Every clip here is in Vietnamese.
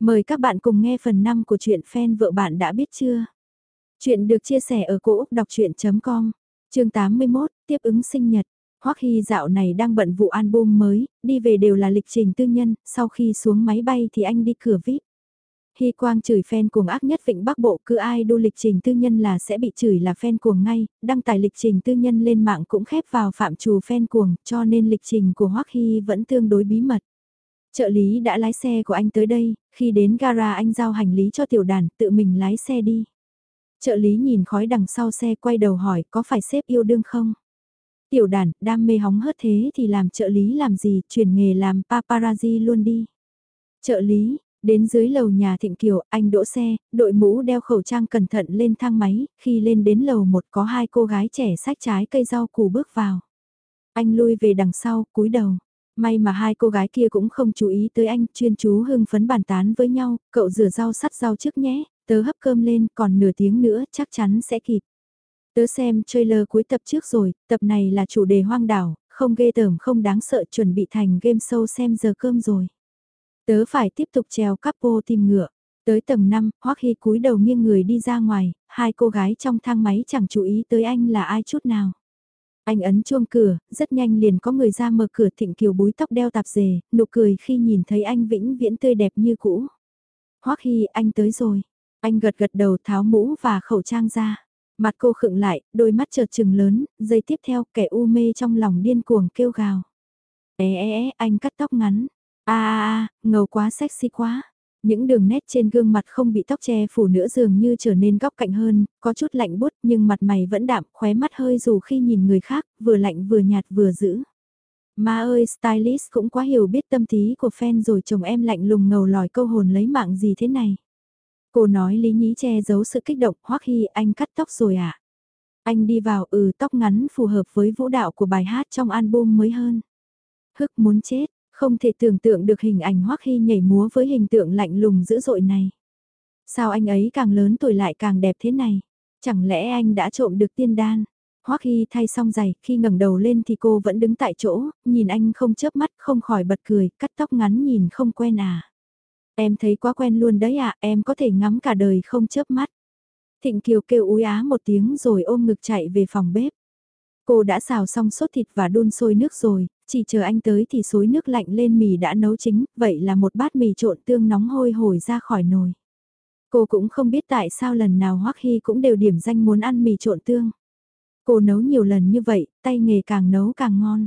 Mời các bạn cùng nghe phần 5 của truyện fan vợ bạn đã biết chưa? Chuyện được chia sẻ ở cỗ đọc chuyện.com, chương 81, tiếp ứng sinh nhật. Hoắc Hy dạo này đang bận vụ album mới, đi về đều là lịch trình tư nhân, sau khi xuống máy bay thì anh đi cửa VIP. Hy Quang chửi fan cuồng ác nhất Vịnh Bắc Bộ cứ ai đu lịch trình tư nhân là sẽ bị chửi là fan cuồng ngay, đăng tải lịch trình tư nhân lên mạng cũng khép vào phạm trù fan cuồng, cho nên lịch trình của Hoắc Hy vẫn tương đối bí mật. Trợ lý đã lái xe của anh tới đây, khi đến gara anh giao hành lý cho tiểu đàn, tự mình lái xe đi. Trợ lý nhìn khói đằng sau xe quay đầu hỏi có phải sếp yêu đương không? Tiểu đàn, đam mê hóng hớt thế thì làm trợ lý làm gì, chuyển nghề làm paparazzi luôn đi. Trợ lý, đến dưới lầu nhà Thịnh Kiều, anh đỗ xe, đội mũ đeo khẩu trang cẩn thận lên thang máy, khi lên đến lầu một có hai cô gái trẻ sách trái cây rau củ bước vào. Anh lui về đằng sau, cúi đầu. May mà hai cô gái kia cũng không chú ý tới anh, chuyên chú hưng phấn bàn tán với nhau, cậu rửa rau sắt rau trước nhé, tớ hấp cơm lên, còn nửa tiếng nữa chắc chắn sẽ kịp. Tớ xem trailer cuối tập trước rồi, tập này là chủ đề hoang đảo, không ghê tởm không đáng sợ chuẩn bị thành game show xem giờ cơm rồi. Tớ phải tiếp tục trèo capo tìm ngựa. Tới tầng 5, Hoắc Hy cúi đầu nghiêng người đi ra ngoài, hai cô gái trong thang máy chẳng chú ý tới anh là ai chút nào. Anh ấn chuông cửa, rất nhanh liền có người ra mở cửa thịnh kiều búi tóc đeo tạp dề, nụ cười khi nhìn thấy anh vĩnh viễn tươi đẹp như cũ. Hoắc Hy, anh tới rồi. Anh gật gật đầu tháo mũ và khẩu trang ra. Mặt cô khựng lại, đôi mắt chợt trừng lớn, giây tiếp theo kẻ u mê trong lòng điên cuồng kêu gào. Ê é é, anh cắt tóc ngắn. a a a, ngầu quá sexy quá. Những đường nét trên gương mặt không bị tóc che phủ nữa dường như trở nên góc cạnh hơn, có chút lạnh bút nhưng mặt mày vẫn đạm, khóe mắt hơi dù khi nhìn người khác, vừa lạnh vừa nhạt vừa dữ Ma ơi, stylist cũng quá hiểu biết tâm trí của fan rồi chồng em lạnh lùng ngầu lòi câu hồn lấy mạng gì thế này. Cô nói lý nhí che giấu sự kích động, hoắc khi anh cắt tóc rồi à? Anh đi vào ừ tóc ngắn phù hợp với vũ đạo của bài hát trong album mới hơn. Hức muốn chết, không thể tưởng tượng được hình ảnh Hoắc Hy nhảy múa với hình tượng lạnh lùng dữ dội này. Sao anh ấy càng lớn tuổi lại càng đẹp thế này? Chẳng lẽ anh đã trộm được tiên đan? Hoắc Hy thay xong giày, khi ngẩng đầu lên thì cô vẫn đứng tại chỗ, nhìn anh không chớp mắt, không khỏi bật cười, cắt tóc ngắn nhìn không quen à. Em thấy quá quen luôn đấy ạ, em có thể ngắm cả đời không chớp mắt. Thịnh Kiều kêu úi á một tiếng rồi ôm ngực chạy về phòng bếp. Cô đã xào xong sốt thịt và đun sôi nước rồi, chỉ chờ anh tới thì xối nước lạnh lên mì đã nấu chính, vậy là một bát mì trộn tương nóng hôi hổi ra khỏi nồi. Cô cũng không biết tại sao lần nào Hoắc Hy cũng đều điểm danh muốn ăn mì trộn tương. Cô nấu nhiều lần như vậy, tay nghề càng nấu càng ngon.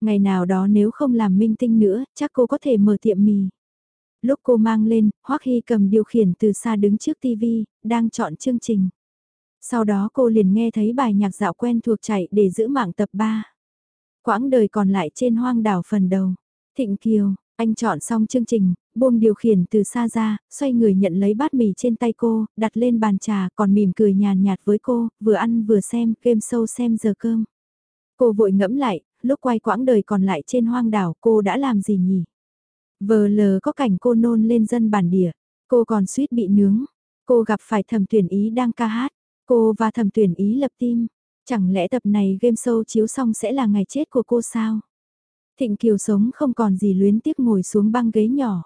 Ngày nào đó nếu không làm minh tinh nữa, chắc cô có thể mở tiệm mì. Lúc cô mang lên, Hoắc Hy cầm điều khiển từ xa đứng trước TV, đang chọn chương trình. Sau đó cô liền nghe thấy bài nhạc dạo quen thuộc chạy để giữ mạng tập 3. Quãng đời còn lại trên hoang đảo phần đầu. Thịnh Kiều, anh chọn xong chương trình, buông điều khiển từ xa ra, xoay người nhận lấy bát mì trên tay cô, đặt lên bàn trà còn mỉm cười nhàn nhạt với cô, vừa ăn vừa xem, game sâu xem giờ cơm. Cô vội ngẫm lại, lúc quay quãng đời còn lại trên hoang đảo cô đã làm gì nhỉ? Vờ lờ có cảnh cô nôn lên dân bản địa, cô còn suýt bị nướng, cô gặp phải thẩm tuyển ý đang ca hát, cô và thẩm tuyển ý lập tim, Chẳng lẽ tập này game show chiếu xong sẽ là ngày chết của cô sao? Thịnh Kiều sống không còn gì luyến tiếc ngồi xuống băng ghế nhỏ.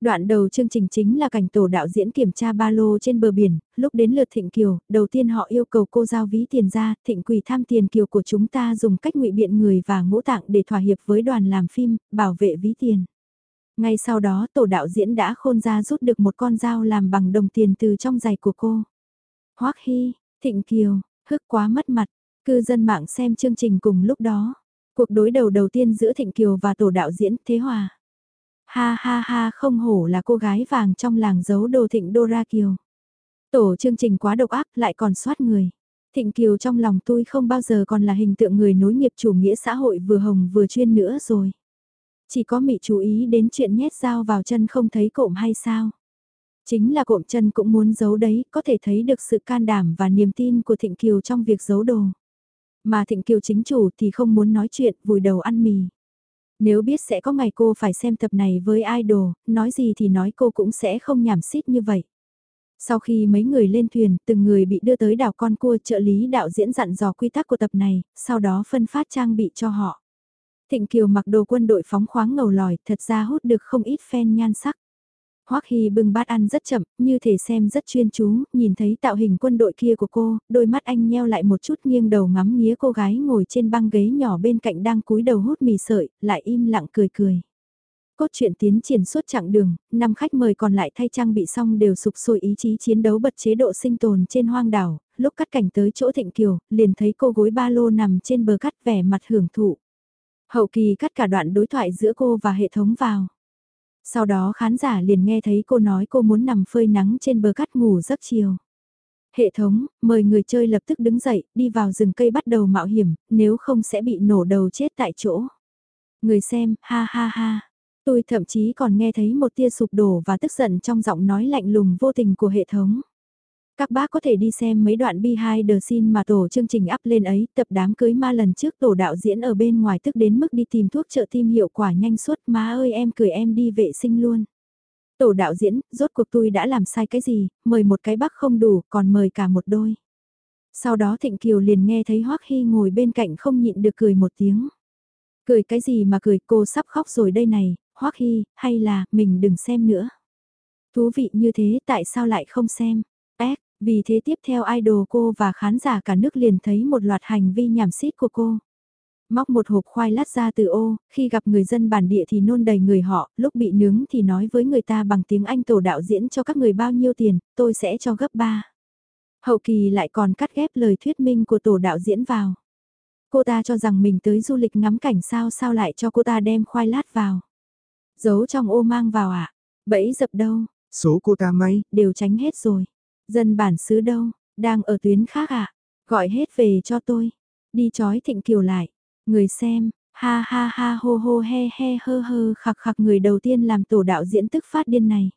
Đoạn đầu chương trình chính là cảnh tổ đạo diễn kiểm tra ba lô trên bờ biển, lúc đến lượt Thịnh Kiều, đầu tiên họ yêu cầu cô giao ví tiền ra, Thịnh Quỳ tham tiền kiều của chúng ta dùng cách ngụy biện người và ngũ tạng để thỏa hiệp với đoàn làm phim, bảo vệ ví tiền. Ngay sau đó tổ đạo diễn đã khôn ra rút được một con dao làm bằng đồng tiền từ trong giày của cô. Hoắc Hy, Thịnh Kiều, hức quá mất mặt, cư dân mạng xem chương trình cùng lúc đó. Cuộc đối đầu đầu tiên giữa Thịnh Kiều và tổ đạo diễn Thế Hòa. Ha ha ha không hổ là cô gái vàng trong làng giấu đồ Thịnh Dora Kiều. Tổ chương trình quá độc ác lại còn soát người. Thịnh Kiều trong lòng tôi không bao giờ còn là hình tượng người nối nghiệp chủ nghĩa xã hội vừa hồng vừa chuyên nữa rồi. Chỉ có mị chú ý đến chuyện nhét dao vào chân không thấy cộm hay sao. Chính là cộm chân cũng muốn giấu đấy, có thể thấy được sự can đảm và niềm tin của Thịnh Kiều trong việc giấu đồ. Mà Thịnh Kiều chính chủ thì không muốn nói chuyện, vùi đầu ăn mì. Nếu biết sẽ có ngày cô phải xem tập này với idol, nói gì thì nói cô cũng sẽ không nhảm xít như vậy. Sau khi mấy người lên thuyền, từng người bị đưa tới đảo con cua trợ lý đạo diễn dặn dò quy tắc của tập này, sau đó phân phát trang bị cho họ. Thịnh Kiều mặc đồ quân đội phóng khoáng ngầu lòi, thật ra hút được không ít fan nhan sắc. Hoắc Hy bưng bát ăn rất chậm, như thể xem rất chuyên chú, nhìn thấy tạo hình quân đội kia của cô, đôi mắt anh nheo lại một chút nghiêng đầu ngắm nghía cô gái ngồi trên băng ghế nhỏ bên cạnh đang cúi đầu hút mì sợi, lại im lặng cười cười. Cốt truyện tiến triển suốt chặng đường, năm khách mời còn lại thay trang bị xong đều sụp sôi ý chí chiến đấu bật chế độ sinh tồn trên hoang đảo, lúc cắt cảnh tới chỗ Thịnh Kiều, liền thấy cô gối ba lô nằm trên bờ cắt vẻ mặt hưởng thụ. Hậu kỳ cắt cả đoạn đối thoại giữa cô và hệ thống vào. Sau đó khán giả liền nghe thấy cô nói cô muốn nằm phơi nắng trên bờ cát ngủ giấc chiều. Hệ thống, mời người chơi lập tức đứng dậy, đi vào rừng cây bắt đầu mạo hiểm, nếu không sẽ bị nổ đầu chết tại chỗ. Người xem, ha ha ha. Tôi thậm chí còn nghe thấy một tia sụp đổ và tức giận trong giọng nói lạnh lùng vô tình của hệ thống. Các bác có thể đi xem mấy đoạn behind the scene mà tổ chương trình up lên ấy, tập đám cưới ma lần trước tổ đạo diễn ở bên ngoài tức đến mức đi tìm thuốc trợ tim hiệu quả nhanh suốt má ơi em cười em đi vệ sinh luôn. Tổ đạo diễn, rốt cuộc tôi đã làm sai cái gì, mời một cái bác không đủ, còn mời cả một đôi. Sau đó Thịnh Kiều liền nghe thấy Hoắc Hy ngồi bên cạnh không nhịn được cười một tiếng. Cười cái gì mà cười cô sắp khóc rồi đây này, Hoắc Hy, hay là mình đừng xem nữa. Thú vị như thế tại sao lại không xem? Ếch, vì thế tiếp theo idol cô và khán giả cả nước liền thấy một loạt hành vi nhảm xít của cô. Móc một hộp khoai lát ra từ ô, khi gặp người dân bản địa thì nôn đầy người họ, lúc bị nướng thì nói với người ta bằng tiếng Anh tổ đạo diễn cho các người bao nhiêu tiền, tôi sẽ cho gấp ba. Hậu kỳ lại còn cắt ghép lời thuyết minh của tổ đạo diễn vào. Cô ta cho rằng mình tới du lịch ngắm cảnh sao sao lại cho cô ta đem khoai lát vào. Giấu trong ô mang vào ạ, à? bẫy dập đâu, số cô ta may, đều tránh hết rồi. Dân bản xứ đâu, đang ở tuyến khác à? Gọi hết về cho tôi. Đi chói Thịnh Kiều lại. Người xem, ha ha ha hô hô he he hơ hơ khặc khặc người đầu tiên làm tổ đạo diễn tức phát điên này.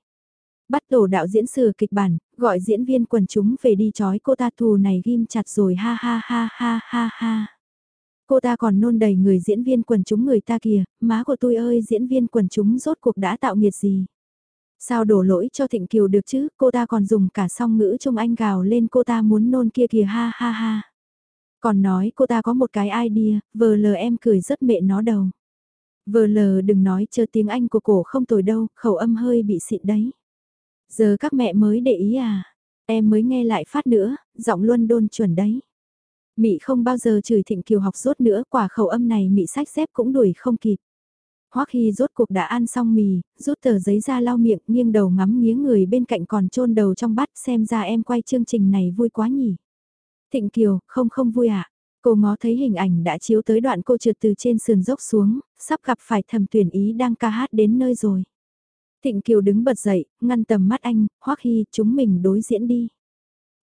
Bắt tổ đạo diễn sửa kịch bản, gọi diễn viên quần chúng về đi chói cô ta thù này ghim chặt rồi ha ha ha ha ha ha. Cô ta còn nôn đầy người diễn viên quần chúng người ta kìa, má của tôi ơi diễn viên quần chúng rốt cuộc đã tạo nghiệt gì. Sao đổ lỗi cho Thịnh Kiều được chứ, cô ta còn dùng cả song ngữ trông anh gào lên cô ta muốn nôn kia kìa ha ha ha. Còn nói cô ta có một cái idea, vờ lờ em cười rất mẹ nó đầu. Vờ lờ đừng nói chờ tiếng Anh của cổ không tồi đâu, khẩu âm hơi bị xịn đấy. Giờ các mẹ mới để ý à, em mới nghe lại phát nữa, giọng luôn đôn chuẩn đấy. Mị không bao giờ chửi Thịnh Kiều học rốt nữa, quả khẩu âm này mị sách xếp cũng đuổi không kịp. Hoắc Hy rốt cuộc đã ăn xong mì, rút tờ giấy ra lau miệng, nghiêng đầu ngắm nghía người bên cạnh còn chôn đầu trong bát xem ra em quay chương trình này vui quá nhỉ. Thịnh Kiều, không không vui ạ. À? Cô ngó thấy hình ảnh đã chiếu tới đoạn cô trượt từ trên sườn dốc xuống, sắp gặp phải thầm tuyển ý đang ca hát đến nơi rồi. Thịnh Kiều đứng bật dậy, ngăn tầm mắt anh, Hoắc Hy, chúng mình đối diễn đi.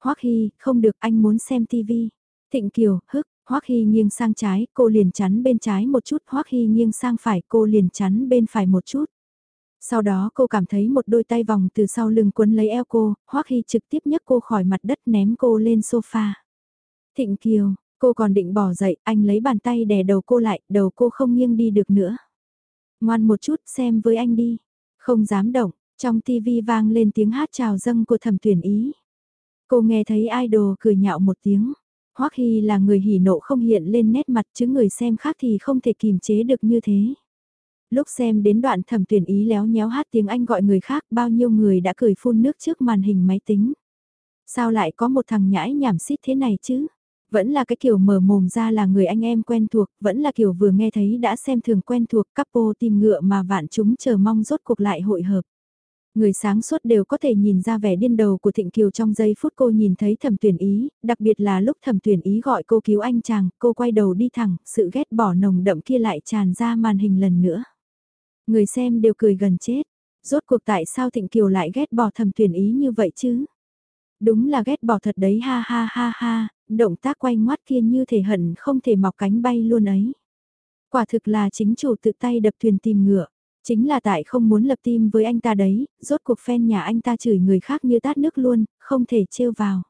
Hoắc Hy, không được anh muốn xem tivi. Thịnh Kiều, hức, Hoắc Hy nghiêng sang trái, cô liền chắn bên trái một chút, Hoắc Hy nghiêng sang phải, cô liền chắn bên phải một chút. Sau đó cô cảm thấy một đôi tay vòng từ sau lưng quấn lấy eo cô, Hoắc Hy trực tiếp nhấc cô khỏi mặt đất ném cô lên sofa. Thịnh Kiều, cô còn định bỏ dậy, anh lấy bàn tay đè đầu cô lại, đầu cô không nghiêng đi được nữa. Ngoan một chút xem với anh đi. Không dám động, trong tivi vang lên tiếng hát chào dâng của thẩm tuyển ý. Cô nghe thấy idol cười nhạo một tiếng. Hoắc Hy là người hỉ nộ không hiện lên nét mặt chứ người xem khác thì không thể kìm chế được như thế. Lúc xem đến đoạn thẩm tuyển ý léo nhéo hát tiếng Anh gọi người khác bao nhiêu người đã cười phun nước trước màn hình máy tính. Sao lại có một thằng nhãi nhảm xít thế này chứ? Vẫn là cái kiểu mở mồm ra là người anh em quen thuộc, vẫn là kiểu vừa nghe thấy đã xem thường quen thuộc couple tìm ngựa mà vạn chúng chờ mong rốt cuộc lại hội hợp. Người sáng suốt đều có thể nhìn ra vẻ điên đầu của Thịnh Kiều trong giây phút cô nhìn thấy thẩm tuyển ý, đặc biệt là lúc thẩm tuyển ý gọi cô cứu anh chàng, cô quay đầu đi thẳng, sự ghét bỏ nồng đậm kia lại tràn ra màn hình lần nữa. Người xem đều cười gần chết, rốt cuộc tại sao Thịnh Kiều lại ghét bỏ thẩm tuyển ý như vậy chứ? Đúng là ghét bỏ thật đấy ha ha ha ha, động tác quay ngoắt kia như thể hận không thể mọc cánh bay luôn ấy. Quả thực là chính chủ tự tay đập thuyền tìm ngựa. Chính là tại không muốn lập tim với anh ta đấy, rốt cuộc fan nhà anh ta chửi người khác như tát nước luôn, không thể trêu vào.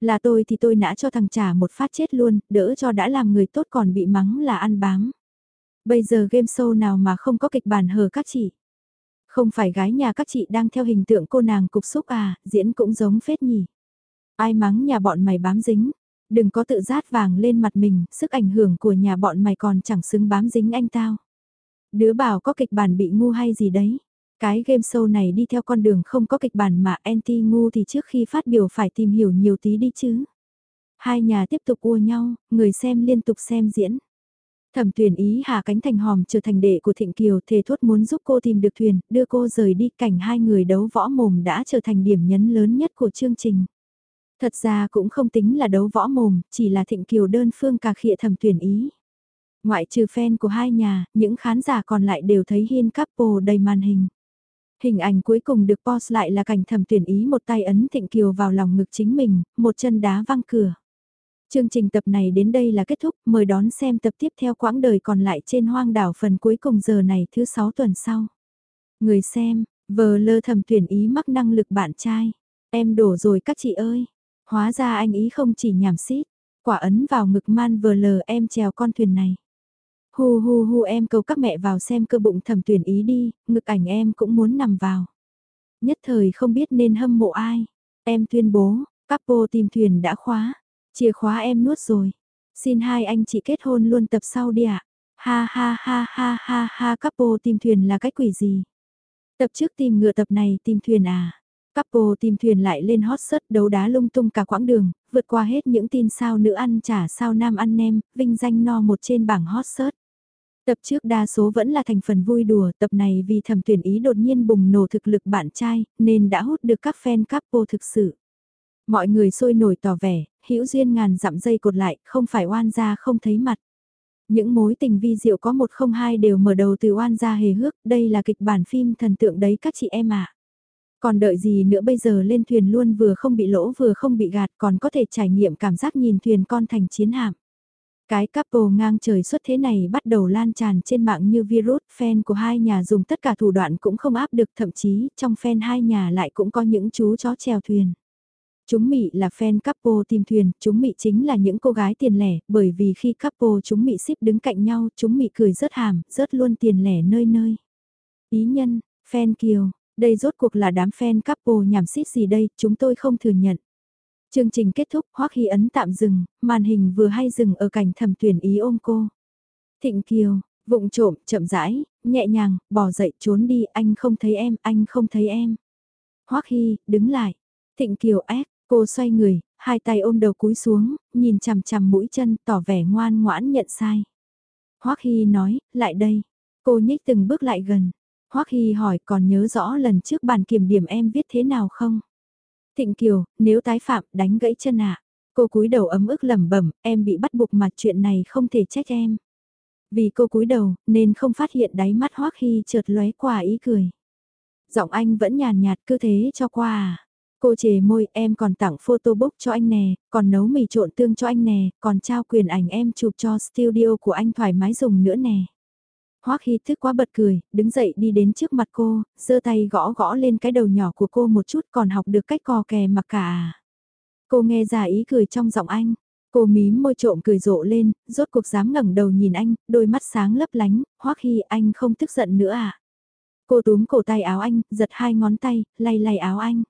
Là tôi thì tôi nã cho thằng trả một phát chết luôn, đỡ cho đã làm người tốt còn bị mắng là ăn bám. Bây giờ game show nào mà không có kịch bản hờ các chị. Không phải gái nhà các chị đang theo hình tượng cô nàng cục xúc à, diễn cũng giống phết nhỉ. Ai mắng nhà bọn mày bám dính, đừng có tự rát vàng lên mặt mình, sức ảnh hưởng của nhà bọn mày còn chẳng xứng bám dính anh tao. Đứa bảo có kịch bản bị ngu hay gì đấy. Cái game show này đi theo con đường không có kịch bản mà anti ngu thì trước khi phát biểu phải tìm hiểu nhiều tí đi chứ. Hai nhà tiếp tục ua nhau, người xem liên tục xem diễn. Thẩm tuyển ý hạ cánh thành hòm trở thành đệ của Thịnh Kiều thề thốt muốn giúp cô tìm được thuyền, đưa cô rời đi cảnh hai người đấu võ mồm đã trở thành điểm nhấn lớn nhất của chương trình. Thật ra cũng không tính là đấu võ mồm, chỉ là Thịnh Kiều đơn phương cà khịa thẩm tuyển ý. Ngoại trừ fan của hai nhà, những khán giả còn lại đều thấy hiên couple đầy màn hình. Hình ảnh cuối cùng được post lại là cảnh thẩm tuyển ý một tay ấn Thịnh Kiều vào lòng ngực chính mình, một chân đá văng cửa. Chương trình tập này đến đây là kết thúc, mời đón xem tập tiếp theo quãng đời còn lại trên hoang đảo phần cuối cùng giờ này thứ 6 tuần sau. Người xem, vờ lơ thầm tuyển ý mắc năng lực bạn trai. Em đổ rồi các chị ơi. Hóa ra anh ý không chỉ nhảm xít, quả ấn vào ngực man vờ lờ em trèo con thuyền này. Hu hu hu em cầu các mẹ vào xem cơ bụng thẩm tuyển ý đi, ngực ảnh em cũng muốn nằm vào. Nhất thời không biết nên hâm mộ ai. Em tuyên bố, capo tìm thuyền đã khóa. Chìa khóa em nuốt rồi. Xin hai anh chị kết hôn luôn tập sau đi ạ. Ha ha ha ha ha ha Capo tìm thuyền là cái quỷ gì? Tập trước tìm ngựa tập này tìm thuyền à? Couple tìm thuyền lại lên hot search đấu đá lung tung cả quãng đường, vượt qua hết những tin sao nữ ăn trả sao nam ăn nem, vinh danh no một trên bảng hot search. Tập trước đa số vẫn là thành phần vui đùa, tập này vì thẩm tuyển ý đột nhiên bùng nổ thực lực bạn trai, nên đã hút được các fan couple thực sự. Mọi người sôi nổi tỏ vẻ, hữu duyên ngàn dặm dây cột lại, không phải oan gia không thấy mặt. Những mối tình vi diệu có một không hai đều mở đầu từ oan gia hề hước, đây là kịch bản phim thần tượng đấy các chị em ạ. Còn đợi gì nữa bây giờ lên thuyền luôn vừa không bị lỗ vừa không bị gạt còn có thể trải nghiệm cảm giác nhìn thuyền con thành chiến hạm. Cái couple ngang trời xuất thế này bắt đầu lan tràn trên mạng như virus, fan của hai nhà dùng tất cả thủ đoạn cũng không áp được thậm chí trong fan hai nhà lại cũng có những chú chó chèo thuyền. Chúng Mị là fan couple tìm thuyền, chúng Mị chính là những cô gái tiền lẻ, bởi vì khi couple chúng Mị ship đứng cạnh nhau, chúng Mị cười rớt hàm, rớt luôn tiền lẻ nơi nơi. Ý nhân, fan kiều, đây rốt cuộc là đám fan couple nhảm xít gì đây, chúng tôi không thừa nhận. Chương trình kết thúc, Hoắc Hy ấn tạm dừng, màn hình vừa hay dừng ở cảnh thẩm tuyển ý ôm cô. Thịnh Kiều, vụng trộm, chậm rãi, nhẹ nhàng, bỏ dậy trốn đi, anh không thấy em, anh không thấy em. Hoắc Hy, đứng lại. Thịnh Kiều ép, Cô xoay người, hai tay ôm đầu cúi xuống, nhìn chằm chằm mũi chân tỏ vẻ ngoan ngoãn nhận sai. Hoắc Hy nói, lại đây. Cô nhích từng bước lại gần. Hoắc Hy hỏi còn nhớ rõ lần trước bàn kiểm điểm em viết thế nào không? Thịnh Kiều, nếu tái phạm đánh gãy chân ạ. Cô cúi đầu ấm ức lẩm bẩm, em bị bắt buộc mà chuyện này không thể trách em. Vì cô cúi đầu, nên không phát hiện đáy mắt Hoắc Hy chợt lóe qua ý cười. Giọng anh vẫn nhàn nhạt cứ thế cho qua à. Cô chề môi em còn tặng photobook cho anh nè, còn nấu mì trộn tương cho anh nè, còn trao quyền ảnh em chụp cho studio của anh thoải mái dùng nữa nè. Hoắc Hy thức quá bật cười, đứng dậy đi đến trước mặt cô, giơ tay gõ gõ lên cái đầu nhỏ của cô một chút còn học được cách cò kè mặc cả. À. Cô nghe ra ý cười trong giọng anh, cô mím môi trộm cười rộ lên, rốt cuộc dám ngẩng đầu nhìn anh, đôi mắt sáng lấp lánh, Hoắc Hy anh không tức giận nữa à. Cô túm cổ tay áo anh, giật hai ngón tay, lay lay áo anh.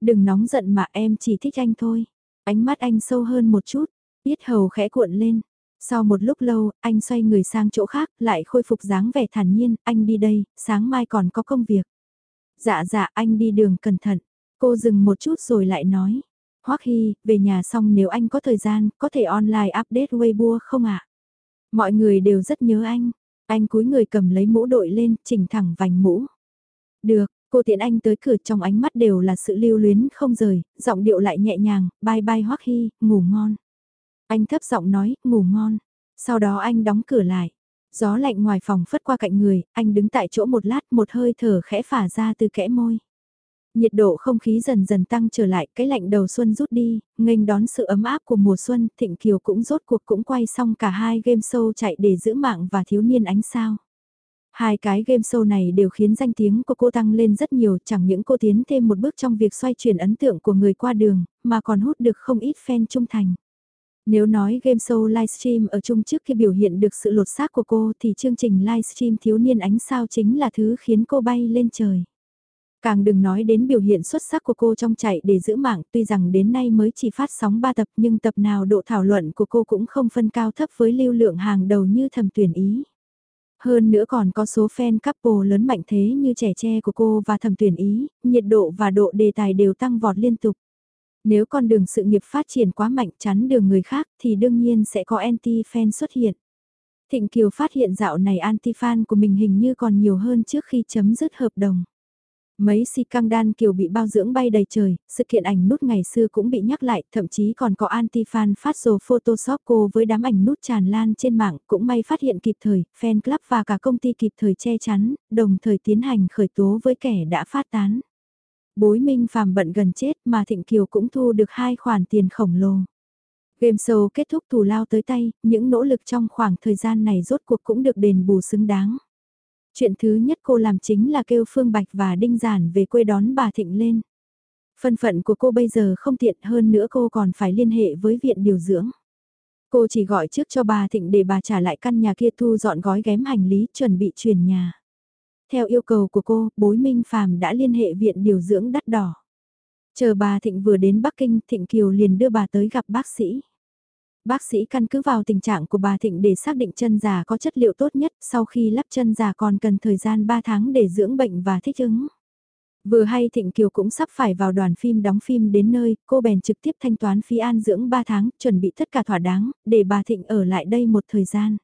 Đừng nóng giận mà em chỉ thích anh thôi. Ánh mắt anh sâu hơn một chút, biết hầu khẽ cuộn lên. Sau một lúc lâu, anh xoay người sang chỗ khác, lại khôi phục dáng vẻ thản nhiên, anh đi đây, sáng mai còn có công việc. Dạ dạ anh đi đường cẩn thận. Cô dừng một chút rồi lại nói. Hoắc Hy, về nhà xong nếu anh có thời gian, có thể online update Weibo không ạ? Mọi người đều rất nhớ anh. Anh cúi người cầm lấy mũ đội lên, chỉnh thẳng vành mũ. Được, Cô tiện anh tới cửa trong ánh mắt đều là sự lưu luyến không rời, giọng điệu lại nhẹ nhàng, bye bye hoắc hy, ngủ ngon. Anh thấp giọng nói, ngủ ngon. Sau đó anh đóng cửa lại. Gió lạnh ngoài phòng phất qua cạnh người, anh đứng tại chỗ một lát một hơi thở khẽ phả ra từ kẽ môi. Nhiệt độ không khí dần dần tăng trở lại, cái lạnh đầu xuân rút đi, nghênh đón sự ấm áp của mùa xuân, Thịnh Kiều cũng rốt cuộc cũng quay xong cả hai game show chạy để giữ mạng và thiếu niên ánh sao. Hai cái game show này đều khiến danh tiếng của cô tăng lên rất nhiều, chẳng những cô tiến thêm một bước trong việc xoay chuyển ấn tượng của người qua đường, mà còn hút được không ít fan trung thành. Nếu nói game show livestream ở chung trước khi biểu hiện được sự lột xác của cô thì chương trình livestream thiếu niên ánh sao chính là thứ khiến cô bay lên trời. Càng đừng nói đến biểu hiện xuất sắc của cô trong chạy để giữ mạng tuy rằng đến nay mới chỉ phát sóng 3 tập nhưng tập nào độ thảo luận của cô cũng không phân cao thấp với lưu lượng hàng đầu như thầm tuyển ý. Hơn nữa còn có số fan couple lớn mạnh thế như trẻ tre của cô và thẩm tuyển ý, nhiệt độ và độ đề tài đều tăng vọt liên tục. Nếu con đường sự nghiệp phát triển quá mạnh chắn đường người khác thì đương nhiên sẽ có anti-fan xuất hiện. Thịnh Kiều phát hiện dạo này anti-fan của mình hình như còn nhiều hơn trước khi chấm dứt hợp đồng. Mấy si căng đan kiều bị bao dưỡng bay đầy trời, sự kiện ảnh nút ngày xưa cũng bị nhắc lại, thậm chí còn có anti-fan phát dồ photoshop cô với đám ảnh nút tràn lan trên mạng, cũng may phát hiện kịp thời, fan club và cả công ty kịp thời che chắn, đồng thời tiến hành khởi tố với kẻ đã phát tán. Bối minh phàm bận gần chết mà Thịnh Kiều cũng thu được hai khoản tiền khổng lồ. Game show kết thúc thù lao tới tay, những nỗ lực trong khoảng thời gian này rốt cuộc cũng được đền bù xứng đáng. Chuyện thứ nhất cô làm chính là kêu Phương Bạch và Đinh Giản về quê đón bà Thịnh lên. Phân phận của cô bây giờ không tiện hơn nữa cô còn phải liên hệ với viện điều dưỡng. Cô chỉ gọi trước cho bà Thịnh để bà trả lại căn nhà kia thu dọn gói ghém hành lý chuẩn bị chuyển nhà. Theo yêu cầu của cô, bối Minh Phàm đã liên hệ viện điều dưỡng đắt đỏ. Chờ bà Thịnh vừa đến Bắc Kinh, Thịnh Kiều liền đưa bà tới gặp bác sĩ. Bác sĩ căn cứ vào tình trạng của bà Thịnh để xác định chân già có chất liệu tốt nhất, sau khi lắp chân già còn cần thời gian 3 tháng để dưỡng bệnh và thích ứng. Vừa hay Thịnh Kiều cũng sắp phải vào đoàn phim đóng phim đến nơi, cô bèn trực tiếp thanh toán phí an dưỡng 3 tháng, chuẩn bị tất cả thỏa đáng, để bà Thịnh ở lại đây một thời gian.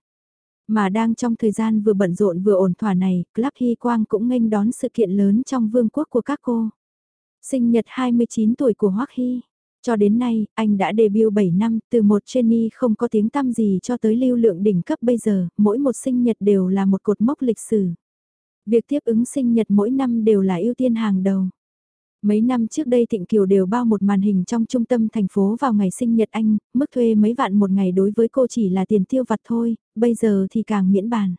Mà đang trong thời gian vừa bận rộn vừa ổn thỏa này, Club Hy Quang cũng nghênh đón sự kiện lớn trong vương quốc của các cô. Sinh nhật 29 tuổi của Hoắc Hy. Cho đến nay, anh đã debut 7 năm, từ một trainee không có tiếng tăm gì cho tới lưu lượng đỉnh cấp bây giờ, mỗi một sinh nhật đều là một cột mốc lịch sử. Việc tiếp ứng sinh nhật mỗi năm đều là ưu tiên hàng đầu. Mấy năm trước đây Thịnh Kiều đều bao một màn hình trong trung tâm thành phố vào ngày sinh nhật anh, mức thuê mấy vạn một ngày đối với cô chỉ là tiền tiêu vặt thôi, bây giờ thì càng miễn bàn.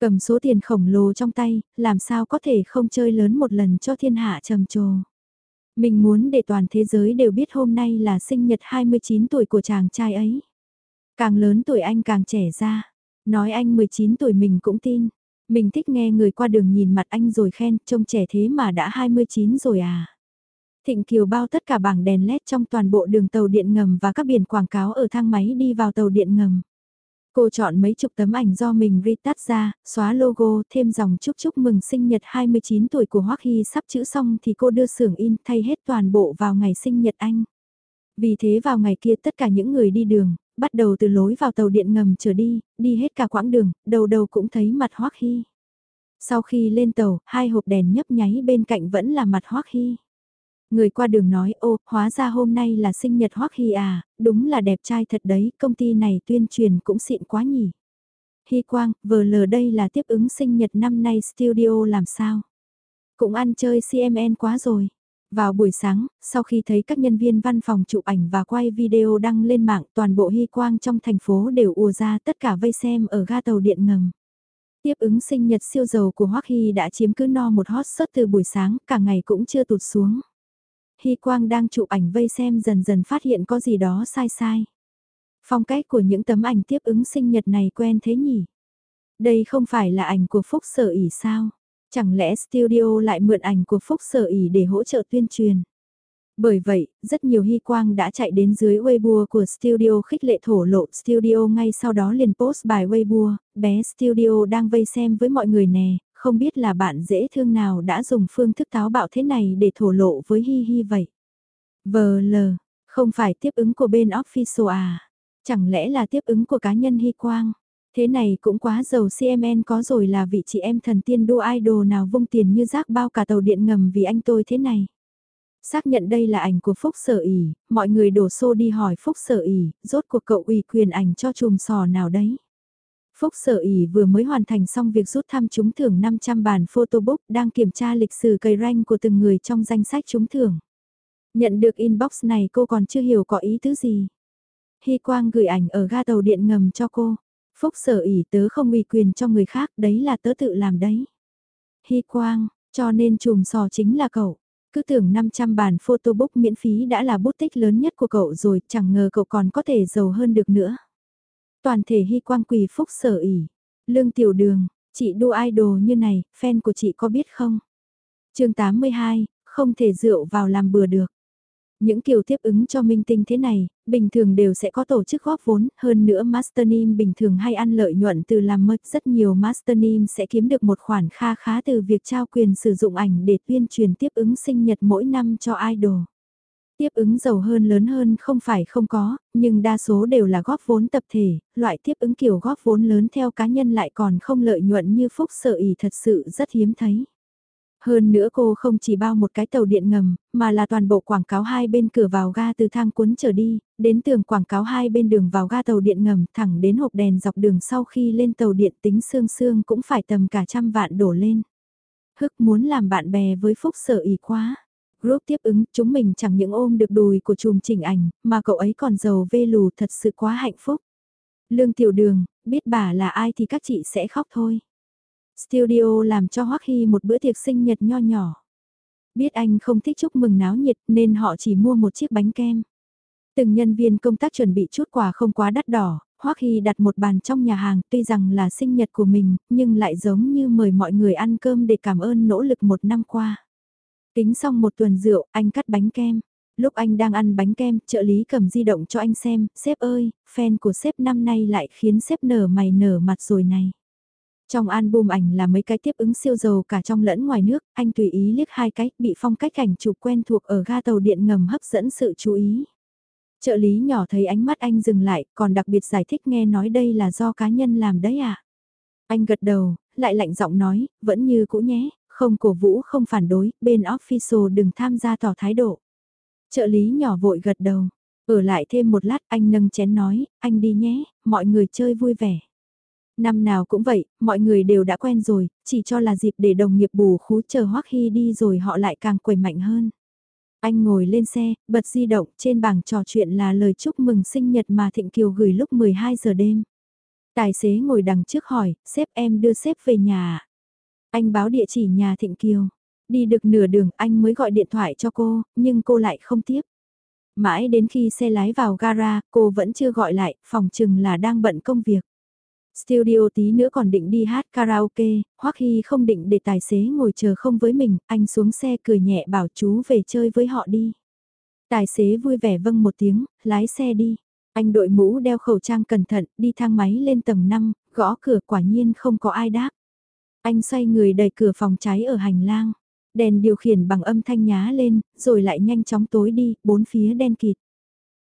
Cầm số tiền khổng lồ trong tay, làm sao có thể không chơi lớn một lần cho thiên hạ trầm trồ. Mình muốn để toàn thế giới đều biết hôm nay là sinh nhật 29 tuổi của chàng trai ấy. Càng lớn tuổi anh càng trẻ ra. Nói anh 19 tuổi mình cũng tin. Mình thích nghe người qua đường nhìn mặt anh rồi khen, trông trẻ thế mà đã 29 rồi à. Thịnh Kiều bao tất cả bảng đèn led trong toàn bộ đường tàu điện ngầm và các biển quảng cáo ở thang máy đi vào tàu điện ngầm. Cô chọn mấy chục tấm ảnh do mình retouch ra, xóa logo, thêm dòng chúc chúc mừng sinh nhật 29 tuổi của Hoắc Hy sắp chữ xong thì cô đưa xưởng in thay hết toàn bộ vào ngày sinh nhật anh. Vì thế vào ngày kia tất cả những người đi đường, bắt đầu từ lối vào tàu điện ngầm trở đi, đi hết cả quãng đường, đầu đầu cũng thấy mặt Hoắc Hy. Sau khi lên tàu, hai hộp đèn nhấp nháy bên cạnh vẫn là mặt Hoắc Hy. Người qua đường nói ô, hóa ra hôm nay là sinh nhật Hoắc Hy à, đúng là đẹp trai thật đấy, công ty này tuyên truyền cũng xịn quá nhỉ. Hy Quang, vờ lờ đây là tiếp ứng sinh nhật năm nay studio làm sao? Cũng ăn chơi CMN quá rồi. Vào buổi sáng, sau khi thấy các nhân viên văn phòng chụp ảnh và quay video đăng lên mạng toàn bộ hy quang trong thành phố đều ùa ra tất cả vây xem ở ga tàu điện ngầm. Tiếp ứng sinh nhật siêu giàu của Hoắc Hy đã chiếm cứ no một hot search từ buổi sáng, cả ngày cũng chưa tụt xuống. Hy Quang đang chụp ảnh vây xem dần dần phát hiện có gì đó sai sai. Phong cách của những tấm ảnh tiếp ứng sinh nhật này quen thế nhỉ? Đây không phải là ảnh của Phúc Sở ỉ sao? Chẳng lẽ studio lại mượn ảnh của Phúc Sở ỉ để hỗ trợ tuyên truyền? Bởi vậy, rất nhiều hy quang đã chạy đến dưới Weibo của studio khích lệ thổ lộ studio ngay sau đó liền post bài Weibo, bé studio đang vây xem với mọi người nè, không biết là bạn dễ thương nào đã dùng phương thức táo bạo thế này để thổ lộ với Hi Hi vậy. VL, không phải tiếp ứng của bên official à? Chẳng lẽ là tiếp ứng của cá nhân Hi Quang? Thế này cũng quá giàu CMN có rồi là vị chị em thần tiên đua idol nào vung tiền như rác bao cả tàu điện ngầm vì anh tôi thế này. Xác nhận đây là ảnh của Phúc Sở ỉ, mọi người đổ xô đi hỏi Phúc Sở ỉ, rốt cuộc cậu ủy quyền ảnh cho chùm sò nào đấy. Phúc Sở ỉ vừa mới hoàn thành xong việc rút thăm trúng thưởng 500 bản photobook đang kiểm tra lịch sử cây rank của từng người trong danh sách trúng thưởng. Nhận được inbox này cô còn chưa hiểu có ý tứ gì. Hy Quang gửi ảnh ở ga tàu điện ngầm cho cô. Phúc Sở ỉ tớ không ủy quyền cho người khác, đấy là tớ tự làm đấy. Hy Quang, cho nên chùm sò chính là cậu. Cứ tưởng 500 bản photobook miễn phí đã là bút tích lớn nhất của cậu rồi, chẳng ngờ cậu còn có thể giàu hơn được nữa. Toàn thể hy quang quỳ phúc sở ỉ. Lương tiểu đường, chị đua idol như này, fan của chị có biết không? chương 82, không thể rượu vào làm bừa được. Những kiểu tiếp ứng cho minh tinh thế này, bình thường đều sẽ có tổ chức góp vốn, hơn nữa Masternim bình thường hay ăn lợi nhuận từ làm mất rất nhiều Masternim sẽ kiếm được một khoản kha khá từ việc trao quyền sử dụng ảnh để tuyên truyền tiếp ứng sinh nhật mỗi năm cho idol. Tiếp ứng giàu hơn lớn hơn không phải không có, nhưng đa số đều là góp vốn tập thể, loại tiếp ứng kiểu góp vốn lớn theo cá nhân lại còn không lợi nhuận như phúc sợ ý thật sự rất hiếm thấy. Hơn nữa cô không chỉ bao một cái tàu điện ngầm, mà là toàn bộ quảng cáo hai bên cửa vào ga từ thang cuốn trở đi, đến tường quảng cáo hai bên đường vào ga tàu điện ngầm thẳng đến hộp đèn dọc đường sau khi lên tàu điện tính xương xương cũng phải tầm cả trăm vạn đổ lên. Hức muốn làm bạn bè với Phúc sợ ý quá. Group tiếp ứng chúng mình chẳng những ôm được đùi của chùm chỉnh ảnh, mà cậu ấy còn giàu vê lù thật sự quá hạnh phúc. Lương tiểu đường, biết bà là ai thì các chị sẽ khóc thôi. Studio làm cho Hoắc Hy một bữa tiệc sinh nhật nho nhỏ. Biết anh không thích chúc mừng náo nhiệt nên họ chỉ mua một chiếc bánh kem. Từng nhân viên công tác chuẩn bị chút quà không quá đắt đỏ, Hoắc Hy đặt một bàn trong nhà hàng tuy rằng là sinh nhật của mình, nhưng lại giống như mời mọi người ăn cơm để cảm ơn nỗ lực một năm qua. Tính xong một tuần rượu, anh cắt bánh kem. Lúc anh đang ăn bánh kem, trợ lý cầm di động cho anh xem, sếp ơi, fan của sếp năm nay lại khiến sếp nở mày nở mặt rồi này. Trong album ảnh là mấy cái tiếp ứng siêu giàu cả trong lẫn ngoài nước, anh tùy ý liếc hai cái, bị phong cách cảnh chụp quen thuộc ở ga tàu điện ngầm hấp dẫn sự chú ý. Trợ lý nhỏ thấy ánh mắt anh dừng lại, còn đặc biệt giải thích nghe nói đây là do cá nhân làm đấy à. Anh gật đầu, lại lạnh giọng nói, vẫn như cũ nhé, không cổ vũ không phản đối, bên official đừng tham gia tỏ thái độ. Trợ lý nhỏ vội gật đầu, ở lại thêm một lát anh nâng chén nói, anh đi nhé, mọi người chơi vui vẻ. Năm nào cũng vậy, mọi người đều đã quen rồi, chỉ cho là dịp để đồng nghiệp bù khú chờ Hoắc Hy đi rồi họ lại càng quẩy mạnh hơn. Anh ngồi lên xe, bật di động, trên bảng trò chuyện là lời chúc mừng sinh nhật mà Thịnh Kiều gửi lúc 12 giờ đêm. Tài xế ngồi đằng trước hỏi, sếp em đưa sếp về nhà? À? Anh báo địa chỉ nhà Thịnh Kiều. Đi được nửa đường anh mới gọi điện thoại cho cô, nhưng cô lại không tiếp. Mãi đến khi xe lái vào gara, cô vẫn chưa gọi lại, phòng chừng là đang bận công việc. Studio tí nữa còn định đi hát karaoke, Hoắc Hy không định để tài xế ngồi chờ không với mình, anh xuống xe cười nhẹ bảo chú về chơi với họ đi. Tài xế vui vẻ vâng một tiếng, lái xe đi. Anh đội mũ đeo khẩu trang cẩn thận, đi thang máy lên tầng 5, gõ cửa quả nhiên không có ai đáp. Anh xoay người đẩy cửa phòng cháy ở hành lang. Đèn điều khiển bằng âm thanh nhá lên, rồi lại nhanh chóng tối đi, bốn phía đen kịt.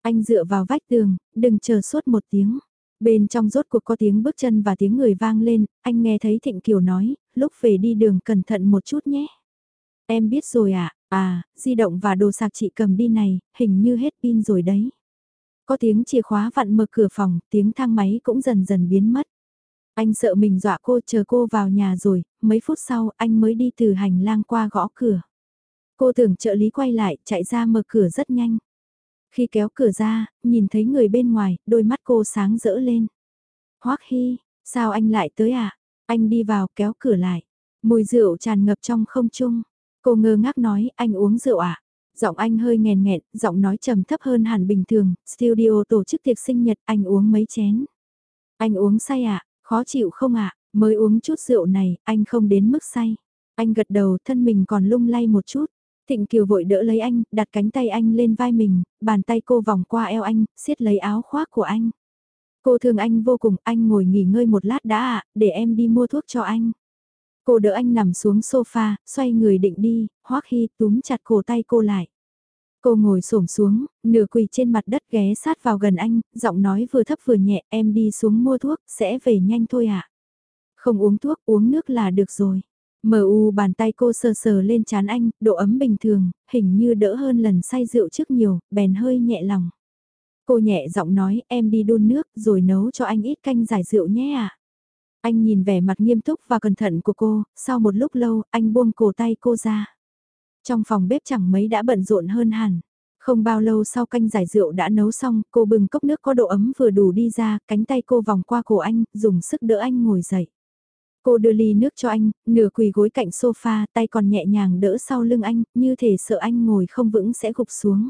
Anh dựa vào vách tường, đừng chờ suốt một tiếng. Bên trong rốt cuộc có tiếng bước chân và tiếng người vang lên, anh nghe thấy Thịnh Kiều nói, lúc về đi đường cẩn thận một chút nhé. Em biết rồi ạ, à? à, di động và đồ sạc chị cầm đi này, hình như hết pin rồi đấy. Có tiếng chìa khóa vặn mở cửa phòng, tiếng thang máy cũng dần dần biến mất. Anh sợ mình dọa cô chờ cô vào nhà rồi, mấy phút sau anh mới đi từ hành lang qua gõ cửa. Cô tưởng trợ lý quay lại, chạy ra mở cửa rất nhanh. Khi kéo cửa ra, nhìn thấy người bên ngoài, đôi mắt cô sáng rỡ lên. Hoắc Hy, sao anh lại tới à? Anh đi vào kéo cửa lại. Mùi rượu tràn ngập trong không trung. Cô ngơ ngác nói, anh uống rượu à? Giọng anh hơi nghèn nghẹn, giọng nói trầm thấp hơn hẳn bình thường, studio tổ chức tiệc sinh nhật, anh uống mấy chén. Anh uống say à? Khó chịu không ạ? Mới uống chút rượu này, anh không đến mức say. Anh gật đầu thân mình còn lung lay một chút. Thịnh Kiều vội đỡ lấy anh, đặt cánh tay anh lên vai mình, bàn tay cô vòng qua eo anh, siết lấy áo khoác của anh. Cô thương anh vô cùng, anh ngồi nghỉ ngơi một lát đã ạ, để em đi mua thuốc cho anh. Cô đỡ anh nằm xuống sofa, xoay người định đi, Hoắc Hy túm chặt cổ tay cô lại. Cô ngồi xổm xuống, nửa quỳ trên mặt đất ghé sát vào gần anh, giọng nói vừa thấp vừa nhẹ, em đi xuống mua thuốc, sẽ về nhanh thôi ạ. À? Không uống thuốc, uống nước là được rồi. Mờ u bàn tay cô sờ sờ lên chán anh, độ ấm bình thường, hình như đỡ hơn lần say rượu trước nhiều, bèn hơi nhẹ lòng. Cô nhẹ giọng nói em đi đun nước rồi nấu cho anh ít canh giải rượu nhé ạ. Anh nhìn vẻ mặt nghiêm túc và cẩn thận của cô, sau một lúc lâu anh buông cổ tay cô ra. Trong phòng bếp chẳng mấy đã bận rộn hơn hẳn. Không bao lâu sau canh giải rượu đã nấu xong, cô bừng cốc nước có độ ấm vừa đủ đi ra, cánh tay cô vòng qua cổ anh, dùng sức đỡ anh ngồi dậy. Cô đưa ly nước cho anh, nửa quỳ gối cạnh sofa, tay còn nhẹ nhàng đỡ sau lưng anh, như thể sợ anh ngồi không vững sẽ gục xuống.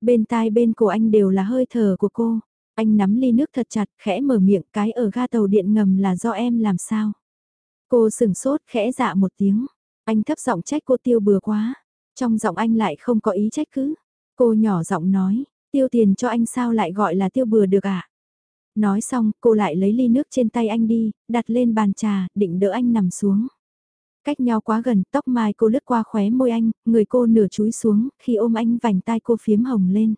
Bên tai bên cổ anh đều là hơi thở của cô. Anh nắm ly nước thật chặt, khẽ mở miệng cái ở ga tàu điện ngầm là do em làm sao. Cô sừng sốt, khẽ dạ một tiếng. Anh thấp giọng trách cô tiêu bừa quá. Trong giọng anh lại không có ý trách cứ. Cô nhỏ giọng nói, tiêu tiền cho anh sao lại gọi là tiêu bừa được ạ? À? Nói xong, cô lại lấy ly nước trên tay anh đi, đặt lên bàn trà, định đỡ anh nằm xuống. Cách nhau quá gần, tóc mai cô lướt qua khóe môi anh, người cô nửa chúi xuống, khi ôm anh vành tai cô phiếm hồng lên.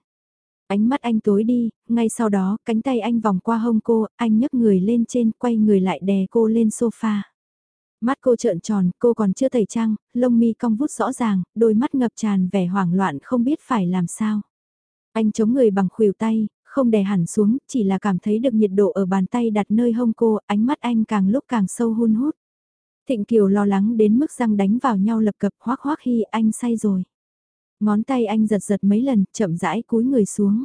Ánh mắt anh tối đi, ngay sau đó, cánh tay anh vòng qua hông cô, anh nhấc người lên trên, quay người lại đè cô lên sofa. Mắt cô trợn tròn, cô còn chưa tẩy trang, lông mi cong vút rõ ràng, đôi mắt ngập tràn vẻ hoảng loạn không biết phải làm sao. Anh chống người bằng khuỷu tay, không đè hẳn xuống, chỉ là cảm thấy được nhiệt độ ở bàn tay đặt nơi hông cô, ánh mắt anh càng lúc càng sâu hun hút. Thịnh Kiều lo lắng đến mức răng đánh vào nhau lập cập hoác hoác khi anh say rồi. Ngón tay anh giật giật mấy lần, chậm rãi cúi người xuống.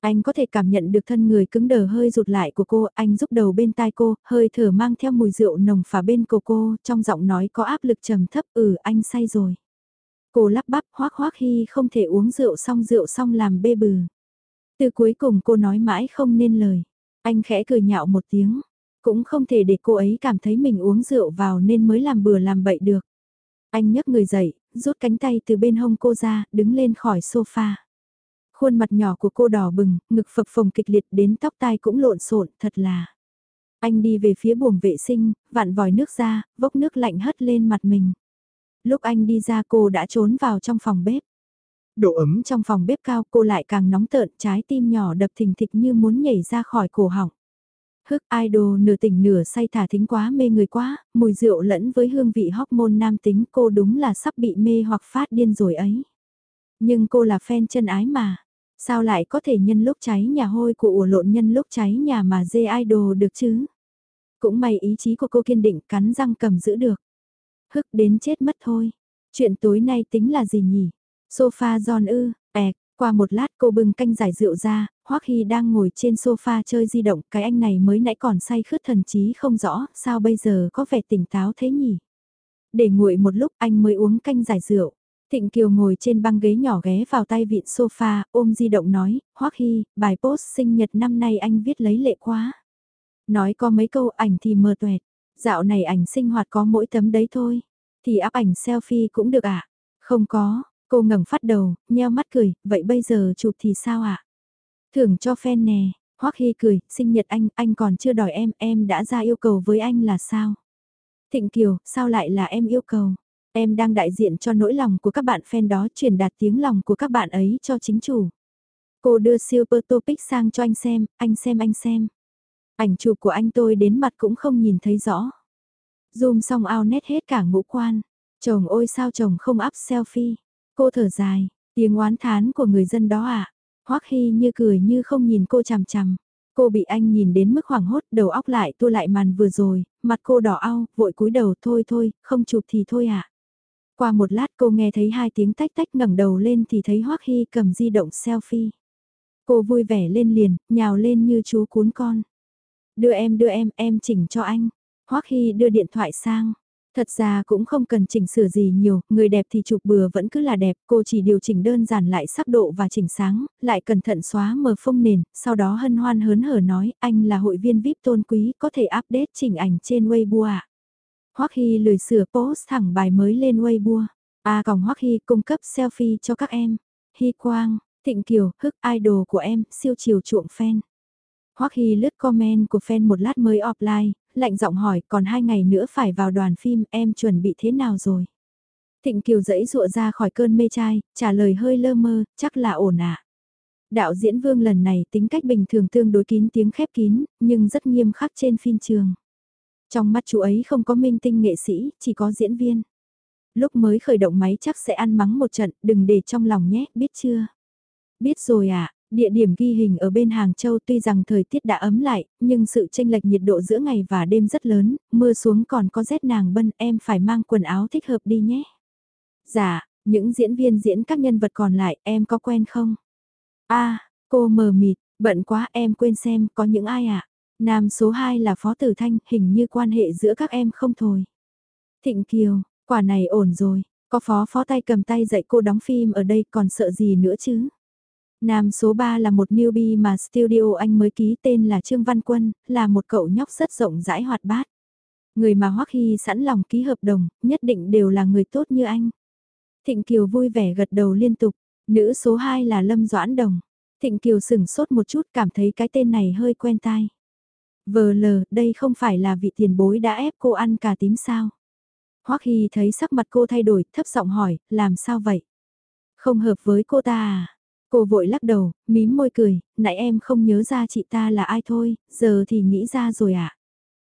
Anh có thể cảm nhận được thân người cứng đờ hơi rụt lại của cô, anh giúp đầu bên tai cô, hơi thở mang theo mùi rượu nồng phả bên cổ cô, trong giọng nói có áp lực trầm thấp, ừ anh say rồi. Cô lắp bắp hoác hoác khi không thể uống rượu xong rượu xong làm bê bừ. Từ cuối cùng cô nói mãi không nên lời. Anh khẽ cười nhạo một tiếng. Cũng không thể để cô ấy cảm thấy mình uống rượu vào nên mới làm bừa làm bậy được. Anh nhấc người dậy, rút cánh tay từ bên hông cô ra, đứng lên khỏi sofa. Khuôn mặt nhỏ của cô đỏ bừng, ngực phập phồng kịch liệt đến tóc tai cũng lộn xộn, thật là. Anh đi về phía buồng vệ sinh, vặn vòi nước ra, vốc nước lạnh hất lên mặt mình. Lúc anh đi ra cô đã trốn vào trong phòng bếp. Độ ấm trong phòng bếp cao cô lại càng nóng tợn trái tim nhỏ đập thình thịch như muốn nhảy ra khỏi cổ họng. Hức idol nửa tỉnh nửa say thả thính quá mê người quá, mùi rượu lẫn với hương vị hormone nam tính cô đúng là sắp bị mê hoặc phát điên rồi ấy. Nhưng cô là fan chân ái mà. Sao lại có thể nhân lúc cháy nhà hôi của ủa lộn nhân lúc cháy nhà mà dê idol được chứ? Cũng may ý chí của cô kiên định cắn răng cầm giữ được. Hức đến chết mất thôi. Chuyện tối nay tính là gì nhỉ? Sofa giòn ư, ẹc, qua một lát cô bưng canh giải rượu ra, Hoắc Hy đang ngồi trên sofa chơi di động, cái anh này mới nãy còn say khướt thần trí không rõ, sao bây giờ có vẻ tỉnh táo thế nhỉ? Để nguội một lúc anh mới uống canh giải rượu. Thịnh Kiều ngồi trên băng ghế nhỏ ghé vào tay vịn sofa, ôm di động nói, Hoắc Hy, bài post sinh nhật năm nay anh viết lấy lệ quá. Nói có mấy câu ảnh thì mờ tuẹt, dạo này ảnh sinh hoạt có mỗi tấm đấy thôi, thì áp ảnh selfie cũng được. À? Không có, cô ngẩng phát đầu, nheo mắt cười, vậy bây giờ chụp thì sao ạ? À? Thưởng cho fan nè, Hoắc Hy cười, sinh nhật anh, anh còn chưa đòi em, em đã ra yêu cầu với anh là sao? Thịnh Kiều, sao lại là em yêu cầu? Em đang đại diện cho nỗi lòng của các bạn fan đó truyền đạt tiếng lòng của các bạn ấy cho chính chủ. Cô đưa Super Topic sang cho anh xem, anh xem anh xem. Ảnh chụp của anh tôi đến mặt cũng không nhìn thấy rõ. Zoom xong ao nét hết cả ngũ quan. Chồng ôi sao chồng không up selfie. Cô thở dài, tiếng oán thán của người dân đó à. Hoắc Hy như cười như không nhìn cô chằm chằm. Cô bị anh nhìn đến mức hoảng hốt đầu óc lại tua lại màn vừa rồi, mặt cô đỏ ao, vội cúi đầu thôi thôi, không chụp thì thôi ạ. À. Qua một lát cô nghe thấy hai tiếng tách tách ngẩng đầu lên thì thấy Hoắc Hy cầm di động selfie. Cô vui vẻ lên liền, nhào lên như chú cuốn con. Đưa em đưa em, em chỉnh cho anh. Hoắc Hy đưa điện thoại sang. Thật ra cũng không cần chỉnh sửa gì nhiều, người đẹp thì chụp bừa vẫn cứ là đẹp, cô chỉ điều chỉnh đơn giản lại sắc độ và chỉnh sáng, lại cẩn thận xóa mờ phông nền, sau đó hân hoan hớn hở nói, anh là hội viên VIP tôn quý, có thể update chỉnh ảnh trên Weibo ạ. À? Hoắc Hy lười sửa post thẳng bài mới lên Weibo. À còn Hoắc Hy cung cấp selfie cho các em. Hy Quang, Thịnh Kiều, hức idol của em, siêu chiều chuộng fan. Hoắc Hy lướt comment của fan một lát mới offline, lạnh giọng hỏi còn hai ngày nữa phải vào đoàn phim em chuẩn bị thế nào rồi. Thịnh Kiều dẫy dụa ra khỏi cơn mê trai, trả lời hơi lơ mơ, chắc là ổn ạ. À. Đạo diễn vương lần này tính cách bình thường tương đối kín tiếng khép kín, nhưng rất nghiêm khắc trên phim trường. Trong mắt chú ấy không có minh tinh nghệ sĩ, chỉ có diễn viên. Lúc mới khởi động máy chắc sẽ ăn mắng một trận, đừng để trong lòng nhé, biết chưa? Biết rồi ạ, à, Địa điểm ghi hình ở bên Hàng Châu tuy rằng thời tiết đã ấm lại, nhưng sự chênh lệch nhiệt độ giữa ngày và đêm rất lớn, mưa xuống còn có rét nàng bân em phải mang quần áo thích hợp đi nhé. Dạ, những diễn viên diễn các nhân vật còn lại em có quen không? a cô mờ mịt, bận quá em quên xem có những ai ạ? À? Nam số 2 là Phó Tử Thanh, hình như quan hệ giữa các em không thôi. Thịnh Kiều, quả này ổn rồi, có phó phó tay cầm tay dạy cô đóng phim ở đây còn sợ gì nữa chứ? Nam số 3 là một newbie mà studio anh mới ký tên là Trương Văn Quân, là một cậu nhóc rất rộng rãi hoạt bát. Người mà Hoắc Hy sẵn lòng ký hợp đồng, nhất định đều là người tốt như anh. Thịnh Kiều vui vẻ gật đầu liên tục, Nữ số 2 là Lâm Doãn Đồng. Thịnh Kiều sửng sốt một chút cảm thấy cái tên này hơi quen tai. Vờ lờ, đây không phải là vị tiền bối đã ép cô ăn cà tím sao? Hoắc Hy thấy sắc mặt cô thay đổi, thấp giọng hỏi, làm sao vậy? Không hợp với cô ta à? Cô vội lắc đầu, mím môi cười, nãy em không nhớ ra chị ta là ai thôi, giờ thì nghĩ ra rồi ạ. À?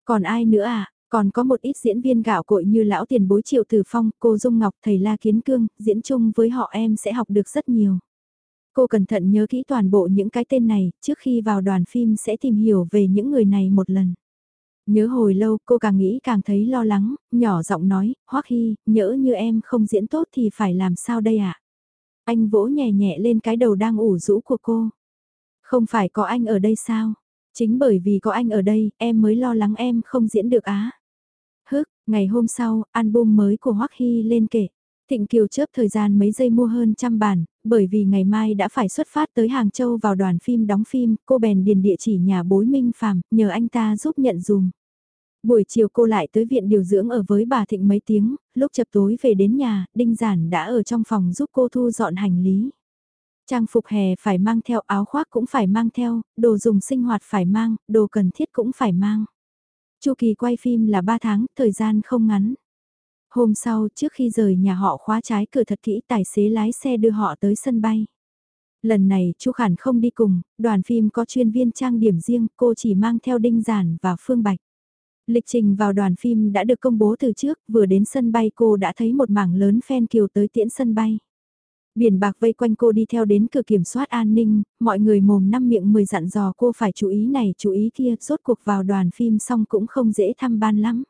Còn ai nữa à? Còn có một ít diễn viên gạo cội như lão tiền bối Triệu Tử Phong, cô Dung Ngọc, thầy La Kiến Cương, diễn chung với họ em sẽ học được rất nhiều. Cô cẩn thận nhớ kỹ toàn bộ những cái tên này, trước khi vào đoàn phim sẽ tìm hiểu về những người này một lần. Nhớ hồi lâu cô càng nghĩ càng thấy lo lắng, nhỏ giọng nói, Hoắc Hy, nhỡ như em không diễn tốt thì phải làm sao đây ạ? À? Anh vỗ nhẹ nhẹ lên cái đầu đang ủ rũ của cô. Không phải có anh ở đây sao? Chính bởi vì có anh ở đây, em mới lo lắng em không diễn được á. Hức, ngày hôm sau, album mới của Hoắc Hy lên kể. Thịnh Kiều chớp thời gian mấy giây mua hơn trăm bản, bởi vì ngày mai đã phải xuất phát tới Hàng Châu vào đoàn phim đóng phim, cô bèn điền địa chỉ nhà bối Minh Phạm, nhờ anh ta giúp nhận dùm. Buổi chiều cô lại tới viện điều dưỡng ở với bà Thịnh mấy tiếng, lúc chập tối về đến nhà, Đinh Giản đã ở trong phòng giúp cô thu dọn hành lý. Trang phục hè phải mang theo áo khoác cũng phải mang theo, đồ dùng sinh hoạt phải mang, đồ cần thiết cũng phải mang. Chu kỳ quay phim là 3 tháng, thời gian không ngắn. Hôm sau, trước khi rời nhà họ khóa trái cửa thật kỹ tài xế lái xe đưa họ tới sân bay. Lần này, Chu Khản không đi cùng, đoàn phim có chuyên viên trang điểm riêng, cô chỉ mang theo Đinh Giản và Phương Bạch. Lịch trình vào đoàn phim đã được công bố từ trước, vừa đến sân bay cô đã thấy một mảng lớn fan kiều tới tiễn sân bay. Biển bạc vây quanh cô đi theo đến cửa kiểm soát an ninh, mọi người mồm năm miệng mười dặn dò cô phải chú ý này chú ý kia, rốt cuộc vào đoàn phim xong cũng không dễ thăm ban lắm.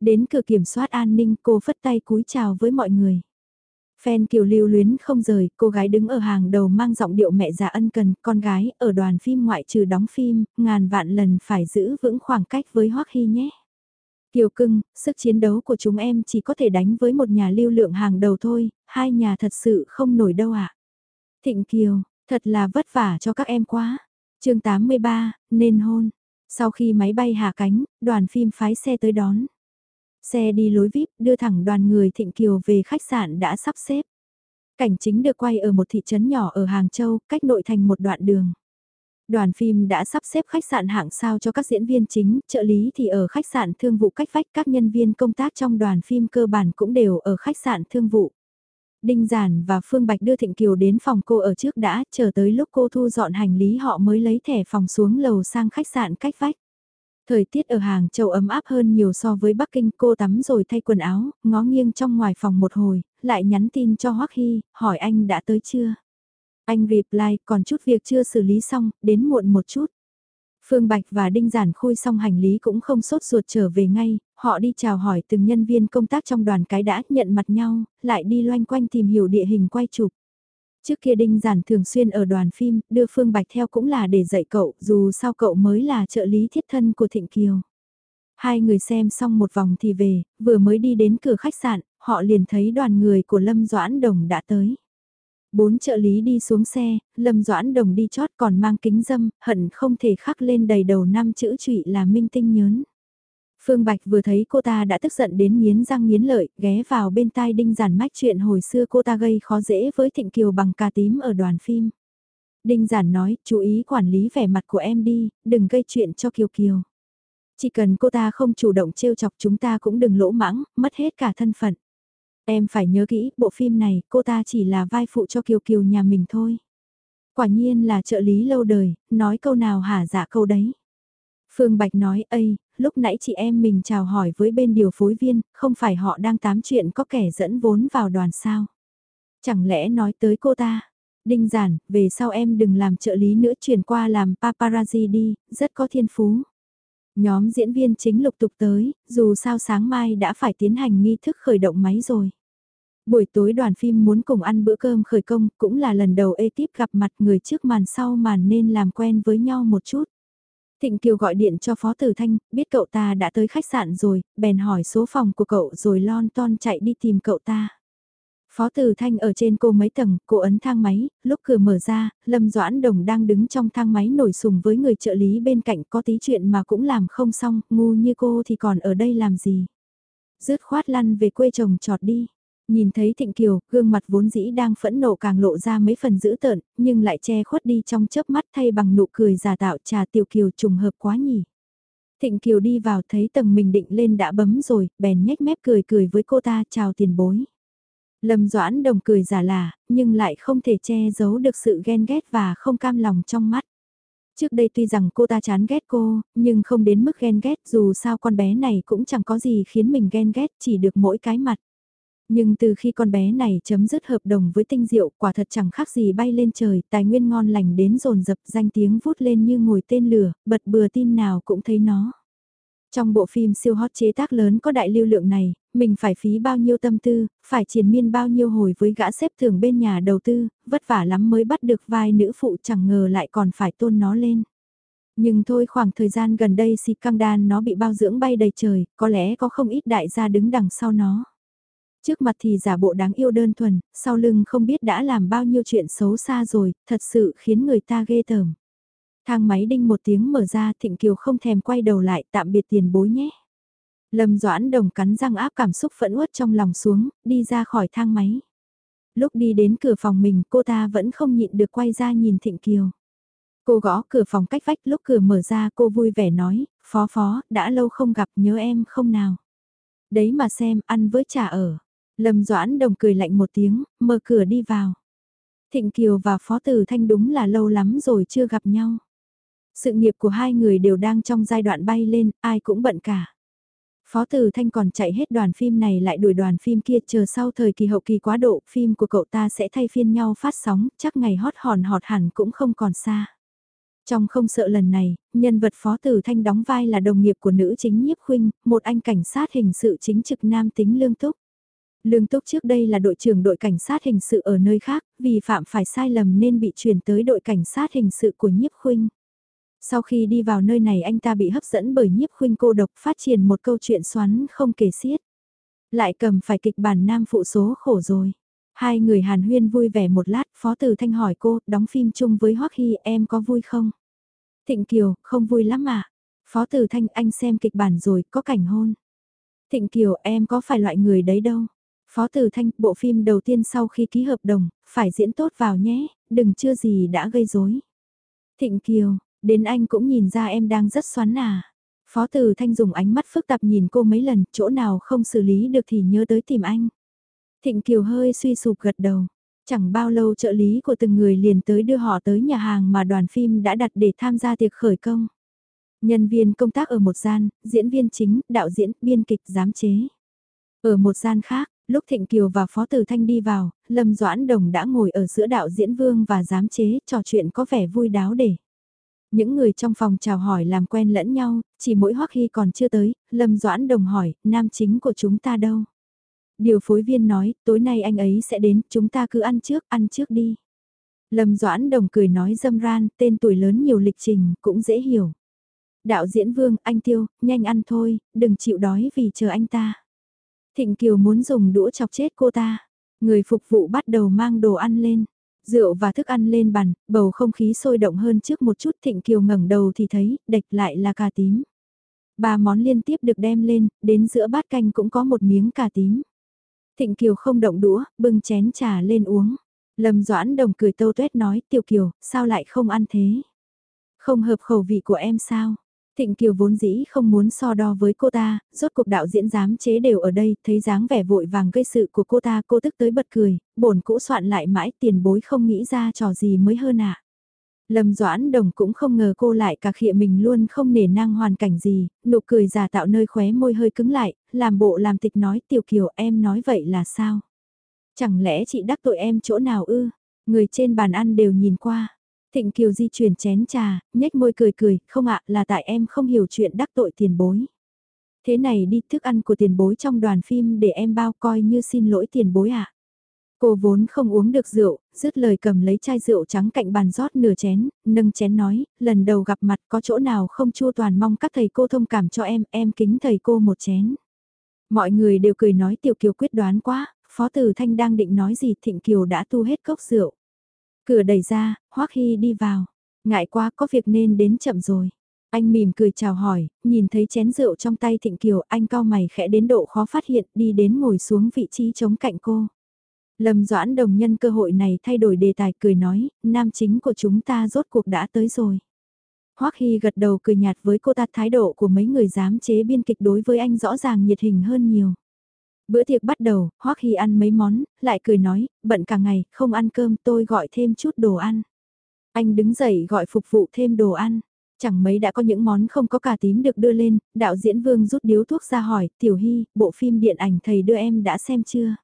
Đến cửa kiểm soát an ninh cô phất tay cúi chào với mọi người. Fan kiều lưu luyến không rời, cô gái đứng ở hàng đầu mang giọng điệu mẹ già ân cần, con gái, ở đoàn phim ngoại trừ đóng phim, ngàn vạn lần phải giữ vững khoảng cách với Hoắc Hy nhé. Kiều cưng, sức chiến đấu của chúng em chỉ có thể đánh với một nhà lưu lượng hàng đầu thôi, hai nhà thật sự không nổi đâu ạ. À. Thịnh Kiều, thật là vất vả cho các em quá. chương 83, nên hôn. Sau khi máy bay hạ cánh, đoàn phim phái xe tới đón. Xe đi lối VIP đưa thẳng đoàn người Thịnh Kiều về khách sạn đã sắp xếp. Cảnh chính được quay ở một thị trấn nhỏ ở Hàng Châu, cách nội thành một đoạn đường. Đoàn phim đã sắp xếp khách sạn hạng sao cho các diễn viên chính, trợ lý thì ở khách sạn thương vụ cách vách các nhân viên công tác trong đoàn phim cơ bản cũng đều ở khách sạn thương vụ. Đinh Giản và Phương Bạch đưa Thịnh Kiều đến phòng cô ở trước đã, chờ tới lúc cô thu dọn hành lý họ mới lấy thẻ phòng xuống lầu sang khách sạn cách vách. Thời tiết ở Hàng Châu ấm áp hơn nhiều so với Bắc Kinh cô tắm rồi thay quần áo, ngó nghiêng trong ngoài phòng một hồi, lại nhắn tin cho Hoắc Hy, hỏi anh đã tới chưa? Anh reply còn chút việc chưa xử lý xong, đến muộn một chút. Phương Bạch và Đinh Giản khui xong hành lý cũng không sốt ruột trở về ngay, họ đi chào hỏi từng nhân viên công tác trong đoàn cái đã nhận mặt nhau, lại đi loanh quanh tìm hiểu địa hình quay chụp. Trước kia Đinh Giản thường xuyên ở đoàn phim, đưa Phương Bạch theo cũng là để dạy cậu, dù sao cậu mới là trợ lý thiết thân của Thịnh Kiều. Hai người xem xong một vòng thì về, vừa mới đi đến cửa khách sạn, họ liền thấy đoàn người của Lâm Doãn Đồng đã tới. Bốn trợ lý đi xuống xe, Lâm Doãn Đồng đi chót còn mang kính dâm, hận không thể khắc lên đầy đầu năm chữ trụy là minh tinh nhớn. Phương Bạch vừa thấy cô ta đã tức giận đến miến răng miến lợi, ghé vào bên tai đinh giản mách chuyện hồi xưa cô ta gây khó dễ với Thịnh Kiều bằng cà tím ở đoàn phim. Đinh giản nói, chú ý quản lý vẻ mặt của em đi, đừng gây chuyện cho Kiều Kiều. Chỉ cần cô ta không chủ động trêu chọc chúng ta cũng đừng lỗ mãng, mất hết cả thân phận. Em phải nhớ kỹ, bộ phim này, cô ta chỉ là vai phụ cho Kiều Kiều nhà mình thôi. Quả nhiên là trợ lý lâu đời, nói câu nào hả dạ câu đấy. Phương Bạch nói, ây, lúc nãy chị em mình chào hỏi với bên điều phối viên, không phải họ đang tám chuyện có kẻ dẫn vốn vào đoàn sao. Chẳng lẽ nói tới cô ta? Đinh giản, về sau em đừng làm trợ lý nữa chuyển qua làm paparazzi đi, rất có thiên phú. Nhóm diễn viên chính lục tục tới, dù sao sáng mai đã phải tiến hành nghi thức khởi động máy rồi. Buổi tối đoàn phim muốn cùng ăn bữa cơm khởi công, cũng là lần đầu ekip gặp mặt người trước màn sau màn nên làm quen với nhau một chút. Thịnh Kiều gọi điện cho Phó Tử Thanh, biết cậu ta đã tới khách sạn rồi, bèn hỏi số phòng của cậu rồi lon ton chạy đi tìm cậu ta. Phó Tử Thanh ở trên cô mấy tầng, cô ấn thang máy, lúc cửa mở ra, Lâm Doãn Đồng đang đứng trong thang máy nổi sùng với người trợ lý bên cạnh có tí chuyện mà cũng làm không xong, ngu như cô thì còn ở đây làm gì. Dứt khoát lăn về quê chồng trọt đi. Nhìn thấy Thịnh Kiều, gương mặt vốn dĩ đang phẫn nộ càng lộ ra mấy phần dữ tợn, nhưng lại che khuất đi trong chớp mắt thay bằng nụ cười giả tạo trà Tiểu Kiều trùng hợp quá nhỉ. Thịnh Kiều đi vào thấy tầng mình định lên đã bấm rồi, bèn nhếch mép cười cười với cô ta chào tiền bối. Lâm Doãn Đồng cười giả lả, nhưng lại không thể che giấu được sự ghen ghét và không cam lòng trong mắt. Trước đây tuy rằng cô ta chán ghét cô, nhưng không đến mức ghen ghét dù sao con bé này cũng chẳng có gì khiến mình ghen ghét chỉ được mỗi cái mặt. Nhưng từ khi con bé này chấm dứt hợp đồng với tinh diệu quả thật chẳng khác gì bay lên trời, tài nguyên ngon lành đến rồn rập danh tiếng vút lên như ngồi tên lửa, bật bừa tin nào cũng thấy nó. Trong bộ phim siêu hot chế tác lớn có đại lưu lượng này, mình phải phí bao nhiêu tâm tư, phải triền miên bao nhiêu hồi với gã xếp thường bên nhà đầu tư, vất vả lắm mới bắt được vai nữ phụ chẳng ngờ lại còn phải tôn nó lên. Nhưng thôi khoảng thời gian gần đây si căng đan nó bị bao dưỡng bay đầy trời, có lẽ có không ít đại gia đứng đằng sau nó. Trước mặt thì giả bộ đáng yêu đơn thuần, sau lưng không biết đã làm bao nhiêu chuyện xấu xa rồi, thật sự khiến người ta ghê tởm. Thang máy đinh một tiếng mở ra Thịnh Kiều không thèm quay đầu lại tạm biệt tiền bối nhé. Lâm Doãn Đồng cắn răng áp cảm xúc phẫn uất trong lòng xuống, đi ra khỏi thang máy. Lúc đi đến cửa phòng mình cô ta vẫn không nhịn được quay ra nhìn Thịnh Kiều. Cô gõ cửa phòng cách vách lúc cửa mở ra cô vui vẻ nói, phó phó, đã lâu không gặp nhớ em không nào. Đấy mà xem, ăn với trà ở. Lâm Doãn Đồng cười lạnh một tiếng, mở cửa đi vào. Thịnh Kiều và Phó Tử Thanh đúng là lâu lắm rồi chưa gặp nhau. Sự nghiệp của hai người đều đang trong giai đoạn bay lên, ai cũng bận cả. Phó Tử Thanh còn chạy hết đoàn phim này lại đuổi đoàn phim kia chờ sau thời kỳ hậu kỳ quá độ, phim của cậu ta sẽ thay phiên nhau phát sóng, chắc ngày hot hòn hot hẳn cũng không còn xa. Trong không sợ lần này, nhân vật Phó Tử Thanh đóng vai là đồng nghiệp của nữ chính nhiếp khuynh, một anh cảnh sát hình sự chính trực nam tính lương túc. Lương Túc trước đây là đội trưởng đội cảnh sát hình sự ở nơi khác, vì phạm phải sai lầm nên bị chuyển tới đội cảnh sát hình sự của nhiếp khuynh. Sau khi đi vào nơi này anh ta bị hấp dẫn bởi nhiếp khuynh cô độc phát triển một câu chuyện xoắn không kể xiết. Lại cầm phải kịch bản nam phụ số khổ rồi. Hai người hàn huyên vui vẻ một lát, Phó Tử Thanh hỏi cô, đóng phim chung với Hoắc Hy em có vui không? Thịnh Kiều, không vui lắm à? Phó Tử Thanh anh xem kịch bản rồi, có cảnh hôn. Thịnh Kiều em có phải loại người đấy đâu. Phó Tử Thanh, bộ phim đầu tiên sau khi ký hợp đồng, phải diễn tốt vào nhé, đừng chưa gì đã gây rối. Thịnh Kiều, đến anh cũng nhìn ra em đang rất xoắn à. Phó Tử Thanh dùng ánh mắt phức tạp nhìn cô mấy lần, chỗ nào không xử lý được thì nhớ tới tìm anh. Thịnh Kiều hơi suy sụp gật đầu. Chẳng bao lâu trợ lý của từng người liền tới đưa họ tới nhà hàng mà đoàn phim đã đặt để tham gia tiệc khởi công. Nhân viên công tác ở một gian, diễn viên chính, đạo diễn, biên kịch, giám chế. Ở một gian khác, lúc Thịnh Kiều và Phó Tử Thanh đi vào, Lâm Doãn Đồng đã ngồi ở giữa đạo diễn vương và giám chế, trò chuyện có vẻ vui đáo để. Những người trong phòng chào hỏi làm quen lẫn nhau, chỉ mỗi Hoắc Hy còn chưa tới, Lâm Doãn Đồng hỏi, nam chính của chúng ta đâu? Điều phối viên nói, tối nay anh ấy sẽ đến, chúng ta cứ ăn trước, ăn trước đi. Lâm Doãn Đồng cười nói dâm ran, tên tuổi lớn nhiều lịch trình, cũng dễ hiểu. Đạo diễn Vương, anh Tiêu, nhanh ăn thôi, đừng chịu đói vì chờ anh ta. Thịnh Kiều muốn dùng đũa chọc chết cô ta. Người phục vụ bắt đầu mang đồ ăn lên. Rượu và thức ăn lên bàn, bầu không khí sôi động hơn trước một chút Thịnh Kiều ngẩng đầu thì thấy, đạch lại là cà tím. Ba món liên tiếp được đem lên, đến giữa bát canh cũng có một miếng cà tím. Thịnh Kiều không động đũa, bưng chén trà lên uống. Lâm Doãn Đồng cười tâu tuét nói, Tiểu Kiều, sao lại không ăn thế? Không hợp khẩu vị của em sao? Thịnh Kiều vốn dĩ không muốn so đo với cô ta, rốt cuộc đạo diễn giám chế đều ở đây, thấy dáng vẻ vội vàng gây sự của cô ta, cô tức tới bật cười, bổn cũ soạn lại mãi tiền bối không nghĩ ra trò gì mới hơn ạ. À. Lâm Doãn Đồng cũng không ngờ cô lại cả khịa mình luôn không nể năng hoàn cảnh gì, nụ cười giả tạo nơi khóe môi hơi cứng lại, làm bộ làm tịch nói Tiểu Kiều em nói vậy là sao? Chẳng lẽ chị đắc tội em chỗ nào ư? Người trên bàn ăn đều nhìn qua. Thịnh Kiều di chuyển chén trà, nhếch môi cười cười, không ạ là tại em không hiểu chuyện đắc tội tiền bối. Thế này đi thức ăn của tiền bối trong đoàn phim để em bao coi như xin lỗi tiền bối ạ. Cô vốn không uống được rượu, dứt lời cầm lấy chai rượu trắng cạnh bàn rót nửa chén, nâng chén nói, lần đầu gặp mặt có chỗ nào không chua toàn mong các thầy cô thông cảm cho em, em kính thầy cô một chén. Mọi người đều cười nói Tiểu Kiều quyết đoán quá, Phó Tử Thanh đang định nói gì Thịnh Kiều đã tu hết cốc rượu. Cửa đẩy ra, Hoắc Hy đi vào. Ngại quá có việc nên đến chậm rồi. Anh mỉm cười chào hỏi, nhìn thấy chén rượu trong tay Thịnh Kiều, anh cao mày khẽ đến độ khó phát hiện, đi đến ngồi xuống vị trí chống cạnh cô. Lâm Doãn Đồng nhân cơ hội này thay đổi đề tài cười nói, nam chính của chúng ta rốt cuộc đã tới rồi. Hoắc Hy gật đầu cười nhạt với cô ta thái độ của mấy người dám chế biên kịch đối với anh rõ ràng nhiệt hình hơn nhiều. Bữa tiệc bắt đầu, Hoắc Hy ăn mấy món, lại cười nói, bận cả ngày, không ăn cơm tôi gọi thêm chút đồ ăn. Anh đứng dậy gọi phục vụ thêm đồ ăn. Chẳng mấy đã có những món không có cà tím được đưa lên, đạo diễn Vương rút điếu thuốc ra hỏi, Tiểu Hy, bộ phim điện ảnh thầy đưa em đã xem chưa?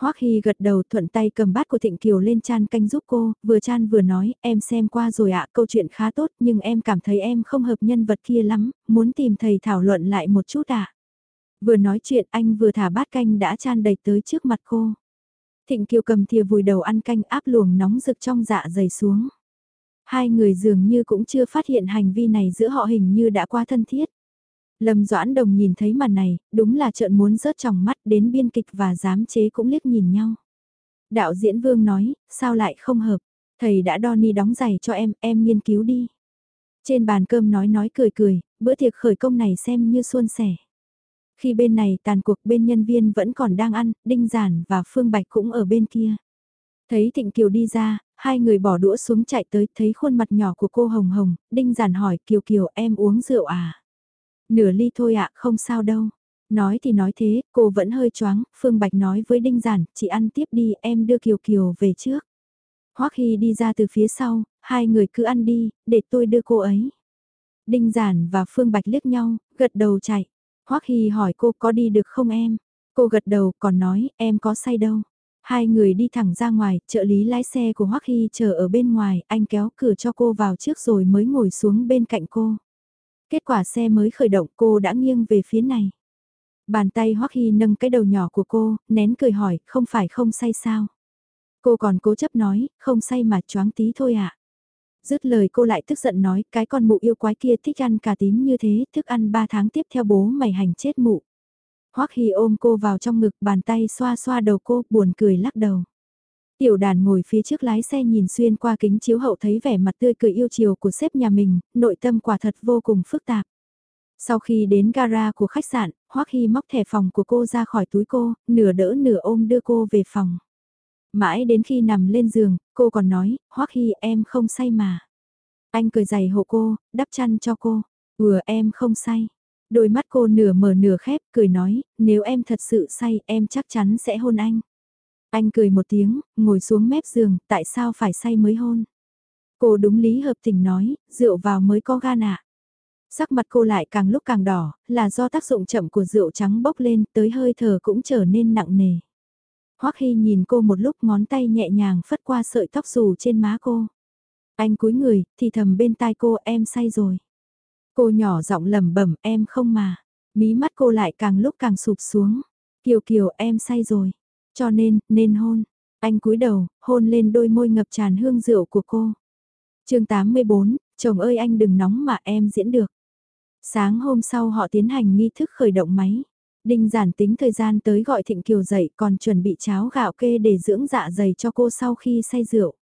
Hoắc Hy gật đầu thuận tay cầm bát của Thịnh Kiều lên chan canh giúp cô, vừa chan vừa nói, em xem qua rồi ạ, câu chuyện khá tốt nhưng em cảm thấy em không hợp nhân vật kia lắm, muốn tìm thầy thảo luận lại một chút ạ. Vừa nói chuyện anh vừa thả bát canh đã chan đầy tới trước mặt cô. Thịnh Kiều cầm thìa vùi đầu ăn canh áp luồng nóng rực trong dạ dày xuống. Hai người dường như cũng chưa phát hiện hành vi này giữa họ hình như đã qua thân thiết. Lâm Doãn Đồng nhìn thấy màn này, đúng là trợn muốn rớt trong mắt đến biên kịch và giám chế cũng liếc nhìn nhau. Đạo diễn Vương nói, sao lại không hợp, thầy đã đo ni đóng giày cho em, em nghiên cứu đi. Trên bàn cơm nói nói cười cười, bữa tiệc khởi công này xem như suôn sẻ. Khi bên này tàn cuộc bên nhân viên vẫn còn đang ăn, Đinh Giản và Phương Bạch cũng ở bên kia. Thấy Thịnh Kiều đi ra, hai người bỏ đũa xuống chạy tới, thấy khuôn mặt nhỏ của cô hồng hồng, Đinh Giản hỏi Kiều Kiều em uống rượu à? Nửa ly thôi ạ, không sao đâu. Nói thì nói thế, cô vẫn hơi choáng, Phương Bạch nói với Đinh Giản, chị ăn tiếp đi, em đưa Kiều Kiều về trước. Hoắc Hy đi ra từ phía sau, hai người cứ ăn đi, để tôi đưa cô ấy. Đinh Giản và Phương Bạch liếc nhau, gật đầu chạy. Hoắc Hy hỏi cô có đi được không em? Cô gật đầu còn nói em có say đâu. Hai người đi thẳng ra ngoài, trợ lý lái xe của Hoắc Hy chờ ở bên ngoài, anh kéo cửa cho cô vào trước rồi mới ngồi xuống bên cạnh cô. Kết quả xe mới khởi động cô đã nghiêng về phía này. Bàn tay Hoắc Hy nâng cái đầu nhỏ của cô, nén cười hỏi, không phải không say sao? Cô còn cố chấp nói, không say mà choáng tí thôi ạ. À? Dứt lời cô lại tức giận nói, cái con mụ yêu quái kia thích ăn cà tím như thế, thức ăn 3 tháng tiếp theo bố mày hành chết mụ. Hoắc Hy ôm cô vào trong ngực, bàn tay xoa xoa đầu cô, buồn cười lắc đầu. Tiểu đàn ngồi phía trước lái xe nhìn xuyên qua kính chiếu hậu thấy vẻ mặt tươi cười yêu chiều của sếp nhà mình, nội tâm quả thật vô cùng phức tạp. Sau khi đến gara của khách sạn, Hoắc Hy móc thẻ phòng của cô ra khỏi túi cô, nửa đỡ nửa ôm đưa cô về phòng. Mãi đến khi nằm lên giường, cô còn nói, Hoắc Hy em không say mà. Anh cười giày hộ cô, đắp chăn cho cô. Vừa em không say. Đôi mắt cô nửa mở nửa khép, cười nói, nếu em thật sự say em chắc chắn sẽ hôn anh. Anh cười một tiếng, ngồi xuống mép giường, tại sao phải say mới hôn? Cô đúng lý hợp tình nói, rượu vào mới có gan ạ. Sắc mặt cô lại càng lúc càng đỏ, là do tác dụng chậm của rượu trắng bốc lên, tới hơi thở cũng trở nên nặng nề. Hoắc Hy nhìn cô một lúc ngón tay nhẹ nhàng phất qua sợi tóc xù trên má cô. Anh cúi người, thì thầm bên tai cô em say rồi. Cô nhỏ giọng lẩm bẩm em không mà. Mí mắt cô lại càng lúc càng sụp xuống. Kiều Kiều em say rồi. Cho nên, nên hôn. Anh cúi đầu, hôn lên đôi môi ngập tràn hương rượu của cô. chương 84, chồng ơi anh đừng nóng mà em diễn được. Sáng hôm sau họ tiến hành nghi thức khởi động máy. Đinh giản tính thời gian tới gọi Thịnh Kiều dậy còn chuẩn bị cháo gạo kê để dưỡng dạ dày cho cô sau khi say rượu.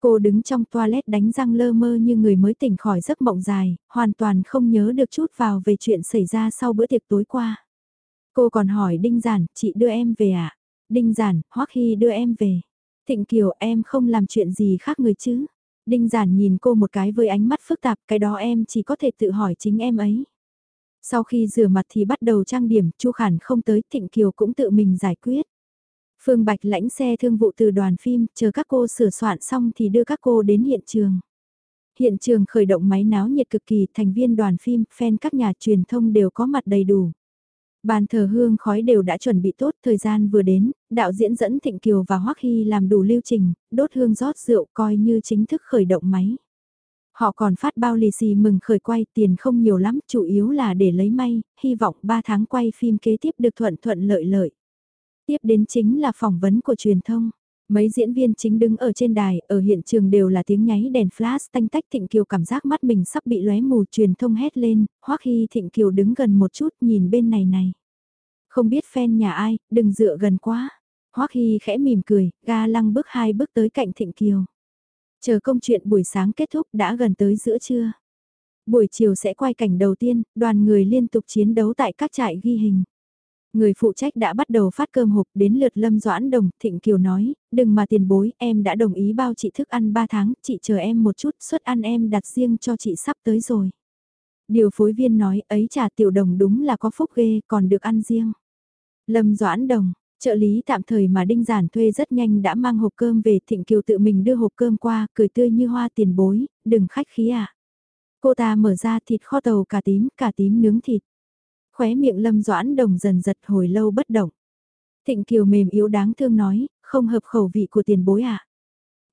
Cô đứng trong toilet đánh răng lơ mơ như người mới tỉnh khỏi giấc mộng dài, hoàn toàn không nhớ được chút vào về chuyện xảy ra sau bữa tiệc tối qua. Cô còn hỏi Đinh Giản, chị đưa em về à? Đinh Giản, Hoắc Hy đưa em về. Thịnh Kiều em không làm chuyện gì khác người chứ? Đinh Giản nhìn cô một cái với ánh mắt phức tạp, cái đó em chỉ có thể tự hỏi chính em ấy. Sau khi rửa mặt thì bắt đầu trang điểm, Chu Khản không tới, Thịnh Kiều cũng tự mình giải quyết. Phương Bạch lãnh xe thương vụ từ đoàn phim, chờ các cô sửa soạn xong thì đưa các cô đến hiện trường. Hiện trường khởi động máy náo nhiệt cực kỳ, thành viên đoàn phim, fan các nhà truyền thông đều có mặt đầy đủ. Bàn thờ hương khói đều đã chuẩn bị tốt, thời gian vừa đến, đạo diễn dẫn Thịnh Kiều và Hoắc Hy làm đủ lưu trình, đốt hương rót rượu coi như chính thức khởi động máy. Họ còn phát bao lì xì mừng khởi quay tiền không nhiều lắm, chủ yếu là để lấy may, hy vọng 3 tháng quay phim kế tiếp được thuận thuận lợi lợi. Tiếp đến chính là phỏng vấn của truyền thông. Mấy diễn viên chính đứng ở trên đài, ở hiện trường đều là tiếng nháy đèn flash tanh tách Thịnh Kiều cảm giác mắt mình sắp bị lóe mù truyền thông hét lên, hoắc khi Thịnh Kiều đứng gần một chút nhìn bên này này. Không biết fan nhà ai, đừng dựa gần quá. hoắc Hy khẽ mỉm cười, ga lăng bước hai bước tới cạnh Thịnh Kiều. Chờ công chuyện buổi sáng kết thúc đã gần tới giữa trưa. Buổi chiều sẽ quay cảnh đầu tiên, đoàn người liên tục chiến đấu tại các trại ghi hình. Người phụ trách đã bắt đầu phát cơm hộp đến lượt Lâm Doãn Đồng, Thịnh Kiều nói, đừng mà tiền bối, em đã đồng ý bao chị thức ăn 3 tháng, chị chờ em một chút, suất ăn em đặt riêng cho chị sắp tới rồi. Điều phối viên nói, ấy trà tiểu đồng đúng là có phúc ghê, còn được ăn riêng. Lâm Doãn Đồng, trợ lý tạm thời mà Đinh Giản thuê rất nhanh đã mang hộp cơm về, Thịnh Kiều tự mình đưa hộp cơm qua, cười tươi như hoa tiền bối, đừng khách khí à. Cô ta mở ra thịt kho tàu cà tím, cà tím nướng thịt khóe miệng lâm doãn đồng dần giật hồi lâu bất động. Thịnh Kiều mềm yếu đáng thương nói, không hợp khẩu vị của tiền bối ạ. À?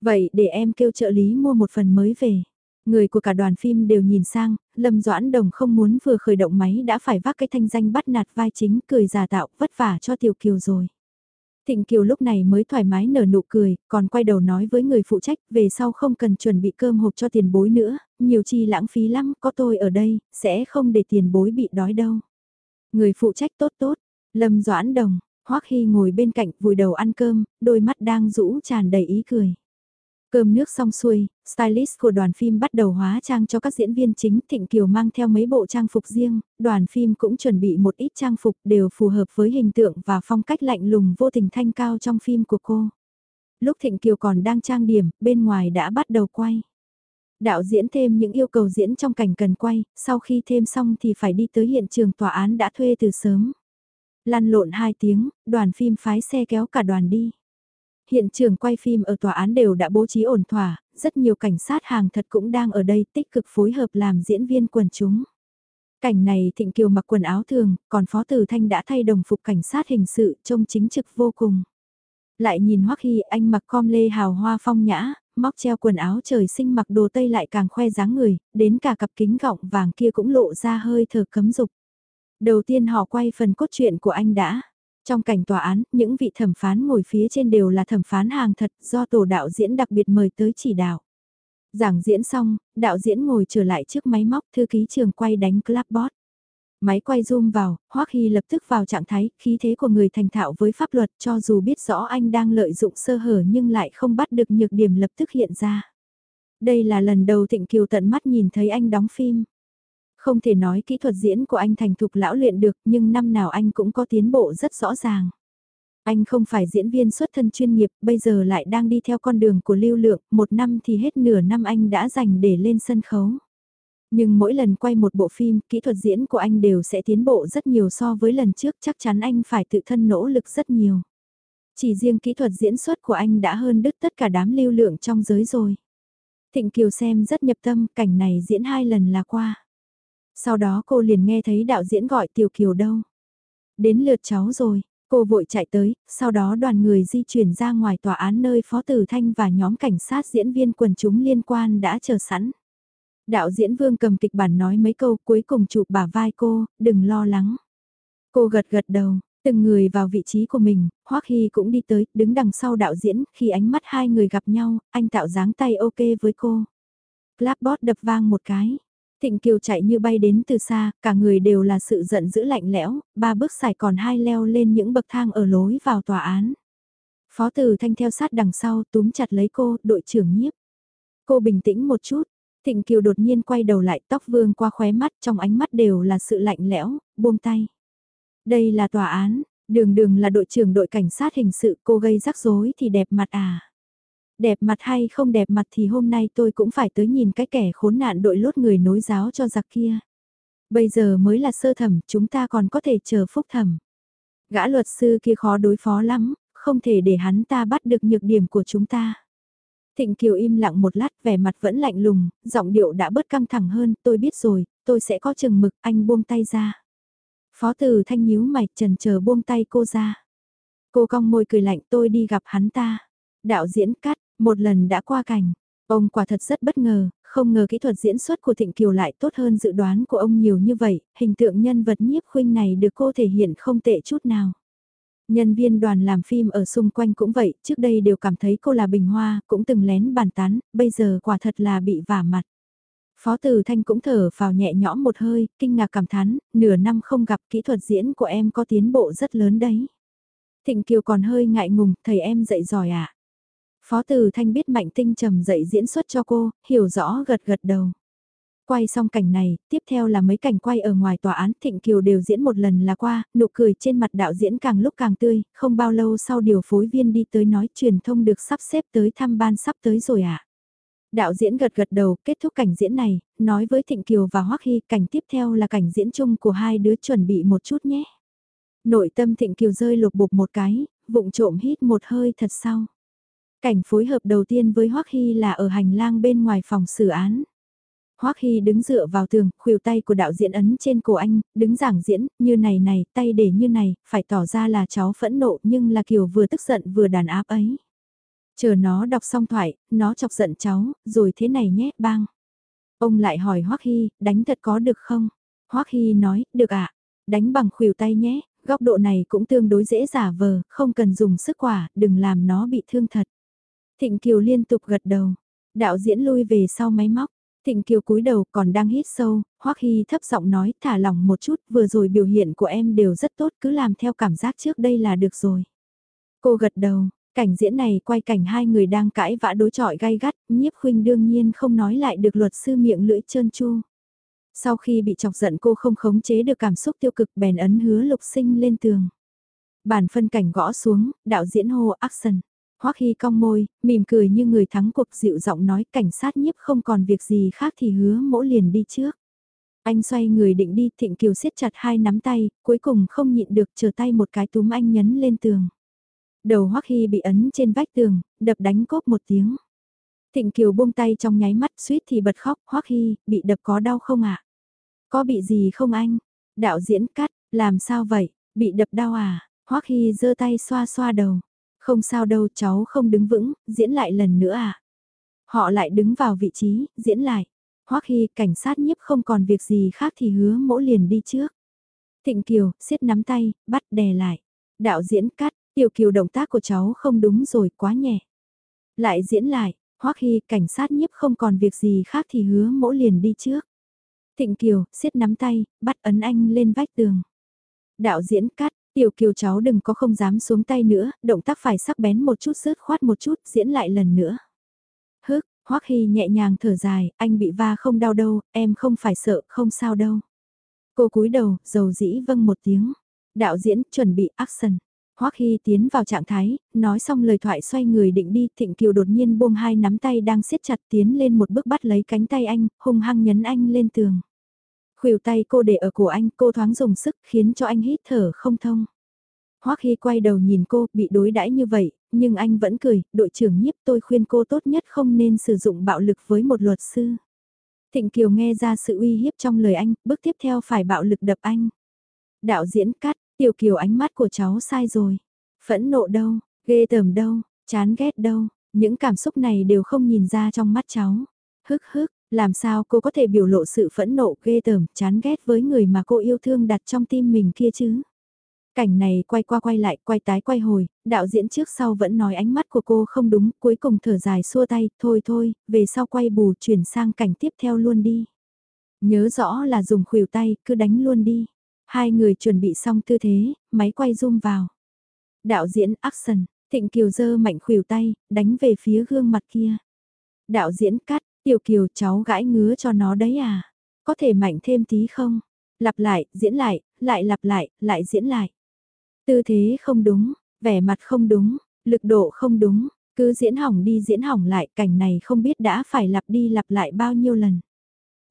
Vậy để em kêu trợ lý mua một phần mới về. Người của cả đoàn phim đều nhìn sang, Lâm Doãn Đồng không muốn vừa khởi động máy đã phải vác cái thanh danh bắt nạt vai chính cười giả tạo vất vả cho Tiểu Kiều rồi. Thịnh Kiều lúc này mới thoải mái nở nụ cười, còn quay đầu nói với người phụ trách về sau không cần chuẩn bị cơm hộp cho tiền bối nữa, nhiều chi lãng phí lắm, có tôi ở đây, sẽ không để tiền bối bị đói đâu. Người phụ trách tốt tốt, Lâm Doãn Đồng, Hoắc Hy ngồi bên cạnh vùi đầu ăn cơm, đôi mắt đang rũ tràn đầy ý cười. Cơm nước xong xuôi, stylist của đoàn phim bắt đầu hóa trang cho các diễn viên chính Thịnh Kiều mang theo mấy bộ trang phục riêng, đoàn phim cũng chuẩn bị một ít trang phục đều phù hợp với hình tượng và phong cách lạnh lùng vô tình thanh cao trong phim của cô. Lúc Thịnh Kiều còn đang trang điểm, bên ngoài đã bắt đầu quay. Đạo diễn thêm những yêu cầu diễn trong cảnh cần quay, sau khi thêm xong thì phải đi tới hiện trường tòa án đã thuê từ sớm. Lăn lộn 2 tiếng, đoàn phim phái xe kéo cả đoàn đi. Hiện trường quay phim ở tòa án đều đã bố trí ổn thỏa, rất nhiều cảnh sát hàng thật cũng đang ở đây tích cực phối hợp làm diễn viên quần chúng. Cảnh này Thịnh Kiều mặc quần áo thường, còn Phó Tử Thanh đã thay đồng phục cảnh sát hình sự trông chính trực vô cùng. Lại nhìn Hoắc Hy anh mặc com lê hào hoa phong nhã, móc treo quần áo trời sinh mặc đồ tây lại càng khoe dáng người, đến cả cặp kính gọng vàng kia cũng lộ ra hơi thở cấm dục. Đầu tiên họ quay phần cốt truyện của anh đã. Trong cảnh tòa án, những vị thẩm phán ngồi phía trên đều là thẩm phán hàng thật do tổ đạo diễn đặc biệt mời tới chỉ đạo. Giảng diễn xong, đạo diễn ngồi trở lại trước máy móc thư ký trường quay đánh clapboard. Máy quay zoom vào, Hoắc Hy lập tức vào trạng thái, khí thế của người thành thạo với pháp luật cho dù biết rõ anh đang lợi dụng sơ hở nhưng lại không bắt được nhược điểm lập tức hiện ra. Đây là lần đầu Thịnh Kiều tận mắt nhìn thấy anh đóng phim. Không thể nói kỹ thuật diễn của anh thành thục lão luyện được nhưng năm nào anh cũng có tiến bộ rất rõ ràng. Anh không phải diễn viên xuất thân chuyên nghiệp, bây giờ lại đang đi theo con đường của lưu lượng, một năm thì hết nửa năm anh đã dành để lên sân khấu. Nhưng mỗi lần quay một bộ phim, kỹ thuật diễn của anh đều sẽ tiến bộ rất nhiều so với lần trước, chắc chắn anh phải tự thân nỗ lực rất nhiều. Chỉ riêng kỹ thuật diễn xuất của anh đã hơn đứt tất cả đám lưu lượng trong giới rồi. Thịnh Kiều xem rất nhập tâm, cảnh này diễn hai lần là qua. Sau đó cô liền nghe thấy đạo diễn gọi Tiểu Kiều đâu. Đến lượt cháu rồi, cô vội chạy tới, sau đó đoàn người di chuyển ra ngoài tòa án nơi Phó Tử Thanh và nhóm cảnh sát diễn viên quần chúng liên quan đã chờ sẵn. Đạo diễn Vương cầm kịch bản nói mấy câu cuối cùng chụp bả vai cô, đừng lo lắng. Cô gật gật đầu, từng người vào vị trí của mình, Hoắc Hy cũng đi tới, đứng đằng sau đạo diễn, khi ánh mắt hai người gặp nhau, anh tạo dáng tay ok với cô. Clapbot đập vang một cái. Thịnh Kiều chạy như bay đến từ xa, cả người đều là sự giận dữ lạnh lẽo, ba bước xài còn hai leo lên những bậc thang ở lối vào tòa án. Phó Tử Thanh theo sát đằng sau túm chặt lấy cô, đội trưởng nhiếp. Cô bình tĩnh một chút, Thịnh Kiều đột nhiên quay đầu lại tóc vương qua khóe mắt trong ánh mắt đều là sự lạnh lẽo, buông tay. Đây là tòa án, đường đường là đội trưởng đội cảnh sát hình sự cô gây rắc rối thì đẹp mặt à. Đẹp mặt hay không đẹp mặt thì hôm nay tôi cũng phải tới nhìn cái kẻ khốn nạn đội lốt người nối giáo cho giặc kia. Bây giờ mới là sơ thẩm, chúng ta còn có thể chờ phúc thẩm. Gã luật sư kia khó đối phó lắm, không thể để hắn ta bắt được nhược điểm của chúng ta. Thịnh Kiều im lặng một lát vẻ mặt vẫn lạnh lùng, giọng điệu đã bớt căng thẳng hơn, tôi biết rồi, tôi sẽ có chừng mực, anh buông tay ra. Phó tử thanh nhíu mày trần chờ buông tay cô ra. Cô cong môi cười lạnh tôi đi gặp hắn ta. Đạo diễn cắt, một lần đã qua cảnh. Ông quả thật rất bất ngờ, không ngờ kỹ thuật diễn xuất của Thịnh Kiều lại tốt hơn dự đoán của ông nhiều như vậy, hình tượng nhân vật nhiếp khuynh này được cô thể hiện không tệ chút nào. Nhân viên đoàn làm phim ở xung quanh cũng vậy, trước đây đều cảm thấy cô là bình hoa, cũng từng lén bàn tán, bây giờ quả thật là bị vả mặt. Phó Tử Thanh cũng thở vào nhẹ nhõm một hơi, kinh ngạc cảm thán, nửa năm không gặp kỹ thuật diễn của em có tiến bộ rất lớn đấy. Thịnh Kiều còn hơi ngại ngùng, thầy em dạy giỏi à? Phó Tử Thanh biết Mạnh Tinh trầm dậy diễn xuất cho cô, hiểu rõ gật gật đầu. Quay xong cảnh này, tiếp theo là mấy cảnh quay ở ngoài tòa án Thịnh Kiều đều diễn một lần là qua, nụ cười trên mặt đạo diễn càng lúc càng tươi, không bao lâu sau điều phối viên đi tới nói truyền thông được sắp xếp tới thăm ban sắp tới rồi ạ. À. Đạo diễn gật gật đầu, kết thúc cảnh diễn này, nói với Thịnh Kiều và Hoắc Hy, cảnh tiếp theo là cảnh diễn chung của hai đứa chuẩn bị một chút nhé. Nội tâm Thịnh Kiều rơi lục bục một cái, vụng trộm hít một hơi thật sau. Cảnh phối hợp đầu tiên với Hoắc Hy là ở hành lang bên ngoài phòng xử án. Hoắc Hy đứng dựa vào tường, khuỷu tay của đạo diễn ấn trên cổ anh, đứng giảng diễn, như này này, tay để như này, phải tỏ ra là cháu phẫn nộ nhưng là kiểu vừa tức giận vừa đàn áp ấy. Chờ nó đọc xong thoại, nó chọc giận cháu, rồi thế này nhé, bang. Ông lại hỏi Hoắc Hy, đánh thật có được không? Hoắc Hy nói, được ạ, đánh bằng khuỷu tay nhé, góc độ này cũng tương đối dễ giả vờ, không cần dùng sức quả, đừng làm nó bị thương thật. Thịnh Kiều liên tục gật đầu, đạo diễn lui về sau máy móc, Thịnh Kiều cúi đầu còn đang hít sâu, Hoắc Hy thấp giọng nói thả lỏng một chút, vừa rồi biểu hiện của em đều rất tốt, cứ làm theo cảm giác trước đây là được rồi. Cô gật đầu, cảnh diễn này quay cảnh hai người đang cãi vã đối chọi gay gắt, nhiếp khuynh đương nhiên không nói lại được luật sư miệng lưỡi trơn chu. Sau khi bị chọc giận cô không khống chế được cảm xúc tiêu cực bèn ấn hứa lục sinh lên tường. Bản phân cảnh gõ xuống, đạo diễn hô action. Hoắc Hy cong môi, mỉm cười như người thắng cuộc dịu giọng nói cảnh sát nhiếp không còn việc gì khác thì hứa mỗ liền đi trước. Anh xoay người định đi, Thịnh Kiều siết chặt hai nắm tay, cuối cùng không nhịn được chờ tay một cái túm anh nhấn lên tường. Đầu Hoắc Hy bị ấn trên vách tường, đập đánh cốp một tiếng. Thịnh Kiều buông tay trong nháy mắt suýt thì bật khóc, Hoắc Hy, bị đập có đau không ạ? Có bị gì không anh? Đạo diễn cắt, làm sao vậy? Bị đập đau à? Hoắc Hy giơ tay xoa xoa đầu. Không sao đâu cháu không đứng vững, diễn lại lần nữa à? Họ lại đứng vào vị trí, diễn lại. Hoắc Hy, cảnh sát nhiếp không còn việc gì khác thì hứa mỗ liền đi trước. Thịnh Kiều, siết nắm tay, bắt đè lại. Đạo diễn cắt, Tiểu Kiều động tác của cháu không đúng rồi, quá nhẹ. Lại diễn lại, Hoắc Hy, cảnh sát nhiếp không còn việc gì khác thì hứa mỗ liền đi trước. Thịnh Kiều, siết nắm tay, bắt ấn anh lên vách tường. Đạo diễn cắt, Tiểu kiều cháu đừng có không dám xuống tay nữa, động tác phải sắc bén một chút sớt khoát một chút, diễn lại lần nữa. Hức, Hoắc Hy nhẹ nhàng thở dài, anh bị va không đau đâu, em không phải sợ, không sao đâu. Cô cúi đầu, dầu dĩ vâng một tiếng. Đạo diễn chuẩn bị action. Hoắc Hy tiến vào trạng thái, nói xong lời thoại xoay người định đi, Thịnh Kiều đột nhiên buông hai nắm tay đang siết chặt tiến lên một bước bắt lấy cánh tay anh, hung hăng nhấn anh lên tường. Khuỷu tay cô để ở cổ anh, cô thoáng dùng sức khiến cho anh hít thở không thông. Hoắc Hy quay đầu nhìn cô, bị đối đãi như vậy, nhưng anh vẫn cười, đội trưởng nhiếp tôi khuyên cô tốt nhất không nên sử dụng bạo lực với một luật sư. Thịnh Kiều nghe ra sự uy hiếp trong lời anh, bước tiếp theo phải bạo lực đập anh. Đạo diễn cắt, Tiểu Kiều ánh mắt của cháu sai rồi. Phẫn nộ đâu, ghê tởm đâu, chán ghét đâu, những cảm xúc này đều không nhìn ra trong mắt cháu. Hức hức, làm sao cô có thể biểu lộ sự phẫn nộ ghê tởm, chán ghét với người mà cô yêu thương đặt trong tim mình kia chứ? Cảnh này quay qua quay lại, quay tái quay hồi, đạo diễn trước sau vẫn nói ánh mắt của cô không đúng, cuối cùng thở dài xua tay, thôi thôi, về sau quay bù chuyển sang cảnh tiếp theo luôn đi. Nhớ rõ là dùng khuỷu tay, cứ đánh luôn đi. Hai người chuẩn bị xong tư thế, máy quay zoom vào. Đạo diễn action, Thịnh Kiều dơ mạnh khuỷu tay, đánh về phía gương mặt kia. Đạo diễn cắt, Tiểu Kiều cháu gãi ngứa cho nó đấy à? Có thể mạnh thêm tí không? Lặp lại, diễn lại, lại lặp lại, lại diễn lại. Tư thế không đúng, vẻ mặt không đúng, lực độ không đúng, cứ diễn hỏng đi diễn hỏng lại, cảnh này không biết đã phải lặp đi lặp lại bao nhiêu lần.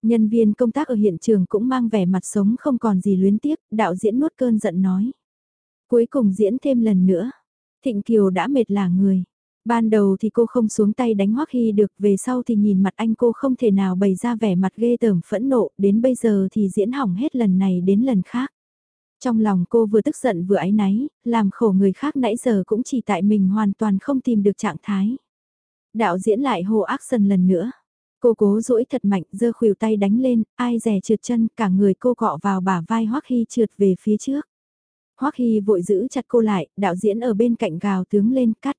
Nhân viên công tác ở hiện trường cũng mang vẻ mặt sống không còn gì luyến tiếc, đạo diễn nuốt cơn giận nói. Cuối cùng diễn thêm lần nữa, Thịnh Kiều đã mệt là người. Ban đầu thì cô không xuống tay đánh Hoắc Hy được, về sau thì nhìn mặt anh cô không thể nào bày ra vẻ mặt ghê tởm phẫn nộ, đến bây giờ thì diễn hỏng hết lần này đến lần khác. Trong lòng cô vừa tức giận vừa áy náy, làm khổ người khác nãy giờ cũng chỉ tại mình hoàn toàn không tìm được trạng thái. Đạo diễn lại hồ action lần nữa. Cô cố duỗi thật mạnh giơ khuỷu tay đánh lên, ai rè trượt chân, cả người cô cọ vào bả vai Hoắc Hy trượt về phía trước. Hoắc Hy vội giữ chặt cô lại, đạo diễn ở bên cạnh gào tướng lên cắt.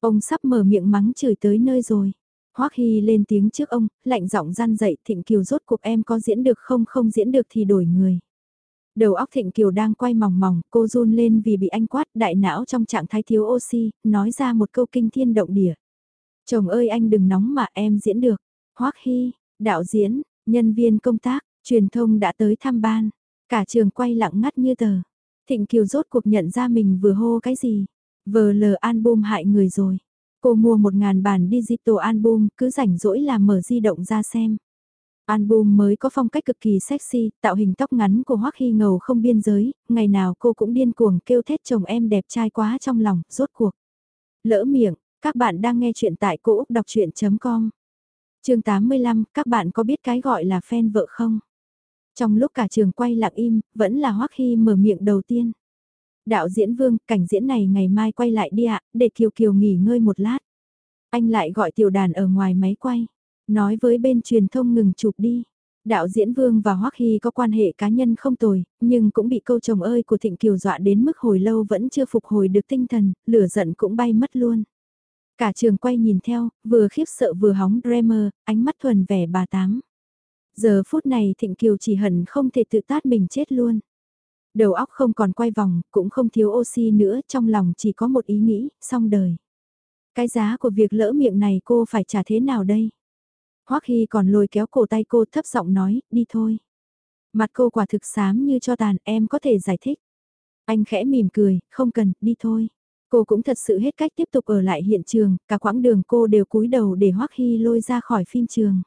Ông sắp mở miệng mắng chửi tới nơi rồi. Hoắc Hy lên tiếng trước ông, lạnh giọng gian dậy Thịnh Kiều rốt cuộc em có diễn được không không diễn được thì đổi người. Đầu óc Thịnh Kiều đang quay mòng mòng, cô run lên vì bị anh quát đại não trong trạng thái thiếu oxy, nói ra một câu kinh thiên động địa. Chồng ơi anh đừng nóng mà em diễn được. Hoắc Hy, đạo diễn, Nhân viên công tác, truyền thông đã tới thăm ban. Cả trường quay lặng ngắt như tờ. Thịnh Kiều rốt cuộc nhận ra mình vừa hô cái gì. Vờ lờ album hại người rồi. Cô mua một ngàn bản digital album, cứ rảnh rỗi là mở di động ra xem. Album mới có phong cách cực kỳ sexy, tạo hình tóc ngắn của Hoắc Hy ngầu không biên giới, ngày nào cô cũng điên cuồng kêu thét chồng em đẹp trai quá trong lòng, rốt cuộc. Lỡ miệng, các bạn đang nghe chuyện tại cô Úc Đọc Chuyện.com. Trường 85, các bạn có biết cái gọi là fan vợ không? Trong lúc cả trường quay lặng im, vẫn là Hoắc Hy mở miệng đầu tiên. Đạo diễn Vương, cảnh diễn này ngày mai quay lại đi ạ, để Kiều Kiều nghỉ ngơi một lát. Anh lại gọi tiểu đàn ở ngoài máy quay. Nói với bên truyền thông ngừng chụp đi. Đạo diễn Vương và Hoắc Hy có quan hệ cá nhân không tồi, nhưng cũng bị câu chồng ơi của Thịnh Kiều dọa đến mức hồi lâu vẫn chưa phục hồi được tinh thần, lửa giận cũng bay mất luôn. Cả trường quay nhìn theo, vừa khiếp sợ vừa hóng Dremer, ánh mắt thuần vẻ bà tám. Giờ phút này Thịnh Kiều chỉ hận không thể tự tát mình chết luôn. Đầu óc không còn quay vòng, cũng không thiếu oxy nữa, trong lòng chỉ có một ý nghĩ, xong đời. Cái giá của việc lỡ miệng này cô phải trả thế nào đây? Hoắc Hy còn lôi kéo cổ tay cô thấp giọng nói, đi thôi. Mặt cô quả thực xám như cho tàn, em có thể giải thích. Anh khẽ mỉm cười, không cần, đi thôi. Cô cũng thật sự hết cách tiếp tục ở lại hiện trường, cả quãng đường cô đều cúi đầu để Hoắc Hy lôi ra khỏi phim trường.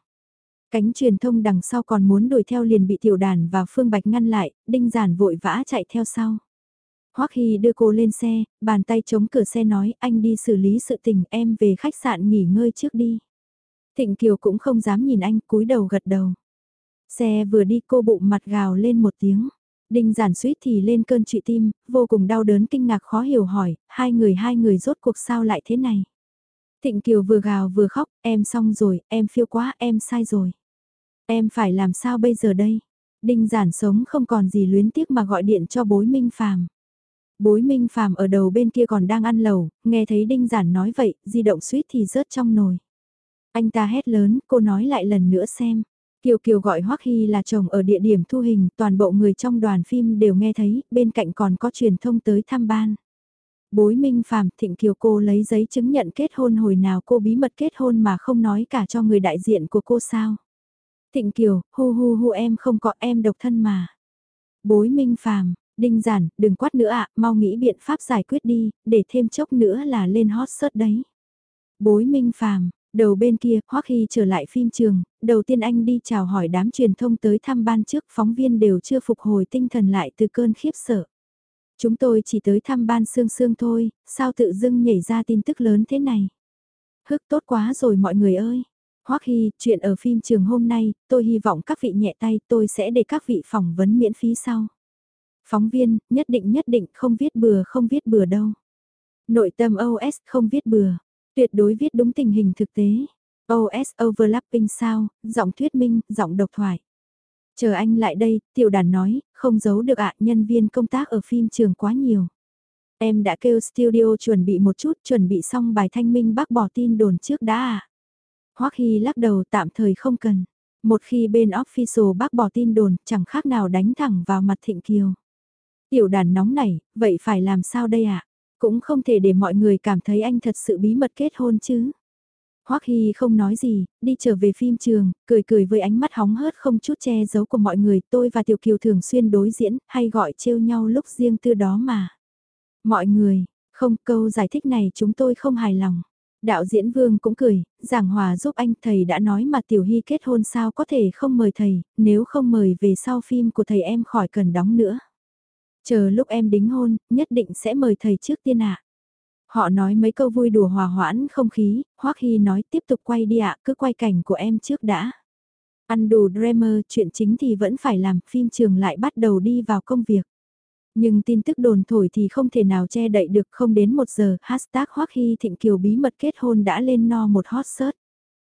Cánh truyền thông đằng sau còn muốn đuổi theo liền bị tiểu đàn và Phương Bạch ngăn lại, đinh giản vội vã chạy theo sau. Hoắc Hy đưa cô lên xe, bàn tay chống cửa xe nói anh đi xử lý sự tình em về khách sạn nghỉ ngơi trước đi. Thịnh Kiều cũng không dám nhìn anh cúi đầu gật đầu. Xe vừa đi cô bụng mặt gào lên một tiếng. Đinh giản suýt thì lên cơn trụy tim, vô cùng đau đớn kinh ngạc khó hiểu hỏi, hai người hai người rốt cuộc sao lại thế này. Thịnh Kiều vừa gào vừa khóc, em xong rồi, em phiêu quá, em sai rồi. Em phải làm sao bây giờ đây? Đinh giản sống không còn gì luyến tiếc mà gọi điện cho bối minh phàm. Bối minh phàm ở đầu bên kia còn đang ăn lẩu, nghe thấy đinh giản nói vậy, di động suýt thì rớt trong nồi. Anh ta hét lớn, cô nói lại lần nữa xem. Kiều Kiều gọi Hoắc Hy là chồng ở địa điểm thu hình, toàn bộ người trong đoàn phim đều nghe thấy, bên cạnh còn có truyền thông tới thăm ban. Bối Minh Phạm, Thịnh Kiều cô lấy giấy chứng nhận kết hôn hồi nào cô bí mật kết hôn mà không nói cả cho người đại diện của cô sao? Thịnh Kiều, hu hu hu em không có em độc thân mà. Bối Minh phàm Đinh Giản, đừng quát nữa ạ, mau nghĩ biện pháp giải quyết đi, để thêm chốc nữa là lên hot search đấy. Bối Minh phàm Đầu bên kia, Hoắc Hy trở lại phim trường, đầu tiên anh đi chào hỏi đám truyền thông tới thăm ban trước phóng viên đều chưa phục hồi tinh thần lại từ cơn khiếp sợ. Chúng tôi chỉ tới thăm ban sương sương thôi, sao tự dưng nhảy ra tin tức lớn thế này. Hức tốt quá rồi mọi người ơi. Hoắc Hy, chuyện ở phim trường hôm nay, tôi hy vọng các vị nhẹ tay tôi sẽ để các vị phỏng vấn miễn phí sau. Phóng viên, nhất định nhất định không viết bừa không viết bừa đâu. Nội tâm OS không viết bừa. Tuyệt đối viết đúng tình hình thực tế. OS overlapping sao, giọng thuyết minh, giọng độc thoại. Chờ anh lại đây, tiểu đàn nói, không giấu được ạ, nhân viên công tác ở phim trường quá nhiều. Em đã kêu studio chuẩn bị một chút, chuẩn bị xong bài thanh minh bác bỏ tin đồn trước đã à. Hoắc Hy lắc đầu tạm thời không cần. Một khi bên official bác bỏ tin đồn, chẳng khác nào đánh thẳng vào mặt Thịnh Kiều. Tiểu đàn nóng này, vậy phải làm sao đây ạ? Cũng không thể để mọi người cảm thấy anh thật sự bí mật kết hôn chứ. Hoắc Hy không nói gì, đi trở về phim trường, cười cười với ánh mắt hóng hớt không chút che giấu của mọi người. Tôi và Tiểu Kiều thường xuyên đối diễn, hay gọi trêu nhau lúc riêng tư đó mà. Mọi người, không câu giải thích này chúng tôi không hài lòng. Đạo diễn Vương cũng cười, giảng hòa giúp anh thầy đã nói mà Tiểu Hy kết hôn sao có thể không mời thầy, nếu không mời về sau phim của thầy em khỏi cần đóng nữa. Chờ lúc em đính hôn, nhất định sẽ mời thầy trước tiên ạ. Họ nói mấy câu vui đùa hòa hoãn không khí, Hoắc Hy nói tiếp tục quay đi ạ, cứ quay cảnh của em trước đã. Ăn đủ Dreamer, chuyện chính thì vẫn phải làm, phim trường lại bắt đầu đi vào công việc. Nhưng tin tức đồn thổi thì không thể nào che đậy được không đến một giờ, hashtag Hoắc Hy Thịnh Kiều bí mật kết hôn đã lên no một hot search.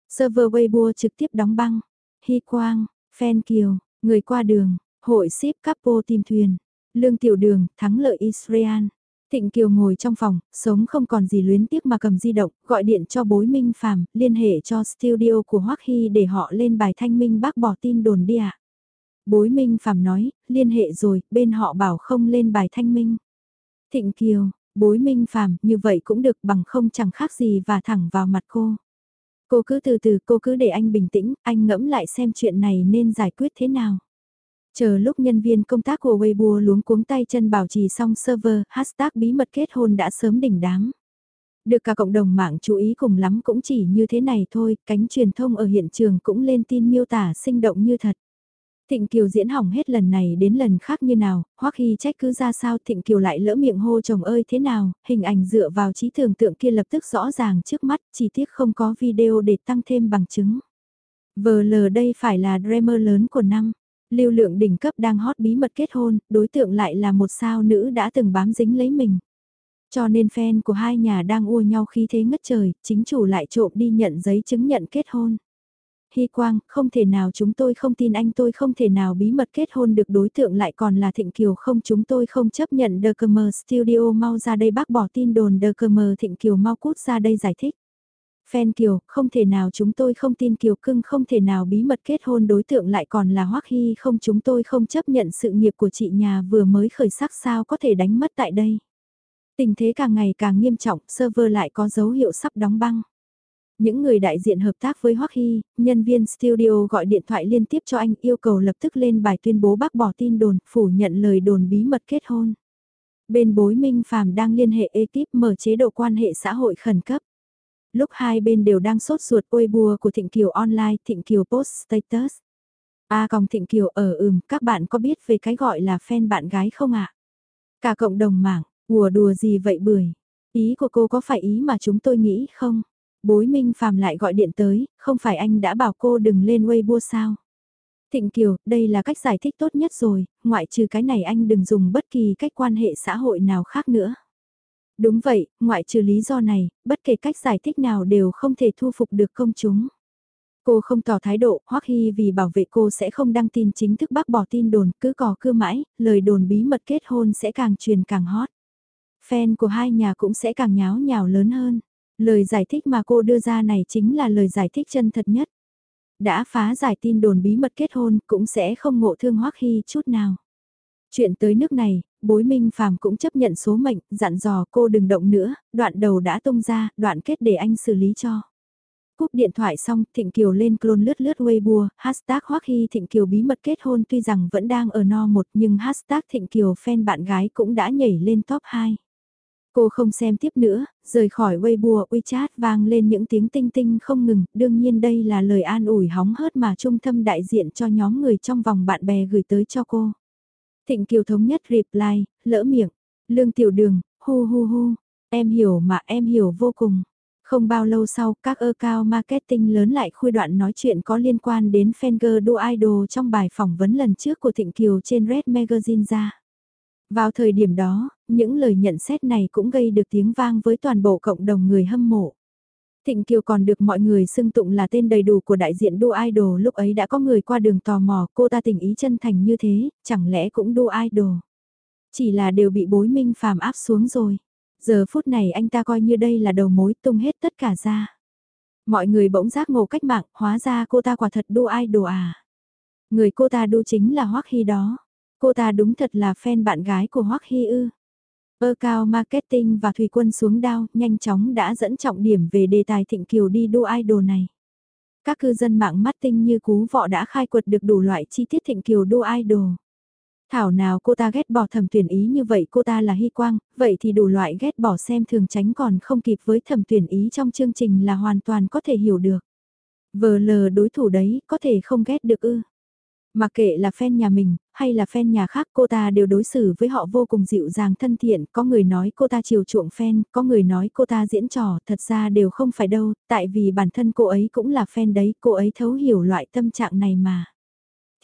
Server Weibo trực tiếp đóng băng. Hy Quang, Fan Kiều, người qua đường, hội ship couple tìm thuyền. Lương Tiểu Đường, thắng lợi Israel. Thịnh Kiều ngồi trong phòng, sống không còn gì luyến tiếc mà cầm di động, gọi điện cho bối Minh Phàm, liên hệ cho studio của Hoắc Hy để họ lên bài thanh minh bác bỏ tin đồn đi ạ. Bối Minh Phàm nói, liên hệ rồi, bên họ bảo không lên bài thanh minh. Thịnh Kiều, bối Minh Phàm, như vậy cũng được bằng không chẳng khác gì và thẳng vào mặt cô. Cô cứ từ từ, cô cứ để anh bình tĩnh, anh ngẫm lại xem chuyện này nên giải quyết thế nào. Chờ lúc nhân viên công tác của Weibo luống cuống tay chân bảo trì xong server, hashtag bí mật kết hôn đã sớm đỉnh đám. Được cả cộng đồng mạng chú ý cùng lắm cũng chỉ như thế này thôi, cánh truyền thông ở hiện trường cũng lên tin miêu tả sinh động như thật. Thịnh Kiều diễn hỏng hết lần này đến lần khác như nào, hoặc khi trách cứ ra sao Thịnh Kiều lại lỡ miệng hô chồng ơi thế nào, hình ảnh dựa vào trí tưởng tượng kia lập tức rõ ràng trước mắt, chỉ tiếc không có video để tăng thêm bằng chứng. Vờ lờ đây phải là dreamer lớn của năm. Lưu lượng đỉnh cấp đang hot bí mật kết hôn, đối tượng lại là một sao nữ đã từng bám dính lấy mình. Cho nên fan của hai nhà đang ua nhau khi thế ngất trời, chính chủ lại trộm đi nhận giấy chứng nhận kết hôn. Hy Quang, không thể nào chúng tôi không tin anh tôi không thể nào bí mật kết hôn được đối tượng lại còn là Thịnh Kiều không chúng tôi không chấp nhận The Comer Studio mau ra đây bác bỏ tin đồn The Comer Thịnh Kiều mau cút ra đây giải thích. Fan Kiều, không thể nào chúng tôi không tin Kiều cưng không thể nào bí mật kết hôn đối tượng lại còn là Hoắc Hy không chúng tôi không chấp nhận sự nghiệp của chị nhà vừa mới khởi sắc sao có thể đánh mất tại đây. Tình thế càng ngày càng nghiêm trọng, server lại có dấu hiệu sắp đóng băng. Những người đại diện hợp tác với Hoắc Hy, nhân viên studio gọi điện thoại liên tiếp cho anh yêu cầu lập tức lên bài tuyên bố bác bỏ tin đồn, phủ nhận lời đồn bí mật kết hôn. Bên bối Minh Phạm đang liên hệ ekip mở chế độ quan hệ xã hội khẩn cấp. Lúc hai bên đều đang sốt ruột ôi bùa của Thịnh Kiều online, Thịnh Kiều post status. A à, còng Thịnh Kiều ở ừm, các bạn có biết về cái gọi là fan bạn gái không ạ? Cả cộng đồng mạng, ùa đùa gì vậy bưởi? Ý của cô có phải ý mà chúng tôi nghĩ không? Bối Minh Phạm lại gọi điện tới, không phải anh đã bảo cô đừng lên Weibo sao? Thịnh Kiều, đây là cách giải thích tốt nhất rồi, ngoại trừ cái này anh đừng dùng bất kỳ cách quan hệ xã hội nào khác nữa. Đúng vậy, ngoại trừ lý do này, bất kể cách giải thích nào đều không thể thu phục được công chúng. Cô không tỏ thái độ, hoắc hy vì bảo vệ cô sẽ không đăng tin chính thức bác bỏ tin đồn, cứ cò cưa mãi, lời đồn bí mật kết hôn sẽ càng truyền càng hot. Fan của hai nhà cũng sẽ càng nháo nhào lớn hơn. Lời giải thích mà cô đưa ra này chính là lời giải thích chân thật nhất. Đã phá giải tin đồn bí mật kết hôn cũng sẽ không ngộ thương Hoắc Hy chút nào. Chuyện tới nước này, bối minh phàm cũng chấp nhận số mệnh, dặn dò cô đừng động nữa, đoạn đầu đã tung ra, đoạn kết để anh xử lý cho. Cúp điện thoại xong, Thịnh Kiều lên clone lướt lướt Weibo, hashtag Hoắc Hy Thịnh Kiều bí mật kết hôn tuy rằng vẫn đang ở no một nhưng hashtag Thịnh Kiều fan bạn gái cũng đã nhảy lên top 2. Cô không xem tiếp nữa, rời khỏi Weibo WeChat vang lên những tiếng tinh tinh không ngừng, đương nhiên đây là lời an ủi hóng hớt mà trung tâm đại diện cho nhóm người trong vòng bạn bè gửi tới cho cô. Thịnh Kiều thống nhất reply, lỡ miệng, lương tiểu đường, hu hu hu, em hiểu mà em hiểu vô cùng. Không bao lâu sau, các ơ cao marketing lớn lại khui đoạn nói chuyện có liên quan đến Fenger Do Idol trong bài phỏng vấn lần trước của Thịnh Kiều trên Red Magazine ra. Vào thời điểm đó, những lời nhận xét này cũng gây được tiếng vang với toàn bộ cộng đồng người hâm mộ. Thịnh Kiều còn được mọi người xưng tụng là tên đầy đủ của đại diện đua idol lúc ấy đã có người qua đường tò mò cô ta tình ý chân thành như thế, chẳng lẽ cũng đua idol. Chỉ là đều bị bối minh phàm áp xuống rồi. Giờ phút này anh ta coi như đây là đầu mối tung hết tất cả ra. Mọi người bỗng giác ngộ cách mạng, hóa ra cô ta quả thật đua idol à. Người cô ta đu chính là Hoắc Hy đó. Cô ta đúng thật là fan bạn gái của Hoắc Hy ư. Ơ cao marketing và Thủy Quân xuống đao nhanh chóng đã dẫn trọng điểm về đề tài Thịnh Kiều đi đua idol này. Các cư dân mạng mắt tinh như cú vọ đã khai quật được đủ loại chi tiết Thịnh Kiều đua idol. Thảo nào cô ta ghét bỏ thẩm tuyển ý như vậy cô ta là hy quang, vậy thì đủ loại ghét bỏ xem thường tránh còn không kịp với thẩm tuyển ý trong chương trình là hoàn toàn có thể hiểu được. Vờ lờ đối thủ đấy có thể không ghét được ư. Mặc kệ là fan nhà mình, hay là fan nhà khác cô ta đều đối xử với họ vô cùng dịu dàng thân thiện, có người nói cô ta chiều chuộng fan, có người nói cô ta diễn trò, thật ra đều không phải đâu, tại vì bản thân cô ấy cũng là fan đấy, cô ấy thấu hiểu loại tâm trạng này mà.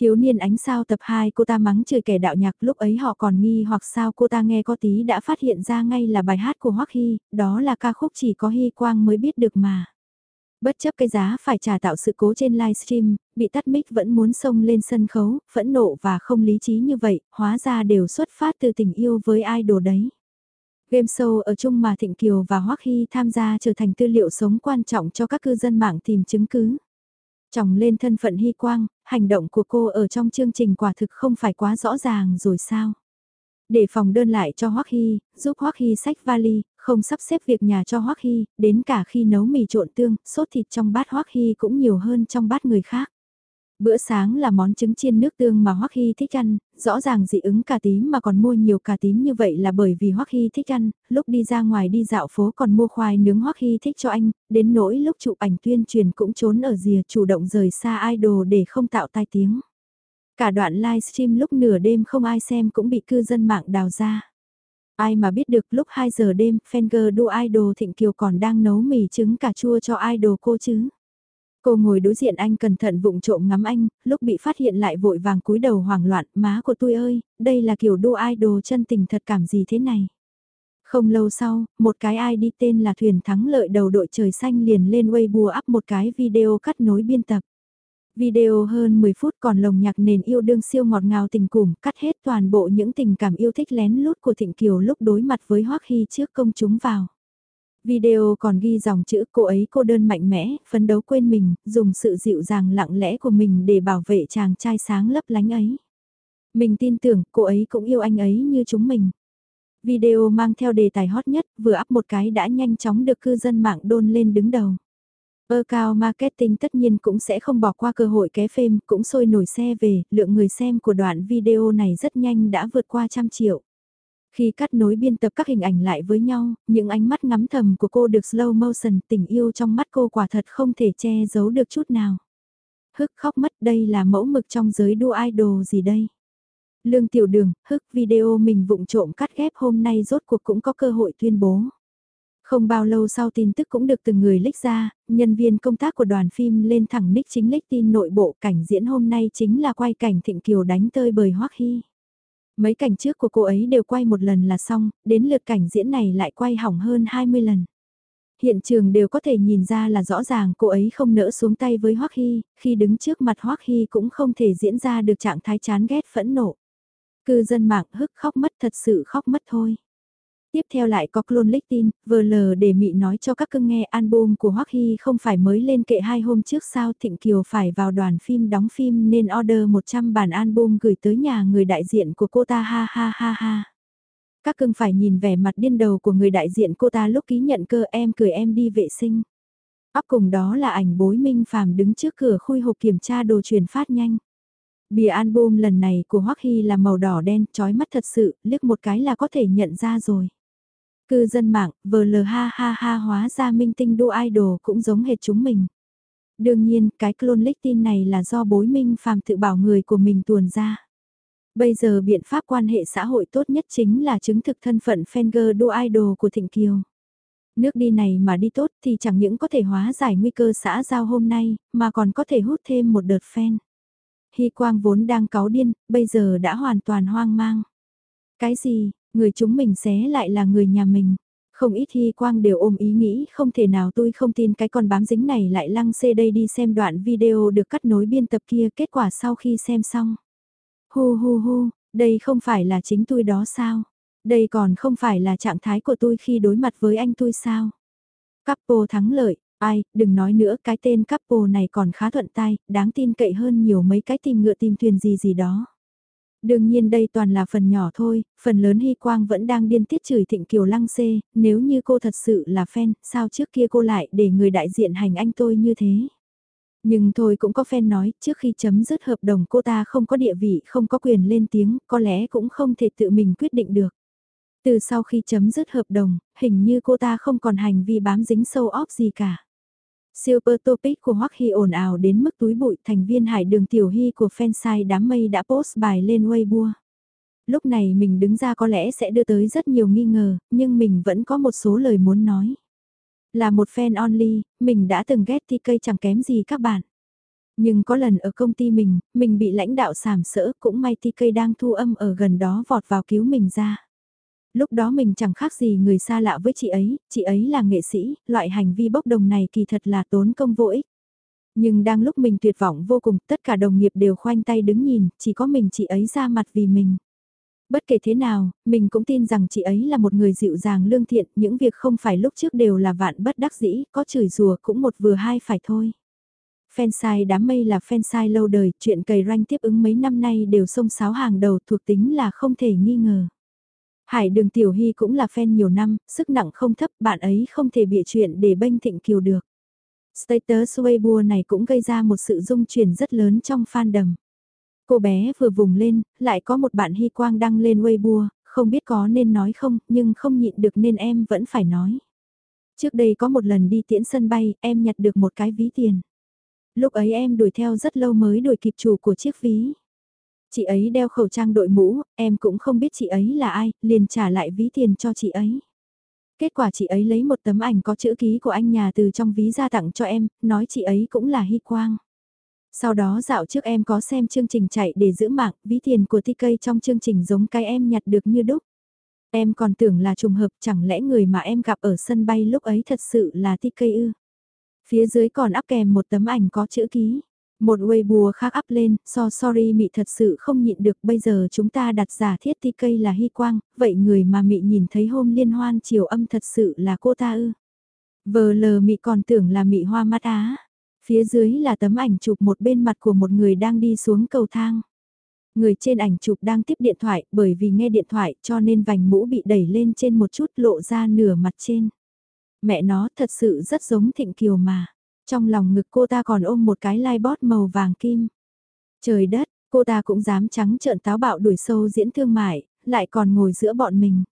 Thiếu niên ánh sao tập 2 cô ta mắng chửi kẻ đạo nhạc lúc ấy họ còn nghi hoặc sao cô ta nghe có tí đã phát hiện ra ngay là bài hát của Hoắc Hy, đó là ca khúc chỉ có Hy Quang mới biết được mà. Bất chấp cái giá phải trả tạo sự cố trên livestream, bị tắt mic vẫn muốn xông lên sân khấu, phẫn nộ và không lý trí như vậy, hóa ra đều xuất phát từ tình yêu với idol đấy. Game show ở chung mà Thịnh Kiều và Hoắc Hy tham gia trở thành tư liệu sống quan trọng cho các cư dân mạng tìm chứng cứ. Chồng lên thân phận Hy Quang, hành động của cô ở trong chương trình quả thực không phải quá rõ ràng rồi sao? Để phòng đơn lại cho Hoắc Hy, giúp Hoắc Hy sách vali, không sắp xếp việc nhà cho Hoắc Hy, đến cả khi nấu mì trộn tương, sốt thịt trong bát Hoắc Hy cũng nhiều hơn trong bát người khác. Bữa sáng là món trứng chiên nước tương mà Hoắc Hy thích ăn, rõ ràng dị ứng cà tím mà còn mua nhiều cà tím như vậy là bởi vì Hoắc Hy thích ăn, lúc đi ra ngoài đi dạo phố còn mua khoai nướng Hoắc Hy thích cho anh, đến nỗi lúc chụp ảnh tuyên truyền cũng trốn ở rìa chủ động rời xa idol để không tạo tai tiếng. Cả đoạn livestream lúc nửa đêm không ai xem cũng bị cư dân mạng đào ra. Ai mà biết được lúc 2 giờ đêm, Fenger đua idol Thịnh Kiều còn đang nấu mì trứng cà chua cho idol cô chứ. Cô ngồi đối diện anh cẩn thận vụng trộm ngắm anh, lúc bị phát hiện lại vội vàng cúi đầu hoảng loạn, má của tôi ơi, đây là kiểu đua idol chân tình thật cảm gì thế này. Không lâu sau, một cái ID tên là Thuyền Thắng Lợi đầu đội trời xanh liền lên Weibo up một cái video cắt nối biên tập. Video hơn 10 phút còn lồng nhạc nền yêu đương siêu ngọt ngào tình cùng cắt hết toàn bộ những tình cảm yêu thích lén lút của Thịnh Kiều lúc đối mặt với Hoắc Hy trước công chúng vào. Video còn ghi dòng chữ cô ấy cô đơn mạnh mẽ, phấn đấu quên mình, dùng sự dịu dàng lặng lẽ của mình để bảo vệ chàng trai sáng lấp lánh ấy. Mình tin tưởng cô ấy cũng yêu anh ấy như chúng mình. Video mang theo đề tài hot nhất, vừa up một cái đã nhanh chóng được cư dân mạng đôn lên đứng đầu. Ơ cao marketing tất nhiên cũng sẽ không bỏ qua cơ hội ké phim, cũng sôi nổi xe về, lượng người xem của đoạn video này rất nhanh đã vượt qua trăm triệu. Khi cắt nối biên tập các hình ảnh lại với nhau, những ánh mắt ngắm thầm của cô được slow motion, tình yêu trong mắt cô quả thật không thể che giấu được chút nào. Hức khóc mất đây là mẫu mực trong giới đua idol gì đây? Lương tiểu đường, hức video mình vụng trộm cắt ghép hôm nay rốt cuộc cũng có cơ hội tuyên bố. Không bao lâu sau tin tức cũng được từng người lích ra, nhân viên công tác của đoàn phim lên thẳng nick chính lích tin nội bộ cảnh diễn hôm nay chính là quay cảnh Thịnh Kiều đánh tơi bời Hoắc Hy. Mấy cảnh trước của cô ấy đều quay một lần là xong, đến lượt cảnh diễn này lại quay hỏng hơn 20 lần. Hiện trường đều có thể nhìn ra là rõ ràng cô ấy không nỡ xuống tay với Hoắc Hy, khi đứng trước mặt Hoắc Hy cũng không thể diễn ra được trạng thái chán ghét phẫn nộ. Cư dân mạng hức khóc mất thật sự khóc mất thôi. Tiếp theo lại có clone leak tin, VL để Mị nói cho các cưng nghe album của Hoắc Hy không phải mới lên kệ hai hôm trước sao Thịnh Kiều phải vào đoàn phim đóng phim nên order 100 bản album gửi tới nhà người đại diện của cô ta ha ha ha ha. Các cưng phải nhìn vẻ mặt điên đầu của người đại diện cô ta lúc ký nhận cơ em cười em đi vệ sinh. ấp cùng đó là ảnh bối minh phàm đứng trước cửa khui hộp kiểm tra đồ truyền phát nhanh. Bìa album lần này của Hoắc Hy là màu đỏ đen, trói mắt thật sự, liếc một cái là có thể nhận ra rồi. Cư dân mạng, vờ lờ ha ha ha hóa ra minh tinh đua idol cũng giống hệt chúng mình. Đương nhiên, cái clone leak tin này là do bối minh phàm tự bảo người của mình tuồn ra. Bây giờ biện pháp quan hệ xã hội tốt nhất chính là chứng thực thân phận fanger đua idol của Thịnh Kiều. Nước đi này mà đi tốt thì chẳng những có thể hóa giải nguy cơ xã giao hôm nay, mà còn có thể hút thêm một đợt fan. Hy Quang vốn đang cáu điên, bây giờ đã hoàn toàn hoang mang. Cái gì, Người chúng mình xé lại là người nhà mình. Không ít hy quang đều ôm ý nghĩ không thể nào tôi không tin cái con bám dính này lại lăng xê đây đi xem đoạn video được cắt nối biên tập kia kết quả sau khi xem xong. Hu hu hu, đây không phải là chính tôi đó sao? Đây còn không phải là trạng thái của tôi khi đối mặt với anh tôi sao? Couple thắng lợi, ai, đừng nói nữa cái tên couple này còn khá thuận tai, đáng tin cậy hơn nhiều mấy cái tìm ngựa tìm thuyền gì gì đó. Đương nhiên đây toàn là phần nhỏ thôi, phần lớn Hy Quang vẫn đang điên tiết chửi Thịnh Kiều Lăng Xê, nếu như cô thật sự là fan, sao trước kia cô lại để người đại diện hành anh tôi như thế? Nhưng thôi cũng có fan nói, trước khi chấm dứt hợp đồng cô ta không có địa vị, không có quyền lên tiếng, có lẽ cũng không thể tự mình quyết định được. Từ sau khi chấm dứt hợp đồng, hình như cô ta không còn hành vi bám dính sâu óc gì cả. Super topic của Hoắc Hy ồn ào đến mức túi bụi thành viên hải đường tiểu hy của fansite đám mây đã post bài lên Weibo. Lúc này mình đứng ra có lẽ sẽ đưa tới rất nhiều nghi ngờ, nhưng mình vẫn có một số lời muốn nói. Là một fan only, mình đã từng ghét TK chẳng kém gì các bạn. Nhưng có lần ở công ty mình, mình bị lãnh đạo sàm sỡ cũng may TK đang thu âm ở gần đó vọt vào cứu mình ra. Lúc đó mình chẳng khác gì người xa lạ với chị ấy, chị ấy là nghệ sĩ, loại hành vi bốc đồng này kỳ thật là tốn công vô ích. Nhưng đang lúc mình tuyệt vọng vô cùng, tất cả đồng nghiệp đều khoanh tay đứng nhìn, chỉ có mình chị ấy ra mặt vì mình. Bất kể thế nào, mình cũng tin rằng chị ấy là một người dịu dàng lương thiện, những việc không phải lúc trước đều là vạn bất đắc dĩ, có chửi rùa cũng một vừa hai phải thôi. Fanside đám mây là fanside lâu đời, chuyện cầy ranh tiếp ứng mấy năm nay đều sông sáo hàng đầu thuộc tính là không thể nghi ngờ. Hải đường Tiểu Hy cũng là fan nhiều năm, sức nặng không thấp, bạn ấy không thể bịa chuyện để bênh thịnh kiều được. Status Weibo này cũng gây ra một sự rung chuyển rất lớn trong fandom. Cô bé vừa vùng lên, lại có một bạn Hy Quang đăng lên Weibo, không biết có nên nói không, nhưng không nhịn được nên em vẫn phải nói. Trước đây có một lần đi tiễn sân bay, em nhặt được một cái ví tiền. Lúc ấy em đuổi theo rất lâu mới đuổi kịp chủ của chiếc ví. Chị ấy đeo khẩu trang đội mũ, em cũng không biết chị ấy là ai, liền trả lại ví tiền cho chị ấy. Kết quả chị ấy lấy một tấm ảnh có chữ ký của anh nhà từ trong ví ra tặng cho em, nói chị ấy cũng là Hy Quang. Sau đó dạo trước em có xem chương trình chạy để giữ mạng, ví tiền của TK trong chương trình giống cái em nhặt được như đúc. Em còn tưởng là trùng hợp chẳng lẽ người mà em gặp ở sân bay lúc ấy thật sự là TK ư. Phía dưới còn áp kèm một tấm ảnh có chữ ký. Một Weibo khác up lên, so sorry mị thật sự không nhịn được bây giờ chúng ta đặt giả thiết TK là Hy Quang, vậy người mà mị nhìn thấy hôm liên hoan chiều âm thật sự là cô ta ư. Vờ lờ mị còn tưởng là mị hoa mắt á. Phía dưới là tấm ảnh chụp một bên mặt của một người đang đi xuống cầu thang. Người trên ảnh chụp đang tiếp điện thoại bởi vì nghe điện thoại cho nên vành mũ bị đẩy lên trên một chút lộ ra nửa mặt trên. Mẹ nó thật sự rất giống Thịnh Kiều mà. Trong lòng ngực cô ta còn ôm một cái lai bót màu vàng kim. Trời đất, cô ta cũng dám trắng trợn táo bạo đuổi sâu diễn thương mại, lại còn ngồi giữa bọn mình.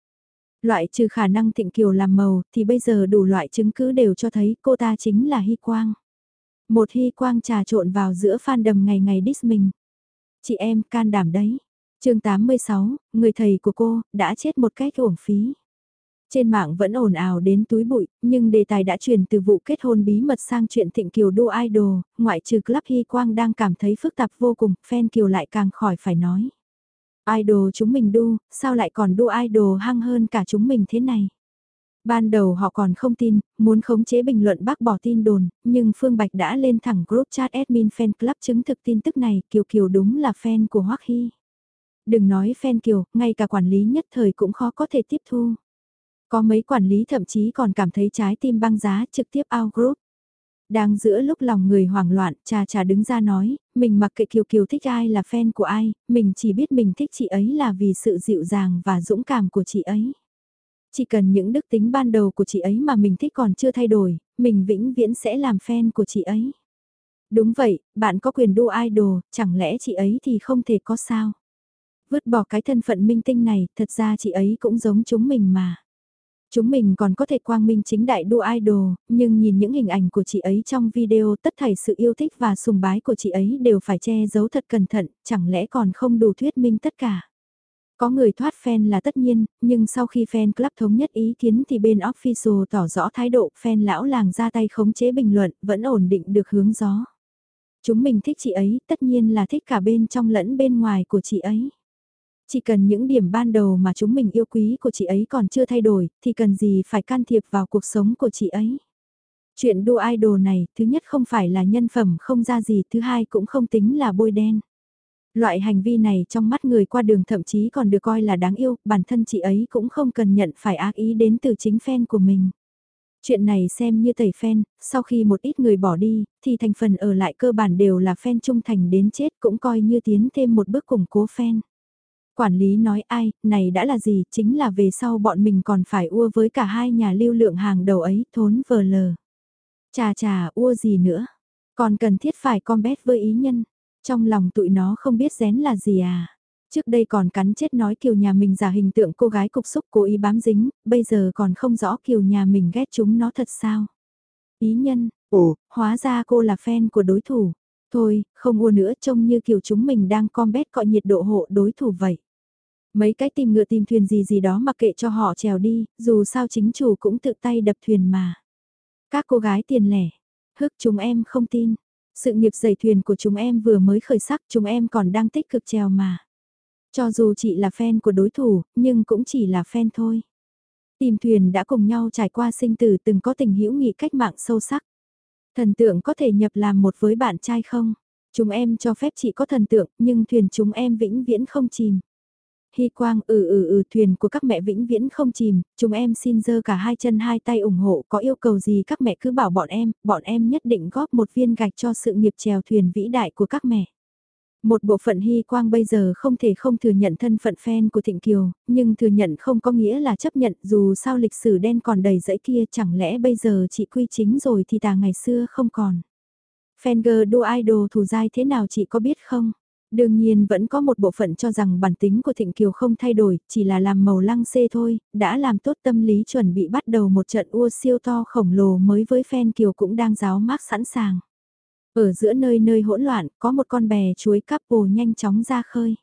Loại trừ khả năng Thịnh Kiều làm màu thì bây giờ đủ loại chứng cứ đều cho thấy cô ta chính là Hy Quang. Một hy quang trà trộn vào giữa fan đầm ngày ngày diss mình. Chị em can đảm đấy. chương 86, người thầy của cô, đã chết một cách uổng phí. Trên mạng vẫn ồn ào đến túi bụi, nhưng đề tài đã chuyển từ vụ kết hôn bí mật sang chuyện thịnh kiều đua idol, ngoại trừ Club Hy Quang đang cảm thấy phức tạp vô cùng, fan kiều lại càng khỏi phải nói. Idol chúng mình đu, sao lại còn đua idol hăng hơn cả chúng mình thế này? Ban đầu họ còn không tin, muốn khống chế bình luận bác bỏ tin đồn, nhưng Phương Bạch đã lên thẳng group chat admin fan club chứng thực tin tức này, Kiều Kiều đúng là fan của Hoắc Hy. Đừng nói fan Kiều, ngay cả quản lý nhất thời cũng khó có thể tiếp thu. Có mấy quản lý thậm chí còn cảm thấy trái tim băng giá trực tiếp out group. Đang giữa lúc lòng người hoảng loạn, cha cha đứng ra nói, mình mặc kệ Kiều Kiều thích ai là fan của ai, mình chỉ biết mình thích chị ấy là vì sự dịu dàng và dũng cảm của chị ấy. Chỉ cần những đức tính ban đầu của chị ấy mà mình thích còn chưa thay đổi, mình vĩnh viễn sẽ làm fan của chị ấy. Đúng vậy, bạn có quyền đua idol, chẳng lẽ chị ấy thì không thể có sao? Vứt bỏ cái thân phận minh tinh này, thật ra chị ấy cũng giống chúng mình mà. Chúng mình còn có thể quang minh chính đại đua idol, nhưng nhìn những hình ảnh của chị ấy trong video tất thảy sự yêu thích và sùng bái của chị ấy đều phải che giấu thật cẩn thận, chẳng lẽ còn không đủ thuyết minh tất cả. Có người thoát fan là tất nhiên, nhưng sau khi fan club thống nhất ý kiến thì bên official tỏ rõ thái độ fan lão làng ra tay khống chế bình luận vẫn ổn định được hướng gió. Chúng mình thích chị ấy, tất nhiên là thích cả bên trong lẫn bên ngoài của chị ấy. Chỉ cần những điểm ban đầu mà chúng mình yêu quý của chị ấy còn chưa thay đổi, thì cần gì phải can thiệp vào cuộc sống của chị ấy. Chuyện đua idol này, thứ nhất không phải là nhân phẩm không ra gì, thứ hai cũng không tính là bôi đen. Loại hành vi này trong mắt người qua đường thậm chí còn được coi là đáng yêu, bản thân chị ấy cũng không cần nhận phải ác ý đến từ chính fan của mình. Chuyện này xem như tẩy fan, sau khi một ít người bỏ đi, thì thành phần ở lại cơ bản đều là fan trung thành đến chết cũng coi như tiến thêm một bước củng cố fan. Quản lý nói ai, này đã là gì, chính là về sau bọn mình còn phải ua với cả hai nhà lưu lượng hàng đầu ấy, thốn vờ lờ. Chà chà, ua gì nữa, còn cần thiết phải combat với ý nhân. Trong lòng tụi nó không biết rén là gì à. Trước đây còn cắn chết nói kiều nhà mình giả hình tượng cô gái cục xúc cố ý bám dính, bây giờ còn không rõ kiều nhà mình ghét chúng nó thật sao. Ý nhân, ồ, hóa ra cô là fan của đối thủ. Thôi, không mua nữa trông như kiểu chúng mình đang combat cọ nhiệt độ hộ đối thủ vậy. Mấy cái tìm ngựa tìm thuyền gì gì đó mặc kệ cho họ trèo đi, dù sao chính chủ cũng tự tay đập thuyền mà. Các cô gái tiền lẻ, hức chúng em không tin, sự nghiệp giày thuyền của chúng em vừa mới khởi sắc chúng em còn đang tích cực trèo mà. Cho dù chị là fan của đối thủ, nhưng cũng chỉ là fan thôi. Tìm thuyền đã cùng nhau trải qua sinh tử từng có tình hữu nghị cách mạng sâu sắc. Thần tượng có thể nhập làm một với bạn trai không? Chúng em cho phép chị có thần tượng, nhưng thuyền chúng em vĩnh viễn không chìm. Hy Quang, ừ ừ ừ thuyền của các mẹ vĩnh viễn không chìm, chúng em xin dơ cả hai chân hai tay ủng hộ, có yêu cầu gì các mẹ cứ bảo bọn em, bọn em nhất định góp một viên gạch cho sự nghiệp chèo thuyền vĩ đại của các mẹ. Một bộ phận hy quang bây giờ không thể không thừa nhận thân phận fan của Thịnh Kiều, nhưng thừa nhận không có nghĩa là chấp nhận dù sao lịch sử đen còn đầy dẫy kia chẳng lẽ bây giờ chị quy chính rồi thì tà ngày xưa không còn. Fanger đua idol thù dai thế nào chị có biết không? Đương nhiên vẫn có một bộ phận cho rằng bản tính của Thịnh Kiều không thay đổi, chỉ là làm màu lăng xê thôi, đã làm tốt tâm lý chuẩn bị bắt đầu một trận ua siêu to khổng lồ mới với fan Kiều cũng đang giáo mát sẵn sàng. Ở giữa nơi nơi hỗn loạn, có một con bè chuối cắp bồ nhanh chóng ra khơi.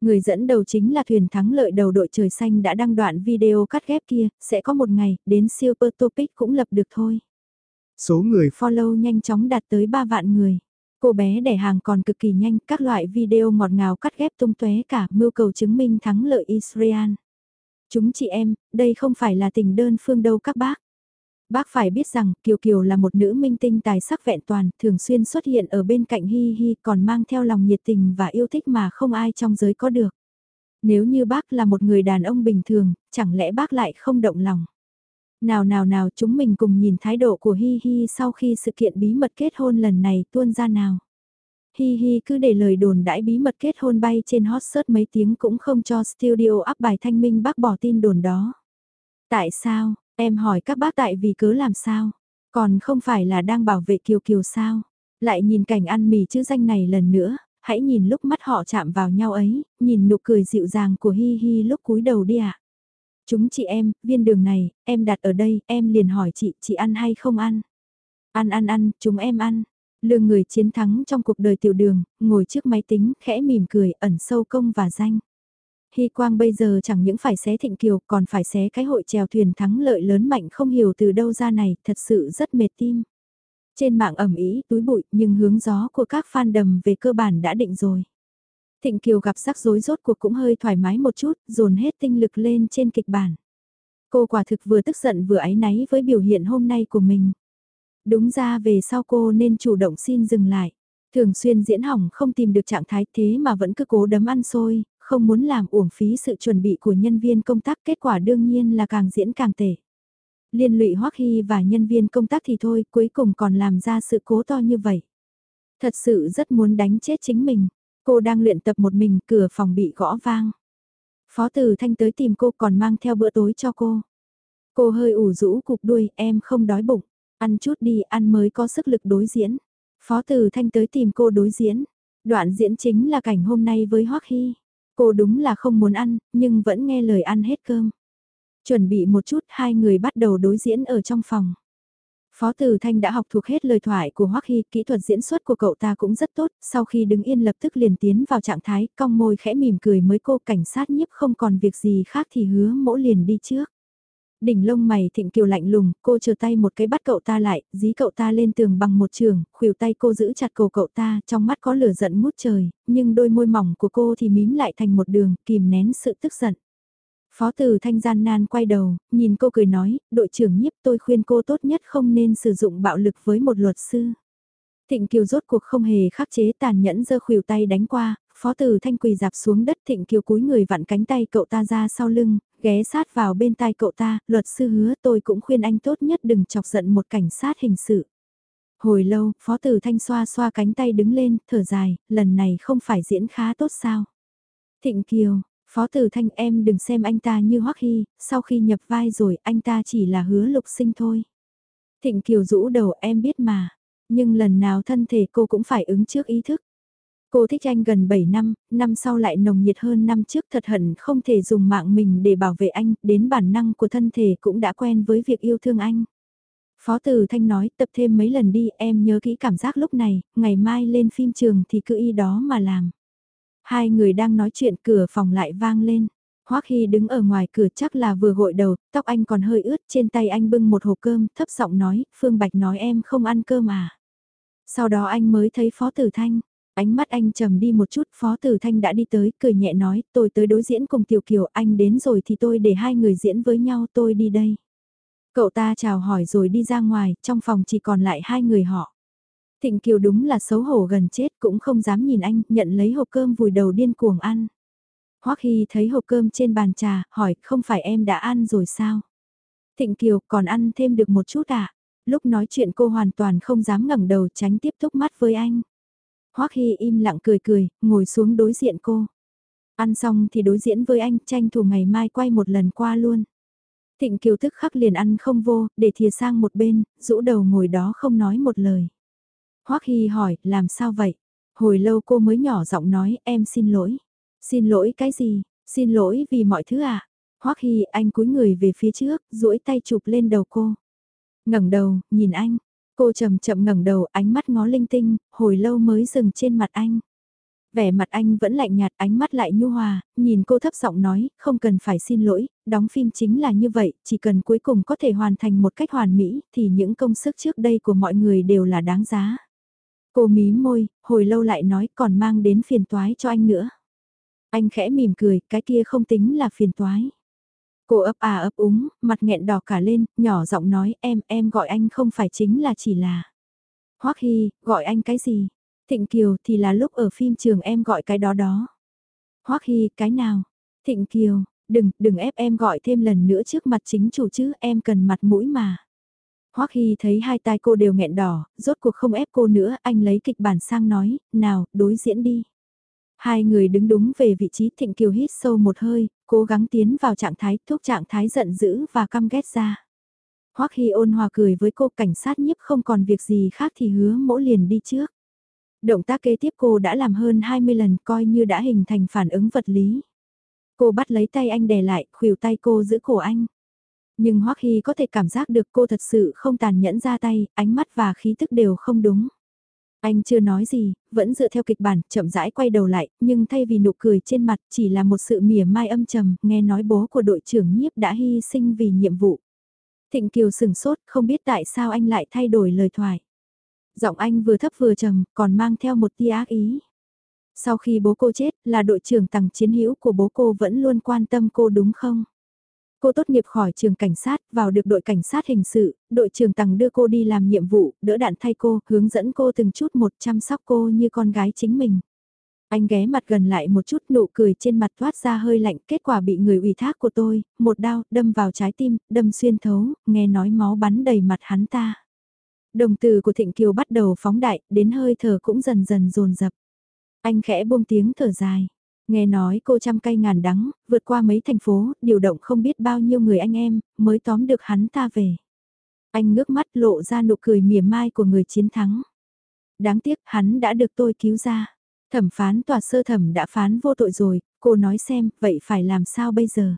Người dẫn đầu chính là thuyền thắng lợi đầu đội trời xanh đã đăng đoạn video cắt ghép kia, sẽ có một ngày, đến Super Topic cũng lập được thôi. Số người follow nhanh chóng đạt tới 3 vạn người. Cô bé đẻ hàng còn cực kỳ nhanh, các loại video ngọt ngào cắt ghép tung tóe cả mưu cầu chứng minh thắng lợi Israel. Chúng chị em, đây không phải là tình đơn phương đâu các bác. Bác phải biết rằng Kiều Kiều là một nữ minh tinh tài sắc vẹn toàn, thường xuyên xuất hiện ở bên cạnh Hi Hi còn mang theo lòng nhiệt tình và yêu thích mà không ai trong giới có được. Nếu như bác là một người đàn ông bình thường, chẳng lẽ bác lại không động lòng. Nào nào nào chúng mình cùng nhìn thái độ của Hi Hi sau khi sự kiện bí mật kết hôn lần này tuôn ra nào. Hi Hi cứ để lời đồn đãi bí mật kết hôn bay trên hot search mấy tiếng cũng không cho studio up bài thanh minh bác bỏ tin đồn đó. Tại sao, em hỏi các bác tại vì cớ làm sao, còn không phải là đang bảo vệ Kiều Kiều sao. Lại nhìn cảnh ăn mì chữ danh này lần nữa, hãy nhìn lúc mắt họ chạm vào nhau ấy, nhìn nụ cười dịu dàng của Hi Hi lúc cúi đầu đi ạ. À. Chúng chị em, viên đường này, em đặt ở đây, em liền hỏi chị, chị ăn hay không ăn? Ăn ăn ăn, chúng em ăn. Lương người chiến thắng trong cuộc đời tiểu đường, ngồi trước máy tính, khẽ mỉm cười, ẩn sâu công và danh. Hy Quang bây giờ chẳng những phải xé thịnh kiều, còn phải xé cái hội chèo thuyền thắng lợi lớn mạnh không hiểu từ đâu ra này, thật sự rất mệt tim. Trên mạng ẩm ý túi bụi, nhưng hướng gió của các fan đầm về cơ bản đã định rồi. Thịnh Kiều gặp rắc rối rốt cuộc cũng hơi thoải mái một chút, dồn hết tinh lực lên trên kịch bản. Cô quả thực vừa tức giận vừa áy náy với biểu hiện hôm nay của mình. Đúng ra về sau cô nên chủ động xin dừng lại. Thường xuyên diễn hỏng không tìm được trạng thái thế mà vẫn cứ cố đấm ăn xôi, không muốn làm uổng phí sự chuẩn bị của nhân viên công tác kết quả đương nhiên là càng diễn càng tệ. Liên lụy Hoắc Hy và nhân viên công tác thì thôi, cuối cùng còn làm ra sự cố to như vậy. Thật sự rất muốn đánh chết chính mình. Cô đang luyện tập một mình, cửa phòng bị gõ vang. Phó Tử Thanh tới tìm cô còn mang theo bữa tối cho cô. Cô hơi ủ rũ cục đuôi, em không đói bụng. Ăn chút đi, ăn mới có sức lực đối diễn. Phó Tử Thanh tới tìm cô đối diễn. Đoạn diễn chính là cảnh hôm nay với Hoắc Hy. Cô đúng là không muốn ăn, nhưng vẫn nghe lời ăn hết cơm. Chuẩn bị một chút, hai người bắt đầu đối diễn ở trong phòng. Phó Tử Thanh đã học thuộc hết lời thoại của Hoắc Hy, kỹ thuật diễn xuất của cậu ta cũng rất tốt, sau khi đứng yên lập tức liền tiến vào trạng thái, cong môi khẽ mỉm cười mới cô cảnh sát nhiếp không còn việc gì khác thì hứa mỗ liền đi trước. Đỉnh lông mày thịnh kiều lạnh lùng, cô chờ tay một cái bắt cậu ta lại, dí cậu ta lên tường bằng một trường, khuỷu tay cô giữ chặt cổ cậu ta, trong mắt có lửa giận ngút trời, nhưng đôi môi mỏng của cô thì mím lại thành một đường, kìm nén sự tức giận. Phó tử thanh gian nan quay đầu, nhìn cô cười nói, đội trưởng nhiếp tôi khuyên cô tốt nhất không nên sử dụng bạo lực với một luật sư. Thịnh Kiều rốt cuộc không hề khắc chế tàn nhẫn giơ khuỷu tay đánh qua, phó tử thanh quỳ dạp xuống đất Thịnh Kiều cúi người vặn cánh tay cậu ta ra sau lưng, ghé sát vào bên tai cậu ta, luật sư hứa tôi cũng khuyên anh tốt nhất đừng chọc giận một cảnh sát hình sự. Hồi lâu, phó tử thanh xoa xoa cánh tay đứng lên, thở dài, lần này không phải diễn khá tốt sao. Thịnh Kiều, Phó Tử Thanh em đừng xem anh ta như Hoắc Hy, sau khi nhập vai rồi anh ta chỉ là hứa lục sinh thôi. Thịnh Kiều rũ đầu em biết mà, nhưng lần nào thân thể cô cũng phải ứng trước ý thức. Cô thích anh gần 7 năm, năm sau lại nồng nhiệt hơn năm trước thật hận không thể dùng mạng mình để bảo vệ anh, đến bản năng của thân thể cũng đã quen với việc yêu thương anh. Phó Tử Thanh nói tập thêm mấy lần đi em nhớ kỹ cảm giác lúc này, ngày mai lên phim trường thì cứ y đó mà làm. Hai người đang nói chuyện cửa phòng lại vang lên. Hoắc Hy đứng ở ngoài cửa chắc là vừa gội đầu, tóc anh còn hơi ướt, trên tay anh bưng một hộp cơm, thấp giọng nói, Phương Bạch nói em không ăn cơm à. Sau đó anh mới thấy Phó Tử Thanh, ánh mắt anh trầm đi một chút, Phó Tử Thanh đã đi tới, cười nhẹ nói, tôi tới đối diễn cùng Tiểu Kiều, anh đến rồi thì tôi để hai người diễn với nhau, tôi đi đây. Cậu ta chào hỏi rồi đi ra ngoài, trong phòng chỉ còn lại hai người họ. Thịnh Kiều đúng là xấu hổ gần chết cũng không dám nhìn anh, nhận lấy hộp cơm vùi đầu điên cuồng ăn. Hoắc Hy thấy hộp cơm trên bàn trà, hỏi không phải em đã ăn rồi sao? Thịnh Kiều còn ăn thêm được một chút à? Lúc nói chuyện cô hoàn toàn không dám ngẩng đầu tránh tiếp thúc mắt với anh. Hoắc Hy im lặng cười cười, ngồi xuống đối diện cô. Ăn xong thì đối diễn với anh, tranh thủ ngày mai quay một lần qua luôn. Thịnh Kiều tức khắc liền ăn không vô, để thìa sang một bên, rũ đầu ngồi đó không nói một lời. Hoắc Hy hỏi, làm sao vậy? Hồi lâu cô mới nhỏ giọng nói, em xin lỗi. Xin lỗi cái gì? Xin lỗi vì mọi thứ à? Hoắc Hy anh cúi người về phía trước, duỗi tay chụp lên đầu cô. ngẩng đầu, nhìn anh. Cô chậm chậm ngẩng đầu, ánh mắt ngó linh tinh, hồi lâu mới dừng trên mặt anh. Vẻ mặt anh vẫn lạnh nhạt, ánh mắt lại nhu hòa, nhìn cô thấp giọng nói, không cần phải xin lỗi, đóng phim chính là như vậy, chỉ cần cuối cùng có thể hoàn thành một cách hoàn mỹ, thì những công sức trước đây của mọi người đều là đáng giá. Cô mí môi, hồi lâu lại nói còn mang đến phiền toái cho anh nữa. Anh khẽ mỉm cười, cái kia không tính là phiền toái. Cô ấp à ấp úng, mặt nghẹn đỏ cả lên, nhỏ giọng nói em, em gọi anh không phải chính là chỉ là. Hoắc Hy, gọi anh cái gì? Thịnh Kiều thì là lúc ở phim trường em gọi cái đó đó. Hoắc Hy, cái nào? Thịnh Kiều, đừng, đừng ép em gọi thêm lần nữa trước mặt chính chủ chứ, em cần mặt mũi mà. Hoắc Hy thấy hai tai cô đều nghẹn đỏ, rốt cuộc không ép cô nữa, anh lấy kịch bản sang nói, nào, đối diễn đi. Hai người đứng đúng về vị trí Thịnh Kiều hít sâu một hơi, cố gắng tiến vào trạng thái, thuốc trạng thái giận dữ và căm ghét ra. Hoắc Hy ôn hòa cười với cô cảnh sát nhiếp không còn việc gì khác thì hứa mỗ liền đi trước. Động tác kế tiếp cô đã làm hơn 20 lần coi như đã hình thành phản ứng vật lý. Cô bắt lấy tay anh đè lại, khuỷu tay cô giữ cổ anh. Nhưng Hoắc Hy có thể cảm giác được cô thật sự không tàn nhẫn ra tay, ánh mắt và khí thức đều không đúng. Anh chưa nói gì, vẫn dựa theo kịch bản, chậm rãi quay đầu lại, nhưng thay vì nụ cười trên mặt chỉ là một sự mỉa mai âm trầm, nghe nói bố của đội trưởng nhiếp đã hy sinh vì nhiệm vụ. Thịnh Kiều sừng sốt, không biết tại sao anh lại thay đổi lời thoại. Giọng anh vừa thấp vừa trầm, còn mang theo một tia ác ý. Sau khi bố cô chết, là đội trưởng tầng chiến hữu của bố cô vẫn luôn quan tâm cô đúng không? Cô tốt nghiệp khỏi trường cảnh sát, vào được đội cảnh sát hình sự, đội trưởng tầng đưa cô đi làm nhiệm vụ, đỡ đạn thay cô, hướng dẫn cô từng chút một chăm sóc cô như con gái chính mình. Anh ghé mặt gần lại một chút nụ cười trên mặt thoát ra hơi lạnh, kết quả bị người ủy thác của tôi, một đao, đâm vào trái tim, đâm xuyên thấu, nghe nói máu bắn đầy mặt hắn ta. Đồng từ của Thịnh Kiều bắt đầu phóng đại, đến hơi thở cũng dần dần dồn dập. Anh khẽ buông tiếng thở dài. Nghe nói cô trăm cây ngàn đắng, vượt qua mấy thành phố, điều động không biết bao nhiêu người anh em, mới tóm được hắn ta về. Anh ngước mắt lộ ra nụ cười mỉa mai của người chiến thắng. Đáng tiếc hắn đã được tôi cứu ra. Thẩm phán tòa sơ thẩm đã phán vô tội rồi, cô nói xem, vậy phải làm sao bây giờ?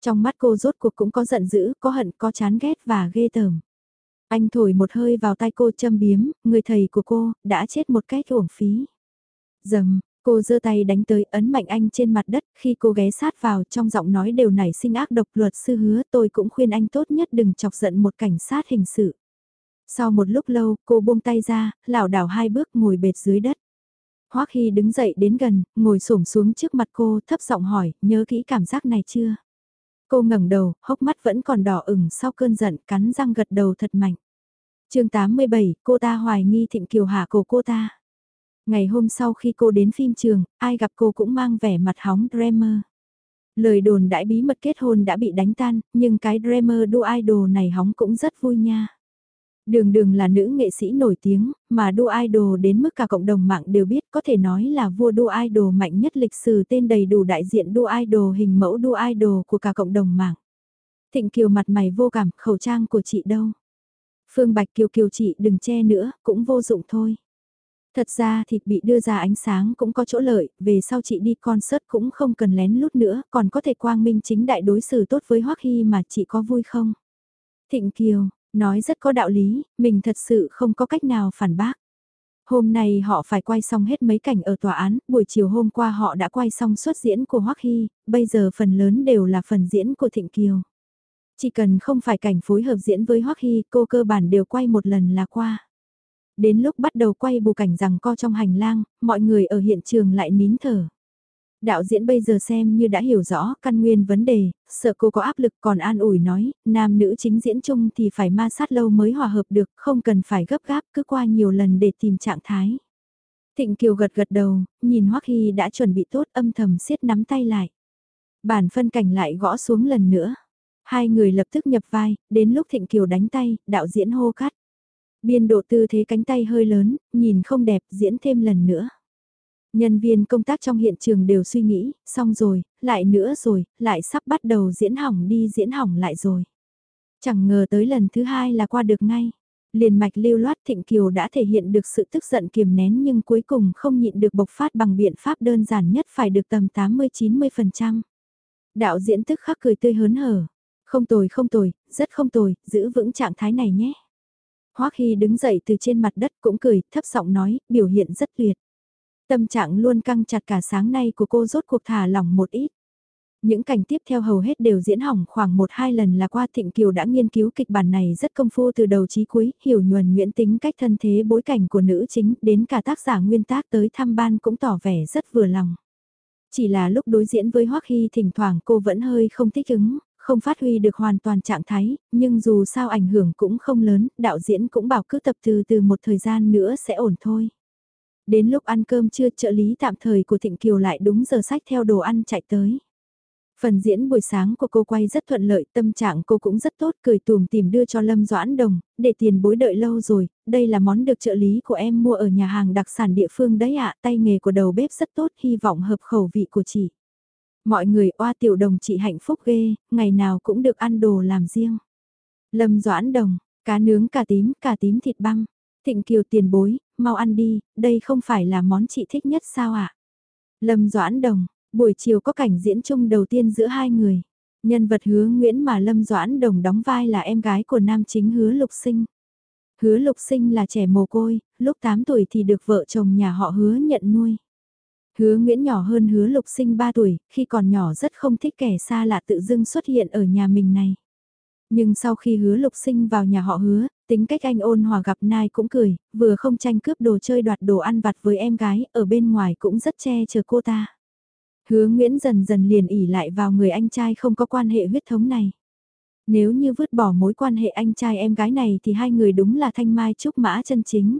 Trong mắt cô rốt cuộc cũng có giận dữ, có hận, có chán ghét và ghê tởm. Anh thổi một hơi vào tay cô châm biếm, người thầy của cô, đã chết một cách uổng phí. Dầm, cô giơ tay đánh tới ấn mạnh anh trên mặt đất khi cô ghé sát vào trong giọng nói đều nảy sinh ác độc luật sư hứa tôi cũng khuyên anh tốt nhất đừng chọc giận một cảnh sát hình sự. Sau một lúc lâu cô buông tay ra, lảo đảo hai bước ngồi bệt dưới đất. Hoắc Hy đứng dậy đến gần, ngồi xổm xuống trước mặt cô thấp giọng hỏi, nhớ kỹ cảm giác này chưa? Cô ngẩng đầu, hốc mắt vẫn còn đỏ ửng sau cơn giận, cắn răng gật đầu thật mạnh. chương 87, cô ta hoài nghi Thịnh Kiều hạ cổ cô ta. Ngày hôm sau khi cô đến phim trường, ai gặp cô cũng mang vẻ mặt hóng dreamer. Lời đồn đại bí mật kết hôn đã bị đánh tan, nhưng cái dreamer đua idol này hóng cũng rất vui nha. Đường đường là nữ nghệ sĩ nổi tiếng, mà đua idol đến mức cả cộng đồng mạng đều biết có thể nói là vua đua idol mạnh nhất lịch sử tên đầy đủ đại diện đua idol hình mẫu đua idol của cả cộng đồng mạng. Thịnh Kiều mặt mày vô cảm, khẩu trang của chị đâu? Phương Bạch Kiều Kiều chị đừng che nữa, cũng vô dụng thôi. Thật ra thịt bị đưa ra ánh sáng cũng có chỗ lợi, về sau chị đi concert cũng không cần lén lút nữa, còn có thể quang minh chính đại đối xử tốt với Hoắc Hy mà chị có vui không? Thịnh Kiều, Nói rất có đạo lý, mình thật sự không có cách nào phản bác. Hôm nay họ phải quay xong hết mấy cảnh ở tòa án, buổi chiều hôm qua họ đã quay xong suất diễn của Hoắc Hy, bây giờ phần lớn đều là phần diễn của Thịnh Kiều. Chỉ cần không phải cảnh phối hợp diễn với Hoắc Hy, cô cơ bản đều quay một lần là qua. Đến lúc bắt đầu quay bù cảnh rằng co trong hành lang, mọi người ở hiện trường lại nín thở. Đạo diễn bây giờ xem như đã hiểu rõ căn nguyên vấn đề, sợ cô có áp lực còn an ủi nói, nam nữ chính diễn chung thì phải ma sát lâu mới hòa hợp được, không cần phải gấp gáp cứ qua nhiều lần để tìm trạng thái. Thịnh Kiều gật gật đầu, nhìn Hoắc Hy đã chuẩn bị tốt âm thầm siết nắm tay lại. Bản phân cảnh lại gõ xuống lần nữa. Hai người lập tức nhập vai, đến lúc Thịnh Kiều đánh tay, đạo diễn hô cắt. Biên độ tư thế cánh tay hơi lớn, nhìn không đẹp, diễn thêm lần nữa. Nhân viên công tác trong hiện trường đều suy nghĩ, xong rồi, lại nữa rồi, lại sắp bắt đầu diễn hỏng đi diễn hỏng lại rồi. Chẳng ngờ tới lần thứ hai là qua được ngay. Liền mạch lưu loát Thịnh Kiều đã thể hiện được sự tức giận kiềm nén nhưng cuối cùng không nhịn được bộc phát bằng biện pháp đơn giản nhất phải được tầm 80-90%. Đạo diễn tức khắc cười tươi hớn hở. Không tồi không tồi, rất không tồi, giữ vững trạng thái này nhé. Hoắc Hy đứng dậy từ trên mặt đất cũng cười, thấp giọng nói, biểu hiện rất tuyệt. Tâm trạng luôn căng chặt cả sáng nay của cô rốt cuộc thả lỏng một ít. Những cảnh tiếp theo hầu hết đều diễn hỏng khoảng 1-2 lần là qua Thịnh Kiều đã nghiên cứu kịch bản này rất công phu từ đầu chí cuối, hiểu nhuần nguyễn tính cách thân thế bối cảnh của nữ chính, đến cả tác giả nguyên tác tới thăm ban cũng tỏ vẻ rất vừa lòng. Chỉ là lúc đối diễn với Hoắc Hy thỉnh thoảng cô vẫn hơi không thích ứng, không phát huy được hoàn toàn trạng thái, nhưng dù sao ảnh hưởng cũng không lớn, đạo diễn cũng bảo cứ tập từ từ một thời gian nữa sẽ ổn thôi. Đến lúc ăn cơm trưa trợ lý tạm thời của Thịnh Kiều lại đúng giờ sách theo đồ ăn chạy tới. Phần diễn buổi sáng của cô quay rất thuận lợi, tâm trạng cô cũng rất tốt, cười tùm tìm đưa cho Lâm Doãn Đồng, để tiền bối đợi lâu rồi, đây là món được trợ lý của em mua ở nhà hàng đặc sản địa phương đấy ạ, tay nghề của đầu bếp rất tốt, hy vọng hợp khẩu vị của chị. Mọi người oa tiểu đồng chị hạnh phúc ghê, ngày nào cũng được ăn đồ làm riêng. Lâm Doãn Đồng, cá nướng cà tím, cà tím thịt băm. Thịnh Kiều tiền bối, mau ăn đi, đây không phải là món chị thích nhất sao ạ? Lâm Doãn Đồng, buổi chiều có cảnh diễn chung đầu tiên giữa hai người. Nhân vật hứa Nguyễn mà Lâm Doãn Đồng đóng vai là em gái của nam chính hứa Lục Sinh. Hứa Lục Sinh là trẻ mồ côi, lúc 8 tuổi thì được vợ chồng nhà họ hứa nhận nuôi. Hứa Nguyễn nhỏ hơn hứa Lục Sinh 3 tuổi, khi còn nhỏ rất không thích kẻ xa lạ tự dưng xuất hiện ở nhà mình này. Nhưng sau khi hứa Lục Sinh vào nhà họ hứa, tính cách anh ôn hòa gặp nai cũng cười, vừa không tranh cướp đồ chơi đoạt đồ ăn vặt với em gái, ở bên ngoài cũng rất che chở cô ta. Hứa Nguyễn dần dần liền ỉ lại vào người anh trai không có quan hệ huyết thống này. Nếu như vứt bỏ mối quan hệ anh trai em gái này thì hai người đúng là thanh mai trúc mã chân chính.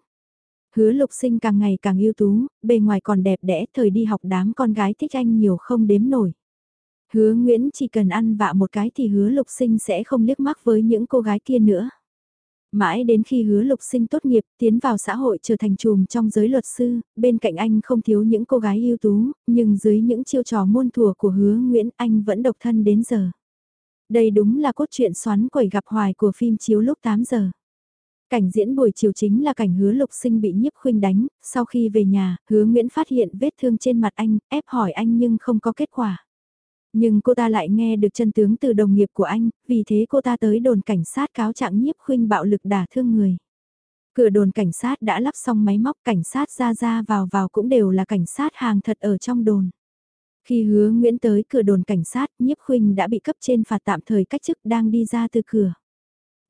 Hứa lục sinh càng ngày càng ưu tú, bề ngoài còn đẹp đẽ, thời đi học đám con gái thích anh nhiều không đếm nổi. Hứa Nguyễn chỉ cần ăn vạ một cái thì hứa lục sinh sẽ không liếc mắt với những cô gái kia nữa. Mãi đến khi hứa lục sinh tốt nghiệp, tiến vào xã hội trở thành trùm trong giới luật sư, bên cạnh anh không thiếu những cô gái ưu tú, nhưng dưới những chiêu trò muôn thùa của hứa Nguyễn anh vẫn độc thân đến giờ. Đây đúng là cốt truyện xoắn quẩy gặp hoài của phim chiếu lúc 8 giờ. Cảnh diễn buổi chiều chính là cảnh hứa lục sinh bị nhiếp khuynh đánh, sau khi về nhà, hứa Nguyễn phát hiện vết thương trên mặt anh, ép hỏi anh nhưng không có kết quả. Nhưng cô ta lại nghe được chân tướng từ đồng nghiệp của anh, vì thế cô ta tới đồn cảnh sát cáo trạng nhiếp khuynh bạo lực đả thương người. Cửa đồn cảnh sát đã lắp xong máy móc cảnh sát ra ra vào vào cũng đều là cảnh sát hàng thật ở trong đồn. Khi hứa Nguyễn tới cửa đồn cảnh sát, nhiếp khuynh đã bị cấp trên phạt tạm thời cách chức đang đi ra từ cửa.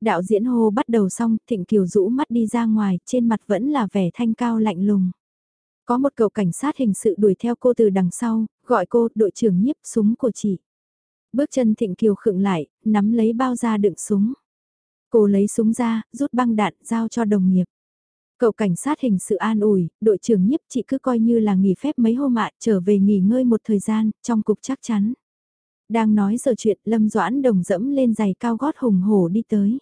Đạo diễn hô bắt đầu xong, Thịnh Kiều rũ mắt đi ra ngoài, trên mặt vẫn là vẻ thanh cao lạnh lùng. Có một cậu cảnh sát hình sự đuổi theo cô từ đằng sau, gọi cô, đội trưởng nhiếp súng của chị. Bước chân Thịnh Kiều khựng lại, nắm lấy bao da đựng súng. Cô lấy súng ra, rút băng đạn, giao cho đồng nghiệp. Cậu cảnh sát hình sự an ủi, đội trưởng nhiếp chị cứ coi như là nghỉ phép mấy hôm ạ, trở về nghỉ ngơi một thời gian, trong cục chắc chắn. Đang nói giờ chuyện, Lâm Doãn Đồng dẫm lên giày cao gót hùng hổ đi tới.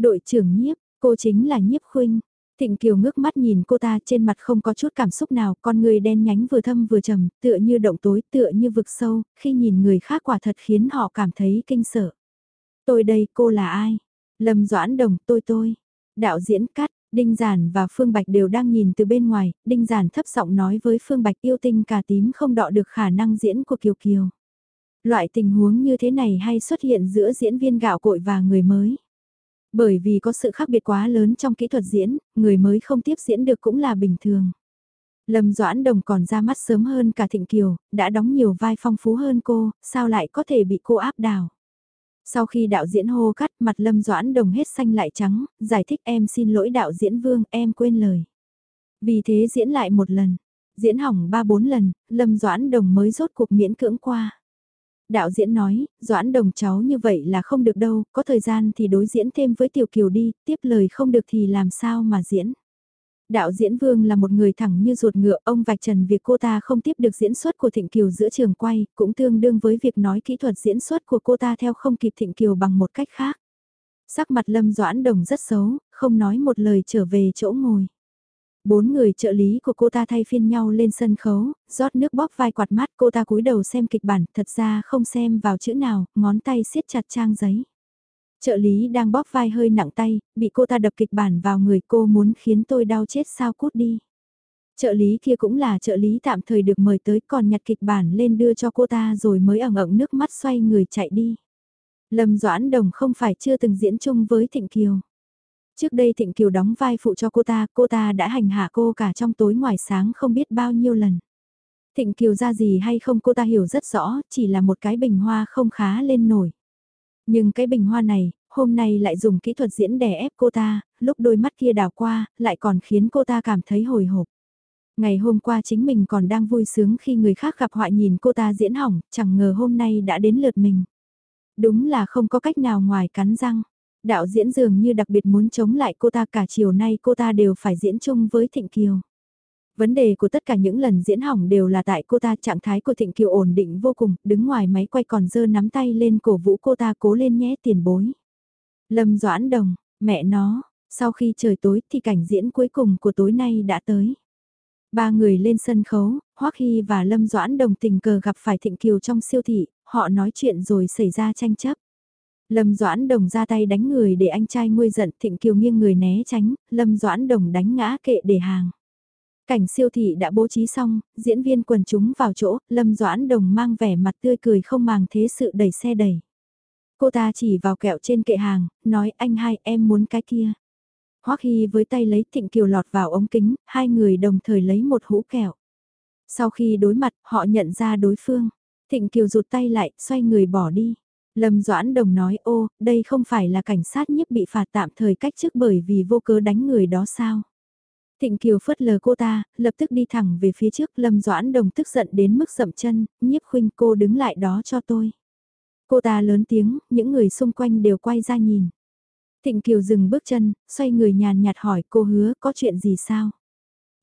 Đội trưởng nhiếp, cô chính là nhiếp khuynh. Thịnh Kiều ngước mắt nhìn cô ta trên mặt không có chút cảm xúc nào, con người đen nhánh vừa thâm vừa trầm, tựa như động tối, tựa như vực sâu, khi nhìn người khác quả thật khiến họ cảm thấy kinh sợ. Tôi đây, cô là ai? Lâm Doãn Đồng, tôi tôi. Đạo diễn cắt, Đinh Giản và Phương Bạch đều đang nhìn từ bên ngoài, Đinh Giản thấp giọng nói với Phương Bạch yêu tinh cả tím không đọ được khả năng diễn của Kiều Kiều. Loại tình huống như thế này hay xuất hiện giữa diễn viên gạo cội và người mới. Bởi vì có sự khác biệt quá lớn trong kỹ thuật diễn, người mới không tiếp diễn được cũng là bình thường. Lâm Doãn Đồng còn ra mắt sớm hơn cả Thịnh Kiều, đã đóng nhiều vai phong phú hơn cô, sao lại có thể bị cô áp đảo. Sau khi đạo diễn hô cắt mặt Lâm Doãn Đồng hết xanh lại trắng, giải thích em xin lỗi đạo diễn Vương, em quên lời. Vì thế diễn lại một lần, diễn hỏng 3-4 lần, Lâm Doãn Đồng mới rốt cuộc miễn cưỡng qua. Đạo diễn nói, Doãn Đồng cháu như vậy là không được đâu, có thời gian thì đối diễn thêm với Tiểu Kiều đi, tiếp lời không được thì làm sao mà diễn. Đạo diễn Vương là một người thẳng như ruột ngựa, ông vạch trần việc cô ta không tiếp được diễn xuất của Thịnh Kiều giữa trường quay, cũng tương đương với việc nói kỹ thuật diễn xuất của cô ta theo không kịp Thịnh Kiều bằng một cách khác. Sắc mặt Lâm Doãn Đồng rất xấu, không nói một lời trở về chỗ ngồi. Bốn người trợ lý của cô ta thay phiên nhau lên sân khấu, rót nước bóp vai quạt mắt cô ta cúi đầu xem kịch bản, thật ra không xem vào chữ nào, ngón tay siết chặt trang giấy. Trợ lý đang bóp vai hơi nặng tay, bị cô ta đập kịch bản vào người cô muốn khiến tôi đau chết sao cút đi. Trợ lý kia cũng là trợ lý tạm thời được mời tới còn nhặt kịch bản lên đưa cho cô ta rồi mới ẩn ẩn nước mắt xoay người chạy đi. Lâm Doãn Đồng không phải chưa từng diễn chung với Thịnh Kiều. Trước đây Thịnh Kiều đóng vai phụ cho cô ta, cô ta đã hành hạ cô cả trong tối ngoài sáng không biết bao nhiêu lần. Thịnh Kiều ra gì hay không cô ta hiểu rất rõ, chỉ là một cái bình hoa không khá lên nổi. Nhưng cái bình hoa này, hôm nay lại dùng kỹ thuật diễn đè ép cô ta, lúc đôi mắt kia đào qua, lại còn khiến cô ta cảm thấy hồi hộp. Ngày hôm qua chính mình còn đang vui sướng khi người khác gặp họa nhìn cô ta diễn hỏng, chẳng ngờ hôm nay đã đến lượt mình. Đúng là không có cách nào ngoài cắn răng. Đạo diễn dường như đặc biệt muốn chống lại cô ta cả chiều nay cô ta đều phải diễn chung với Thịnh Kiều. Vấn đề của tất cả những lần diễn hỏng đều là tại cô ta trạng thái của Thịnh Kiều ổn định vô cùng, đứng ngoài máy quay còn dơ nắm tay lên cổ vũ cô ta cố lên nhé tiền bối. Lâm Doãn Đồng, mẹ nó, sau khi trời tối thì cảnh diễn cuối cùng của tối nay đã tới. Ba người lên sân khấu, Hoắc Hy và Lâm Doãn Đồng tình cờ gặp phải Thịnh Kiều trong siêu thị, họ nói chuyện rồi xảy ra tranh chấp. Lâm Doãn Đồng ra tay đánh người để anh trai nguôi giận Thịnh Kiều nghiêng người né tránh, Lâm Doãn Đồng đánh ngã kệ để hàng. Cảnh siêu thị đã bố trí xong, diễn viên quần chúng vào chỗ, Lâm Doãn Đồng mang vẻ mặt tươi cười không màng thế sự đẩy xe đẩy. Cô ta chỉ vào kẹo trên kệ hàng, nói anh hai em muốn cái kia. Hoắc Hy với tay lấy Thịnh Kiều lọt vào ống kính, hai người đồng thời lấy một hũ kẹo. Sau khi đối mặt, họ nhận ra đối phương. Thịnh Kiều rụt tay lại, xoay người bỏ đi. Lâm Doãn Đồng nói ô, đây không phải là cảnh sát nhiếp bị phạt tạm thời cách chức bởi vì vô cớ đánh người đó sao. Thịnh Kiều phớt lờ cô ta, lập tức đi thẳng về phía trước Lâm Doãn Đồng tức giận đến mức dậm chân, nhiếp khuynh cô đứng lại đó cho tôi. Cô ta lớn tiếng, những người xung quanh đều quay ra nhìn. Thịnh Kiều dừng bước chân, xoay người nhàn nhạt hỏi cô hứa có chuyện gì sao?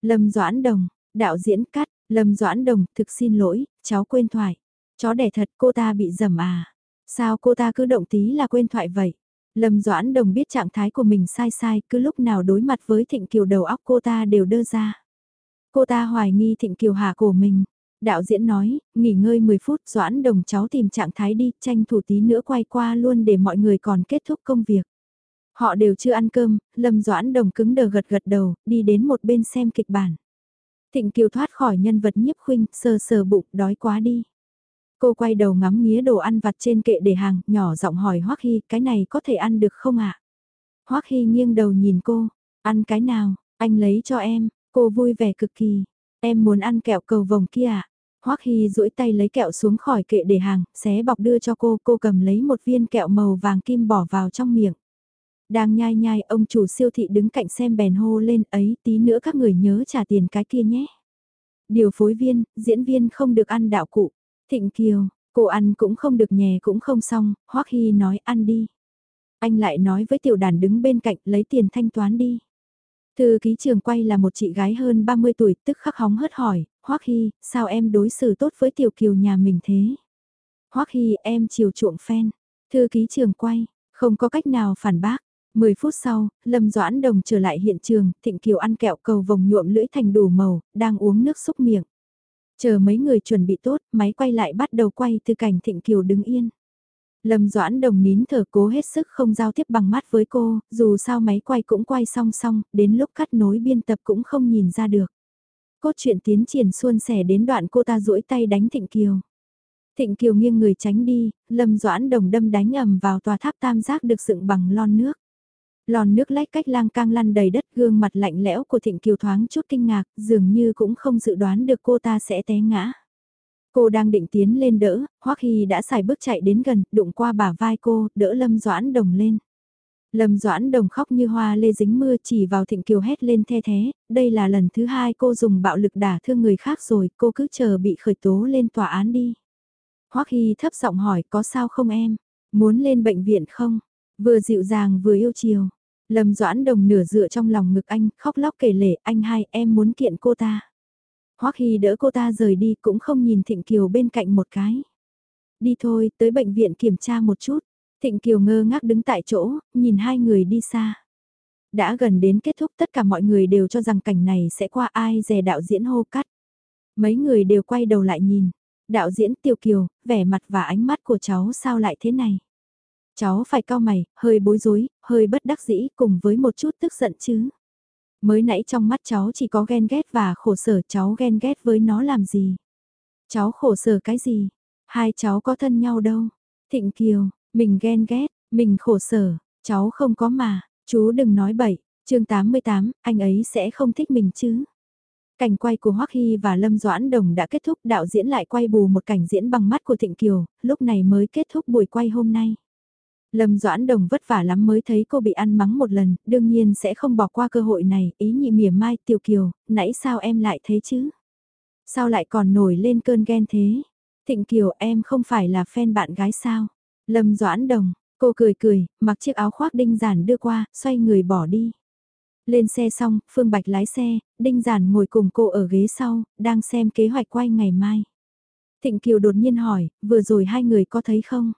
Lâm Doãn Đồng, đạo diễn cắt, Lâm Doãn Đồng thực xin lỗi, cháu quên thoại. Chó đẻ thật cô ta bị dầm à? Sao cô ta cứ động tí là quên thoại vậy? Lâm Doãn Đồng biết trạng thái của mình sai sai, cứ lúc nào đối mặt với Thịnh Kiều đầu óc cô ta đều đơ ra. Cô ta hoài nghi Thịnh Kiều hạ cổ mình. Đạo diễn nói, nghỉ ngơi 10 phút Doãn Đồng cháu tìm trạng thái đi, tranh thủ tí nữa quay qua luôn để mọi người còn kết thúc công việc. Họ đều chưa ăn cơm, Lâm Doãn Đồng cứng đờ gật gật đầu, đi đến một bên xem kịch bản. Thịnh Kiều thoát khỏi nhân vật nhiếp khuynh, sờ sờ bụng, đói quá đi. Cô quay đầu ngắm nghía đồ ăn vặt trên kệ để hàng, nhỏ giọng hỏi Hoắc Hy, cái này có thể ăn được không ạ? À? Hoắc Hy nghiêng đầu nhìn cô, ăn cái nào, anh lấy cho em, cô vui vẻ cực kỳ. Em muốn ăn kẹo cầu vồng kia ạ? À? Hoắc Hy duỗi tay lấy kẹo xuống khỏi kệ để hàng, xé bọc đưa cho cô, cô cầm lấy một viên kẹo màu vàng kim bỏ vào trong miệng. Đang nhai nhai ông chủ siêu thị đứng cạnh xem bèn hô lên ấy tí nữa các người nhớ trả tiền cái kia nhé. Điều phối viên, diễn viên không được ăn đạo cụ. Thịnh Kiều, cô ăn cũng không được nhè cũng không xong, Hoắc Hy nói ăn đi. Anh lại nói với tiểu đàn đứng bên cạnh lấy tiền thanh toán đi. Thư ký trường quay là một chị gái hơn 30 tuổi tức khắc hóng hớt hỏi, Hoắc Hy, sao em đối xử tốt với tiểu kiều nhà mình thế? Hoắc Hy em chiều chuộng fan. Thư ký trường quay, không có cách nào phản bác. 10 phút sau, Lâm Doãn Đồng trở lại hiện trường, Thịnh Kiều ăn kẹo cầu vòng nhuộm lưỡi thành đủ màu, đang uống nước xúc miệng. Chờ mấy người chuẩn bị tốt, máy quay lại bắt đầu quay từ cảnh Thịnh Kiều đứng yên. Lâm Doãn Đồng nín thở cố hết sức không giao tiếp bằng mắt với cô, dù sao máy quay cũng quay song song, đến lúc cắt nối biên tập cũng không nhìn ra được. Cốt truyện tiến triển suôn sẻ đến đoạn cô ta duỗi tay đánh Thịnh Kiều. Thịnh Kiều nghiêng người tránh đi, Lâm Doãn Đồng đâm đánh ầm vào tòa tháp tam giác được dựng bằng lon nước lòn nước lách cách lang cang lăn đầy đất gương mặt lạnh lẽo của Thịnh Kiều thoáng chút kinh ngạc, dường như cũng không dự đoán được cô ta sẽ té ngã. Cô đang định tiến lên đỡ, Hoắc Hy đã xài bước chạy đến gần, đụng qua bả vai cô, đỡ Lâm Doãn Đồng lên. Lâm Doãn Đồng khóc như hoa lê dính mưa chỉ vào Thịnh Kiều hét lên the thế, đây là lần thứ hai cô dùng bạo lực đả thương người khác rồi, cô cứ chờ bị khởi tố lên tòa án đi. Hoắc Hy thấp giọng hỏi có sao không em, muốn lên bệnh viện không, vừa dịu dàng vừa yêu chiều. Lâm Doãn Đồng nửa dựa trong lòng ngực anh, khóc lóc kể lể, anh hai, em muốn kiện cô ta. Hoắc Hy đỡ cô ta rời đi cũng không nhìn Thịnh Kiều bên cạnh một cái. Đi thôi, tới bệnh viện kiểm tra một chút. Thịnh Kiều ngơ ngác đứng tại chỗ, nhìn hai người đi xa. Đã gần đến kết thúc tất cả mọi người đều cho rằng cảnh này sẽ qua ai dè đạo diễn hô cắt. Mấy người đều quay đầu lại nhìn. Đạo diễn Tiêu Kiều, vẻ mặt và ánh mắt của cháu sao lại thế này? Cháu phải cao mày, hơi bối rối, hơi bất đắc dĩ cùng với một chút tức giận chứ. Mới nãy trong mắt cháu chỉ có ghen ghét và khổ sở cháu ghen ghét với nó làm gì? Cháu khổ sở cái gì? Hai cháu có thân nhau đâu? Thịnh Kiều, mình ghen ghét, mình khổ sở, cháu không có mà, chú đừng nói bậy, chương 88, anh ấy sẽ không thích mình chứ. Cảnh quay của Hoắc Hy và Lâm Doãn Đồng đã kết thúc đạo diễn lại quay bù một cảnh diễn bằng mắt của Thịnh Kiều, lúc này mới kết thúc buổi quay hôm nay. Lâm Doãn Đồng vất vả lắm mới thấy cô bị ăn mắng một lần, đương nhiên sẽ không bỏ qua cơ hội này, ý nhị mỉa mai Tiểu Kiều, nãy sao em lại thế chứ? Sao lại còn nổi lên cơn ghen thế? Thịnh Kiều em không phải là fan bạn gái sao? Lâm Doãn Đồng, cô cười cười, mặc chiếc áo khoác đinh giản đưa qua, xoay người bỏ đi. Lên xe xong, Phương Bạch lái xe, đinh giản ngồi cùng cô ở ghế sau, đang xem kế hoạch quay ngày mai. Thịnh Kiều đột nhiên hỏi, vừa rồi hai người có thấy không?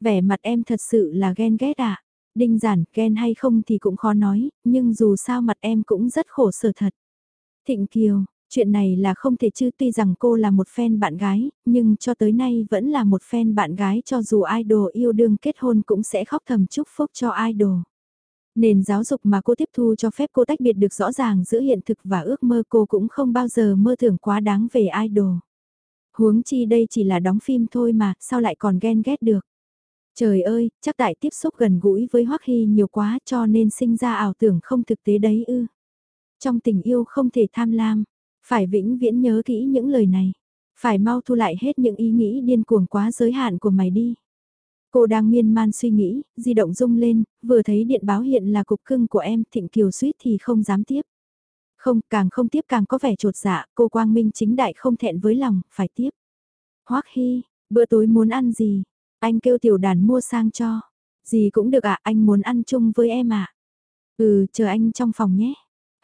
Vẻ mặt em thật sự là ghen ghét à? Đinh giản, ghen hay không thì cũng khó nói, nhưng dù sao mặt em cũng rất khổ sở thật. Thịnh Kiều, chuyện này là không thể chứ tuy rằng cô là một fan bạn gái, nhưng cho tới nay vẫn là một fan bạn gái cho dù idol yêu đương kết hôn cũng sẽ khóc thầm chúc phúc cho idol. Nền giáo dục mà cô tiếp thu cho phép cô tách biệt được rõ ràng giữa hiện thực và ước mơ cô cũng không bao giờ mơ tưởng quá đáng về idol. Huống chi đây chỉ là đóng phim thôi mà, sao lại còn ghen ghét được. Trời ơi, chắc tại tiếp xúc gần gũi với Hoắc Hy nhiều quá cho nên sinh ra ảo tưởng không thực tế đấy ư. Trong tình yêu không thể tham lam, phải vĩnh viễn nhớ kỹ những lời này. Phải mau thu lại hết những ý nghĩ điên cuồng quá giới hạn của mày đi. Cô đang miên man suy nghĩ, di động rung lên, vừa thấy điện báo hiện là cục cưng của em, Thịnh Kiều suýt thì không dám tiếp. Không, càng không tiếp càng có vẻ trột dạ, cô Quang Minh chính đại không thẹn với lòng, phải tiếp. Hoắc Hy, bữa tối muốn ăn gì? Anh kêu tiểu đàn mua sang cho. Gì cũng được ạ, anh muốn ăn chung với em ạ. Ừ, chờ anh trong phòng nhé.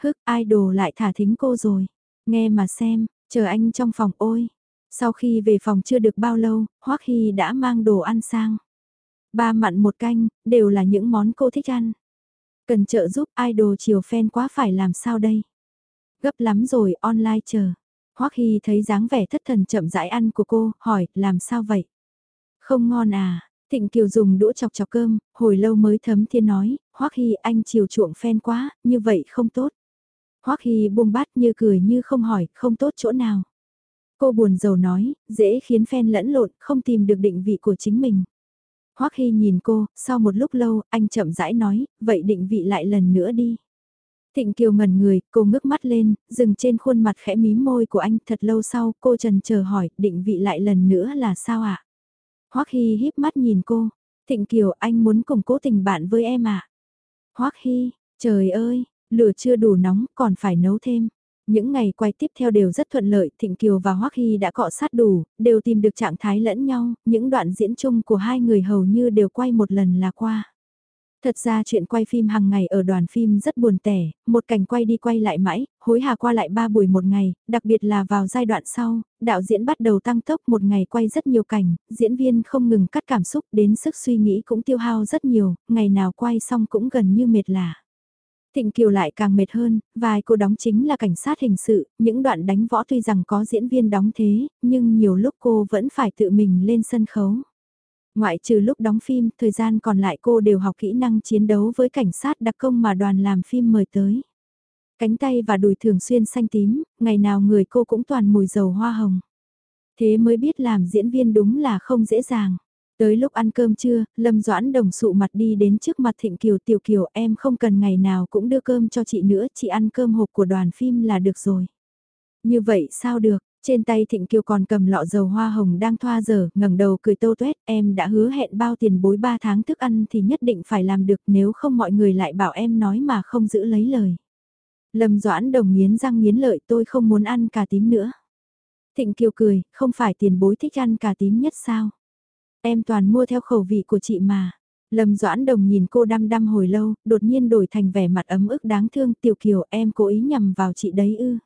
Hức, idol lại thả thính cô rồi. Nghe mà xem, chờ anh trong phòng ôi. Sau khi về phòng chưa được bao lâu, Hoắc Hy đã mang đồ ăn sang. Ba mặn một canh, đều là những món cô thích ăn. Cần trợ giúp idol chiều fan quá phải làm sao đây? Gấp lắm rồi, online chờ. Hoắc Hy thấy dáng vẻ thất thần chậm rãi ăn của cô, hỏi, làm sao vậy? Không ngon à? Thịnh Kiều dùng đũa chọc chọc cơm, hồi lâu mới thấm thiên nói, Hoắc Hy anh chiều chuộng phen quá, như vậy không tốt. Hoắc Hy buông bát như cười như không hỏi, không tốt chỗ nào. Cô buồn rầu nói, dễ khiến phen lẫn lộn, không tìm được định vị của chính mình. Hoắc Hy nhìn cô, sau một lúc lâu, anh chậm rãi nói, vậy định vị lại lần nữa đi. Thịnh Kiều ngẩn người, cô ngước mắt lên, dừng trên khuôn mặt khẽ mím môi của anh thật lâu sau, cô trần chờ hỏi, định vị lại lần nữa là sao ạ? À? Hoắc Hy híp mắt nhìn cô, Thịnh Kiều anh muốn củng cố tình bạn với em ạ. À? Hoắc Hy, trời ơi, lửa chưa đủ nóng còn phải nấu thêm. Những ngày quay tiếp theo đều rất thuận lợi, Thịnh Kiều và Hoắc Hy đã cọ sát đủ, đều tìm được trạng thái lẫn nhau, những đoạn diễn chung của hai người hầu như đều quay một lần là qua. Thật ra chuyện quay phim hàng ngày ở đoàn phim rất buồn tẻ, một cảnh quay đi quay lại mãi, hối hà qua lại ba buổi một ngày, đặc biệt là vào giai đoạn sau, đạo diễn bắt đầu tăng tốc một ngày quay rất nhiều cảnh, diễn viên không ngừng cắt cảm xúc đến sức suy nghĩ cũng tiêu hao rất nhiều, ngày nào quay xong cũng gần như mệt lạ. Thịnh Kiều lại càng mệt hơn, vài cô đóng chính là cảnh sát hình sự, những đoạn đánh võ tuy rằng có diễn viên đóng thế, nhưng nhiều lúc cô vẫn phải tự mình lên sân khấu. Ngoại trừ lúc đóng phim, thời gian còn lại cô đều học kỹ năng chiến đấu với cảnh sát đặc công mà đoàn làm phim mời tới. Cánh tay và đùi thường xuyên xanh tím, ngày nào người cô cũng toàn mùi dầu hoa hồng. Thế mới biết làm diễn viên đúng là không dễ dàng. Tới lúc ăn cơm trưa, Lâm Doãn đồng sụ mặt đi đến trước mặt Thịnh Kiều Tiểu Kiều em không cần ngày nào cũng đưa cơm cho chị nữa, chị ăn cơm hộp của đoàn phim là được rồi. Như vậy sao được, trên tay Thịnh Kiều còn cầm lọ dầu hoa hồng đang thoa dở, ngẩng đầu cười tô tuét, em đã hứa hẹn bao tiền bối 3 tháng thức ăn thì nhất định phải làm được nếu không mọi người lại bảo em nói mà không giữ lấy lời. Lâm Doãn đồng nghiến răng nghiến lợi tôi không muốn ăn cà tím nữa. Thịnh Kiều cười, không phải tiền bối thích ăn cà tím nhất sao? Em toàn mua theo khẩu vị của chị mà. Lâm Doãn Đồng nhìn cô đăm đăm hồi lâu, đột nhiên đổi thành vẻ mặt ấm ức đáng thương Tiểu Kiều em cố ý nhầm vào chị đấy ư.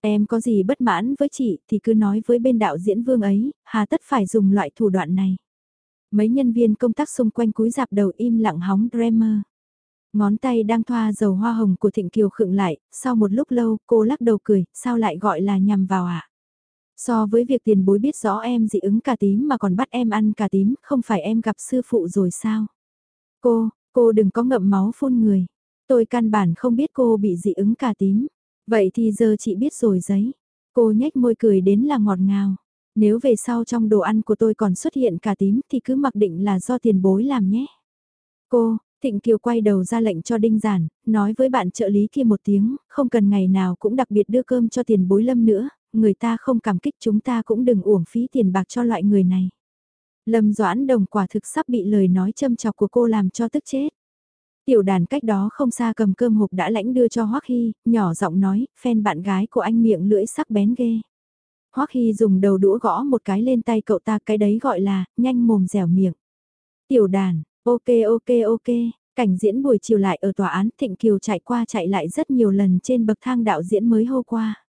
Em có gì bất mãn với chị thì cứ nói với bên đạo diễn vương ấy, hà tất phải dùng loại thủ đoạn này. Mấy nhân viên công tác xung quanh cúi dạp đầu im lặng hóng Dremer. Ngón tay đang thoa dầu hoa hồng của Thịnh Kiều khựng lại, sau một lúc lâu cô lắc đầu cười, sao lại gọi là nhằm vào ạ? À? So với việc tiền bối biết rõ em dị ứng cà tím mà còn bắt em ăn cà tím, không phải em gặp sư phụ rồi sao? Cô, cô đừng có ngậm máu phun người. Tôi căn bản không biết cô bị dị ứng cà tím. Vậy thì giờ chị biết rồi giấy. Cô nhếch môi cười đến là ngọt ngào. Nếu về sau trong đồ ăn của tôi còn xuất hiện cả tím thì cứ mặc định là do tiền bối làm nhé. Cô, Thịnh Kiều quay đầu ra lệnh cho Đinh Giản, nói với bạn trợ lý kia một tiếng, không cần ngày nào cũng đặc biệt đưa cơm cho tiền bối lâm nữa, người ta không cảm kích chúng ta cũng đừng uổng phí tiền bạc cho loại người này. Lâm Doãn Đồng quả thực sắp bị lời nói châm chọc của cô làm cho tức chết. Tiểu đàn cách đó không xa cầm cơm hộp đã lãnh đưa cho Hoắc Hy, nhỏ giọng nói, phen bạn gái của anh miệng lưỡi sắc bén ghê. Hoắc Hy dùng đầu đũa gõ một cái lên tay cậu ta cái đấy gọi là, nhanh mồm dẻo miệng. Tiểu đàn, ok ok ok, cảnh diễn buổi chiều lại ở tòa án Thịnh Kiều chạy qua chạy lại rất nhiều lần trên bậc thang đạo diễn mới hô qua.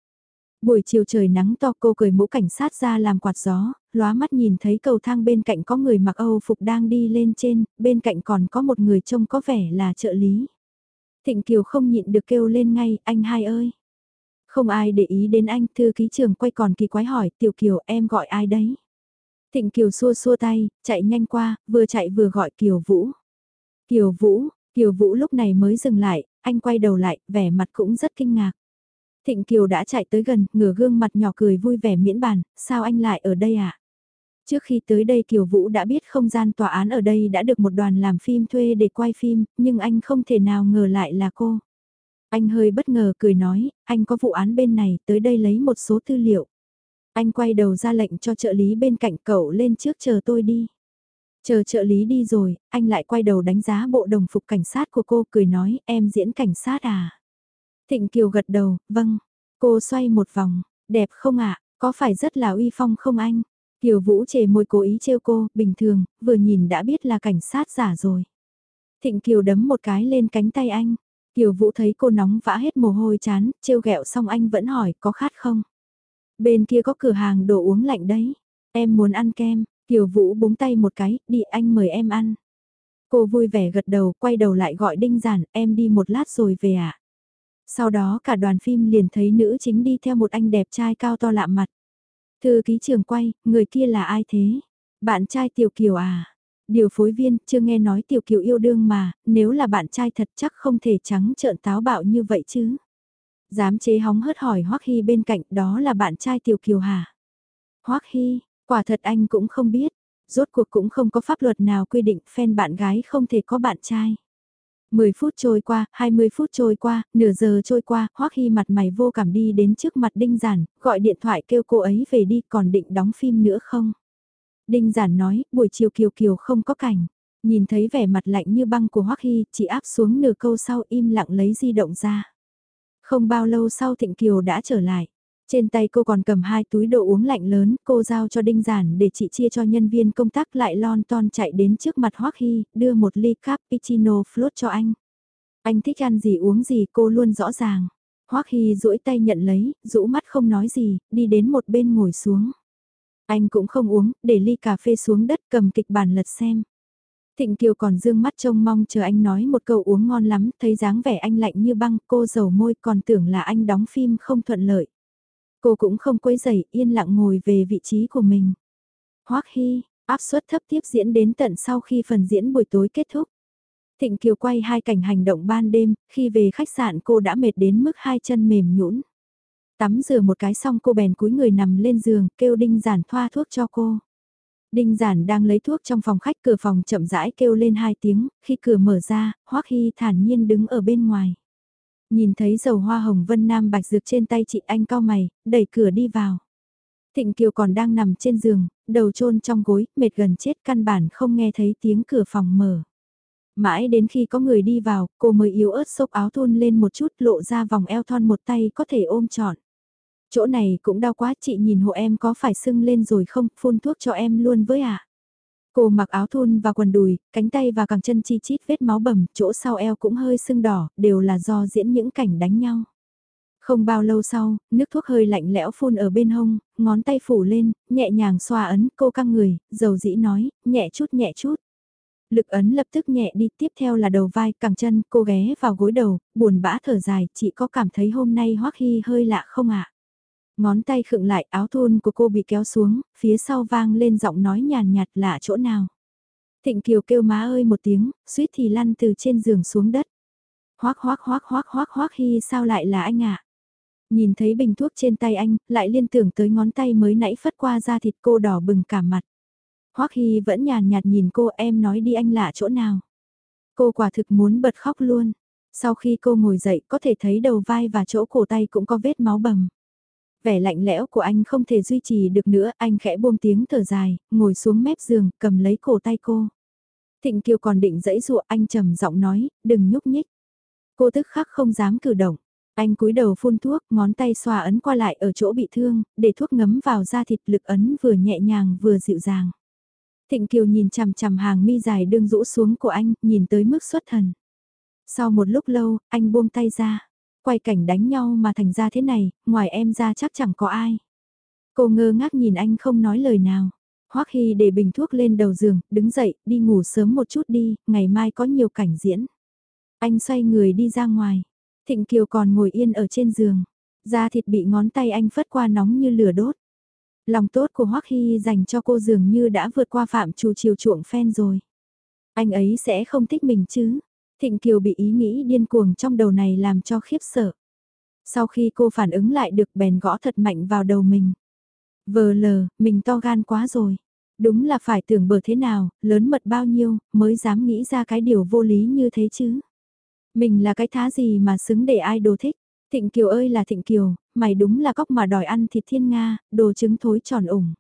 Buổi chiều trời nắng to cô cười mũ cảnh sát ra làm quạt gió, lóa mắt nhìn thấy cầu thang bên cạnh có người mặc Âu phục đang đi lên trên, bên cạnh còn có một người trông có vẻ là trợ lý. Thịnh Kiều không nhịn được kêu lên ngay, anh hai ơi. Không ai để ý đến anh, thư ký trưởng quay còn kỳ quái hỏi, Tiểu Kiều em gọi ai đấy? Thịnh Kiều xua xua tay, chạy nhanh qua, vừa chạy vừa gọi Kiều Vũ. Kiều Vũ, Kiều Vũ lúc này mới dừng lại, anh quay đầu lại, vẻ mặt cũng rất kinh ngạc. Thịnh Kiều đã chạy tới gần, ngửa gương mặt nhỏ cười vui vẻ miễn bàn, sao anh lại ở đây à? Trước khi tới đây Kiều Vũ đã biết không gian tòa án ở đây đã được một đoàn làm phim thuê để quay phim, nhưng anh không thể nào ngờ lại là cô. Anh hơi bất ngờ cười nói, anh có vụ án bên này, tới đây lấy một số tư liệu. Anh quay đầu ra lệnh cho trợ lý bên cạnh cậu lên trước chờ tôi đi. Chờ trợ lý đi rồi, anh lại quay đầu đánh giá bộ đồng phục cảnh sát của cô cười nói, em diễn cảnh sát à? Thịnh Kiều gật đầu, vâng. Cô xoay một vòng, đẹp không ạ, có phải rất là uy phong không anh? Kiều Vũ chề môi cố ý trêu cô, bình thường, vừa nhìn đã biết là cảnh sát giả rồi. Thịnh Kiều đấm một cái lên cánh tay anh. Kiều Vũ thấy cô nóng vã hết mồ hôi chán, trêu ghẹo xong anh vẫn hỏi có khát không? Bên kia có cửa hàng đồ uống lạnh đấy. Em muốn ăn kem, Kiều Vũ búng tay một cái, đi anh mời em ăn. Cô vui vẻ gật đầu, quay đầu lại gọi Đinh Giản, em đi một lát rồi về ạ. À? Sau đó cả đoàn phim liền thấy nữ chính đi theo một anh đẹp trai cao to lạ mặt. Thư ký trường quay, người kia là ai thế? Bạn trai Tiểu Kiều à? Điều phối viên, chưa nghe nói Tiểu Kiều yêu đương mà, nếu là bạn trai thật chắc không thể trắng trợn táo bạo như vậy chứ. Dám chế hóng hớt hỏi Hoắc Hy bên cạnh đó là bạn trai Tiểu Kiều hả? Hoắc Hy, quả thật anh cũng không biết, rốt cuộc cũng không có pháp luật nào quy định fan bạn gái không thể có bạn trai. 10 phút trôi qua, 20 phút trôi qua, nửa giờ trôi qua, Hoắc Hy mặt mày vô cảm đi đến trước mặt Đinh Giản, gọi điện thoại kêu cô ấy về đi còn định đóng phim nữa không? Đinh Giản nói, buổi chiều Kiều Kiều không có cảnh. Nhìn thấy vẻ mặt lạnh như băng của Hoắc Hy, chỉ áp xuống nửa câu sau im lặng lấy di động ra. Không bao lâu sau Thịnh Kiều đã trở lại. Trên tay cô còn cầm hai túi đồ uống lạnh lớn, cô giao cho Đinh Giản để chị chia cho nhân viên công tác lại lon ton chạy đến trước mặt Hoắc Hy, đưa một ly cappuccino float cho anh. Anh thích ăn gì uống gì cô luôn rõ ràng. Hoắc Hy duỗi tay nhận lấy, rũ mắt không nói gì, đi đến một bên ngồi xuống. Anh cũng không uống, để ly cà phê xuống đất cầm kịch bản lật xem. Thịnh Kiều còn dương mắt trông mong chờ anh nói một câu uống ngon lắm, thấy dáng vẻ anh lạnh như băng, cô dầu môi còn tưởng là anh đóng phim không thuận lợi. Cô cũng không quấy giày, yên lặng ngồi về vị trí của mình. Hoắc Hy, áp suất thấp tiếp diễn đến tận sau khi phần diễn buổi tối kết thúc. Thịnh Kiều quay hai cảnh hành động ban đêm, khi về khách sạn cô đã mệt đến mức hai chân mềm nhũn. Tắm rửa một cái xong cô bèn cúi người nằm lên giường, kêu Đinh Giản thoa thuốc cho cô. Đinh Giản đang lấy thuốc trong phòng khách cửa phòng chậm rãi kêu lên hai tiếng, khi cửa mở ra, Hoắc Hy thản nhiên đứng ở bên ngoài. Nhìn thấy dầu hoa hồng vân nam bạch dược trên tay chị anh cao mày, đẩy cửa đi vào. Thịnh Kiều còn đang nằm trên giường, đầu chôn trong gối, mệt gần chết căn bản không nghe thấy tiếng cửa phòng mở. Mãi đến khi có người đi vào, cô mới yếu ớt xốc áo thun lên một chút lộ ra vòng eo thon một tay có thể ôm trọn. Chỗ này cũng đau quá chị nhìn hộ em có phải sưng lên rồi không, phun thuốc cho em luôn với ạ. À? Cô mặc áo thun và quần đùi, cánh tay và cẳng chân chi chít vết máu bầm, chỗ sau eo cũng hơi sưng đỏ, đều là do diễn những cảnh đánh nhau. Không bao lâu sau, nước thuốc hơi lạnh lẽo phun ở bên hông, ngón tay phủ lên, nhẹ nhàng xoa ấn cô căng người, dầu dĩ nói, nhẹ chút nhẹ chút. Lực ấn lập tức nhẹ đi, tiếp theo là đầu vai, cẳng chân, cô ghé vào gối đầu, buồn bã thở dài, chị có cảm thấy hôm nay Hoắc Hy hơi lạ không ạ? Ngón tay khựng lại, áo thun của cô bị kéo xuống, phía sau vang lên giọng nói nhàn nhạt lạ chỗ nào. Thịnh Kiều kêu má ơi một tiếng, suýt thì lăn từ trên giường xuống đất. Hoắc hoắc hoắc hoắc hoắc hoắc hi sao lại là anh ạ? Nhìn thấy bình thuốc trên tay anh, lại liên tưởng tới ngón tay mới nãy phất qua da thịt cô đỏ bừng cả mặt. Hoắc hi vẫn nhàn nhạt nhìn cô em nói đi anh lạ chỗ nào. Cô quả thực muốn bật khóc luôn. Sau khi cô ngồi dậy có thể thấy đầu vai và chỗ cổ tay cũng có vết máu bầm. Vẻ lạnh lẽo của anh không thể duy trì được nữa, anh khẽ buông tiếng thở dài, ngồi xuống mép giường, cầm lấy cổ tay cô. Thịnh Kiều còn định dẫy dụa anh trầm giọng nói, đừng nhúc nhích. Cô tức khắc không dám cử động. Anh cúi đầu phun thuốc, ngón tay xoa ấn qua lại ở chỗ bị thương, để thuốc ngấm vào da thịt lực ấn vừa nhẹ nhàng vừa dịu dàng. Thịnh Kiều nhìn chằm chằm hàng mi dài đương rũ xuống của anh, nhìn tới mức xuất thần. Sau một lúc lâu, anh buông tay ra. Quay cảnh đánh nhau mà thành ra thế này, ngoài em ra chắc chẳng có ai. Cô ngơ ngác nhìn anh không nói lời nào. Hoắc Hy để bình thuốc lên đầu giường, đứng dậy, đi ngủ sớm một chút đi, ngày mai có nhiều cảnh diễn. Anh xoay người đi ra ngoài. Thịnh Kiều còn ngồi yên ở trên giường. Da thịt bị ngón tay anh phất qua nóng như lửa đốt. Lòng tốt của Hoắc Hy dành cho cô dường như đã vượt qua phạm trù chiều chuộng phen rồi. Anh ấy sẽ không thích mình chứ. Thịnh Kiều bị ý nghĩ điên cuồng trong đầu này làm cho khiếp sợ. Sau khi cô phản ứng lại được bèn gõ thật mạnh vào đầu mình. Vờ lờ, mình to gan quá rồi. Đúng là phải tưởng bờ thế nào, lớn mật bao nhiêu, mới dám nghĩ ra cái điều vô lý như thế chứ. Mình là cái thá gì mà xứng để ai đồ thích. Thịnh Kiều ơi là Thịnh Kiều, mày đúng là cóc mà đòi ăn thịt thiên Nga, đồ trứng thối tròn ủng.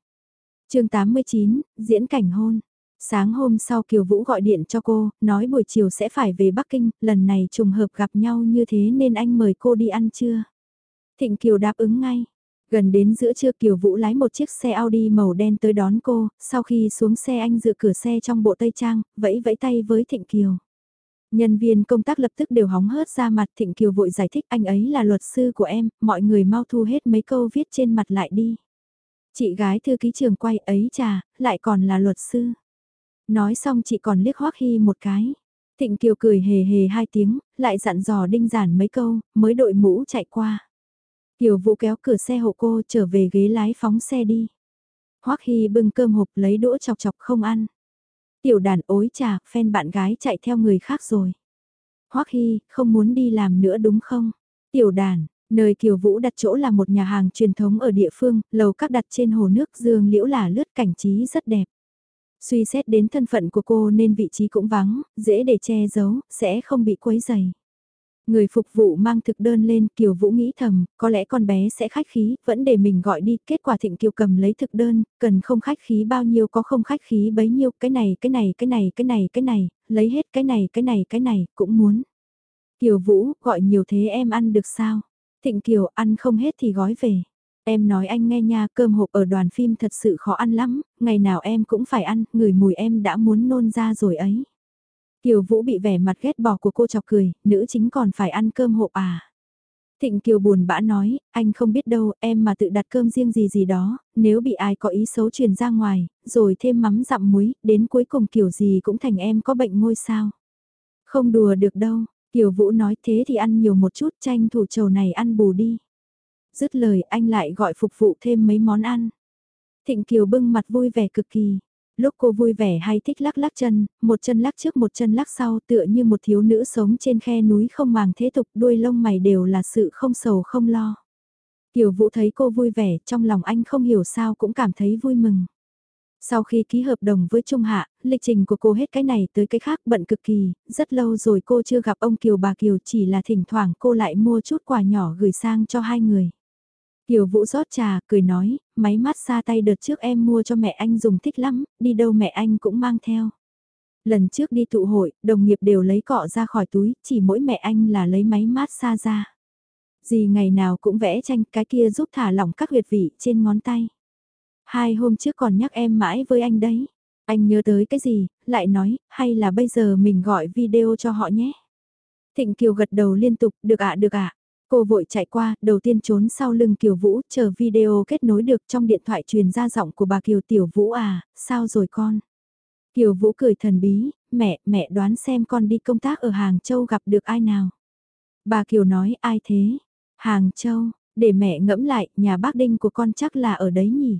chương 89, diễn cảnh hôn. Sáng hôm sau Kiều Vũ gọi điện cho cô, nói buổi chiều sẽ phải về Bắc Kinh, lần này trùng hợp gặp nhau như thế nên anh mời cô đi ăn trưa. Thịnh Kiều đáp ứng ngay. Gần đến giữa trưa Kiều Vũ lái một chiếc xe Audi màu đen tới đón cô, sau khi xuống xe anh dựa cửa xe trong bộ tây trang, vẫy vẫy tay với Thịnh Kiều. Nhân viên công tác lập tức đều hóng hớt ra mặt Thịnh Kiều vội giải thích anh ấy là luật sư của em, mọi người mau thu hết mấy câu viết trên mặt lại đi. Chị gái thư ký trường quay ấy trà, lại còn là luật sư. Nói xong chị còn liếc Hoắc Hy một cái. Thịnh Kiều cười hề hề hai tiếng, lại dặn dò đinh giản mấy câu, mới đội mũ chạy qua. Kiều Vũ kéo cửa xe hộ cô trở về ghế lái phóng xe đi. Hoắc Hy bưng cơm hộp lấy đũa chọc chọc không ăn. Tiểu đàn ối trà, phen bạn gái chạy theo người khác rồi. Hoắc Hy, không muốn đi làm nữa đúng không? Tiểu đàn, nơi Kiều Vũ đặt chỗ là một nhà hàng truyền thống ở địa phương, lầu các đặt trên hồ nước dương liễu là lướt cảnh trí rất đẹp. Suy xét đến thân phận của cô nên vị trí cũng vắng, dễ để che giấu, sẽ không bị quấy dày. Người phục vụ mang thực đơn lên, Kiều Vũ nghĩ thầm, có lẽ con bé sẽ khách khí, vẫn để mình gọi đi, kết quả Thịnh Kiều cầm lấy thực đơn, cần không khách khí bao nhiêu có không khách khí bấy nhiêu, cái này, cái này, cái này, cái này, cái này, lấy hết cái này, cái này, cái này, cũng muốn. Kiều Vũ, gọi nhiều thế em ăn được sao? Thịnh Kiều, ăn không hết thì gói về. Em nói anh nghe nha, cơm hộp ở đoàn phim thật sự khó ăn lắm, ngày nào em cũng phải ăn, người mùi em đã muốn nôn ra rồi ấy. Kiều Vũ bị vẻ mặt ghét bỏ của cô chọc cười, nữ chính còn phải ăn cơm hộp à. Thịnh Kiều buồn bã nói, anh không biết đâu, em mà tự đặt cơm riêng gì gì đó, nếu bị ai có ý xấu truyền ra ngoài, rồi thêm mắm dặm muối, đến cuối cùng kiểu gì cũng thành em có bệnh ngôi sao. Không đùa được đâu, Kiều Vũ nói thế thì ăn nhiều một chút tranh thủ trầu này ăn bù đi. Dứt lời anh lại gọi phục vụ thêm mấy món ăn. Thịnh Kiều bưng mặt vui vẻ cực kỳ lúc cô vui vẻ hay thích lắc lắc chân, một chân lắc trước một chân lắc sau tựa như một thiếu nữ sống trên khe núi không màng thế tục đuôi lông mày đều là sự không sầu không lo. Kiều Vũ thấy cô vui vẻ, trong lòng anh không hiểu sao cũng cảm thấy vui mừng. Sau khi ký hợp đồng với Trung Hạ, lịch trình của cô hết cái này tới cái khác bận cực kỳ, rất lâu rồi cô chưa gặp ông Kiều bà Kiều chỉ là thỉnh thoảng cô lại mua chút quà nhỏ gửi sang cho hai người. Kiều Vũ rót trà, cười nói, máy mát xa tay đợt trước em mua cho mẹ anh dùng thích lắm, đi đâu mẹ anh cũng mang theo. Lần trước đi tụ hội, đồng nghiệp đều lấy cọ ra khỏi túi, chỉ mỗi mẹ anh là lấy máy mát xa ra. Gì ngày nào cũng vẽ tranh cái kia giúp thả lỏng các huyệt vị trên ngón tay. Hai hôm trước còn nhắc em mãi với anh đấy. Anh nhớ tới cái gì, lại nói, hay là bây giờ mình gọi video cho họ nhé. Thịnh Kiều gật đầu liên tục, được ạ được ạ. Cô vội chạy qua, đầu tiên trốn sau lưng Kiều Vũ, chờ video kết nối được trong điện thoại truyền ra giọng của bà Kiều Tiểu Vũ à, sao rồi con? Kiều Vũ cười thần bí, mẹ, mẹ đoán xem con đi công tác ở Hàng Châu gặp được ai nào? Bà Kiều nói ai thế? Hàng Châu, để mẹ ngẫm lại, nhà bác Đinh của con chắc là ở đấy nhỉ?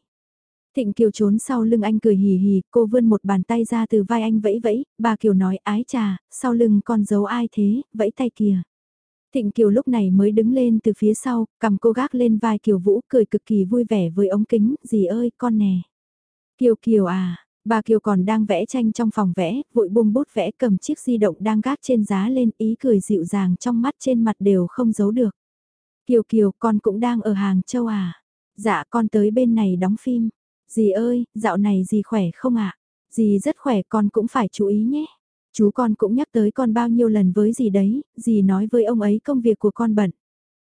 Thịnh Kiều trốn sau lưng anh cười hì hì, cô vươn một bàn tay ra từ vai anh vẫy vẫy, bà Kiều nói ái trà, sau lưng con giấu ai thế, vẫy tay kìa. Thịnh Kiều lúc này mới đứng lên từ phía sau, cầm cô gác lên vai Kiều Vũ cười cực kỳ vui vẻ với ống kính, dì ơi con nè. Kiều Kiều à, bà Kiều còn đang vẽ tranh trong phòng vẽ, vội buông bút vẽ cầm chiếc di động đang gác trên giá lên ý cười dịu dàng trong mắt trên mặt đều không giấu được. Kiều Kiều con cũng đang ở Hàng Châu à? Dạ con tới bên này đóng phim. Dì ơi, dạo này dì khỏe không ạ? À? Dì rất khỏe con cũng phải chú ý nhé. Chú con cũng nhắc tới con bao nhiêu lần với gì đấy, gì nói với ông ấy công việc của con bận.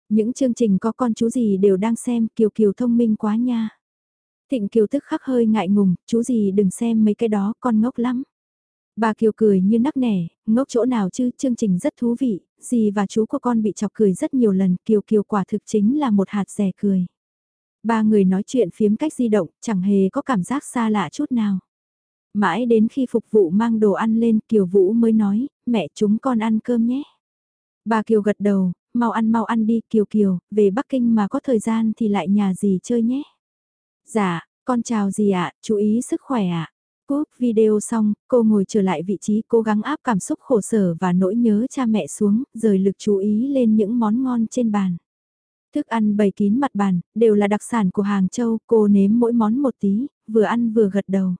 Những chương trình có con chú gì đều đang xem, Kiều Kiều thông minh quá nha. Thịnh Kiều tức khắc hơi ngại ngùng, chú gì đừng xem mấy cái đó, con ngốc lắm. Bà Kiều cười như nắc nẻ, ngốc chỗ nào chứ, chương trình rất thú vị, dì và chú của con bị chọc cười rất nhiều lần, Kiều Kiều quả thực chính là một hạt rẻ cười. Ba người nói chuyện phiếm cách di động, chẳng hề có cảm giác xa lạ chút nào. Mãi đến khi phục vụ mang đồ ăn lên Kiều Vũ mới nói, mẹ chúng con ăn cơm nhé. Bà Kiều gật đầu, mau ăn mau ăn đi Kiều Kiều, về Bắc Kinh mà có thời gian thì lại nhà gì chơi nhé. Dạ, con chào gì ạ, chú ý sức khỏe ạ. À? Cúp video xong, cô ngồi trở lại vị trí cố gắng áp cảm xúc khổ sở và nỗi nhớ cha mẹ xuống, rời lực chú ý lên những món ngon trên bàn. Thức ăn bày kín mặt bàn, đều là đặc sản của Hàng Châu, cô nếm mỗi món một tí, vừa ăn vừa gật đầu.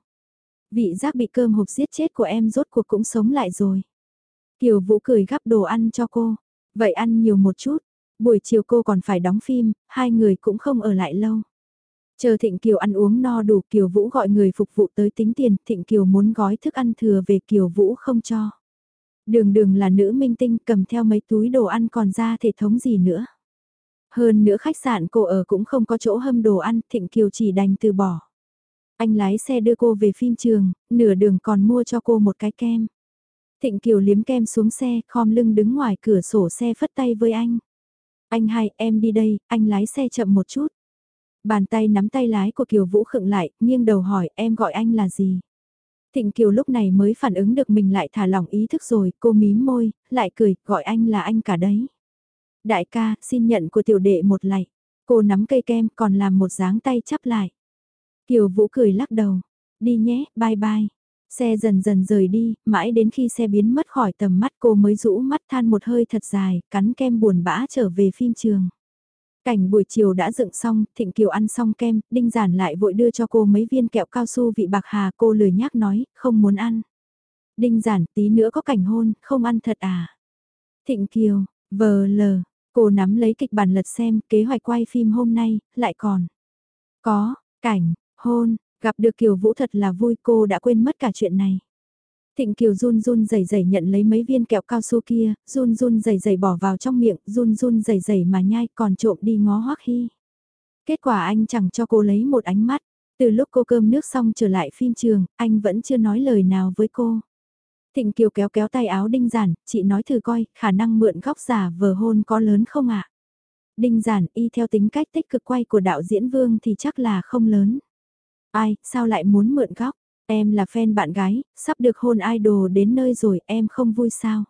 Vị giác bị cơm hộp giết chết của em rốt cuộc cũng sống lại rồi. Kiều Vũ cười gắp đồ ăn cho cô, vậy ăn nhiều một chút, buổi chiều cô còn phải đóng phim, hai người cũng không ở lại lâu. Chờ Thịnh Kiều ăn uống no đủ Kiều Vũ gọi người phục vụ tới tính tiền, Thịnh Kiều muốn gói thức ăn thừa về Kiều Vũ không cho. Đường đường là nữ minh tinh cầm theo mấy túi đồ ăn còn ra thể thống gì nữa. Hơn nữa khách sạn cô ở cũng không có chỗ hâm đồ ăn, Thịnh Kiều chỉ đành từ bỏ. Anh lái xe đưa cô về phim trường, nửa đường còn mua cho cô một cái kem. Thịnh Kiều liếm kem xuống xe, khom lưng đứng ngoài cửa sổ xe phất tay với anh. Anh hai, em đi đây, anh lái xe chậm một chút. Bàn tay nắm tay lái của Kiều Vũ khựng lại, nghiêng đầu hỏi em gọi anh là gì? Thịnh Kiều lúc này mới phản ứng được mình lại thả lỏng ý thức rồi, cô mím môi, lại cười, gọi anh là anh cả đấy. Đại ca, xin nhận của tiểu đệ một lạy. Cô nắm cây kem còn làm một dáng tay chắp lại. Kiều Vũ cười lắc đầu. Đi nhé, bye bye. Xe dần dần rời đi, mãi đến khi xe biến mất khỏi tầm mắt cô mới rũ mắt than một hơi thật dài, cắn kem buồn bã trở về phim trường. Cảnh buổi chiều đã dựng xong, Thịnh Kiều ăn xong kem, Đinh Giản lại vội đưa cho cô mấy viên kẹo cao su vị bạc hà cô lười nhác nói, không muốn ăn. Đinh Giản tí nữa có cảnh hôn, không ăn thật à. Thịnh Kiều, vờ lờ, cô nắm lấy kịch bản lật xem kế hoạch quay phim hôm nay, lại còn. Có, cảnh, hôn, gặp được Kiều Vũ thật là vui cô đã quên mất cả chuyện này. Thịnh Kiều run run rẩy rẩy nhận lấy mấy viên kẹo cao su kia, run run rẩy rẩy bỏ vào trong miệng, run run rẩy rẩy mà nhai còn trộm đi ngó Hoắc Hy. Kết quả anh chẳng cho cô lấy một ánh mắt, từ lúc cô cơm nước xong trở lại phim trường, anh vẫn chưa nói lời nào với cô. Thịnh Kiều kéo kéo tay áo Đinh Giản, chị nói thử coi, khả năng mượn góc giả vờ hôn có lớn không ạ? Đinh Giản y theo tính cách tích cực quay của đạo diễn Vương thì chắc là không lớn. Ai, sao lại muốn mượn góc? Em là fan bạn gái, sắp được hôn idol đến nơi rồi, em không vui sao?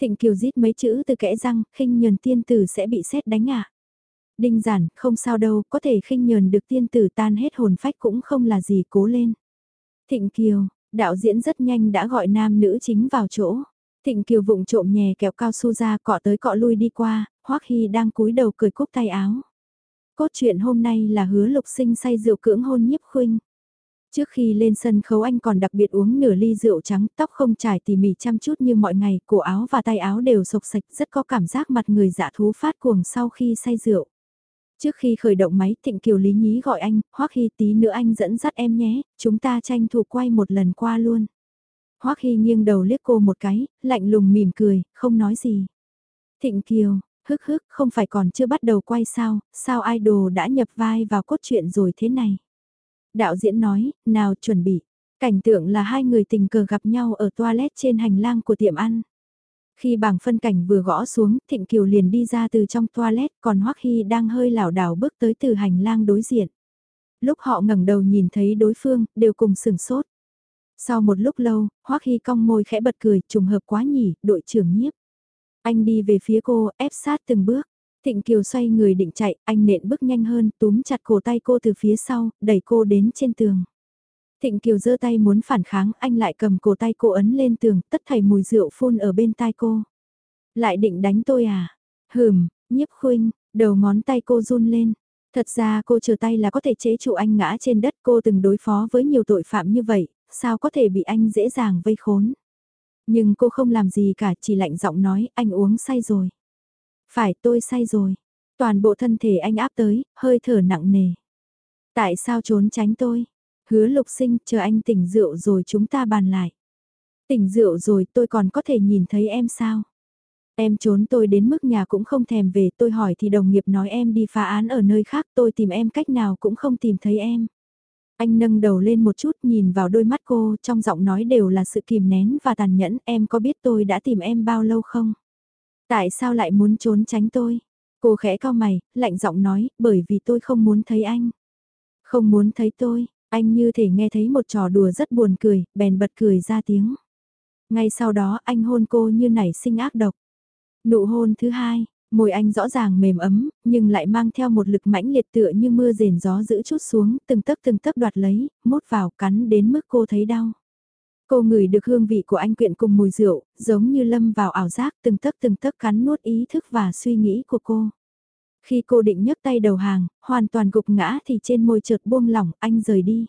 Thịnh Kiều rít mấy chữ từ kẽ răng, khinh nhờn tiên tử sẽ bị xét đánh à? Đinh giản, không sao đâu, có thể khinh nhờn được tiên tử tan hết hồn phách cũng không là gì, cố lên. Thịnh Kiều, đạo diễn rất nhanh đã gọi nam nữ chính vào chỗ. Thịnh Kiều vụng trộm nhè kẹo cao su ra cọ tới cọ lui đi qua, Hoắc Hy đang cúi đầu cười cúc tay áo. Cốt truyện hôm nay là hứa lục sinh say rượu cưỡng hôn nhiếp khuynh. Trước khi lên sân khấu anh còn đặc biệt uống nửa ly rượu trắng, tóc không trải tỉ mỉ chăm chút như mọi ngày, cổ áo và tay áo đều sộc sạch, rất có cảm giác mặt người dạ thú phát cuồng sau khi say rượu. Trước khi khởi động máy, Thịnh Kiều Lý Nhí gọi anh, Hoắc Hy tí nữa anh dẫn dắt em nhé, chúng ta tranh thủ quay một lần qua luôn. Hoắc Hy nghiêng đầu liếc cô một cái, lạnh lùng mỉm cười, không nói gì. Thịnh Kiều, hức hức, không phải còn chưa bắt đầu quay sao, sao idol đã nhập vai vào cốt truyện rồi thế này. Đạo diễn nói, nào chuẩn bị. Cảnh tượng là hai người tình cờ gặp nhau ở toilet trên hành lang của tiệm ăn. Khi bảng phân cảnh vừa gõ xuống, Thịnh Kiều liền đi ra từ trong toilet, còn Hoắc Hy đang hơi lảo đảo bước tới từ hành lang đối diện. Lúc họ ngẩng đầu nhìn thấy đối phương, đều cùng sừng sốt. Sau một lúc lâu, Hoắc Hy cong môi khẽ bật cười, trùng hợp quá nhỉ, đội trưởng nhiếp. Anh đi về phía cô, ép sát từng bước. Thịnh Kiều xoay người định chạy, anh nện bước nhanh hơn, túm chặt cổ tay cô từ phía sau, đẩy cô đến trên tường. Thịnh Kiều giơ tay muốn phản kháng, anh lại cầm cổ tay cô ấn lên tường, tất thảy mùi rượu phun ở bên tai cô. Lại định đánh tôi à? Hừm, nhiếp khuynh, đầu ngón tay cô run lên. Thật ra cô chờ tay là có thể chế trụ anh ngã trên đất cô từng đối phó với nhiều tội phạm như vậy, sao có thể bị anh dễ dàng vây khốn. Nhưng cô không làm gì cả, chỉ lạnh giọng nói, anh uống say rồi. Phải tôi say rồi. Toàn bộ thân thể anh áp tới, hơi thở nặng nề. Tại sao trốn tránh tôi? Hứa lục sinh, chờ anh tỉnh rượu rồi chúng ta bàn lại. Tỉnh rượu rồi tôi còn có thể nhìn thấy em sao? Em trốn tôi đến mức nhà cũng không thèm về tôi hỏi thì đồng nghiệp nói em đi phá án ở nơi khác tôi tìm em cách nào cũng không tìm thấy em. Anh nâng đầu lên một chút nhìn vào đôi mắt cô trong giọng nói đều là sự kìm nén và tàn nhẫn em có biết tôi đã tìm em bao lâu không? Tại sao lại muốn trốn tránh tôi? Cô khẽ cao mày, lạnh giọng nói, bởi vì tôi không muốn thấy anh. Không muốn thấy tôi, anh như thể nghe thấy một trò đùa rất buồn cười, bèn bật cười ra tiếng. Ngay sau đó anh hôn cô như nảy sinh ác độc. Nụ hôn thứ hai, môi anh rõ ràng mềm ấm, nhưng lại mang theo một lực mãnh liệt tựa như mưa rền gió giữ chút xuống, từng tấc từng tấc đoạt lấy, mốt vào cắn đến mức cô thấy đau. Cô ngửi được hương vị của anh quyện cùng mùi rượu, giống như lâm vào ảo giác từng tấc từng tấc cắn nuốt ý thức và suy nghĩ của cô. Khi cô định nhấc tay đầu hàng, hoàn toàn gục ngã thì trên môi chợt buông lỏng, anh rời đi.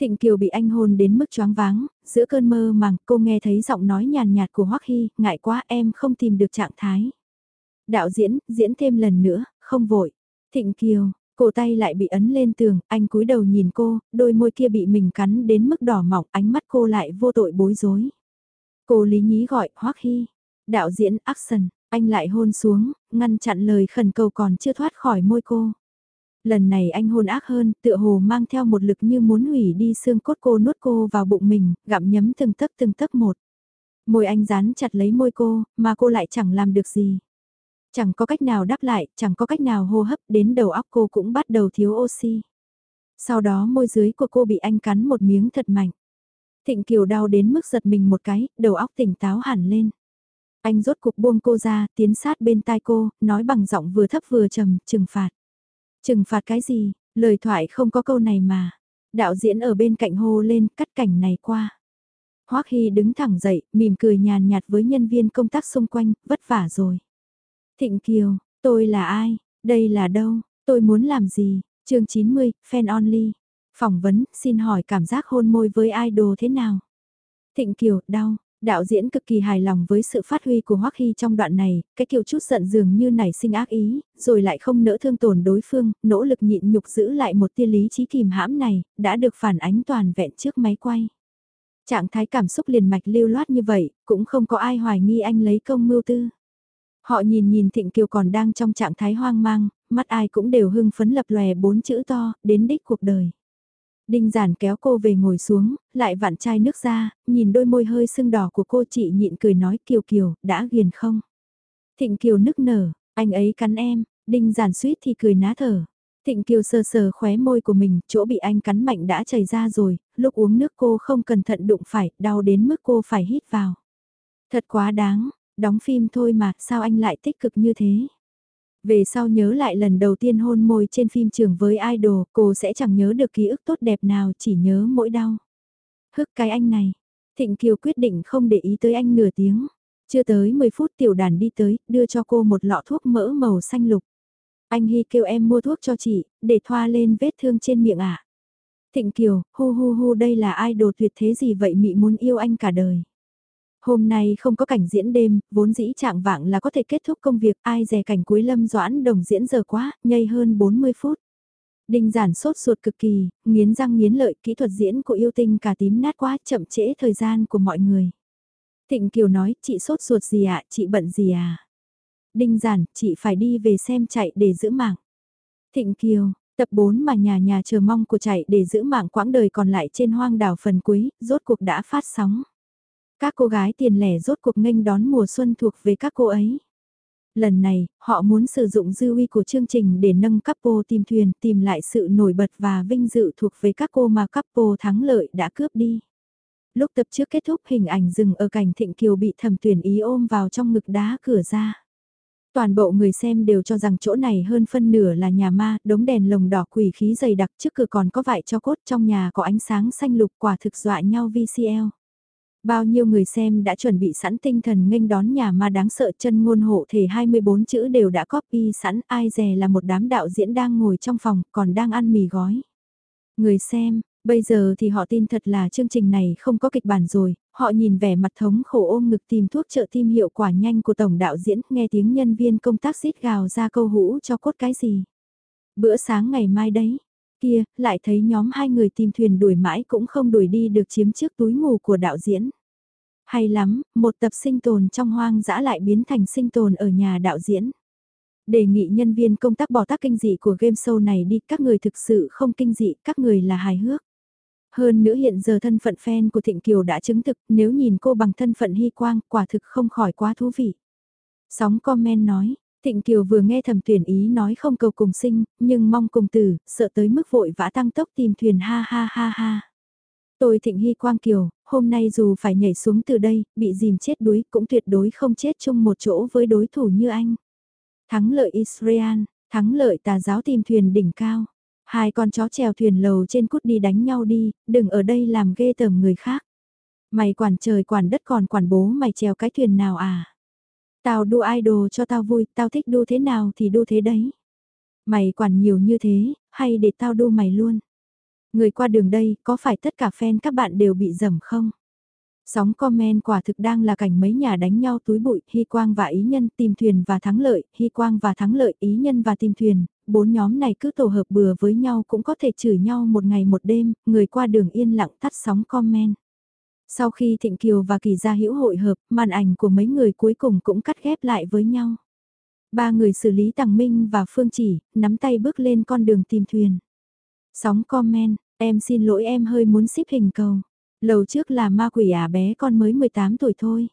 Thịnh Kiều bị anh hôn đến mức choáng váng, giữa cơn mơ màng cô nghe thấy giọng nói nhàn nhạt của Hoắc Hy, ngại quá em không tìm được trạng thái. Đạo diễn, diễn thêm lần nữa, không vội. Thịnh Kiều, cổ tay lại bị ấn lên tường, anh cúi đầu nhìn cô, đôi môi kia bị mình cắn đến mức đỏ mỏng, ánh mắt cô lại vô tội bối rối. Cô lý nhí gọi, Hoắc Hy. Đạo diễn Action, anh lại hôn xuống, ngăn chặn lời khẩn cầu còn chưa thoát khỏi môi cô. Lần này anh hôn ác hơn, tựa hồ mang theo một lực như muốn hủy đi xương cốt cô nuốt cô vào bụng mình, gặm nhấm từng tấc từng tấc một. Môi anh dán chặt lấy môi cô, mà cô lại chẳng làm được gì. Chẳng có cách nào đáp lại, chẳng có cách nào hô hấp, đến đầu óc cô cũng bắt đầu thiếu oxy. Sau đó môi dưới của cô bị anh cắn một miếng thật mạnh. Thịnh Kiều đau đến mức giật mình một cái, đầu óc tỉnh táo hẳn lên. Anh rốt cục buông cô ra, tiến sát bên tai cô, nói bằng giọng vừa thấp vừa trầm, trừng phạt. Trừng phạt cái gì, lời thoại không có câu này mà. Đạo diễn ở bên cạnh hô lên, cắt cảnh này qua. Hoắc Hy đứng thẳng dậy, mỉm cười nhàn nhạt với nhân viên công tác xung quanh, vất vả rồi. Thịnh Kiều, tôi là ai, đây là đâu, tôi muốn làm gì, chương 90, fan only. Phỏng vấn, xin hỏi cảm giác hôn môi với idol thế nào? Thịnh Kiều, đau, Đạo diễn cực kỳ hài lòng với sự phát huy của Hoắc Hy trong đoạn này, cái kiểu chút giận dường như nảy sinh ác ý, rồi lại không nỡ thương tổn đối phương, nỗ lực nhịn nhục giữ lại một tia lý trí kìm hãm này, đã được phản ánh toàn vẹn trước máy quay. Trạng thái cảm xúc liền mạch lưu loát như vậy, cũng không có ai hoài nghi anh lấy công mưu tư. Họ nhìn nhìn Thịnh Kiều còn đang trong trạng thái hoang mang, mắt ai cũng đều hưng phấn lập lòe bốn chữ to, đến đích cuộc đời. Đinh giản kéo cô về ngồi xuống, lại vặn chai nước ra, nhìn đôi môi hơi sưng đỏ của cô chị nhịn cười nói Kiều Kiều, đã ghiền không? Thịnh Kiều nức nở, anh ấy cắn em, đinh giản suýt thì cười ná thở. Thịnh Kiều sờ sờ khóe môi của mình, chỗ bị anh cắn mạnh đã chảy ra rồi, lúc uống nước cô không cẩn thận đụng phải, đau đến mức cô phải hít vào. Thật quá đáng, đóng phim thôi mà, sao anh lại tích cực như thế? Về sau nhớ lại lần đầu tiên hôn môi trên phim trường với idol, cô sẽ chẳng nhớ được ký ức tốt đẹp nào, chỉ nhớ mỗi đau. Hức cái anh này. Thịnh Kiều quyết định không để ý tới anh nửa tiếng. Chưa tới 10 phút tiểu đàn đi tới, đưa cho cô một lọ thuốc mỡ màu xanh lục. Anh Hy kêu em mua thuốc cho chị, để thoa lên vết thương trên miệng ạ. Thịnh Kiều, hu hu hu đây là idol tuyệt thế gì vậy mị muốn yêu anh cả đời. Hôm nay không có cảnh diễn đêm, vốn dĩ trạng vạng là có thể kết thúc công việc, ai dè cảnh cuối lâm doãn đồng diễn giờ quá, nhây hơn 40 phút. Đinh giản sốt ruột cực kỳ, nghiến răng nghiến lợi, kỹ thuật diễn của yêu tinh cả tím nát quá, chậm trễ thời gian của mọi người. Thịnh Kiều nói, chị sốt ruột gì ạ, chị bận gì à? Đinh giản, chị phải đi về xem chạy để giữ mạng. Thịnh Kiều, tập 4 mà nhà nhà chờ mong của chạy để giữ mạng quãng đời còn lại trên hoang đảo phần cuối, rốt cuộc đã phát sóng. Các cô gái tiền lẻ rốt cuộc nghênh đón mùa xuân thuộc về các cô ấy. Lần này, họ muốn sử dụng dư uy của chương trình để nâng couple tìm thuyền, tìm lại sự nổi bật và vinh dự thuộc về các cô mà couple thắng lợi đã cướp đi. Lúc tập trước kết thúc hình ảnh dừng ở cảnh Thịnh Kiều bị thẩm tuyển ý ôm vào trong ngực đá cửa ra. Toàn bộ người xem đều cho rằng chỗ này hơn phân nửa là nhà ma, đống đèn lồng đỏ quỷ khí dày đặc trước cửa còn có vải cho cốt trong nhà có ánh sáng xanh lục quả thực dọa nhau VCL. Bao nhiêu người xem đã chuẩn bị sẵn tinh thần nghênh đón nhà ma đáng sợ chân ngôn hộ thể 24 chữ đều đã copy sẵn ai dè là một đám đạo diễn đang ngồi trong phòng còn đang ăn mì gói. Người xem, bây giờ thì họ tin thật là chương trình này không có kịch bản rồi, họ nhìn vẻ mặt thống khổ ôm ngực tìm thuốc trợ tim hiệu quả nhanh của tổng đạo diễn nghe tiếng nhân viên công tác xít gào ra câu hũ cho cốt cái gì. Bữa sáng ngày mai đấy, kia, lại thấy nhóm hai người tìm thuyền đuổi mãi cũng không đuổi đi được chiếm trước túi ngủ của đạo diễn. Hay lắm, một tập sinh tồn trong hoang dã lại biến thành sinh tồn ở nhà đạo diễn. Đề nghị nhân viên công tác bỏ tác kinh dị của game show này đi, các người thực sự không kinh dị, các người là hài hước. Hơn nữa hiện giờ thân phận fan của Thịnh Kiều đã chứng thực, nếu nhìn cô bằng thân phận hy quang, quả thực không khỏi quá thú vị. Sóng comment nói, Thịnh Kiều vừa nghe thẩm tuyển ý nói không cầu cùng sinh, nhưng mong cùng tử, sợ tới mức vội vã tăng tốc tìm thuyền ha ha ha ha. Tôi Thịnh Hy Quang Kiều, hôm nay dù phải nhảy xuống từ đây, bị dìm chết đuối cũng tuyệt đối không chết chung một chỗ với đối thủ như anh. Thắng lợi Israel, thắng lợi tà giáo tìm thuyền đỉnh cao. Hai con chó trèo thuyền lầu trên cút đi đánh nhau đi, đừng ở đây làm ghê tởm người khác. Mày quản trời quản đất còn quản bố mày trèo cái thuyền nào à? Tao đua idol cho tao vui, tao thích đua thế nào thì đua thế đấy. Mày quản nhiều như thế, hay để tao đua mày luôn. Người qua đường đây, có phải tất cả fan các bạn đều bị dầm không? Sóng comment quả thực đang là cảnh mấy nhà đánh nhau túi bụi, Hy Quang và Ý Nhân tìm thuyền và thắng lợi, Hy Quang và thắng lợi, Ý Nhân và tìm thuyền, bốn nhóm này cứ tổ hợp bừa với nhau cũng có thể chửi nhau một ngày một đêm, người qua đường yên lặng tắt sóng comment. Sau khi Thịnh Kiều và Kỳ Gia Hữu hội hợp, màn ảnh của mấy người cuối cùng cũng cắt ghép lại với nhau. Ba người xử lý Tằng Minh và Phương Chỉ, nắm tay bước lên con đường tìm thuyền. Sóng comment, em xin lỗi em hơi muốn ship hình cầu. Lầu trước là ma quỷ à bé con mới 18 tuổi thôi.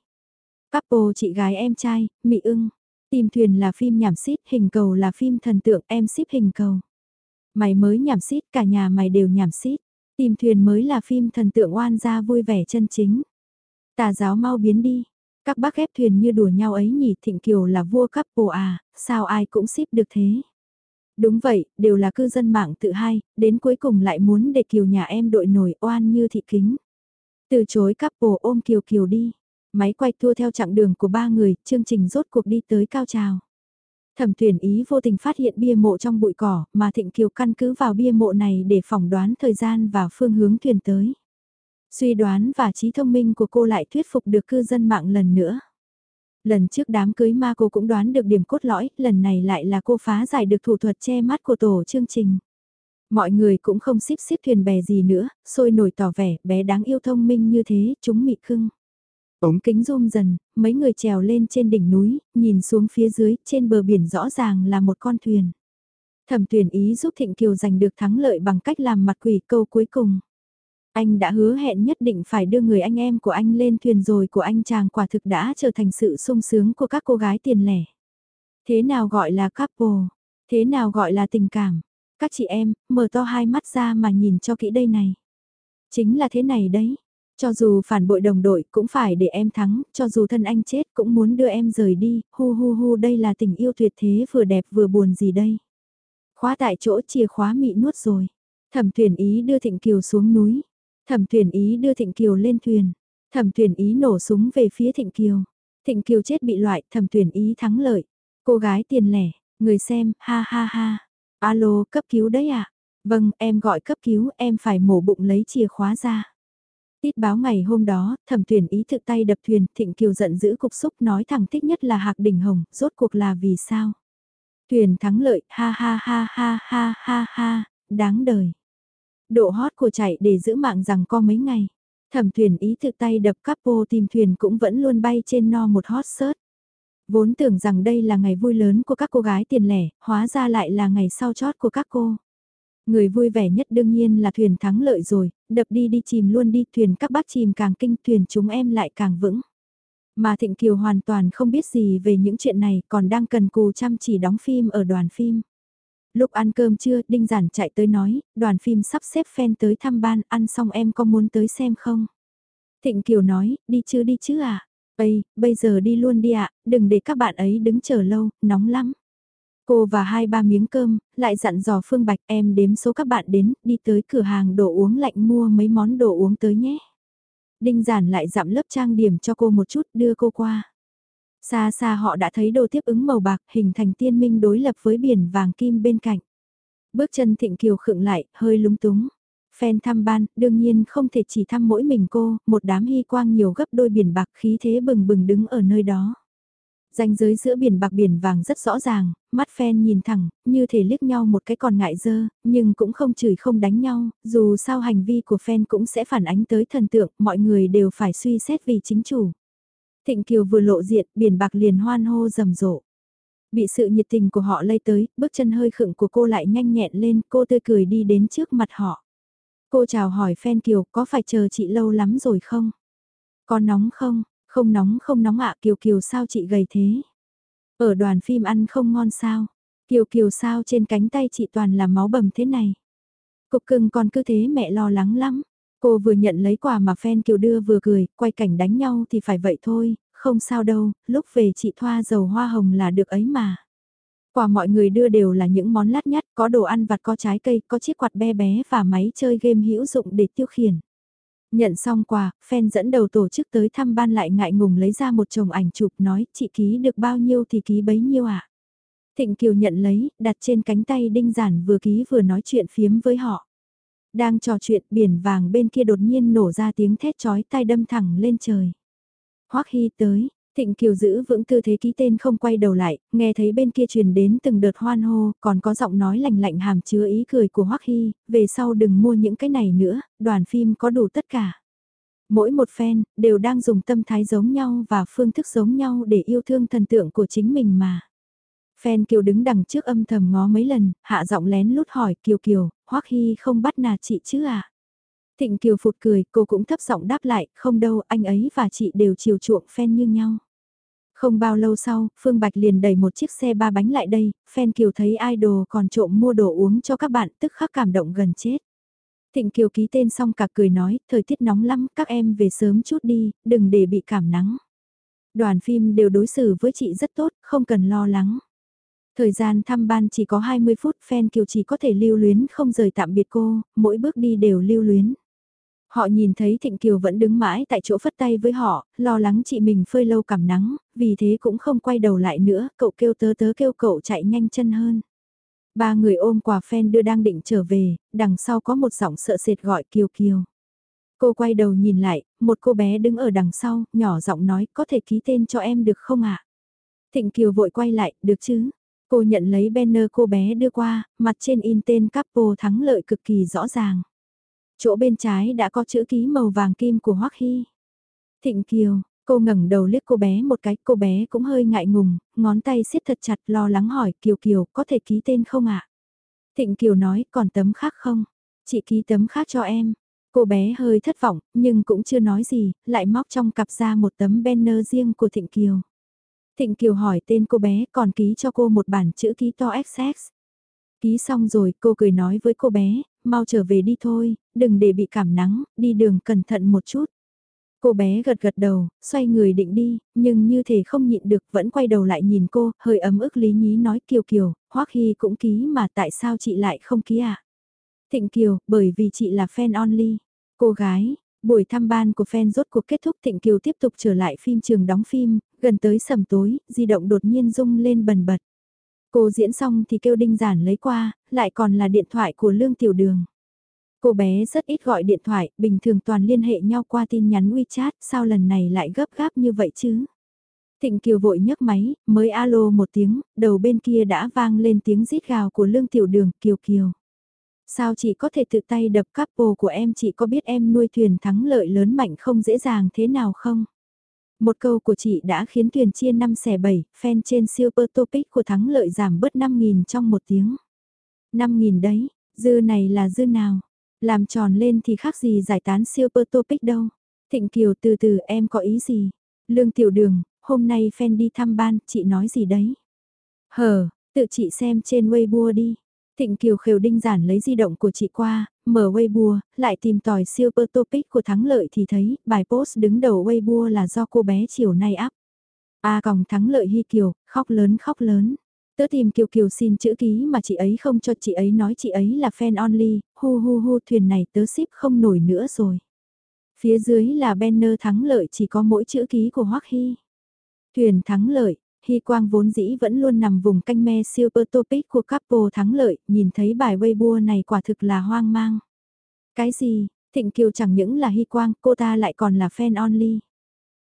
Couple chị gái em trai, mỹ ưng. Tìm thuyền là phim nhảm xít, hình cầu là phim thần tượng em ship hình cầu. Mày mới nhảm xít, cả nhà mày đều nhảm xít. Tìm thuyền mới là phim thần tượng oan gia vui vẻ chân chính. Tà giáo mau biến đi. Các bác ghép thuyền như đùa nhau ấy nhỉ Thịnh Kiều là vua couple à, sao ai cũng ship được thế. Đúng vậy, đều là cư dân mạng tự hai, đến cuối cùng lại muốn để Kiều nhà em đội nổi oan như thị kính. Từ chối couple ôm Kiều Kiều đi. Máy quay thua theo chặng đường của ba người, chương trình rốt cuộc đi tới cao trào. Thẩm tuyển ý vô tình phát hiện bia mộ trong bụi cỏ, mà Thịnh Kiều căn cứ vào bia mộ này để phỏng đoán thời gian và phương hướng thuyền tới. Suy đoán và trí thông minh của cô lại thuyết phục được cư dân mạng lần nữa. Lần trước đám cưới ma cô cũng đoán được điểm cốt lõi, lần này lại là cô phá giải được thủ thuật che mắt của tổ chương trình. Mọi người cũng không xíp xíp thuyền bè gì nữa, sôi nổi tỏ vẻ bé đáng yêu thông minh như thế, chúng mị khưng. Ống kính zoom dần, mấy người trèo lên trên đỉnh núi, nhìn xuống phía dưới, trên bờ biển rõ ràng là một con thuyền. Thẩm tuyển ý giúp Thịnh Kiều giành được thắng lợi bằng cách làm mặt quỷ câu cuối cùng. Anh đã hứa hẹn nhất định phải đưa người anh em của anh lên thuyền rồi của anh chàng quả thực đã trở thành sự sung sướng của các cô gái tiền lẻ. Thế nào gọi là couple? Thế nào gọi là tình cảm? Các chị em, mở to hai mắt ra mà nhìn cho kỹ đây này. Chính là thế này đấy. Cho dù phản bội đồng đội cũng phải để em thắng, cho dù thân anh chết cũng muốn đưa em rời đi, hu hu hu đây là tình yêu tuyệt thế vừa đẹp vừa buồn gì đây. Khóa tại chỗ chìa khóa mị nuốt rồi. Thẩm thuyền ý đưa Thịnh Kiều xuống núi. Thẩm thuyền ý đưa Thịnh Kiều lên thuyền. Thẩm thuyền ý nổ súng về phía Thịnh Kiều. Thịnh Kiều chết bị loại, thẩm thuyền ý thắng lợi. Cô gái tiền lẻ, người xem, ha ha ha. Alo, cấp cứu đấy à? Vâng, em gọi cấp cứu, em phải mổ bụng lấy chìa khóa ra. Tít báo ngày hôm đó, thẩm tuyển ý thực tay đập thuyền, Thịnh Kiều giận dữ cục xúc nói thẳng thích nhất là Hạc Đỉnh Hồng, rốt cuộc là vì sao? Thuyền thắng lợi, ha ha ha ha ha ha ha, đáng đời. Độ hot của chạy để giữ mạng rằng co mấy ngày. Thẩm thuyền ý thực tay đập capo tìm thuyền cũng vẫn luôn bay trên no một hot search. Vốn tưởng rằng đây là ngày vui lớn của các cô gái tiền lẻ, hóa ra lại là ngày sau chót của các cô. Người vui vẻ nhất đương nhiên là thuyền thắng lợi rồi, đập đi đi chìm luôn đi, thuyền các bác chìm càng kinh, thuyền chúng em lại càng vững. Mà Thịnh Kiều hoàn toàn không biết gì về những chuyện này, còn đang cần cù chăm chỉ đóng phim ở đoàn phim. Lúc ăn cơm trưa, Đinh Giản chạy tới nói, đoàn phim sắp xếp fan tới thăm ban, ăn xong em có muốn tới xem không? Thịnh Kiều nói, đi chứ đi chứ à? Ây, bây giờ đi luôn đi ạ, đừng để các bạn ấy đứng chờ lâu, nóng lắm. Cô và hai ba miếng cơm, lại dặn dò Phương Bạch em đếm số các bạn đến, đi tới cửa hàng đồ uống lạnh mua mấy món đồ uống tới nhé. Đinh giản lại dặm lớp trang điểm cho cô một chút đưa cô qua. Xa xa họ đã thấy đồ tiếp ứng màu bạc hình thành tiên minh đối lập với biển vàng kim bên cạnh. Bước chân thịnh kiều khựng lại, hơi lúng túng. Fan thăm ban, đương nhiên không thể chỉ thăm mỗi mình cô, một đám hy quang nhiều gấp đôi biển bạc khí thế bừng bừng đứng ở nơi đó. Danh giới giữa biển bạc biển vàng rất rõ ràng, mắt phen nhìn thẳng, như thể liếc nhau một cái còn ngại dơ, nhưng cũng không chửi không đánh nhau, dù sao hành vi của phen cũng sẽ phản ánh tới thần tượng, mọi người đều phải suy xét vì chính chủ. Thịnh Kiều vừa lộ diện, biển bạc liền hoan hô rầm rộ. Bị sự nhiệt tình của họ lây tới, bước chân hơi khựng của cô lại nhanh nhẹn lên, cô tươi cười đi đến trước mặt họ. Cô chào hỏi phen Kiều, có phải chờ chị lâu lắm rồi không? Có nóng không? Không nóng không nóng ạ Kiều Kiều sao chị gầy thế? Ở đoàn phim ăn không ngon sao? Kiều Kiều sao trên cánh tay chị toàn là máu bầm thế này? Cục cưng còn cứ thế mẹ lo lắng lắm. Cô vừa nhận lấy quà mà fan Kiều đưa vừa cười, quay cảnh đánh nhau thì phải vậy thôi, không sao đâu, lúc về chị thoa dầu hoa hồng là được ấy mà. Quà mọi người đưa đều là những món lát nhát, có đồ ăn vặt có trái cây, có chiếc quạt bé bé và máy chơi game hữu dụng để tiêu khiển. Nhận xong quà, fan dẫn đầu tổ chức tới thăm ban lại ngại ngùng lấy ra một chồng ảnh chụp nói chị ký được bao nhiêu thì ký bấy nhiêu ạ. À? Thịnh Kiều nhận lấy, đặt trên cánh tay đinh giản vừa ký vừa nói chuyện phiếm với họ. Đang trò chuyện biển vàng bên kia đột nhiên nổ ra tiếng thét chói tai đâm thẳng lên trời. Hoắc Hy tới, Thịnh Kiều giữ vững tư thế ký tên không quay đầu lại, nghe thấy bên kia truyền đến từng đợt hoan hô, còn có giọng nói lạnh lạnh hàm chứa ý cười của Hoắc Hy, về sau đừng mua những cái này nữa, đoàn phim có đủ tất cả. Mỗi một fan, đều đang dùng tâm thái giống nhau và phương thức giống nhau để yêu thương thần tượng của chính mình mà. Fan Kiều đứng đằng trước âm thầm ngó mấy lần, hạ giọng lén lút hỏi Kiều Kiều, Hoắc Hy không bắt nạt chị chứ à? Thịnh Kiều phụt cười, cô cũng thấp giọng đáp lại, không đâu, anh ấy và chị đều chiều chuộng fan như nhau. Không bao lâu sau, Phương Bạch liền đẩy một chiếc xe ba bánh lại đây, fan Kiều thấy idol còn trộm mua đồ uống cho các bạn tức khắc cảm động gần chết. Thịnh Kiều ký tên xong cả cười nói, thời tiết nóng lắm, các em về sớm chút đi, đừng để bị cảm nắng. Đoàn phim đều đối xử với chị rất tốt, không cần lo lắng. Thời gian thăm ban chỉ có 20 phút, fan Kiều chỉ có thể lưu luyến không rời tạm biệt cô, mỗi bước đi đều lưu luyến. Họ nhìn thấy Thịnh Kiều vẫn đứng mãi tại chỗ phất tay với họ, lo lắng chị mình phơi lâu cảm nắng, vì thế cũng không quay đầu lại nữa, cậu kêu tớ tớ kêu cậu chạy nhanh chân hơn. Ba người ôm quà phen đưa đang định trở về, đằng sau có một giọng sợ sệt gọi Kiều Kiều. Cô quay đầu nhìn lại, một cô bé đứng ở đằng sau, nhỏ giọng nói có thể ký tên cho em được không ạ? Thịnh Kiều vội quay lại, được chứ? Cô nhận lấy banner cô bé đưa qua, mặt trên in tên couple thắng lợi cực kỳ rõ ràng. Chỗ bên trái đã có chữ ký màu vàng kim của Hoắc Hy. Thịnh Kiều, cô ngẩng đầu liếc cô bé một cái, cô bé cũng hơi ngại ngùng, ngón tay siết thật chặt lo lắng hỏi Kiều Kiều có thể ký tên không ạ? Thịnh Kiều nói còn tấm khác không? Chị ký tấm khác cho em. Cô bé hơi thất vọng, nhưng cũng chưa nói gì, lại móc trong cặp ra một tấm banner riêng của Thịnh Kiều. Thịnh Kiều hỏi tên cô bé còn ký cho cô một bản chữ ký to XX. Ký xong rồi cô cười nói với cô bé, mau trở về đi thôi, đừng để bị cảm nắng, đi đường cẩn thận một chút. Cô bé gật gật đầu, xoay người định đi, nhưng như thể không nhịn được vẫn quay đầu lại nhìn cô, hơi ấm ức lý nhí nói Kiều Kiều, Hoắc Hy cũng ký mà tại sao chị lại không ký à? Thịnh Kiều, bởi vì chị là fan only. Cô gái, buổi thăm ban của fan rốt cuộc kết thúc Thịnh Kiều tiếp tục trở lại phim trường đóng phim, gần tới sầm tối, di động đột nhiên rung lên bần bật. Cô diễn xong thì kêu đinh giản lấy qua, lại còn là điện thoại của Lương Tiểu Đường. Cô bé rất ít gọi điện thoại, bình thường toàn liên hệ nhau qua tin nhắn WeChat, sao lần này lại gấp gáp như vậy chứ? Thịnh Kiều vội nhấc máy, mới alo một tiếng, đầu bên kia đã vang lên tiếng rít gào của Lương Tiểu Đường, Kiều Kiều. Sao chị có thể tự tay đập couple của em chị có biết em nuôi thuyền thắng lợi lớn mạnh không dễ dàng thế nào không? Một câu của chị đã khiến tuyển chia 5 xẻ 7, fan trên Super Topic của thắng lợi giảm bớt 5.000 trong một tiếng. 5.000 đấy, Dư này là dư nào? Làm tròn lên thì khác gì giải tán super topic đâu. Thịnh Kiều từ từ em có ý gì? Lương Tiểu Đường, hôm nay fan đi thăm ban, chị nói gì đấy? Hờ, tự chị xem trên Weibo đi. Thịnh Kiều khều đinh giản lấy di động của chị qua, mở Weibo, lại tìm tòi super topic của thắng lợi thì thấy bài post đứng đầu Weibo là do cô bé chiều nay up. A à, còng thắng lợi Hy Kiều, khóc lớn khóc lớn. Tớ tìm Kiều Kiều xin chữ ký mà chị ấy không cho chị ấy nói chị ấy là fan only, hu hu hu thuyền này tớ ship không nổi nữa rồi. Phía dưới là banner thắng lợi chỉ có mỗi chữ ký của Hoắc Hy. Thuyền thắng lợi, Hy Quang vốn dĩ vẫn luôn nằm vùng canh me super topic của couple thắng lợi, nhìn thấy bài Weibo này quả thực là hoang mang. Cái gì, Thịnh Kiều chẳng những là Hy Quang, cô ta lại còn là fan only.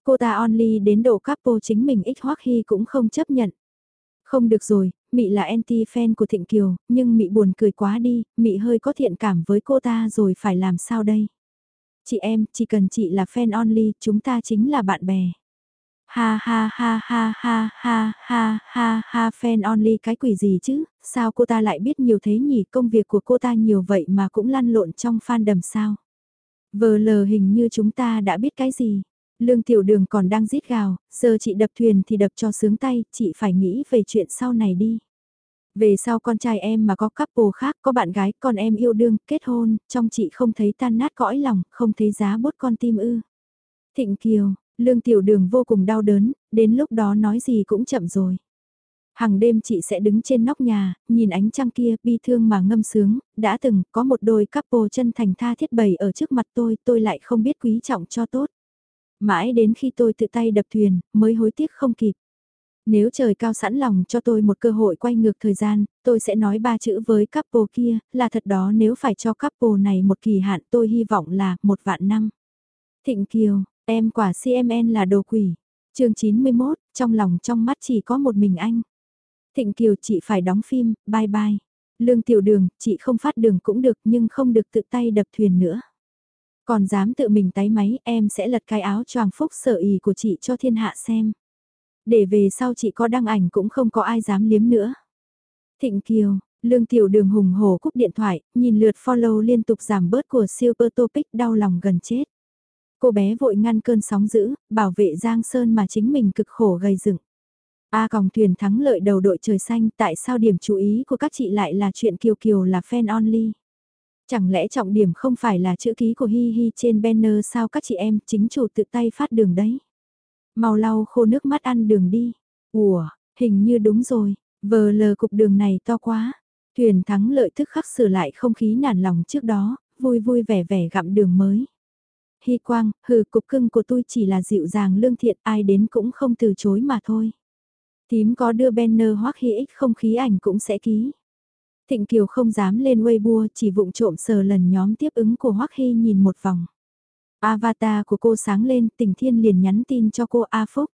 Cô ta only đến độ couple chính mình ích Hoắc Hy cũng không chấp nhận. Không được rồi, Mị là anti-fan của Thịnh Kiều, nhưng Mị buồn cười quá đi, Mị hơi có thiện cảm với cô ta rồi phải làm sao đây? Chị em, chỉ cần chị là fan only, chúng ta chính là bạn bè. Ha ha ha ha ha ha ha ha ha fan only cái quỷ gì chứ, sao cô ta lại biết nhiều thế nhỉ, công việc của cô ta nhiều vậy mà cũng lăn lộn trong fan đầm sao? Vờ lờ hình như chúng ta đã biết cái gì. Lương tiểu đường còn đang rít gào, giờ chị đập thuyền thì đập cho sướng tay, chị phải nghĩ về chuyện sau này đi. Về sau con trai em mà có couple khác, có bạn gái, con em yêu đương, kết hôn, trong chị không thấy tan nát cõi lòng, không thấy giá bút con tim ư. Thịnh Kiều, Lương Tiểu Đường vô cùng đau đớn, đến lúc đó nói gì cũng chậm rồi. Hằng đêm chị sẽ đứng trên nóc nhà, nhìn ánh trăng kia, bi thương mà ngâm sướng, đã từng có một đôi couple chân thành tha thiết bày ở trước mặt tôi, tôi lại không biết quý trọng cho tốt. Mãi đến khi tôi tự tay đập thuyền, mới hối tiếc không kịp. Nếu trời cao sẵn lòng cho tôi một cơ hội quay ngược thời gian, tôi sẽ nói ba chữ với couple kia, là thật đó nếu phải cho couple này một kỳ hạn tôi hy vọng là một vạn năm. Thịnh Kiều, em quả CMN là đồ quỷ. chương 91, trong lòng trong mắt chỉ có một mình anh. Thịnh Kiều chị phải đóng phim, bye bye. Lương tiểu đường, chị không phát đường cũng được nhưng không được tự tay đập thuyền nữa. Còn dám tự mình tái máy em sẽ lật cái áo choàng phúc sở ý của chị cho thiên hạ xem. Để về sau chị có đăng ảnh cũng không có ai dám liếm nữa. Thịnh Kiều, Lương Tiểu Đường hùng hổ cúp điện thoại, nhìn lượt follow liên tục giảm bớt của Super Topic đau lòng gần chết. Cô bé vội ngăn cơn sóng dữ, bảo vệ Giang Sơn mà chính mình cực khổ gây dựng. A còng thuyền thắng lợi đầu đội trời xanh tại sao điểm chú ý của các chị lại là chuyện Kiều Kiều là fan only. Chẳng lẽ trọng điểm không phải là chữ ký của Hi Hi trên banner sao các chị em chính chủ tự tay phát đường đấy. màu lau khô nước mắt ăn đường đi. Ủa, hình như đúng rồi, vờ lờ cục đường này to quá. Thuyền thắng lợi thức khắc sửa lại không khí nản lòng trước đó, vui vui vẻ vẻ gặm đường mới. Hy quang, hừ cục cưng của tôi chỉ là dịu dàng lương thiện ai đến cũng không từ chối mà thôi. Tím có đưa banner hoắc hy ích không khí ảnh cũng sẽ ký. Thịnh Kiều không dám lên Weibo chỉ vụng trộm sờ lần nhóm tiếp ứng của Hoắc Hy nhìn một vòng. Avatar của cô sáng lên, tỉnh thiên liền nhắn tin cho cô A Phúc.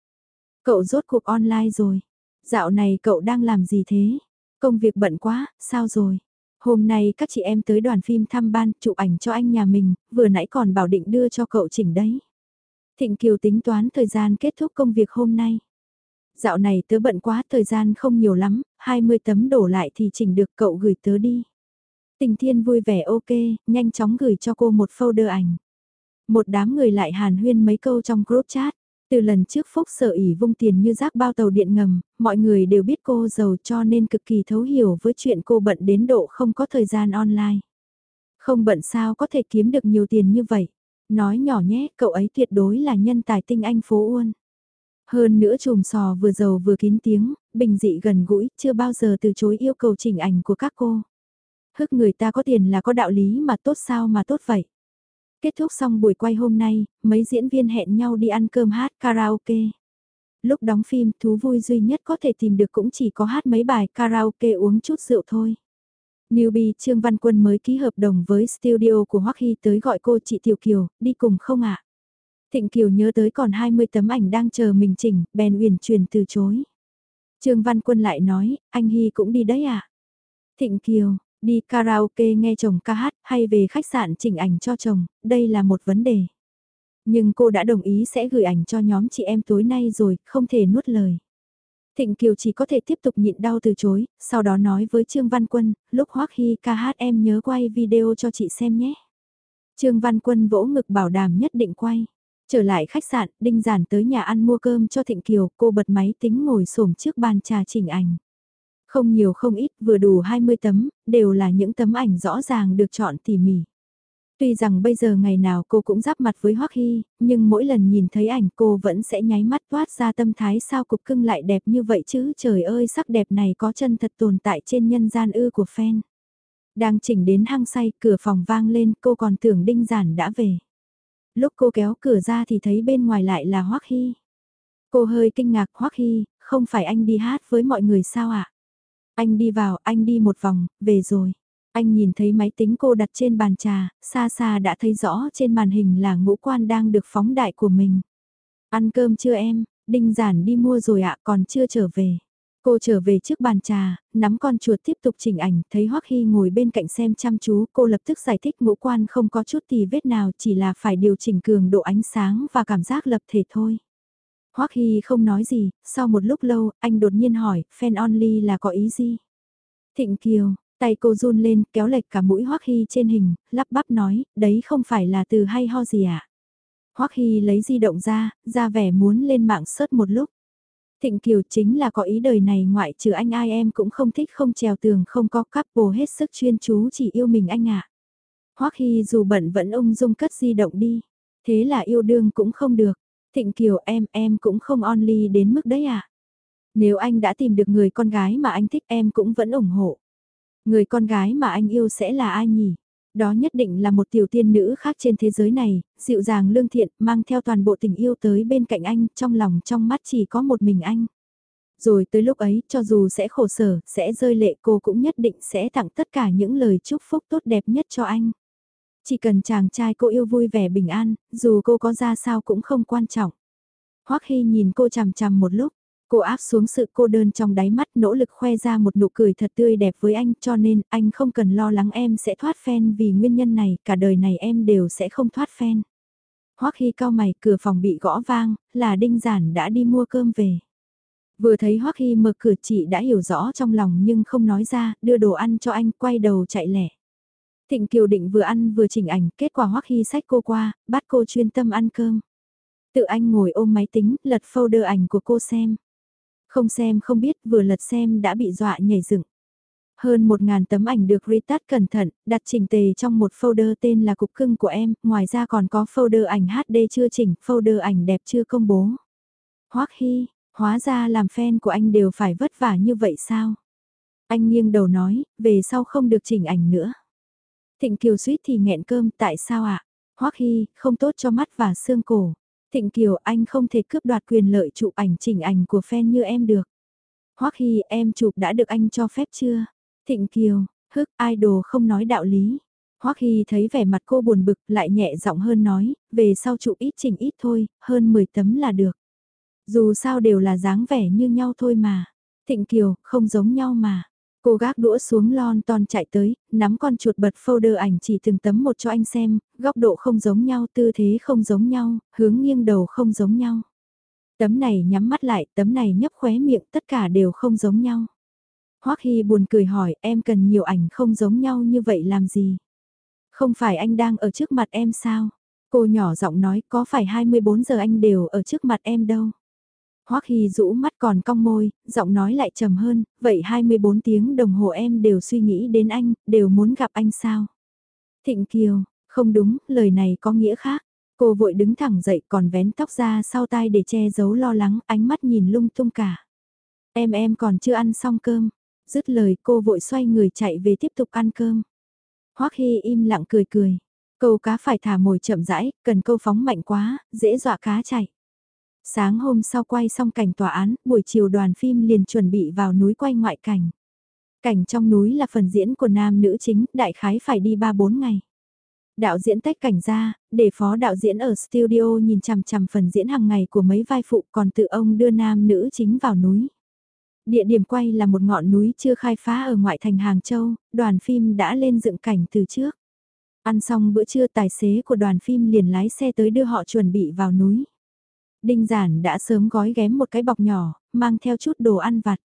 Cậu rốt cuộc online rồi. Dạo này cậu đang làm gì thế? Công việc bận quá, sao rồi? Hôm nay các chị em tới đoàn phim thăm ban, chụp ảnh cho anh nhà mình, vừa nãy còn bảo định đưa cho cậu chỉnh đấy. Thịnh Kiều tính toán thời gian kết thúc công việc hôm nay. Dạo này tớ bận quá, thời gian không nhiều lắm, 20 tấm đổ lại thì chỉnh được cậu gửi tớ đi. Tình Thiên vui vẻ ok, nhanh chóng gửi cho cô một folder ảnh. Một đám người lại hàn huyên mấy câu trong group chat. Từ lần trước Phúc sở ỉ vung tiền như rác bao tàu điện ngầm, mọi người đều biết cô giàu cho nên cực kỳ thấu hiểu với chuyện cô bận đến độ không có thời gian online. Không bận sao có thể kiếm được nhiều tiền như vậy. Nói nhỏ nhé, cậu ấy tuyệt đối là nhân tài tinh anh phố Uôn. Hơn nữa chùm sò vừa giàu vừa kín tiếng, bình dị gần gũi, chưa bao giờ từ chối yêu cầu chỉnh ảnh của các cô. Hức người ta có tiền là có đạo lý mà tốt sao mà tốt vậy. Kết thúc xong buổi quay hôm nay, mấy diễn viên hẹn nhau đi ăn cơm hát karaoke. Lúc đóng phim, thú vui duy nhất có thể tìm được cũng chỉ có hát mấy bài karaoke uống chút rượu thôi. Newbie Trương Văn Quân mới ký hợp đồng với studio của Hoắc Hy tới gọi cô chị Tiểu Kiều, đi cùng không ạ? Thịnh Kiều nhớ tới còn 20 tấm ảnh đang chờ mình chỉnh, bèn uyển chuyển từ chối. Trương Văn Quân lại nói, anh Hy cũng đi đấy à? Thịnh Kiều, đi karaoke nghe chồng ca hát hay về khách sạn chỉnh ảnh cho chồng, đây là một vấn đề. Nhưng cô đã đồng ý sẽ gửi ảnh cho nhóm chị em tối nay rồi, không thể nuốt lời. Thịnh Kiều chỉ có thể tiếp tục nhịn đau từ chối, sau đó nói với Trương Văn Quân, lúc Hoắc Hy ca hát em nhớ quay video cho chị xem nhé. Trương Văn Quân vỗ ngực bảo đảm nhất định quay. Trở lại khách sạn, Đinh Giản tới nhà ăn mua cơm cho Thịnh Kiều, cô bật máy tính ngồi xổm trước bàn trà chỉnh ảnh. Không nhiều không ít, vừa đủ 20 tấm, đều là những tấm ảnh rõ ràng được chọn tỉ mỉ. Tuy rằng bây giờ ngày nào cô cũng giáp mặt với Hoắc Hy, nhưng mỗi lần nhìn thấy ảnh cô vẫn sẽ nháy mắt toát ra tâm thái sao cục cưng lại đẹp như vậy chứ trời ơi sắc đẹp này có chân thật tồn tại trên nhân gian ư của fan. Đang chỉnh đến hăng say cửa phòng vang lên cô còn tưởng đinh giản đã về. Lúc cô kéo cửa ra thì thấy bên ngoài lại là Hoắc Hy. Cô hơi kinh ngạc Hoắc Hy, không phải anh đi hát với mọi người sao ạ? À? Anh đi vào, anh đi một vòng, về rồi. Anh nhìn thấy máy tính cô đặt trên bàn trà, xa xa đã thấy rõ trên màn hình là ngũ quan đang được phóng đại của mình. Ăn cơm chưa em, đinh giản đi mua rồi ạ còn chưa trở về. Cô trở về trước bàn trà, nắm con chuột tiếp tục chỉnh ảnh, thấy Hoắc Hy ngồi bên cạnh xem chăm chú, cô lập tức giải thích ngũ quan không có chút tì vết nào, chỉ là phải điều chỉnh cường độ ánh sáng và cảm giác lập thể thôi. Hoắc Hy không nói gì, sau một lúc lâu, anh đột nhiên hỏi, fan only là có ý gì? Thịnh Kiều, tay cô run lên, kéo lệch cả mũi Hoắc Hy trên hình, lắp bắp nói, đấy không phải là từ hay ho gì ạ? À? Hoắc Hy lấy di động ra, ra vẻ muốn lên mạng sớt một lúc. Thịnh Kiều chính là có ý đời này ngoại trừ anh ai em cũng không thích không trèo tường không có couple hết sức chuyên chú chỉ yêu mình anh ạ. À. Hoắc Hy dù bận vẫn ung dung cất di động đi. Thế là yêu đương cũng không được. Thịnh Kiều em em cũng không only đến mức đấy à. Nếu anh đã tìm được người con gái mà anh thích em cũng vẫn ủng hộ. Người con gái mà anh yêu sẽ là ai nhỉ? Đó nhất định là một tiểu tiên nữ khác trên thế giới này, dịu dàng lương thiện, mang theo toàn bộ tình yêu tới bên cạnh anh, trong lòng trong mắt chỉ có một mình anh. Rồi tới lúc ấy, cho dù sẽ khổ sở, sẽ rơi lệ cô cũng nhất định sẽ tặng tất cả những lời chúc phúc tốt đẹp nhất cho anh. Chỉ cần chàng trai cô yêu vui vẻ bình an, dù cô có ra sao cũng không quan trọng. Hoắc Hy nhìn cô chằm chằm một lúc, Cô áp xuống sự cô đơn trong đáy mắt nỗ lực khoe ra một nụ cười thật tươi đẹp với anh cho nên anh không cần lo lắng em sẽ thoát phen vì nguyên nhân này, cả đời này em đều sẽ không thoát phen. Hoắc Hy cao mày cửa phòng bị gõ vang, là Đinh Giản đã đi mua cơm về. Vừa thấy Hoắc Hy mở cửa chị đã hiểu rõ trong lòng nhưng không nói ra, đưa đồ ăn cho anh quay đầu chạy lẻ. Thịnh Kiều Định vừa ăn vừa chỉnh ảnh, kết quả Hoắc Hy sách cô qua, bắt cô chuyên tâm ăn cơm. Tự anh ngồi ôm máy tính, lật folder ảnh của cô xem. Không xem không biết vừa lật xem đã bị dọa nhảy dựng. Hơn một ngàn tấm ảnh được retouch cẩn thận, đặt chỉnh tề trong một folder tên là cục cưng của em, ngoài ra còn có folder ảnh HD chưa chỉnh, folder ảnh đẹp chưa công bố. Hoắc Hy, hóa ra làm fan của anh đều phải vất vả như vậy sao? Anh nghiêng đầu nói, về sau không được chỉnh ảnh nữa. Thịnh Kiều suýt thì nghẹn cơm, tại sao ạ? À? Hoắc Hy, không tốt cho mắt và xương cổ. Thịnh Kiều anh không thể cướp đoạt quyền lợi chụp ảnh chỉnh ảnh của fan như em được. Hoắc Hy em chụp đã được anh cho phép chưa? Thịnh Kiều, hức idol không nói đạo lý. Hoắc Hy thấy vẻ mặt cô buồn bực lại nhẹ giọng hơn nói, về sau chụp ít chỉnh ít thôi, hơn 10 tấm là được. Dù sao đều là dáng vẻ như nhau thôi mà. Thịnh Kiều, không giống nhau mà. Cô gác đũa xuống lon ton chạy tới, nắm con chuột bật folder ảnh chỉ từng tấm một cho anh xem, góc độ không giống nhau, tư thế không giống nhau, hướng nghiêng đầu không giống nhau. Tấm này nhắm mắt lại, tấm này nhấp khóe miệng, tất cả đều không giống nhau. Hoắc Hy buồn cười hỏi, em cần nhiều ảnh không giống nhau như vậy làm gì? Không phải anh đang ở trước mặt em sao? Cô nhỏ giọng nói, có phải 24 giờ anh đều ở trước mặt em đâu? Hoắc Hy rũ mắt còn cong môi, giọng nói lại trầm hơn, vậy 24 tiếng đồng hồ em đều suy nghĩ đến anh, đều muốn gặp anh sao? Thịnh Kiều, không đúng, lời này có nghĩa khác. Cô vội đứng thẳng dậy còn vén tóc ra sau tai để che giấu lo lắng, ánh mắt nhìn lung tung cả. Em em còn chưa ăn xong cơm. Dứt lời cô vội xoay người chạy về tiếp tục ăn cơm. Hoắc Hy im lặng cười cười. Câu cá phải thả mồi chậm rãi, cần câu phóng mạnh quá, dễ dọa cá chạy. Sáng hôm sau quay xong cảnh tòa án, buổi chiều đoàn phim liền chuẩn bị vào núi quay ngoại cảnh. Cảnh trong núi là phần diễn của nam nữ chính, đại khái phải đi 3-4 ngày. Đạo diễn tách cảnh ra, để phó đạo diễn ở studio nhìn chằm chằm phần diễn hàng ngày của mấy vai phụ còn tự ông đưa nam nữ chính vào núi. Địa điểm quay là một ngọn núi chưa khai phá ở ngoại thành Hàng Châu, đoàn phim đã lên dựng cảnh từ trước. Ăn xong bữa trưa tài xế của đoàn phim liền lái xe tới đưa họ chuẩn bị vào núi. Đinh giản đã sớm gói ghém một cái bọc nhỏ, mang theo chút đồ ăn vặt.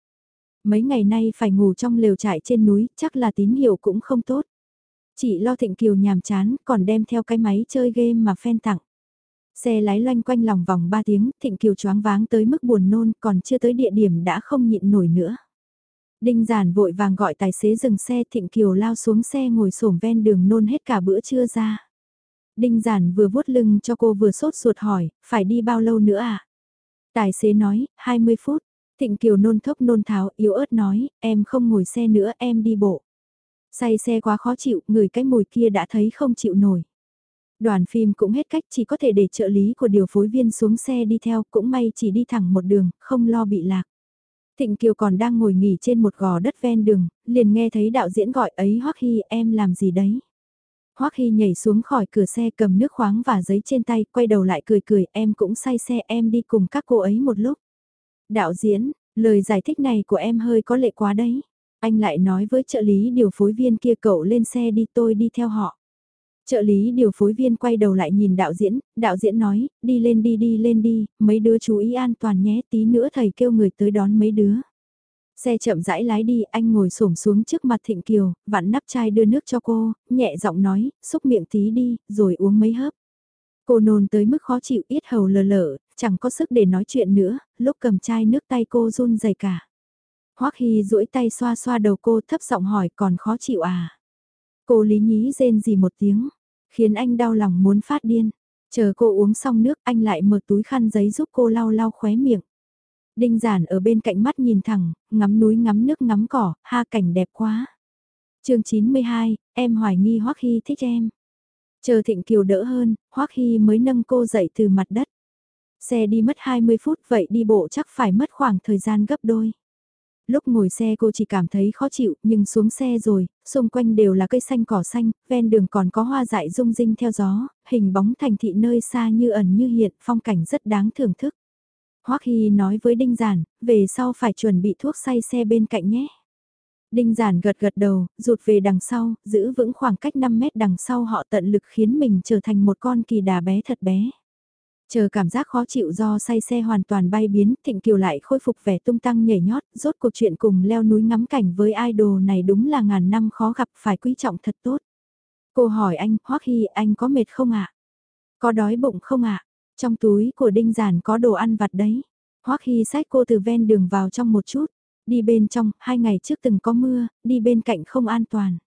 Mấy ngày nay phải ngủ trong lều trại trên núi, chắc là tín hiệu cũng không tốt. Chị lo Thịnh Kiều nhàm chán, còn đem theo cái máy chơi game mà phen tặng. Xe lái loanh quanh lòng vòng 3 tiếng, Thịnh Kiều choáng váng tới mức buồn nôn, còn chưa tới địa điểm đã không nhịn nổi nữa. Đinh giản vội vàng gọi tài xế dừng xe Thịnh Kiều lao xuống xe ngồi xổm ven đường nôn hết cả bữa trưa ra. Đinh giản vừa vuốt lưng cho cô vừa sốt ruột hỏi, phải đi bao lâu nữa à? Tài xế nói, 20 phút. Thịnh Kiều nôn thốc nôn tháo, yếu ớt nói, em không ngồi xe nữa, em đi bộ. Say xe quá khó chịu, người cái mùi kia đã thấy không chịu nổi. Đoàn phim cũng hết cách chỉ có thể để trợ lý của điều phối viên xuống xe đi theo, cũng may chỉ đi thẳng một đường, không lo bị lạc. Thịnh Kiều còn đang ngồi nghỉ trên một gò đất ven đường, liền nghe thấy đạo diễn gọi ấy Hoắc hi em làm gì đấy. Hoắc Hy nhảy xuống khỏi cửa xe cầm nước khoáng và giấy trên tay, quay đầu lại cười cười em cũng say xe em đi cùng các cô ấy một lúc. Đạo diễn, lời giải thích này của em hơi có lệ quá đấy. Anh lại nói với trợ lý điều phối viên kia cậu lên xe đi tôi đi theo họ. Trợ lý điều phối viên quay đầu lại nhìn đạo diễn, đạo diễn nói, đi lên đi đi lên đi, mấy đứa chú ý an toàn nhé, tí nữa thầy kêu người tới đón mấy đứa. Xe chậm rãi lái đi, anh ngồi xổm xuống trước mặt Thịnh Kiều, vặn nắp chai đưa nước cho cô, nhẹ giọng nói, xúc miệng tí đi, rồi uống mấy hớp. Cô nôn tới mức khó chịu ít hầu lờ lở, chẳng có sức để nói chuyện nữa, lúc cầm chai nước tay cô run dày cả. Hoắc Hy duỗi tay xoa xoa đầu cô thấp giọng hỏi còn khó chịu à? Cô lý nhí rên gì một tiếng, khiến anh đau lòng muốn phát điên. Chờ cô uống xong nước anh lại mở túi khăn giấy giúp cô lau lau khóe miệng. Đinh giản ở bên cạnh mắt nhìn thẳng, ngắm núi ngắm nước ngắm cỏ, ha cảnh đẹp quá. chương 92, em hoài nghi Hoắc Hy thích em. Chờ Thịnh Kiều đỡ hơn, Hoắc Hy mới nâng cô dậy từ mặt đất. Xe đi mất 20 phút vậy đi bộ chắc phải mất khoảng thời gian gấp đôi. Lúc ngồi xe cô chỉ cảm thấy khó chịu, nhưng xuống xe rồi, xung quanh đều là cây xanh cỏ xanh, ven đường còn có hoa dại rung rinh theo gió, hình bóng thành thị nơi xa như ẩn như hiện, phong cảnh rất đáng thưởng thức. Hoắc Hy nói với Đinh Giản, về sau phải chuẩn bị thuốc say xe bên cạnh nhé. Đinh Giản gật gật đầu, rụt về đằng sau, giữ vững khoảng cách 5 mét đằng sau họ tận lực khiến mình trở thành một con kỳ đà bé thật bé. Chờ cảm giác khó chịu do say xe hoàn toàn bay biến, Thịnh Kiều lại khôi phục vẻ tung tăng nhảy nhót, rốt cuộc chuyện cùng leo núi ngắm cảnh với idol này đúng là ngàn năm khó gặp phải quý trọng thật tốt. Cô hỏi anh, Hoắc Hy, anh có mệt không ạ? Có đói bụng không ạ? Trong túi của Đinh Giản có đồ ăn vặt đấy. Hoắc Hy sách cô từ ven đường vào trong một chút. Đi bên trong, hai ngày trước từng có mưa, đi bên cạnh không an toàn.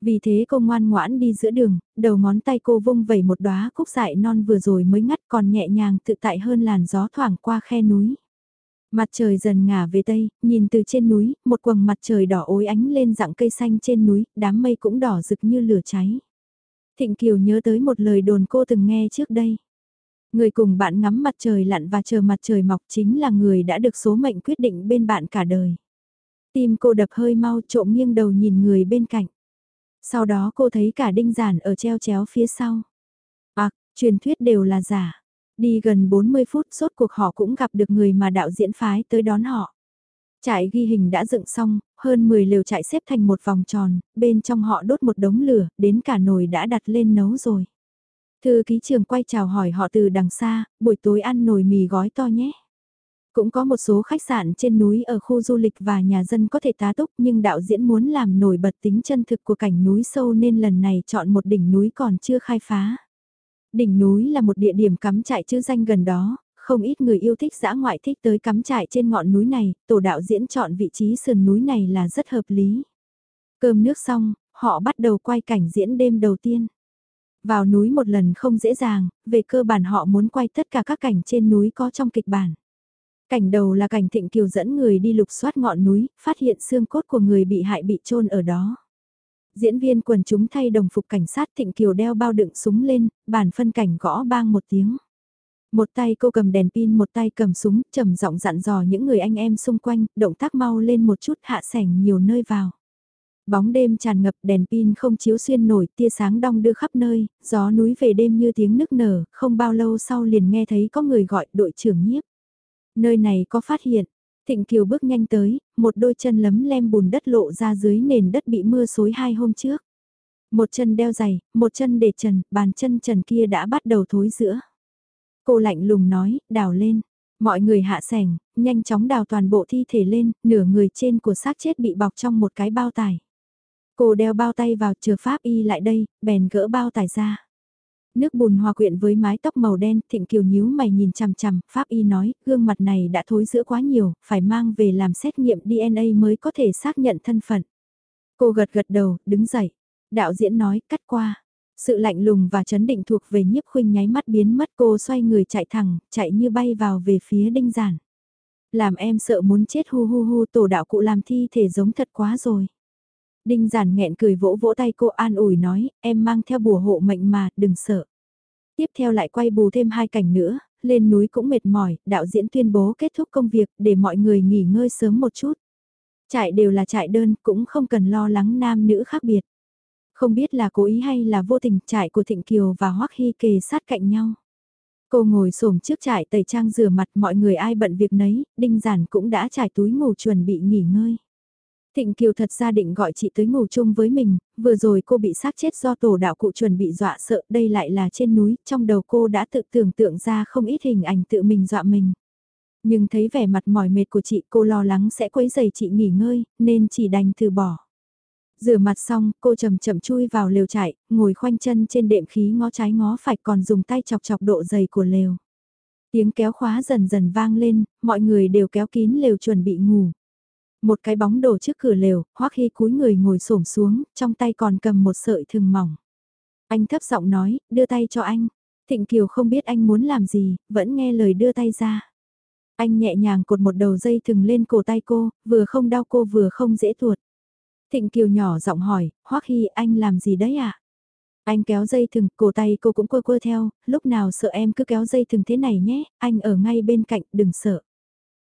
Vì thế cô ngoan ngoãn đi giữa đường, đầu ngón tay cô vung vẩy một đóa cúc dại non vừa rồi mới ngắt còn nhẹ nhàng tự tại hơn làn gió thoảng qua khe núi. Mặt trời dần ngả về tây, nhìn từ trên núi, một quầng mặt trời đỏ ối ánh lên dạng cây xanh trên núi, đám mây cũng đỏ rực như lửa cháy. Thịnh Kiều nhớ tới một lời đồn cô từng nghe trước đây. Người cùng bạn ngắm mặt trời lặn và chờ mặt trời mọc chính là người đã được số mệnh quyết định bên bạn cả đời. Tim cô đập hơi mau trộm nghiêng đầu nhìn người bên cạnh. Sau đó cô thấy cả đinh giản ở treo chéo phía sau. À, truyền thuyết đều là giả. Đi gần 40 phút suốt cuộc họ cũng gặp được người mà đạo diễn phái tới đón họ. Trại ghi hình đã dựng xong, hơn 10 lều trại xếp thành một vòng tròn, bên trong họ đốt một đống lửa, đến cả nồi đã đặt lên nấu rồi. Thư ký trường quay chào hỏi họ từ đằng xa, buổi tối ăn nồi mì gói to nhé. Cũng có một số khách sạn trên núi ở khu du lịch và nhà dân có thể tá túc nhưng đạo diễn muốn làm nổi bật tính chân thực của cảnh núi sâu nên lần này chọn một đỉnh núi còn chưa khai phá. Đỉnh núi là một địa điểm cắm trại chữ danh gần đó, không ít người yêu thích dã ngoại thích tới cắm trại trên ngọn núi này, tổ đạo diễn chọn vị trí sườn núi này là rất hợp lý. Cơm nước xong, họ bắt đầu quay cảnh diễn đêm đầu tiên. Vào núi một lần không dễ dàng, về cơ bản họ muốn quay tất cả các cảnh trên núi có trong kịch bản. Cảnh đầu là cảnh Thịnh Kiều dẫn người đi lục soát ngọn núi, phát hiện xương cốt của người bị hại bị chôn ở đó. Diễn viên quần chúng thay đồng phục cảnh sát Thịnh Kiều đeo bao đựng súng lên, bản phân cảnh gõ bang một tiếng. Một tay cô cầm đèn pin một tay cầm súng, trầm giọng dặn dò những người anh em xung quanh, động tác mau lên một chút hạ sảnh nhiều nơi vào. Bóng đêm tràn ngập đèn pin không chiếu xuyên nổi, tia sáng đong đưa khắp nơi, gió núi về đêm như tiếng nức nở, không bao lâu sau liền nghe thấy có người gọi đội trưởng nhiếp. Nơi này có phát hiện, Thịnh Kiều bước nhanh tới, một đôi chân lấm lem bùn đất lộ ra dưới nền đất bị mưa xối hai hôm trước. Một chân đeo giày, một chân để trần, bàn chân trần kia đã bắt đầu thối giữa. Cô lạnh lùng nói, đào lên. Mọi người hạ sẻng, nhanh chóng đào toàn bộ thi thể lên, nửa người trên của xác chết bị bọc trong một cái bao tải. Cô đeo bao tay vào chờ pháp y lại đây, bèn gỡ bao tải ra. Nước bùn hòa quyện với mái tóc màu đen, thịnh kiều nhíu mày nhìn chằm chằm, pháp y nói, gương mặt này đã thối giữa quá nhiều, phải mang về làm xét nghiệm DNA mới có thể xác nhận thân phận. Cô gật gật đầu, đứng dậy. Đạo diễn nói, cắt qua. Sự lạnh lùng và chấn định thuộc về nhiếp khuynh nháy mắt biến mất cô xoay người chạy thẳng, chạy như bay vào về phía đinh giản. Làm em sợ muốn chết hu hu hu tổ đạo cụ làm thi thể giống thật quá rồi. Đinh giản nghẹn cười vỗ vỗ tay cô an ủi nói, em mang theo bùa hộ mệnh mà, đừng sợ. Tiếp theo lại quay bù thêm hai cảnh nữa, lên núi cũng mệt mỏi, đạo diễn tuyên bố kết thúc công việc để mọi người nghỉ ngơi sớm một chút. Trại đều là trại đơn, cũng không cần lo lắng nam nữ khác biệt. Không biết là cố ý hay là vô tình trại của Thịnh Kiều và Hoắc Hy kề sát cạnh nhau. Cô ngồi xổm trước trại tẩy trang rửa mặt mọi người ai bận việc nấy, đinh giản cũng đã trải túi ngủ chuẩn bị nghỉ ngơi. Thịnh Kiều thật ra định gọi chị tới ngủ chung với mình, vừa rồi cô bị xác chết do tổ đạo cụ chuẩn bị dọa sợ, đây lại là trên núi, trong đầu cô đã tự tưởng tượng ra không ít hình ảnh tự mình dọa mình. Nhưng thấy vẻ mặt mỏi mệt của chị cô lo lắng sẽ quấy giày chị nghỉ ngơi, nên chỉ đành từ bỏ. Rửa mặt xong, cô chậm chậm chui vào lều trại, ngồi khoanh chân trên đệm khí ngó trái ngó phải còn dùng tay chọc chọc độ dày của lều. Tiếng kéo khóa dần dần vang lên, mọi người đều kéo kín lều chuẩn bị ngủ. Một cái bóng đổ trước cửa lều, hoắc hy cúi người ngồi xổm xuống, trong tay còn cầm một sợi thừng mỏng. Anh thấp giọng nói, đưa tay cho anh. Thịnh Kiều không biết anh muốn làm gì, vẫn nghe lời đưa tay ra. Anh nhẹ nhàng cột một đầu dây thừng lên cổ tay cô, vừa không đau cô vừa không dễ tuột. Thịnh Kiều nhỏ giọng hỏi, Hoắc Hy anh làm gì đấy ạ? À? Anh kéo dây thừng, cổ tay cô cũng quơ quơ theo, lúc nào sợ em cứ kéo dây thừng thế này nhé, anh ở ngay bên cạnh, đừng sợ.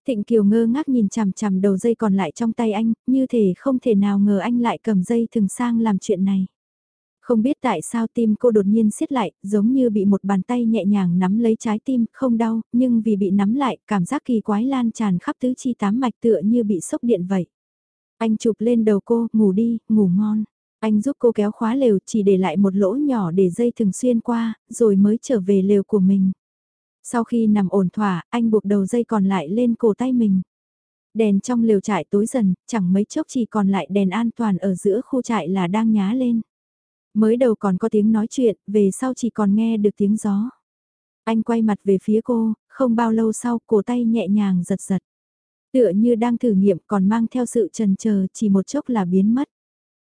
Thịnh Kiều ngơ ngác nhìn chằm chằm đầu dây còn lại trong tay anh, như thể không thể nào ngờ anh lại cầm dây thừng sang làm chuyện này. Không biết tại sao tim cô đột nhiên siết lại, giống như bị một bàn tay nhẹ nhàng nắm lấy trái tim, không đau, nhưng vì bị nắm lại, cảm giác kỳ quái lan tràn khắp tứ chi tám mạch tựa như bị sốc điện vậy. Anh chụp lên đầu cô, ngủ đi, ngủ ngon. Anh giúp cô kéo khóa lều chỉ để lại một lỗ nhỏ để dây thường xuyên qua, rồi mới trở về lều của mình. Sau khi nằm ổn thỏa, anh buộc đầu dây còn lại lên cổ tay mình. Đèn trong lều trại tối dần, chẳng mấy chốc chỉ còn lại đèn an toàn ở giữa khu trại là đang nhá lên. Mới đầu còn có tiếng nói chuyện, về sau chỉ còn nghe được tiếng gió. Anh quay mặt về phía cô, không bao lâu sau cổ tay nhẹ nhàng giật giật. Tựa như đang thử nghiệm còn mang theo sự trần chờ chỉ một chốc là biến mất.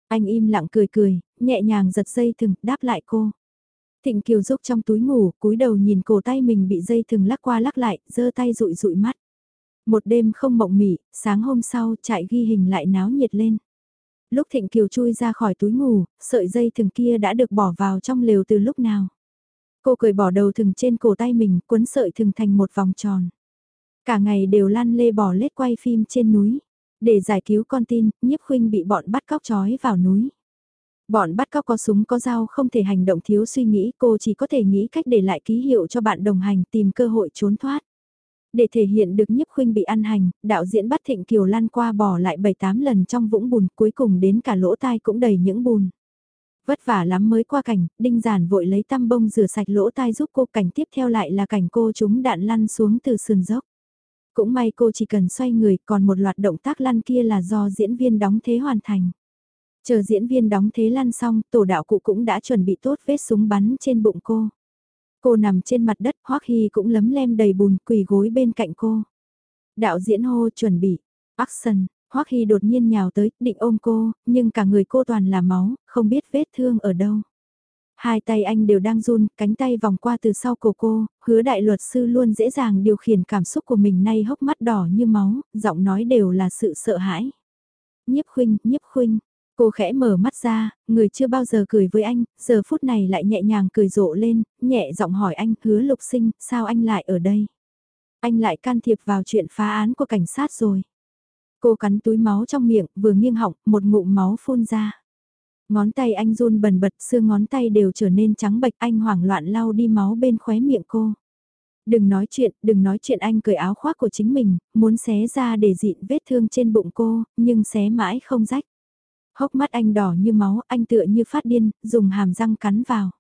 Anh im lặng cười cười, nhẹ nhàng giật dây thừng, đáp lại cô. Thịnh Kiều rúc trong túi ngủ, cúi đầu nhìn cổ tay mình bị dây thừng lắc qua lắc lại, giơ tay rụi rụi mắt. Một đêm không mộng mỉ, sáng hôm sau trại ghi hình lại náo nhiệt lên. Lúc Thịnh Kiều chui ra khỏi túi ngủ, sợi dây thừng kia đã được bỏ vào trong lều từ lúc nào. Cô cười bỏ đầu thừng trên cổ tay mình, cuốn sợi thừng thành một vòng tròn. Cả ngày đều lăn lê bỏ lết quay phim trên núi. Để giải cứu con tin, nhiếp khuynh bị bọn bắt cóc trói vào núi. Bọn bắt cóc có súng có dao không thể hành động thiếu suy nghĩ cô chỉ có thể nghĩ cách để lại ký hiệu cho bạn đồng hành tìm cơ hội trốn thoát. Để thể hiện được nhiếp khuynh bị ăn hành, đạo diễn bắt Thịnh Kiều lăn qua bỏ lại 7-8 lần trong vũng bùn cuối cùng đến cả lỗ tai cũng đầy những bùn. Vất vả lắm mới qua cảnh, đinh giản vội lấy tăm bông rửa sạch lỗ tai giúp cô cảnh tiếp theo lại là cảnh cô chúng đạn lăn xuống từ sườn dốc. Cũng may cô chỉ cần xoay người còn một loạt động tác lăn kia là do diễn viên đóng thế hoàn thành. Chờ diễn viên đóng thế lăn xong, tổ đạo cụ cũng đã chuẩn bị tốt vết súng bắn trên bụng cô. Cô nằm trên mặt đất, Hoắc Hy cũng lấm lem đầy bùn quỳ gối bên cạnh cô. Đạo diễn hô chuẩn bị, action, Hoắc Hy đột nhiên nhào tới, định ôm cô, nhưng cả người cô toàn là máu, không biết vết thương ở đâu. Hai tay anh đều đang run, cánh tay vòng qua từ sau cổ cô, hứa đại luật sư luôn dễ dàng điều khiển cảm xúc của mình nay hốc mắt đỏ như máu, giọng nói đều là sự sợ hãi. Nhiếp khuynh, nhiếp khuynh, Cô khẽ mở mắt ra, người chưa bao giờ cười với anh, giờ phút này lại nhẹ nhàng cười rộ lên, nhẹ giọng hỏi anh, hứa lục sinh, sao anh lại ở đây? Anh lại can thiệp vào chuyện phá án của cảnh sát rồi. Cô cắn túi máu trong miệng, vừa nghiêng họng, một ngụm máu phun ra. Ngón tay anh run bần bật, xương ngón tay đều trở nên trắng bệch, anh hoảng loạn lau đi máu bên khóe miệng cô. Đừng nói chuyện, đừng nói chuyện anh cởi áo khoác của chính mình, muốn xé ra để dịn vết thương trên bụng cô, nhưng xé mãi không rách. Hốc mắt anh đỏ như máu, anh tựa như phát điên, dùng hàm răng cắn vào.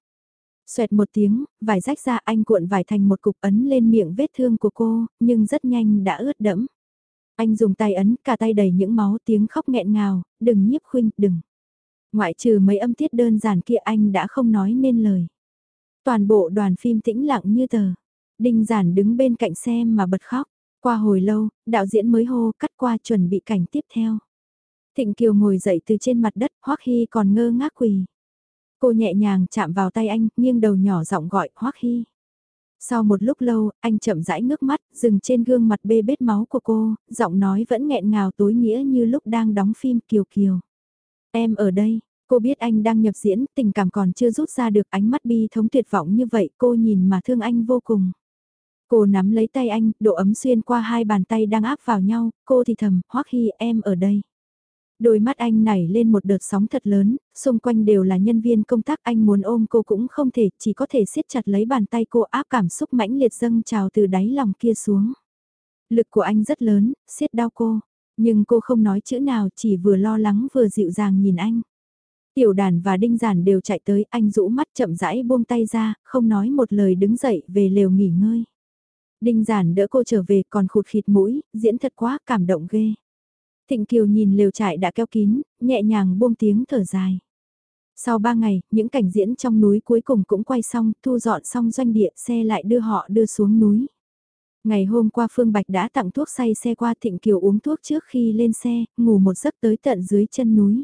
Xoẹt một tiếng, vải rách ra anh cuộn vải thành một cục ấn lên miệng vết thương của cô, nhưng rất nhanh đã ướt đẫm. Anh dùng tay ấn, cả tay đầy những máu tiếng khóc nghẹn ngào, đừng nhiếp khuynh, đừng. Ngoại trừ mấy âm tiết đơn giản kia anh đã không nói nên lời. Toàn bộ đoàn phim tĩnh lặng như tờ. Đinh giản đứng bên cạnh xem mà bật khóc. Qua hồi lâu, đạo diễn mới hô cắt qua chuẩn bị cảnh tiếp theo. Thịnh Kiều ngồi dậy từ trên mặt đất, Hoắc Hy còn ngơ ngác quỳ. Cô nhẹ nhàng chạm vào tay anh, nghiêng đầu nhỏ giọng gọi Hoắc Hy. Sau một lúc lâu, anh chậm rãi ngước mắt, dừng trên gương mặt bê bết máu của cô, giọng nói vẫn nghẹn ngào tối nghĩa như lúc đang đóng phim Kiều Kiều. Em ở đây, cô biết anh đang nhập diễn, tình cảm còn chưa rút ra được ánh mắt bi thống tuyệt vọng như vậy, cô nhìn mà thương anh vô cùng. Cô nắm lấy tay anh, độ ấm xuyên qua hai bàn tay đang áp vào nhau, cô thì thầm, Hoắc Hy em ở đây. Đôi mắt anh nảy lên một đợt sóng thật lớn, xung quanh đều là nhân viên công tác anh muốn ôm cô cũng không thể, chỉ có thể siết chặt lấy bàn tay cô áp cảm xúc mãnh liệt dâng trào từ đáy lòng kia xuống. Lực của anh rất lớn, siết đau cô, nhưng cô không nói chữ nào chỉ vừa lo lắng vừa dịu dàng nhìn anh. Tiểu đàn và đinh giản đều chạy tới, anh rũ mắt chậm rãi buông tay ra, không nói một lời đứng dậy về lều nghỉ ngơi. Đinh giản đỡ cô trở về còn khụt khịt mũi, diễn thật quá cảm động ghê. Thịnh Kiều nhìn lều trại đã keo kín, nhẹ nhàng buông tiếng thở dài. Sau ba ngày, những cảnh diễn trong núi cuối cùng cũng quay xong, thu dọn xong doanh địa, xe lại đưa họ đưa xuống núi. Ngày hôm qua Phương Bạch đã tặng thuốc say xe qua Thịnh Kiều uống thuốc trước khi lên xe, ngủ một giấc tới tận dưới chân núi.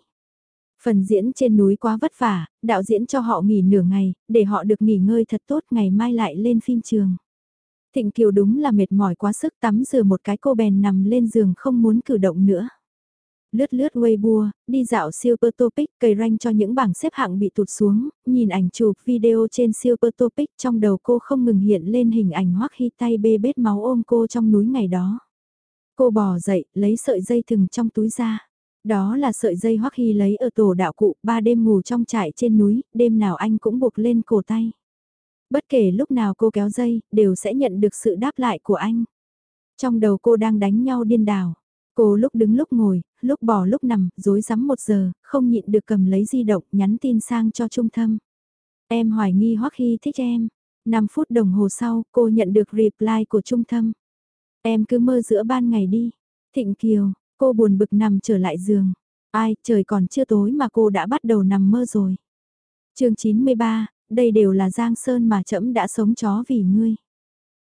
Phần diễn trên núi quá vất vả, đạo diễn cho họ nghỉ nửa ngày, để họ được nghỉ ngơi thật tốt ngày mai lại lên phim trường. Thịnh Kiều đúng là mệt mỏi quá sức tắm rửa một cái cô bèn nằm lên giường không muốn cử động nữa. Lướt lướt Weibo, đi dạo Super Topic, cày rank cho những bảng xếp hạng bị tụt xuống, nhìn ảnh chụp video trên Super Topic trong đầu cô không ngừng hiện lên hình ảnh hoắc hy tay bê bết máu ôm cô trong núi ngày đó. Cô bò dậy, lấy sợi dây thừng trong túi ra. Đó là sợi dây hoắc hy lấy ở tổ đạo cụ, ba đêm ngủ trong trại trên núi, đêm nào anh cũng buộc lên cổ tay. Bất kể lúc nào cô kéo dây, đều sẽ nhận được sự đáp lại của anh. Trong đầu cô đang đánh nhau điên đảo. Cô lúc đứng lúc ngồi, lúc bò lúc nằm, dối rắm một giờ, không nhịn được cầm lấy di động, nhắn tin sang cho trung thâm. Em hoài nghi Hoắc khi thích em. 5 phút đồng hồ sau, cô nhận được reply của trung thâm. Em cứ mơ giữa ban ngày đi. Thịnh Kiều, cô buồn bực nằm trở lại giường. Ai, trời còn chưa tối mà cô đã bắt đầu nằm mơ rồi. chương 93, đây đều là Giang Sơn mà trẫm đã sống chó vì ngươi.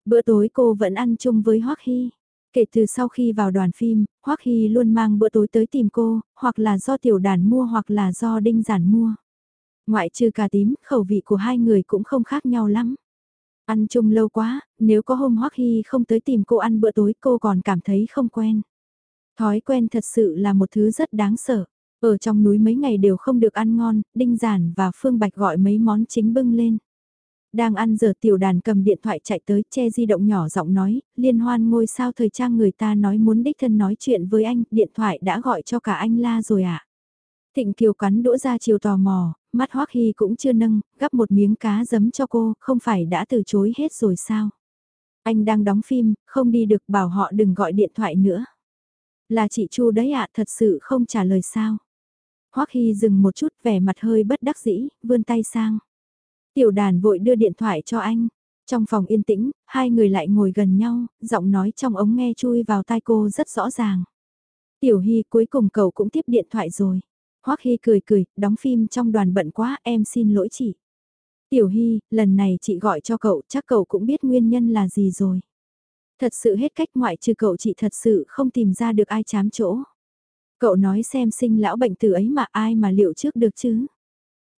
Bữa tối cô vẫn ăn chung với Hoắc Hy. Kể từ sau khi vào đoàn phim, Hoắc Hy luôn mang bữa tối tới tìm cô, hoặc là do tiểu đàn mua hoặc là do đinh giản mua. Ngoại trừ cà tím, khẩu vị của hai người cũng không khác nhau lắm. Ăn chung lâu quá, nếu có hôm Hoắc Hy không tới tìm cô ăn bữa tối cô còn cảm thấy không quen. Thói quen thật sự là một thứ rất đáng sợ. Ở trong núi mấy ngày đều không được ăn ngon, Đinh Giản và Phương Bạch gọi mấy món chính bưng lên. Đang ăn giờ tiểu đàn cầm điện thoại chạy tới che di động nhỏ giọng nói, liên hoan ngôi sao thời trang người ta nói muốn đích thân nói chuyện với anh, điện thoại đã gọi cho cả anh la rồi ạ. À? Thịnh Kiều cắn đũa ra chiều tò mò, mắt Hoắc Hy cũng chưa nâng, gắp một miếng cá giấm cho cô, không phải đã từ chối hết rồi sao? Anh đang đóng phim, không đi được bảo họ đừng gọi điện thoại nữa. Là chị Chu đấy ạ, thật sự không trả lời sao? Hoắc Hy dừng một chút vẻ mặt hơi bất đắc dĩ, vươn tay sang. Tiểu đàn vội đưa điện thoại cho anh. Trong phòng yên tĩnh, hai người lại ngồi gần nhau, giọng nói trong ống nghe chui vào tai cô rất rõ ràng. Tiểu Hy cuối cùng cậu cũng tiếp điện thoại rồi. Hoắc Hy cười cười, đóng phim trong đoàn bận quá, em xin lỗi chị. Tiểu Hy, lần này chị gọi cho cậu, chắc cậu cũng biết nguyên nhân là gì rồi. Thật sự hết cách ngoại trừ cậu chị thật sự không tìm ra được ai chám chỗ. Cậu nói xem sinh lão bệnh tử ấy mà ai mà liệu trước được chứ.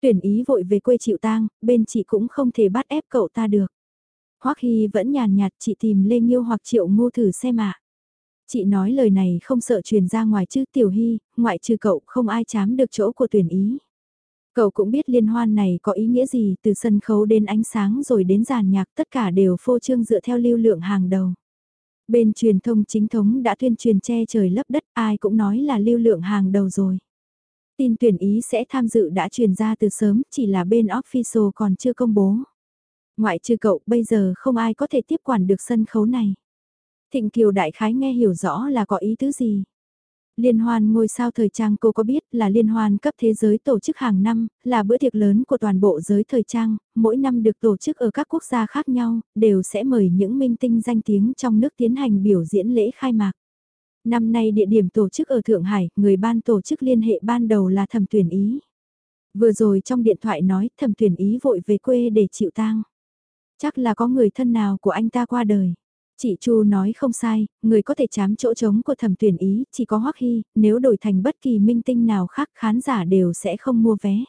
Tuyển ý vội về quê chịu tang, bên chị cũng không thể bắt ép cậu ta được. Hoắc Hy vẫn nhàn nhạt chị tìm Lê Nghiêu hoặc Triệu Ngô thử xem ạ. Chị nói lời này không sợ truyền ra ngoài chứ Tiểu Hy, ngoại trừ cậu không ai chám được chỗ của tuyển ý. Cậu cũng biết liên hoan này có ý nghĩa gì từ sân khấu đến ánh sáng rồi đến giàn nhạc tất cả đều phô trương dựa theo lưu lượng hàng đầu. Bên truyền thông chính thống đã tuyên truyền che trời lấp đất ai cũng nói là lưu lượng hàng đầu rồi. Tin tuyển ý sẽ tham dự đã truyền ra từ sớm chỉ là bên official còn chưa công bố. Ngoại trừ cậu bây giờ không ai có thể tiếp quản được sân khấu này. Thịnh Kiều Đại Khái nghe hiểu rõ là có ý tứ gì. Liên hoan ngôi sao thời trang cô có biết là liên hoan cấp thế giới tổ chức hàng năm, là bữa tiệc lớn của toàn bộ giới thời trang, mỗi năm được tổ chức ở các quốc gia khác nhau, đều sẽ mời những minh tinh danh tiếng trong nước tiến hành biểu diễn lễ khai mạc. Năm nay địa điểm tổ chức ở Thượng Hải, người ban tổ chức liên hệ ban đầu là thẩm tuyển ý. Vừa rồi trong điện thoại nói thẩm tuyển ý vội về quê để chịu tang. Chắc là có người thân nào của anh ta qua đời. Chị Chu nói không sai, người có thể chám chỗ trống của thẩm tuyển ý, chỉ có Hoắc Hy, nếu đổi thành bất kỳ minh tinh nào khác khán giả đều sẽ không mua vé.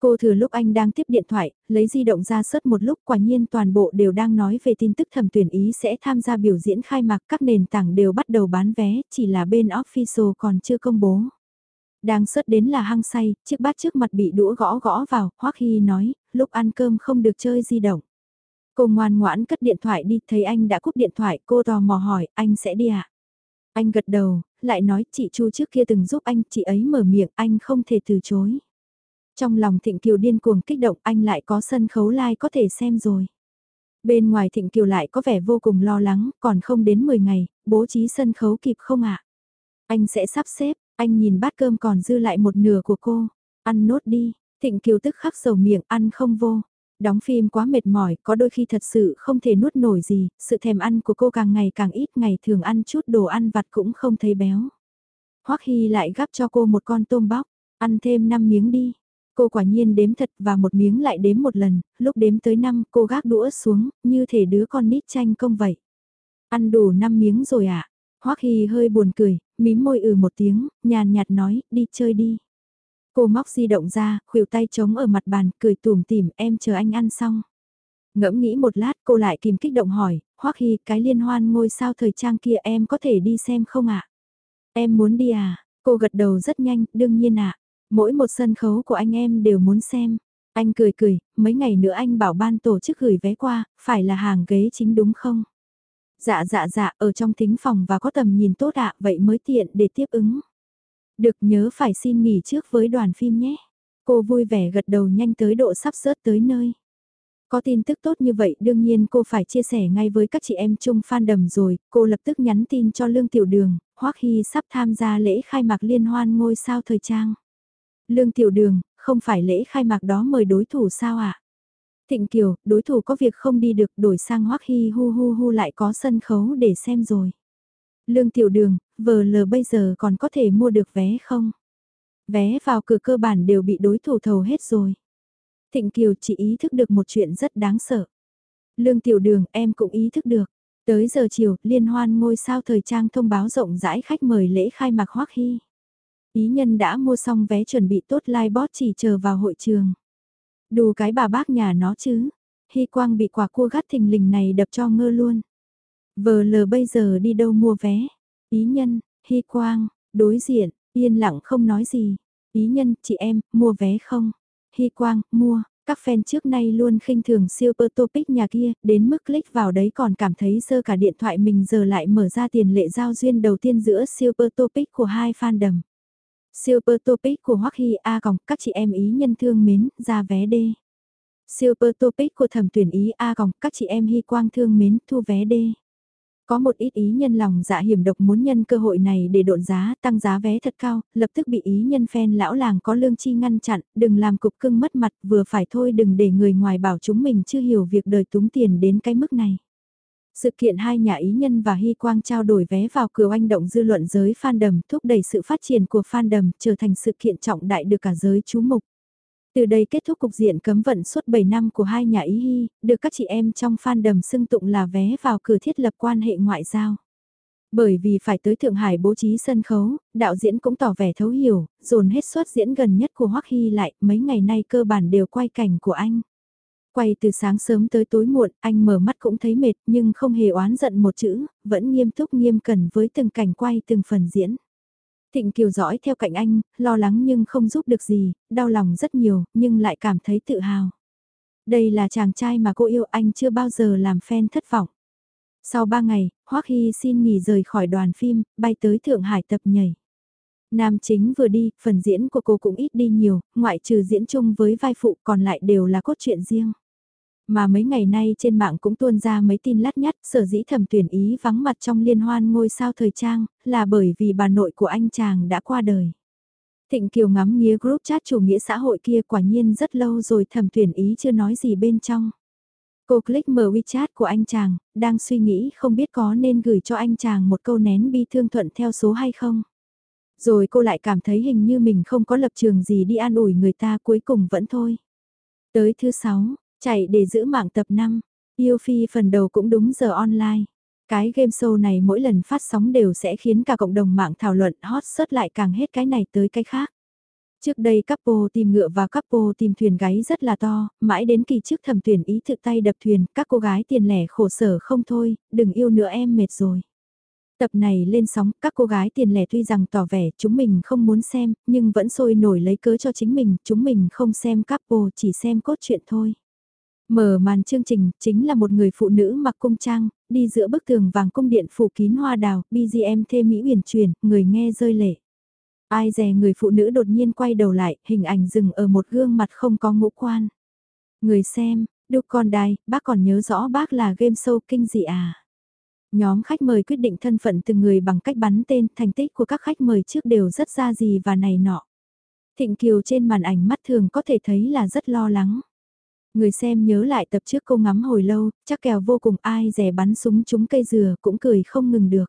Cô thừa lúc anh đang tiếp điện thoại, lấy di động ra sớt một lúc quả nhiên toàn bộ đều đang nói về tin tức thẩm tuyển ý sẽ tham gia biểu diễn khai mạc các nền tảng đều bắt đầu bán vé, chỉ là bên official còn chưa công bố. Đang sớt đến là hăng say, chiếc bát trước mặt bị đũa gõ gõ vào, Hoắc Hy nói, lúc ăn cơm không được chơi di động. Cô ngoan ngoãn cất điện thoại đi, thấy anh đã cúp điện thoại, cô tò mò hỏi, anh sẽ đi à? Anh gật đầu, lại nói chị Chu trước kia từng giúp anh, chị ấy mở miệng, anh không thể từ chối. Trong lòng Thịnh Kiều điên cuồng kích động, anh lại có sân khấu live có thể xem rồi. Bên ngoài Thịnh Kiều lại có vẻ vô cùng lo lắng, còn không đến 10 ngày, bố trí sân khấu kịp không ạ? Anh sẽ sắp xếp, anh nhìn bát cơm còn dư lại một nửa của cô, ăn nốt đi, Thịnh Kiều tức khắc sầu miệng ăn không vô. Đóng phim quá mệt mỏi, có đôi khi thật sự không thể nuốt nổi gì, sự thèm ăn của cô càng ngày càng ít, ngày thường ăn chút đồ ăn vặt cũng không thấy béo. Hoắc Hy lại gắp cho cô một con tôm bóc, ăn thêm 5 miếng đi. Cô quả nhiên đếm thật và một miếng lại đếm một lần, lúc đếm tới 5 cô gác đũa xuống, như thể đứa con nít tranh công vậy. Ăn đủ 5 miếng rồi ạ. À? Hoắc Hy hơi buồn cười, mím môi ừ một tiếng, nhàn nhạt nói, đi chơi đi. Cô móc di động ra, khuỷu tay trống ở mặt bàn, cười tủm tỉm, em chờ anh ăn xong. Ngẫm nghĩ một lát cô lại kìm kích động hỏi, Hoắc Hy cái liên hoan ngôi sao thời trang kia em có thể đi xem không ạ? Em muốn đi à? Cô gật đầu rất nhanh, đương nhiên ạ. Mỗi một sân khấu của anh em đều muốn xem. Anh cười cười, mấy ngày nữa anh bảo ban tổ chức gửi vé qua, phải là hàng ghế chính đúng không? Dạ dạ dạ, ở trong thính phòng và có tầm nhìn tốt ạ, vậy mới tiện để tiếp ứng. Được nhớ phải xin nghỉ trước với đoàn phim nhé. Cô vui vẻ gật đầu nhanh tới độ sắp sớt tới nơi. Có tin tức tốt như vậy đương nhiên cô phải chia sẻ ngay với các chị em chung đầm rồi, cô lập tức nhắn tin cho Lương Tiểu Đường, Hoắc Hy sắp tham gia lễ khai mạc liên hoan ngôi sao thời trang. Lương Tiểu Đường, không phải lễ khai mạc đó mời đối thủ sao ạ? À? Thịnh Kiều, đối thủ có việc không đi được đổi sang Hoắc hi, hu hu hu lại có sân khấu để xem rồi. Lương Tiểu Đường, vờ lờ bây giờ còn có thể mua được vé không? Vé vào cửa cơ bản đều bị đối thủ thầu hết rồi. Thịnh Kiều chỉ ý thức được một chuyện rất đáng sợ. Lương Tiểu Đường em cũng ý thức được. Tới giờ chiều, liên hoan ngôi sao thời trang thông báo rộng rãi khách mời lễ khai mạc Hoắc Hy. Ý nhân đã mua xong vé chuẩn bị tốt lai bót chỉ chờ vào hội trường. Đủ cái bà bác nhà nó chứ. Hy Quang bị quả cua gắt thình lình này đập cho ngơ luôn. Vờ lờ bây giờ đi đâu mua vé? Ý nhân, Hy Quang, đối diện, yên lặng không nói gì. Ý nhân, chị em, mua vé không? Hy Quang, mua. Các fan trước nay luôn khinh thường Super Topic nhà kia, đến mức click vào đấy còn cảm thấy sơ cả điện thoại mình giờ lại mở ra tiền lệ giao duyên đầu tiên giữa Super Topic của hai fandom. Super Topic của Hoắc Hy A còng, các chị em ý nhân thương mến, ra vé D. Super Topic của thẩm tuyển ý A còng, các chị em Hy Quang thương mến, thu vé D. Có một ít ý nhân lòng dạ hiểm độc muốn nhân cơ hội này để độn giá, tăng giá vé thật cao, lập tức bị ý nhân phen lão làng có lương chi ngăn chặn, đừng làm cục cưng mất mặt, vừa phải thôi đừng để người ngoài bảo chúng mình chưa hiểu việc đời túng tiền đến cái mức này. Sự kiện hai nhà ý nhân và Hy Quang trao đổi vé vào cửa oanh động dư luận giới fandom thúc đẩy sự phát triển của fandom trở thành sự kiện trọng đại được cả giới chú mục. Từ đây kết thúc cục diện cấm vận suốt 7 năm của hai nhà ý hy, được các chị em trong fandom xưng tụng là vé vào cửa thiết lập quan hệ ngoại giao. Bởi vì phải tới Thượng Hải bố trí sân khấu, đạo diễn cũng tỏ vẻ thấu hiểu, dồn hết suất diễn gần nhất của Hoắc Hy lại, mấy ngày nay cơ bản đều quay cảnh của anh. Quay từ sáng sớm tới tối muộn, anh mở mắt cũng thấy mệt nhưng không hề oán giận một chữ, vẫn nghiêm túc nghiêm cẩn với từng cảnh quay từng phần diễn. Thịnh Kiều dõi theo cạnh anh, lo lắng nhưng không giúp được gì, đau lòng rất nhiều, nhưng lại cảm thấy tự hào. Đây là chàng trai mà cô yêu anh chưa bao giờ làm fan thất vọng. Sau 3 ngày, Hoắc Hy xin nghỉ rời khỏi đoàn phim, bay tới Thượng Hải tập nhảy. Nam chính vừa đi, phần diễn của cô cũng ít đi nhiều, ngoại trừ diễn chung với vai phụ còn lại đều là cốt truyện riêng. Mà mấy ngày nay trên mạng cũng tuôn ra mấy tin lát nhắt sở dĩ thẩm tuyển ý vắng mặt trong liên hoan ngôi sao thời trang, là bởi vì bà nội của anh chàng đã qua đời. Thịnh Kiều ngắm nghía group chat chủ nghĩa xã hội kia quả nhiên rất lâu rồi thẩm tuyển ý chưa nói gì bên trong. Cô click mở WeChat của anh chàng, đang suy nghĩ không biết có nên gửi cho anh chàng một câu nén bi thương thuận theo số hay không. Rồi cô lại cảm thấy hình như mình không có lập trường gì đi an ủi người ta cuối cùng vẫn thôi. Tới thứ sáu chạy để giữ mạng tập 5, yêu phi phần đầu cũng đúng giờ online. Cái game show này mỗi lần phát sóng đều sẽ khiến cả cộng đồng mạng thảo luận hot search lại càng hết cái này tới cái khác. Trước đây couple tìm ngựa và couple tìm thuyền gáy rất là to, mãi đến kỳ trước thẩm tuyển ý thực tay đập thuyền, các cô gái tiền lẻ khổ sở không thôi, đừng yêu nữa em mệt rồi. Tập này lên sóng, các cô gái tiền lẻ tuy rằng tỏ vẻ chúng mình không muốn xem, nhưng vẫn sôi nổi lấy cớ cho chính mình, chúng mình không xem couple chỉ xem cốt truyện thôi. Mở màn chương trình, chính là một người phụ nữ mặc cung trang, đi giữa bức tường vàng cung điện phủ kín hoa đào, BGM thêm Mỹ uyển chuyển người nghe rơi lệ. Ai dè người phụ nữ đột nhiên quay đầu lại, hình ảnh dừng ở một gương mặt không có ngũ quan. Người xem, đúc con đài, bác còn nhớ rõ bác là game show kinh dị à? Nhóm khách mời quyết định thân phận từng người bằng cách bắn tên, thành tích của các khách mời trước đều rất ra gì và này nọ. Thịnh Kiều trên màn ảnh mắt thường có thể thấy là rất lo lắng. Người xem nhớ lại tập trước cô ngắm hồi lâu, chắc kèo vô cùng ai rẻ bắn súng trúng cây dừa cũng cười không ngừng được.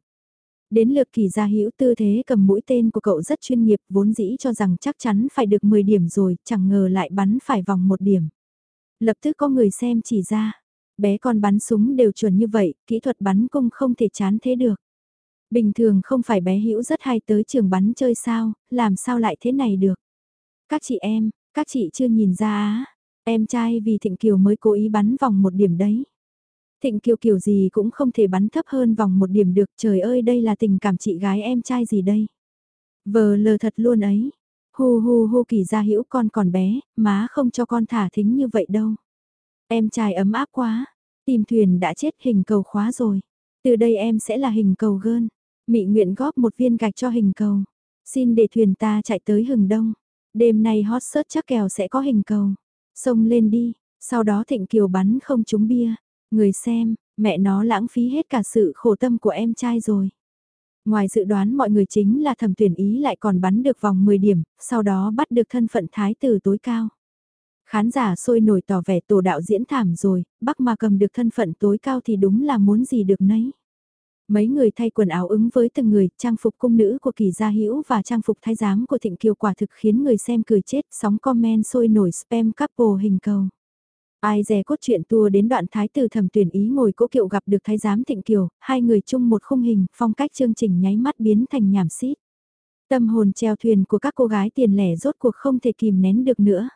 Đến lượt kỳ gia hữu tư thế cầm mũi tên của cậu rất chuyên nghiệp vốn dĩ cho rằng chắc chắn phải được 10 điểm rồi, chẳng ngờ lại bắn phải vòng một điểm. Lập tức có người xem chỉ ra, bé con bắn súng đều chuẩn như vậy, kỹ thuật bắn cung không thể chán thế được. Bình thường không phải bé hữu rất hay tới trường bắn chơi sao, làm sao lại thế này được. Các chị em, các chị chưa nhìn ra á, em trai vì Thịnh Kiều mới cố ý bắn vòng một điểm đấy. Thịnh Kiều kiểu gì cũng không thể bắn thấp hơn vòng một điểm được, trời ơi đây là tình cảm chị gái em trai gì đây. Vờ lờ thật luôn ấy. Hu hu hu kỳ gia hữu con còn bé, má không cho con thả thính như vậy đâu. Em trai ấm áp quá, tìm thuyền đã chết hình cầu khóa rồi. Từ đây em sẽ là hình cầu gơn. Mị nguyện góp một viên gạch cho hình cầu. Xin để thuyền ta chạy tới hừng đông. Đêm nay hot search chắc kèo sẽ có hình cầu. Xông lên đi, sau đó thịnh kiều bắn không trúng bia. Người xem, mẹ nó lãng phí hết cả sự khổ tâm của em trai rồi. Ngoài dự đoán mọi người chính là thẩm tuyển ý lại còn bắn được vòng 10 điểm, sau đó bắt được thân phận thái tử tối cao. Khán giả sôi nổi tỏ vẻ tổ đạo diễn thảm rồi, bắc mà cầm được thân phận tối cao thì đúng là muốn gì được nấy. Mấy người thay quần áo ứng với từng người, trang phục cung nữ của kỳ gia hữu và trang phục thái giám của thịnh kiều quả thực khiến người xem cười chết, sóng comment sôi nổi spam couple hình cầu. Ai dè cốt truyện tua đến đoạn thái tử thẩm tuyển ý ngồi cỗ kiệu gặp được thái giám thịnh kiều, hai người chung một khung hình, phong cách chương trình nháy mắt biến thành nhảm xít. Tâm hồn treo thuyền của các cô gái tiền lẻ rốt cuộc không thể kìm nén được nữa.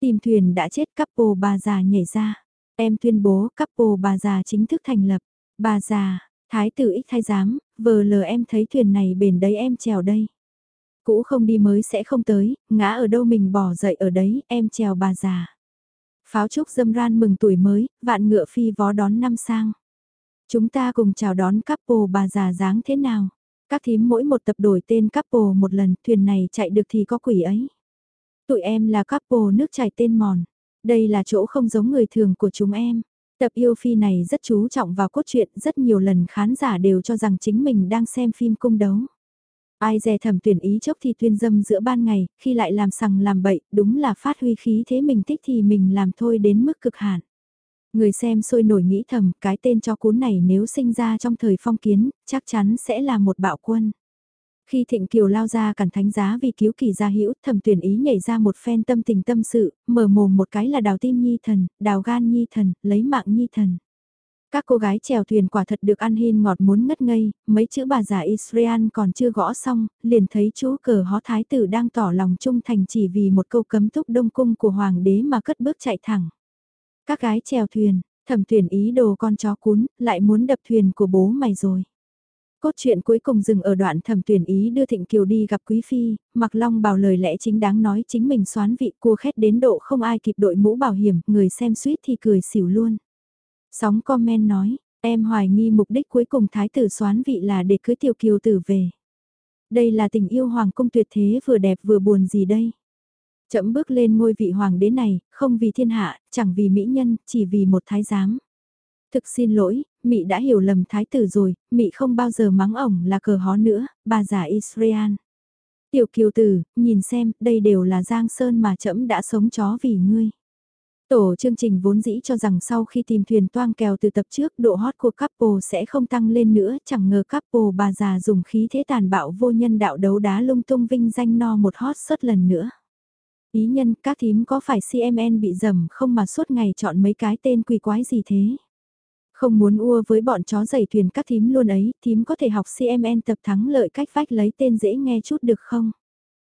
Tìm thuyền đã chết couple bà già nhảy ra. Em tuyên bố couple bà già chính thức thành lập. Bà già, thái tử ích thái giám, vờ lờ em thấy thuyền này bền đấy em trèo đây. Cũ không đi mới sẽ không tới, ngã ở đâu mình bỏ dậy ở đấy, em trèo bà già. Pháo trúc dâm ran mừng tuổi mới, vạn ngựa phi vó đón năm sang. Chúng ta cùng chào đón couple bà già dáng thế nào? Các thím mỗi một tập đổi tên couple một lần, thuyền này chạy được thì có quỷ ấy. Tụi em là couple nước chảy tên mòn. Đây là chỗ không giống người thường của chúng em. Tập yêu phi này rất chú trọng vào cốt truyện, rất nhiều lần khán giả đều cho rằng chính mình đang xem phim cung đấu. Ai dè thầm tuyển ý chốc thì tuyên dâm giữa ban ngày, khi lại làm sằng làm bậy, đúng là phát huy khí thế mình thích thì mình làm thôi đến mức cực hạn. Người xem sôi nổi nghĩ thầm, cái tên cho cuốn này nếu sinh ra trong thời phong kiến, chắc chắn sẽ là một bạo quân. Khi Thịnh Kiều lao ra cản thánh giá vì cứu kỳ gia hữu thẩm tuyển ý nhảy ra một phen tâm tình tâm sự, mở mồm một cái là đào tim nhi thần, đào gan nhi thần, lấy mạng nhi thần. Các cô gái chèo thuyền quả thật được ăn hin ngọt muốn ngất ngây, mấy chữ bà già Israel còn chưa gõ xong, liền thấy chú cờ hó thái tử đang tỏ lòng trung thành chỉ vì một câu cấm túc đông cung của hoàng đế mà cất bước chạy thẳng. Các gái chèo thuyền, thẩm tuyển ý đồ con chó cún, lại muốn đập thuyền của bố mày rồi. Cốt truyện cuối cùng dừng ở đoạn thẩm tuyển ý đưa Thịnh Kiều đi gặp Quý Phi, Mặc Long bảo lời lẽ chính đáng nói chính mình xoán vị cua khét đến độ không ai kịp đội mũ bảo hiểm, người xem suýt thì cười xỉu luôn. Sóng comment nói, em hoài nghi mục đích cuối cùng thái tử xoán vị là để cưới tiểu kiều tử về. Đây là tình yêu hoàng cung tuyệt thế vừa đẹp vừa buồn gì đây? Chậm bước lên ngôi vị hoàng đế này, không vì thiên hạ, chẳng vì mỹ nhân, chỉ vì một thái giám. Thực xin lỗi, Mị đã hiểu lầm thái tử rồi, Mị không bao giờ mắng ổng là cờ hó nữa, bà già Israel. Tiểu kiều tử, nhìn xem, đây đều là giang sơn mà trẫm đã sống chó vì ngươi. Tổ chương trình vốn dĩ cho rằng sau khi tìm thuyền toang kèo từ tập trước độ hot của couple sẽ không tăng lên nữa, chẳng ngờ couple bà già dùng khí thế tàn bạo vô nhân đạo đấu đá lung tung vinh danh no một hot suốt lần nữa. Ý nhân, các thím có phải CMN bị dầm không mà suốt ngày chọn mấy cái tên quỷ quái gì thế? Không muốn ua với bọn chó giày thuyền các thím luôn ấy, thím có thể học CMN tập thắng lợi cách vách lấy tên dễ nghe chút được không?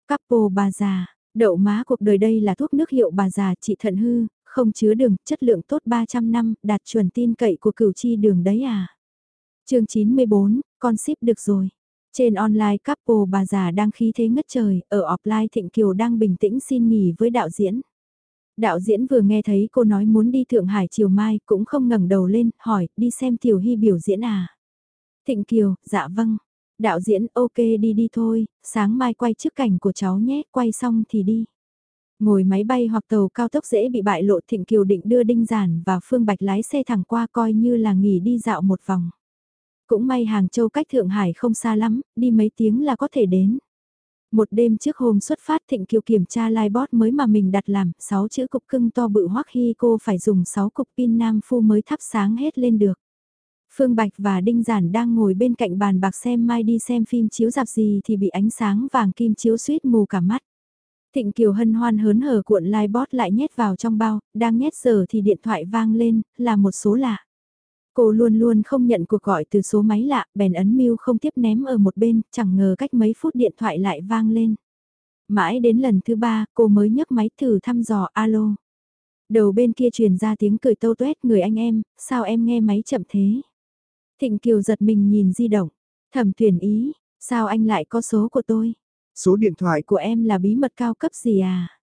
Couple bà già, đậu má cuộc đời đây là thuốc nước hiệu bà già trị thận hư, không chứa đường, chất lượng tốt 300 năm, đạt chuẩn tin cậy của cửu chi đường đấy à? chương 94, con ship được rồi. Trên online couple bà già đang khí thế ngất trời, ở offline Thịnh Kiều đang bình tĩnh xin nghỉ với đạo diễn. Đạo diễn vừa nghe thấy cô nói muốn đi Thượng Hải chiều mai cũng không ngẩng đầu lên, hỏi, đi xem Tiểu Hy biểu diễn à? Thịnh Kiều, dạ vâng. Đạo diễn, ok đi đi thôi, sáng mai quay trước cảnh của cháu nhé, quay xong thì đi. Ngồi máy bay hoặc tàu cao tốc dễ bị bại lộ Thịnh Kiều định đưa Đinh Giản và Phương Bạch lái xe thẳng qua coi như là nghỉ đi dạo một vòng. Cũng may Hàng Châu cách Thượng Hải không xa lắm, đi mấy tiếng là có thể đến. Một đêm trước hôm xuất phát Thịnh Kiều kiểm tra livebot mới mà mình đặt làm, 6 chữ cục cưng to bự hoắc khi cô phải dùng 6 cục pin nam phu mới thắp sáng hết lên được. Phương Bạch và Đinh Giản đang ngồi bên cạnh bàn bạc xem mai đi xem phim chiếu dạp gì thì bị ánh sáng vàng kim chiếu suýt mù cả mắt. Thịnh Kiều hân hoan hớn hở cuộn livebot lại nhét vào trong bao, đang nhét giờ thì điện thoại vang lên, là một số lạ. Cô luôn luôn không nhận cuộc gọi từ số máy lạ, bèn ấn mưu không tiếp ném ở một bên, chẳng ngờ cách mấy phút điện thoại lại vang lên. Mãi đến lần thứ ba, cô mới nhấc máy thử thăm dò alo. Đầu bên kia truyền ra tiếng cười tâu tuét người anh em, sao em nghe máy chậm thế? Thịnh Kiều giật mình nhìn di động, thẩm tuyển ý, sao anh lại có số của tôi? Số điện thoại của em là bí mật cao cấp gì à?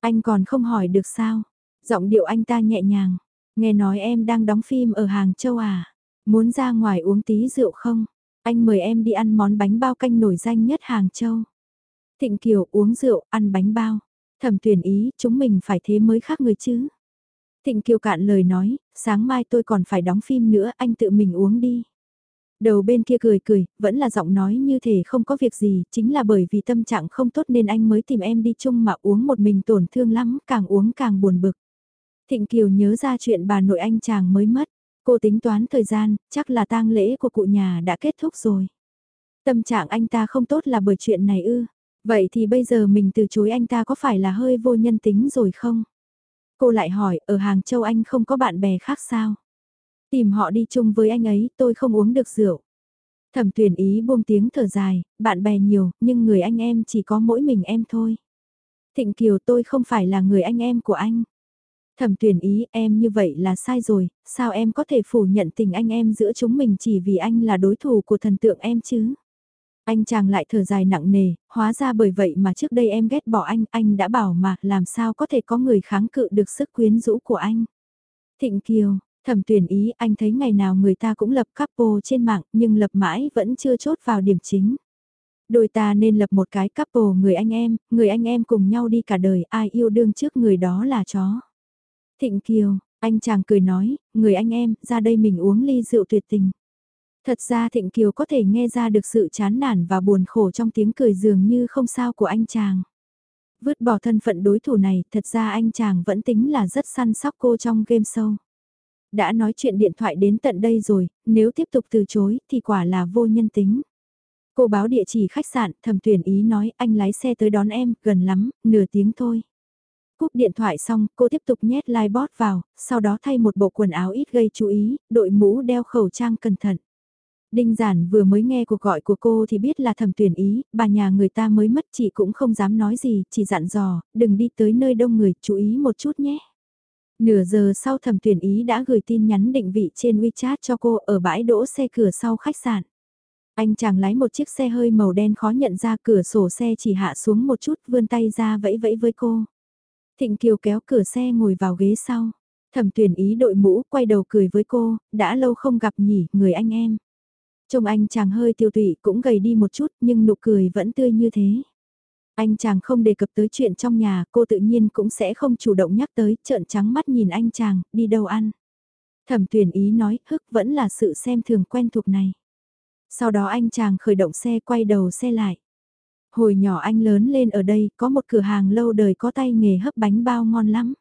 Anh còn không hỏi được sao? Giọng điệu anh ta nhẹ nhàng, Nghe nói em đang đóng phim ở Hàng Châu à? Muốn ra ngoài uống tí rượu không? Anh mời em đi ăn món bánh bao canh nổi danh nhất Hàng Châu. Thịnh Kiều uống rượu, ăn bánh bao. Thẩm tuyển ý, chúng mình phải thế mới khác người chứ. Thịnh Kiều cạn lời nói, sáng mai tôi còn phải đóng phim nữa, anh tự mình uống đi. Đầu bên kia cười cười, vẫn là giọng nói như thể không có việc gì, chính là bởi vì tâm trạng không tốt nên anh mới tìm em đi chung mà uống một mình tổn thương lắm, càng uống càng buồn bực. Thịnh Kiều nhớ ra chuyện bà nội anh chàng mới mất. Cô tính toán thời gian, chắc là tang lễ của cụ nhà đã kết thúc rồi. Tâm trạng anh ta không tốt là bởi chuyện này ư. Vậy thì bây giờ mình từ chối anh ta có phải là hơi vô nhân tính rồi không? Cô lại hỏi, ở Hàng Châu anh không có bạn bè khác sao? Tìm họ đi chung với anh ấy, tôi không uống được rượu. Thẩm tuyển ý buông tiếng thở dài, bạn bè nhiều, nhưng người anh em chỉ có mỗi mình em thôi. Thịnh Kiều tôi không phải là người anh em của anh. Thẩm tuyển ý em như vậy là sai rồi, sao em có thể phủ nhận tình anh em giữa chúng mình chỉ vì anh là đối thủ của thần tượng em chứ? Anh chàng lại thở dài nặng nề, hóa ra bởi vậy mà trước đây em ghét bỏ anh, anh đã bảo mà làm sao có thể có người kháng cự được sức quyến rũ của anh. Thịnh Kiều, thẩm tuyển ý anh thấy ngày nào người ta cũng lập couple trên mạng nhưng lập mãi vẫn chưa chốt vào điểm chính. Đôi ta nên lập một cái couple người anh em, người anh em cùng nhau đi cả đời ai yêu đương trước người đó là chó. Thịnh Kiều, anh chàng cười nói, người anh em, ra đây mình uống ly rượu tuyệt tình. Thật ra Thịnh Kiều có thể nghe ra được sự chán nản và buồn khổ trong tiếng cười dường như không sao của anh chàng. Vứt bỏ thân phận đối thủ này, thật ra anh chàng vẫn tính là rất săn sóc cô trong game show. Đã nói chuyện điện thoại đến tận đây rồi, nếu tiếp tục từ chối thì quả là vô nhân tính. Cô báo địa chỉ khách sạn, thầm tuyển ý nói anh lái xe tới đón em, gần lắm, nửa tiếng thôi. Cúp điện thoại xong, cô tiếp tục nhét livebot vào, sau đó thay một bộ quần áo ít gây chú ý, đội mũ đeo khẩu trang cẩn thận. Đinh giản vừa mới nghe cuộc gọi của cô thì biết là thẩm tuyển ý, bà nhà người ta mới mất chị cũng không dám nói gì, chỉ dặn dò, đừng đi tới nơi đông người, chú ý một chút nhé. Nửa giờ sau thẩm tuyển ý đã gửi tin nhắn định vị trên WeChat cho cô ở bãi đỗ xe cửa sau khách sạn. Anh chàng lái một chiếc xe hơi màu đen khó nhận ra cửa sổ xe chỉ hạ xuống một chút vươn tay ra vẫy vẫy với cô. Thịnh Kiều kéo cửa xe ngồi vào ghế sau. Thẩm tuyển ý đội mũ quay đầu cười với cô, đã lâu không gặp nhỉ, người anh em. Trông anh chàng hơi tiêu tụy cũng gầy đi một chút nhưng nụ cười vẫn tươi như thế. Anh chàng không đề cập tới chuyện trong nhà, cô tự nhiên cũng sẽ không chủ động nhắc tới, trợn trắng mắt nhìn anh chàng, đi đâu ăn. Thẩm tuyển ý nói, hức vẫn là sự xem thường quen thuộc này. Sau đó anh chàng khởi động xe quay đầu xe lại. Hồi nhỏ anh lớn lên ở đây, có một cửa hàng lâu đời có tay nghề hấp bánh bao ngon lắm.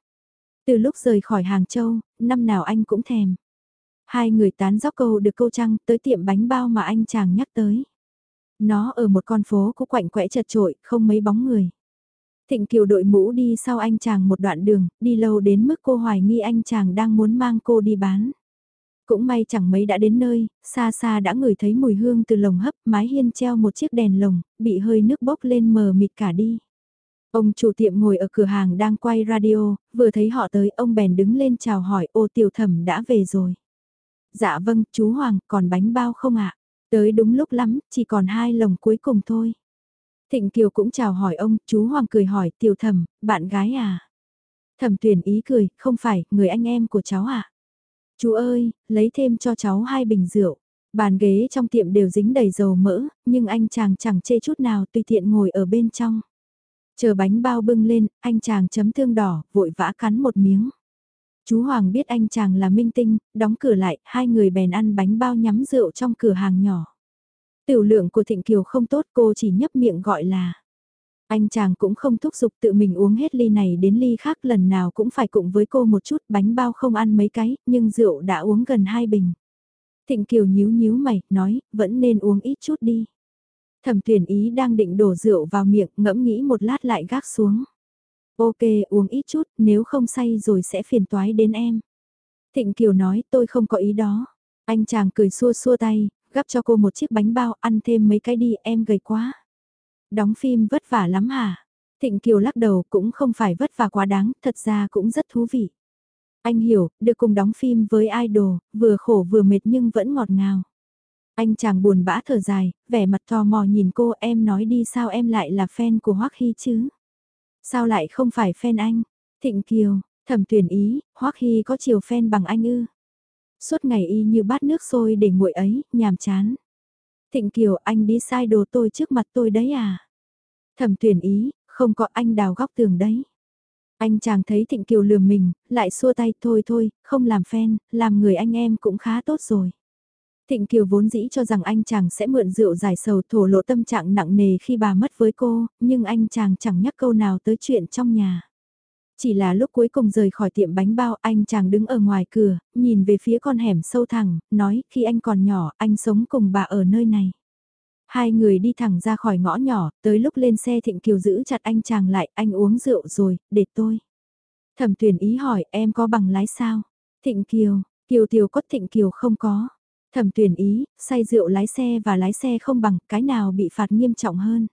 Từ lúc rời khỏi Hàng Châu, năm nào anh cũng thèm. Hai người tán dóc câu được câu trăng tới tiệm bánh bao mà anh chàng nhắc tới. Nó ở một con phố cũ quạnh quẽ chật trội, không mấy bóng người. Thịnh Kiều đội mũ đi sau anh chàng một đoạn đường, đi lâu đến mức cô hoài nghi anh chàng đang muốn mang cô đi bán. Cũng may chẳng mấy đã đến nơi, xa xa đã ngửi thấy mùi hương từ lồng hấp, mái hiên treo một chiếc đèn lồng, bị hơi nước bốc lên mờ mịt cả đi. Ông chủ tiệm ngồi ở cửa hàng đang quay radio, vừa thấy họ tới ông bèn đứng lên chào hỏi ô tiểu thẩm đã về rồi. Dạ vâng, chú Hoàng, còn bánh bao không ạ? Tới đúng lúc lắm, chỉ còn hai lồng cuối cùng thôi. Thịnh Kiều cũng chào hỏi ông, chú Hoàng cười hỏi tiểu thẩm, bạn gái à? Thẩm tuyển ý cười, không phải, người anh em của cháu à? Chú ơi, lấy thêm cho cháu hai bình rượu. Bàn ghế trong tiệm đều dính đầy dầu mỡ, nhưng anh chàng chẳng chê chút nào tùy tiện ngồi ở bên trong. Chờ bánh bao bưng lên, anh chàng chấm thương đỏ, vội vã cắn một miếng. Chú Hoàng biết anh chàng là minh tinh, đóng cửa lại, hai người bèn ăn bánh bao nhắm rượu trong cửa hàng nhỏ. Tiểu lượng của Thịnh Kiều không tốt cô chỉ nhấp miệng gọi là. Anh chàng cũng không thúc giục tự mình uống hết ly này đến ly khác lần nào cũng phải cùng với cô một chút bánh bao không ăn mấy cái, nhưng rượu đã uống gần hai bình. Thịnh Kiều nhíu nhíu mày, nói, vẫn nên uống ít chút đi. Thẩm tuyển ý đang định đổ rượu vào miệng, ngẫm nghĩ một lát lại gác xuống. Ok, uống ít chút, nếu không say rồi sẽ phiền toái đến em. Thịnh Kiều nói, tôi không có ý đó. Anh chàng cười xua xua tay, gắp cho cô một chiếc bánh bao, ăn thêm mấy cái đi, em gầy quá. Đóng phim vất vả lắm hả? Thịnh Kiều lắc đầu cũng không phải vất vả quá đáng, thật ra cũng rất thú vị. Anh hiểu, được cùng đóng phim với idol, vừa khổ vừa mệt nhưng vẫn ngọt ngào. Anh chàng buồn bã thở dài, vẻ mặt tò mò nhìn cô em nói đi sao em lại là fan của Hoắc Hy chứ? Sao lại không phải fan anh? Thịnh Kiều, thẩm tuyển ý, Hoắc Hy có chiều fan bằng anh ư? Suốt ngày y như bát nước sôi để nguội ấy, nhàm chán. Thịnh Kiều anh đi sai đồ tôi trước mặt tôi đấy à? Thẩm tuyển ý, không có anh đào góc tường đấy. Anh chàng thấy Thịnh Kiều lườm mình, lại xua tay thôi thôi, không làm fan, làm người anh em cũng khá tốt rồi. Thịnh Kiều vốn dĩ cho rằng anh chàng sẽ mượn rượu giải sầu thổ lộ tâm trạng nặng nề khi bà mất với cô, nhưng anh chàng chẳng nhắc câu nào tới chuyện trong nhà. Chỉ là lúc cuối cùng rời khỏi tiệm bánh bao anh chàng đứng ở ngoài cửa, nhìn về phía con hẻm sâu thẳng, nói khi anh còn nhỏ anh sống cùng bà ở nơi này. Hai người đi thẳng ra khỏi ngõ nhỏ, tới lúc lên xe Thịnh Kiều giữ chặt anh chàng lại, anh uống rượu rồi, để tôi. Thẩm tuyển ý hỏi em có bằng lái sao? Thịnh Kiều, Kiều Tiểu có Thịnh Kiều không có. Thẩm tuyển ý, say rượu lái xe và lái xe không bằng, cái nào bị phạt nghiêm trọng hơn?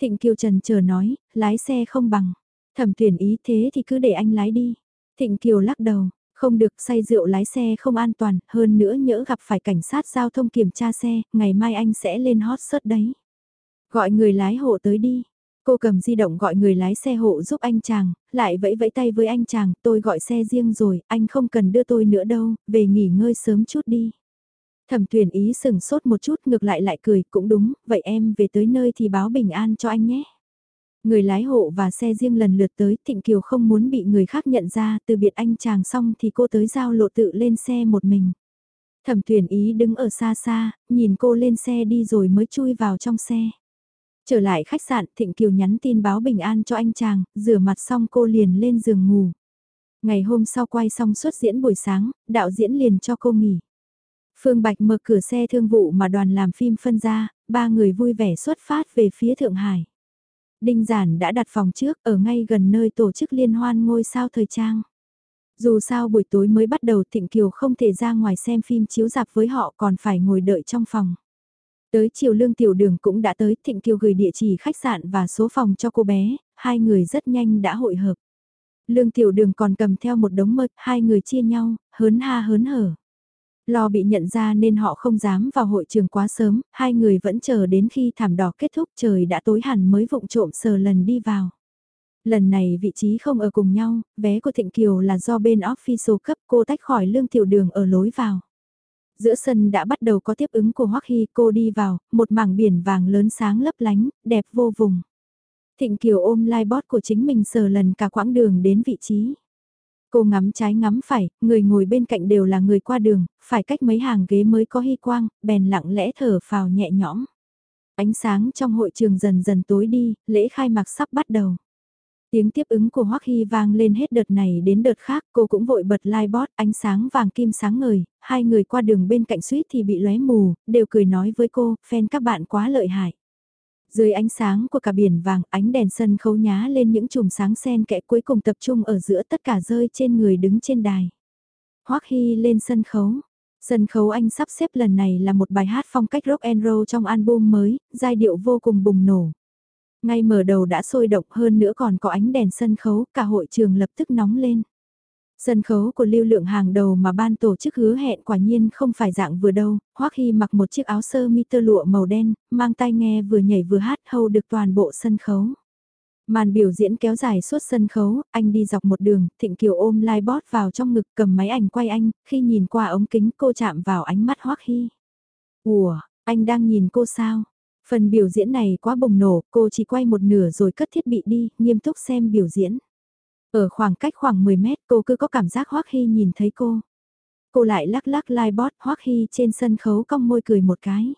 Thịnh Kiều Trần chờ nói, lái xe không bằng. Thẩm tuyển ý thế thì cứ để anh lái đi. Thịnh Kiều lắc đầu, không được say rượu lái xe không an toàn, hơn nữa nhỡ gặp phải cảnh sát giao thông kiểm tra xe, ngày mai anh sẽ lên hot search đấy. Gọi người lái hộ tới đi. Cô cầm di động gọi người lái xe hộ giúp anh chàng, lại vẫy vẫy tay với anh chàng, tôi gọi xe riêng rồi, anh không cần đưa tôi nữa đâu, về nghỉ ngơi sớm chút đi. Thẩm tuyển ý sừng sốt một chút ngược lại lại cười, cũng đúng, vậy em về tới nơi thì báo bình an cho anh nhé. Người lái hộ và xe riêng lần lượt tới, Thịnh Kiều không muốn bị người khác nhận ra, từ biệt anh chàng xong thì cô tới giao lộ tự lên xe một mình. Thẩm tuyển ý đứng ở xa xa, nhìn cô lên xe đi rồi mới chui vào trong xe. Trở lại khách sạn, Thịnh Kiều nhắn tin báo bình an cho anh chàng, rửa mặt xong cô liền lên giường ngủ. Ngày hôm sau quay xong suốt diễn buổi sáng, đạo diễn liền cho cô nghỉ. Phương Bạch mở cửa xe thương vụ mà đoàn làm phim phân ra, ba người vui vẻ xuất phát về phía Thượng Hải. Đinh Giản đã đặt phòng trước ở ngay gần nơi tổ chức liên hoan ngôi sao thời trang. Dù sao buổi tối mới bắt đầu Thịnh Kiều không thể ra ngoài xem phim chiếu dạp với họ còn phải ngồi đợi trong phòng. Tới chiều lương tiểu đường cũng đã tới Thịnh Kiều gửi địa chỉ khách sạn và số phòng cho cô bé, hai người rất nhanh đã hội hợp. Lương tiểu đường còn cầm theo một đống mật, hai người chia nhau, hớn ha hớn hở. Lo bị nhận ra nên họ không dám vào hội trường quá sớm, hai người vẫn chờ đến khi thảm đỏ kết thúc trời đã tối hẳn mới vụng trộm sờ lần đi vào. Lần này vị trí không ở cùng nhau, vé của Thịnh Kiều là do bên official cấp cô tách khỏi lương tiểu đường ở lối vào. Giữa sân đã bắt đầu có tiếp ứng của Hoắc Hy cô đi vào, một mảng biển vàng lớn sáng lấp lánh, đẹp vô vùng. Thịnh Kiều ôm lai bót của chính mình sờ lần cả quãng đường đến vị trí. Cô ngắm trái ngắm phải, người ngồi bên cạnh đều là người qua đường, phải cách mấy hàng ghế mới có hy quang, bèn lặng lẽ thở phào nhẹ nhõm. Ánh sáng trong hội trường dần dần tối đi, lễ khai mạc sắp bắt đầu. Tiếng tiếp ứng của Hoắc Hy vang lên hết đợt này đến đợt khác, cô cũng vội bật livebot, ánh sáng vàng kim sáng ngời, hai người qua đường bên cạnh suýt thì bị lóe mù, đều cười nói với cô, fan các bạn quá lợi hại. Dưới ánh sáng của cả biển vàng, ánh đèn sân khấu nhá lên những chùm sáng sen kẽ cuối cùng tập trung ở giữa tất cả rơi trên người đứng trên đài. Hoắc Hy lên sân khấu. Sân khấu anh sắp xếp lần này là một bài hát phong cách rock and roll trong album mới, giai điệu vô cùng bùng nổ. Ngay mở đầu đã sôi động hơn nữa còn có ánh đèn sân khấu, cả hội trường lập tức nóng lên. Sân khấu của lưu lượng hàng đầu mà ban tổ chức hứa hẹn quả nhiên không phải dạng vừa đâu, Hoắc Hy mặc một chiếc áo sơ mi tơ lụa màu đen, mang tai nghe vừa nhảy vừa hát hầu được toàn bộ sân khấu. Màn biểu diễn kéo dài suốt sân khấu, anh đi dọc một đường, Thịnh Kiều ôm livebot vào trong ngực cầm máy ảnh quay anh, khi nhìn qua ống kính cô chạm vào ánh mắt Hoắc Hy. Ủa, anh đang nhìn cô sao? Phần biểu diễn này quá bùng nổ, cô chỉ quay một nửa rồi cất thiết bị đi, nghiêm túc xem biểu diễn. Ở khoảng cách khoảng 10 mét cô cứ có cảm giác Hoắc Hy nhìn thấy cô. Cô lại lắc lắc livebot Hoắc Hy trên sân khấu cong môi cười một cái.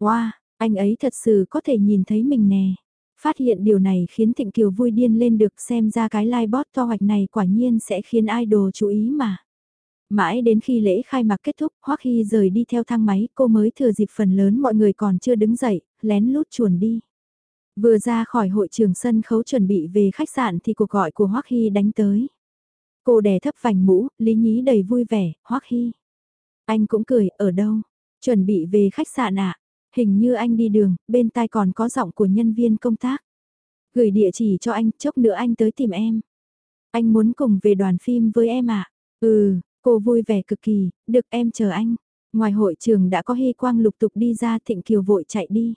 Wow, anh ấy thật sự có thể nhìn thấy mình nè. Phát hiện điều này khiến Thịnh Kiều vui điên lên được xem ra cái livebot to hoạch này quả nhiên sẽ khiến idol chú ý mà. Mãi đến khi lễ khai mạc kết thúc, Hoắc Hy rời đi theo thang máy, cô mới thừa dịp phần lớn mọi người còn chưa đứng dậy, lén lút chuồn đi. Vừa ra khỏi hội trường sân khấu chuẩn bị về khách sạn thì cuộc gọi của Hoắc Hy đánh tới. Cô đè thấp vành mũ, Lý Nhí đầy vui vẻ, Hoắc Hy. Anh cũng cười, ở đâu? Chuẩn bị về khách sạn ạ. Hình như anh đi đường, bên tai còn có giọng của nhân viên công tác. Gửi địa chỉ cho anh, chốc nữa anh tới tìm em. Anh muốn cùng về đoàn phim với em ạ. Ừ, cô vui vẻ cực kỳ, được em chờ anh. Ngoài hội trường đã có hy quang lục tục đi ra thịnh kiều vội chạy đi.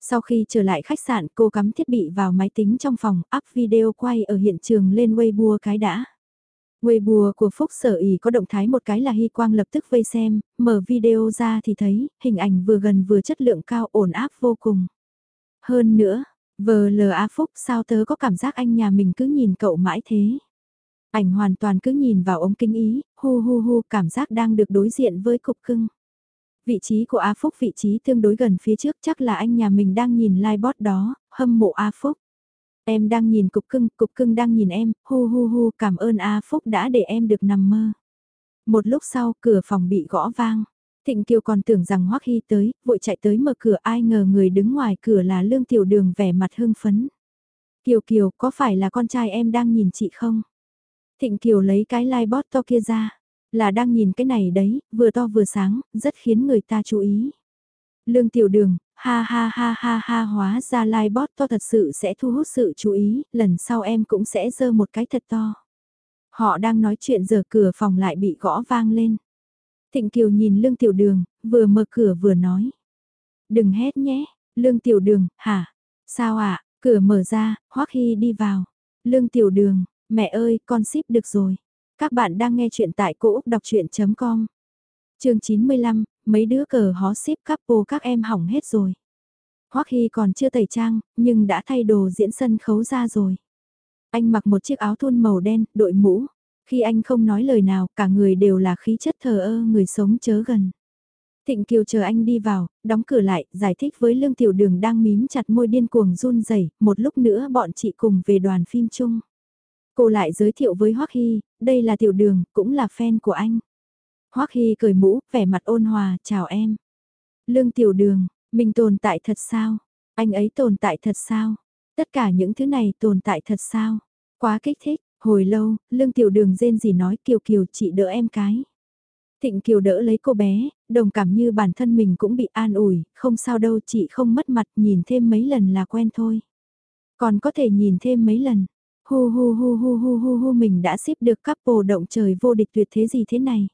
Sau khi trở lại khách sạn cô cắm thiết bị vào máy tính trong phòng, up video quay ở hiện trường lên Weibo cái đã. Weibo của Phúc Sở ỉ có động thái một cái là Hy Quang lập tức vây xem, mở video ra thì thấy, hình ảnh vừa gần vừa chất lượng cao ổn áp vô cùng. Hơn nữa, vờ lờ A Phúc sao tớ có cảm giác anh nhà mình cứ nhìn cậu mãi thế. Ảnh hoàn toàn cứ nhìn vào ống kính ý, hu hu hu cảm giác đang được đối diện với cục cưng. Vị trí của A Phúc vị trí tương đối gần phía trước chắc là anh nhà mình đang nhìn livebot đó, hâm mộ A Phúc. Em đang nhìn cục cưng, cục cưng đang nhìn em, hu hu hu cảm ơn A Phúc đã để em được nằm mơ. Một lúc sau cửa phòng bị gõ vang. Thịnh Kiều còn tưởng rằng Hoắc Hy tới, vội chạy tới mở cửa ai ngờ người đứng ngoài cửa là Lương Tiểu Đường vẻ mặt hưng phấn. Kiều Kiều có phải là con trai em đang nhìn chị không? Thịnh Kiều lấy cái livebot to kia ra. Là đang nhìn cái này đấy, vừa to vừa sáng, rất khiến người ta chú ý. Lương tiểu đường, ha ha ha ha ha hóa ra livebot to thật sự sẽ thu hút sự chú ý, lần sau em cũng sẽ dơ một cái thật to. Họ đang nói chuyện giờ cửa phòng lại bị gõ vang lên. Thịnh Kiều nhìn Lương Tiểu Đường, vừa mở cửa vừa nói. Đừng hét nhé, Lương Tiểu Đường, hả? Sao ạ? À? Cửa mở ra, Hoắc Hy đi vào. Lương Tiểu Đường, mẹ ơi, con ship được rồi. Các bạn đang nghe chuyện tại cỗ đọc chuyện.com. Trường 95, mấy đứa cờ hó xếp couple các em hỏng hết rồi. Hoắc Hy còn chưa tẩy trang, nhưng đã thay đồ diễn sân khấu ra rồi. Anh mặc một chiếc áo thun màu đen, đội mũ. Khi anh không nói lời nào, cả người đều là khí chất thờ ơ người sống chớ gần. Thịnh Kiều chờ anh đi vào, đóng cửa lại, giải thích với Lương Tiểu Đường đang mím chặt môi điên cuồng run rẩy, một lúc nữa bọn chị cùng về đoàn phim chung. Cô lại giới thiệu với Hoắc Hy, đây là Tiểu Đường, cũng là fan của anh. Hoắc Hy cười mũ, vẻ mặt ôn hòa, chào em. Lương Tiểu Đường, mình tồn tại thật sao? Anh ấy tồn tại thật sao? Tất cả những thứ này tồn tại thật sao? Quá kích thích, hồi lâu, Lương Tiểu Đường rên gì nói Kiều Kiều chị đỡ em cái. Thịnh Kiều đỡ lấy cô bé, đồng cảm như bản thân mình cũng bị an ủi, không sao đâu chị không mất mặt nhìn thêm mấy lần là quen thôi. Còn có thể nhìn thêm mấy lần, hô hô hô hô hô hô hô mình đã ship được couple động trời vô địch tuyệt thế gì thế này.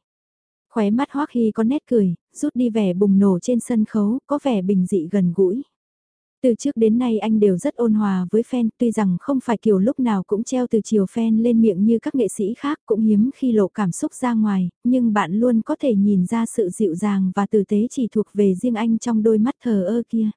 Khóe mắt Hoắc Hy có nét cười, rút đi vẻ bùng nổ trên sân khấu, có vẻ bình dị gần gũi. Từ trước đến nay anh đều rất ôn hòa với fan, tuy rằng không phải kiểu lúc nào cũng treo từ chiều fan lên miệng như các nghệ sĩ khác, cũng hiếm khi lộ cảm xúc ra ngoài, nhưng bạn luôn có thể nhìn ra sự dịu dàng và tử tế chỉ thuộc về riêng anh trong đôi mắt thờ ơ kia.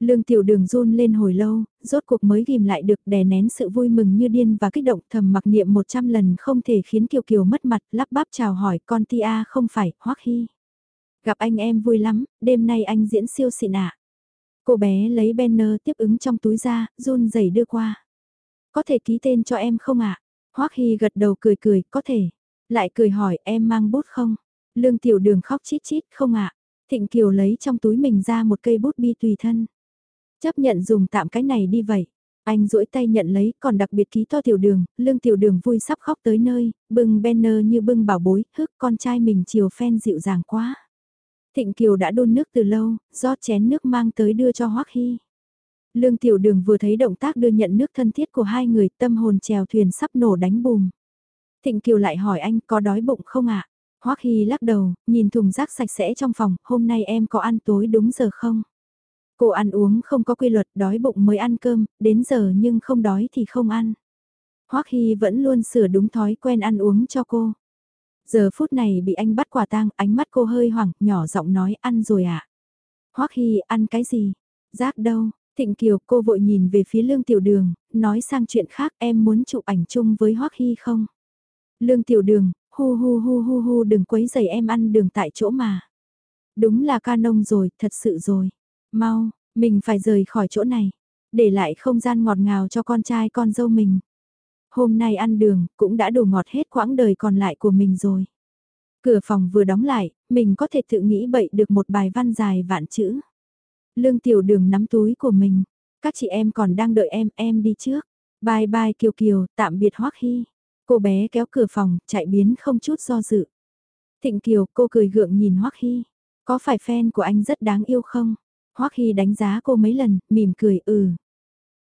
Lương tiểu đường run lên hồi lâu, rốt cuộc mới ghim lại được đè nén sự vui mừng như điên và kích động thầm mặc niệm 100 lần không thể khiến Kiều Kiều mất mặt, lắp bắp chào hỏi con Tia không phải, Hoắc Hy. Gặp anh em vui lắm, đêm nay anh diễn siêu xịn ạ. Cô bé lấy banner tiếp ứng trong túi ra, run rẩy đưa qua. Có thể ký tên cho em không ạ? À? Hoắc Hy gật đầu cười cười, có thể. Lại cười hỏi em mang bút không? Lương tiểu đường khóc chít chít không ạ? Thịnh Kiều lấy trong túi mình ra một cây bút bi tùy thân. Chấp nhận dùng tạm cái này đi vậy. Anh duỗi tay nhận lấy, còn đặc biệt ký to tiểu đường, lương tiểu đường vui sắp khóc tới nơi, bưng banner như bưng bảo bối, hức con trai mình chiều phen dịu dàng quá. Thịnh Kiều đã đun nước từ lâu, do chén nước mang tới đưa cho Hoắc Hy. Lương Tiểu Đường vừa thấy động tác đưa nhận nước thân thiết của hai người tâm hồn chèo thuyền sắp nổ đánh bùm. Thịnh Kiều lại hỏi anh có đói bụng không ạ? À? Hoắc Hy lắc đầu, nhìn thùng rác sạch sẽ trong phòng, hôm nay em có ăn tối đúng giờ không? Cô ăn uống không có quy luật, đói bụng mới ăn cơm, đến giờ nhưng không đói thì không ăn. Hoắc Hy vẫn luôn sửa đúng thói quen ăn uống cho cô. Giờ phút này bị anh bắt quả tang, ánh mắt cô hơi hoảng, nhỏ giọng nói ăn rồi ạ. À? Hoắc Hy ăn cái gì? Rác đâu? Thịnh Kiều cô vội nhìn về phía Lương Tiểu Đường, nói sang chuyện khác em muốn chụp ảnh chung với Hoắc Hy không? Lương Tiểu Đường, hu hu hu hu hu đừng quấy giày em ăn đường tại chỗ mà. Đúng là ca nông rồi, thật sự rồi. Mau, mình phải rời khỏi chỗ này. Để lại không gian ngọt ngào cho con trai con dâu mình. Hôm nay ăn đường, cũng đã đủ ngọt hết quãng đời còn lại của mình rồi. Cửa phòng vừa đóng lại, mình có thể tự nghĩ bậy được một bài văn dài vạn chữ. Lương tiểu đường nắm túi của mình. Các chị em còn đang đợi em, em đi trước. Bye bye Kiều Kiều, tạm biệt Hoắc Hy. Cô bé kéo cửa phòng, chạy biến không chút do dự. Thịnh Kiều, cô cười gượng nhìn Hoắc Hy. Có phải fan của anh rất đáng yêu không? Hoắc Hy đánh giá cô mấy lần, mỉm cười ừ.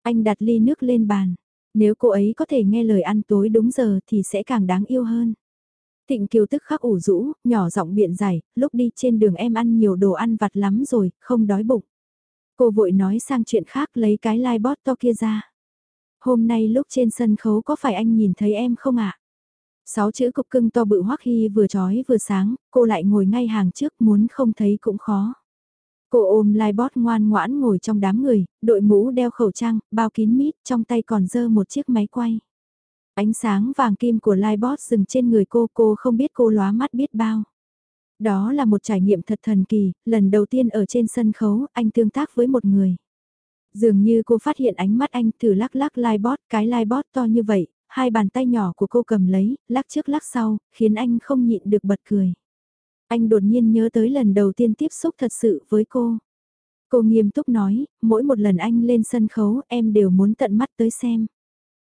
Anh đặt ly nước lên bàn. Nếu cô ấy có thể nghe lời ăn tối đúng giờ thì sẽ càng đáng yêu hơn. Thịnh Kiều tức khắc ủ rũ, nhỏ giọng biện giải, lúc đi trên đường em ăn nhiều đồ ăn vặt lắm rồi, không đói bụng. Cô vội nói sang chuyện khác lấy cái lai to kia ra. Hôm nay lúc trên sân khấu có phải anh nhìn thấy em không ạ? Sáu chữ cục cưng to bự hoắc hy vừa trói vừa sáng, cô lại ngồi ngay hàng trước muốn không thấy cũng khó. Cô ôm lai bót ngoan ngoãn ngồi trong đám người, đội mũ đeo khẩu trang, bao kín mít, trong tay còn dơ một chiếc máy quay. Ánh sáng vàng kim của lai bót dừng trên người cô, cô không biết cô lóa mắt biết bao. Đó là một trải nghiệm thật thần kỳ, lần đầu tiên ở trên sân khấu, anh tương tác với một người. Dường như cô phát hiện ánh mắt anh thử lắc lắc livebot, cái livebot to như vậy, hai bàn tay nhỏ của cô cầm lấy, lắc trước lắc sau, khiến anh không nhịn được bật cười. Anh đột nhiên nhớ tới lần đầu tiên tiếp xúc thật sự với cô. Cô nghiêm túc nói, mỗi một lần anh lên sân khấu em đều muốn tận mắt tới xem.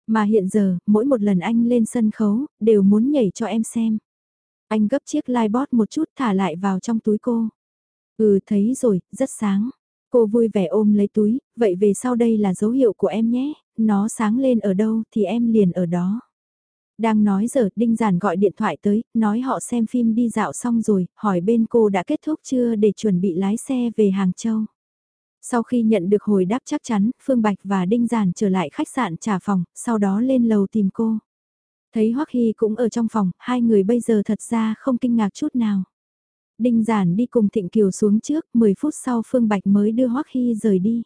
Mà hiện giờ, mỗi một lần anh lên sân khấu, đều muốn nhảy cho em xem. Anh gấp chiếc livebot một chút thả lại vào trong túi cô. Ừ thấy rồi, rất sáng. Cô vui vẻ ôm lấy túi, vậy về sau đây là dấu hiệu của em nhé, nó sáng lên ở đâu thì em liền ở đó. Đang nói giờ, Đinh Giản gọi điện thoại tới, nói họ xem phim đi dạo xong rồi, hỏi bên cô đã kết thúc chưa để chuẩn bị lái xe về Hàng Châu. Sau khi nhận được hồi đáp chắc chắn, Phương Bạch và Đinh Giản trở lại khách sạn trả phòng, sau đó lên lầu tìm cô. Thấy Hoắc Hy cũng ở trong phòng, hai người bây giờ thật ra không kinh ngạc chút nào. Đinh Giản đi cùng Thịnh Kiều xuống trước, 10 phút sau Phương Bạch mới đưa Hoắc Hy rời đi.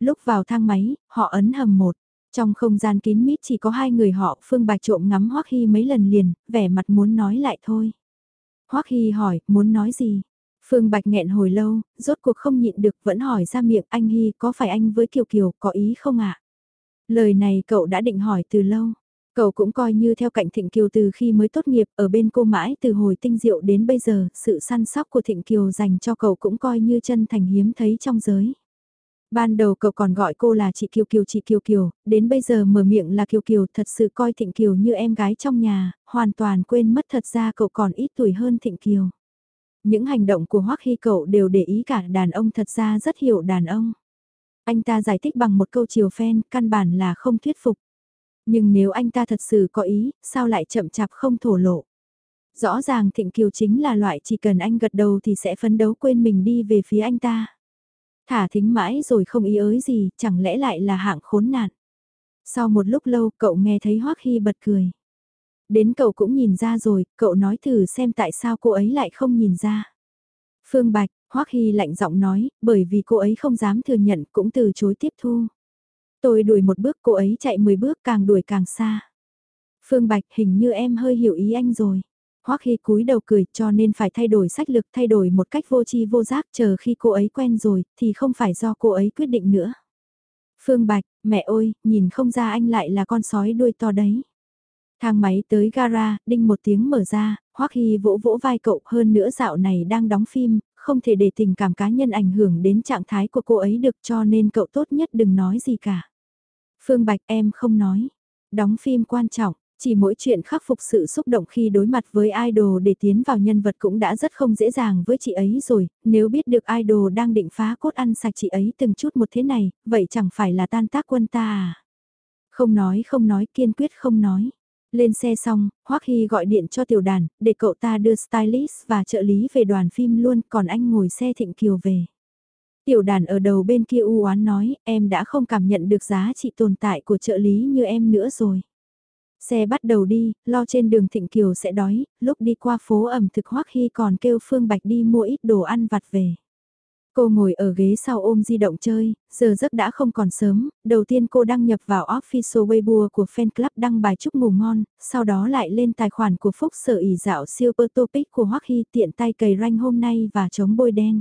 Lúc vào thang máy, họ ấn hầm một. Trong không gian kín mít chỉ có hai người họ, Phương Bạch trộm ngắm Hoắc Hy mấy lần liền, vẻ mặt muốn nói lại thôi. Hoắc Hy hỏi, muốn nói gì? Phương Bạch nghẹn hồi lâu, rốt cuộc không nhịn được vẫn hỏi ra miệng anh Hy có phải anh với Kiều Kiều có ý không ạ? Lời này cậu đã định hỏi từ lâu. Cậu cũng coi như theo cạnh Thịnh Kiều từ khi mới tốt nghiệp ở bên cô mãi từ hồi tinh diệu đến bây giờ, sự săn sóc của Thịnh Kiều dành cho cậu cũng coi như chân thành hiếm thấy trong giới. Ban đầu cậu còn gọi cô là chị Kiều Kiều chị Kiều Kiều, đến bây giờ mở miệng là Kiều Kiều thật sự coi Thịnh Kiều như em gái trong nhà, hoàn toàn quên mất thật ra cậu còn ít tuổi hơn Thịnh Kiều. Những hành động của Hoắc Hy cậu đều để ý cả đàn ông thật ra rất hiểu đàn ông. Anh ta giải thích bằng một câu chiều phen, căn bản là không thuyết phục. Nhưng nếu anh ta thật sự có ý, sao lại chậm chạp không thổ lộ? Rõ ràng Thịnh Kiều chính là loại chỉ cần anh gật đầu thì sẽ phấn đấu quên mình đi về phía anh ta. Thả thính mãi rồi không ý ới gì, chẳng lẽ lại là hạng khốn nạn. Sau một lúc lâu cậu nghe thấy Hoắc Hy bật cười. Đến cậu cũng nhìn ra rồi, cậu nói thử xem tại sao cô ấy lại không nhìn ra. Phương Bạch, Hoắc Hy lạnh giọng nói, bởi vì cô ấy không dám thừa nhận cũng từ chối tiếp thu. Tôi đuổi một bước cô ấy chạy 10 bước càng đuổi càng xa. Phương Bạch hình như em hơi hiểu ý anh rồi. Hoắc Hy cúi đầu cười cho nên phải thay đổi sách lực thay đổi một cách vô chi vô giác chờ khi cô ấy quen rồi thì không phải do cô ấy quyết định nữa. Phương Bạch, mẹ ơi, nhìn không ra anh lại là con sói đuôi to đấy. Thang máy tới gara, đinh một tiếng mở ra, Hoắc Hy vỗ vỗ vai cậu hơn nữa dạo này đang đóng phim, không thể để tình cảm cá nhân ảnh hưởng đến trạng thái của cô ấy được cho nên cậu tốt nhất đừng nói gì cả. Phương Bạch em không nói. Đóng phim quan trọng, chỉ mỗi chuyện khắc phục sự xúc động khi đối mặt với idol để tiến vào nhân vật cũng đã rất không dễ dàng với chị ấy rồi, nếu biết được idol đang định phá cốt ăn sạch chị ấy từng chút một thế này, vậy chẳng phải là tan tác quân ta à? Không nói không nói kiên quyết không nói. Lên xe xong, Hoắc Hy gọi điện cho tiểu đàn, để cậu ta đưa stylist và trợ lý về đoàn phim luôn, còn anh ngồi xe Thịnh Kiều về. Tiểu đàn ở đầu bên kia u oán nói, em đã không cảm nhận được giá trị tồn tại của trợ lý như em nữa rồi. Xe bắt đầu đi, lo trên đường Thịnh Kiều sẽ đói, lúc đi qua phố ẩm thực Hoắc Hy còn kêu Phương Bạch đi mua ít đồ ăn vặt về. Cô ngồi ở ghế sau ôm di động chơi, giờ giấc đã không còn sớm, đầu tiên cô đăng nhập vào official Weibo của fan club đăng bài chúc ngủ ngon, sau đó lại lên tài khoản của Phúc sở ỉ dạo Super Topic của Hoắc Hy tiện tay cầy ranh hôm nay và chống bôi đen.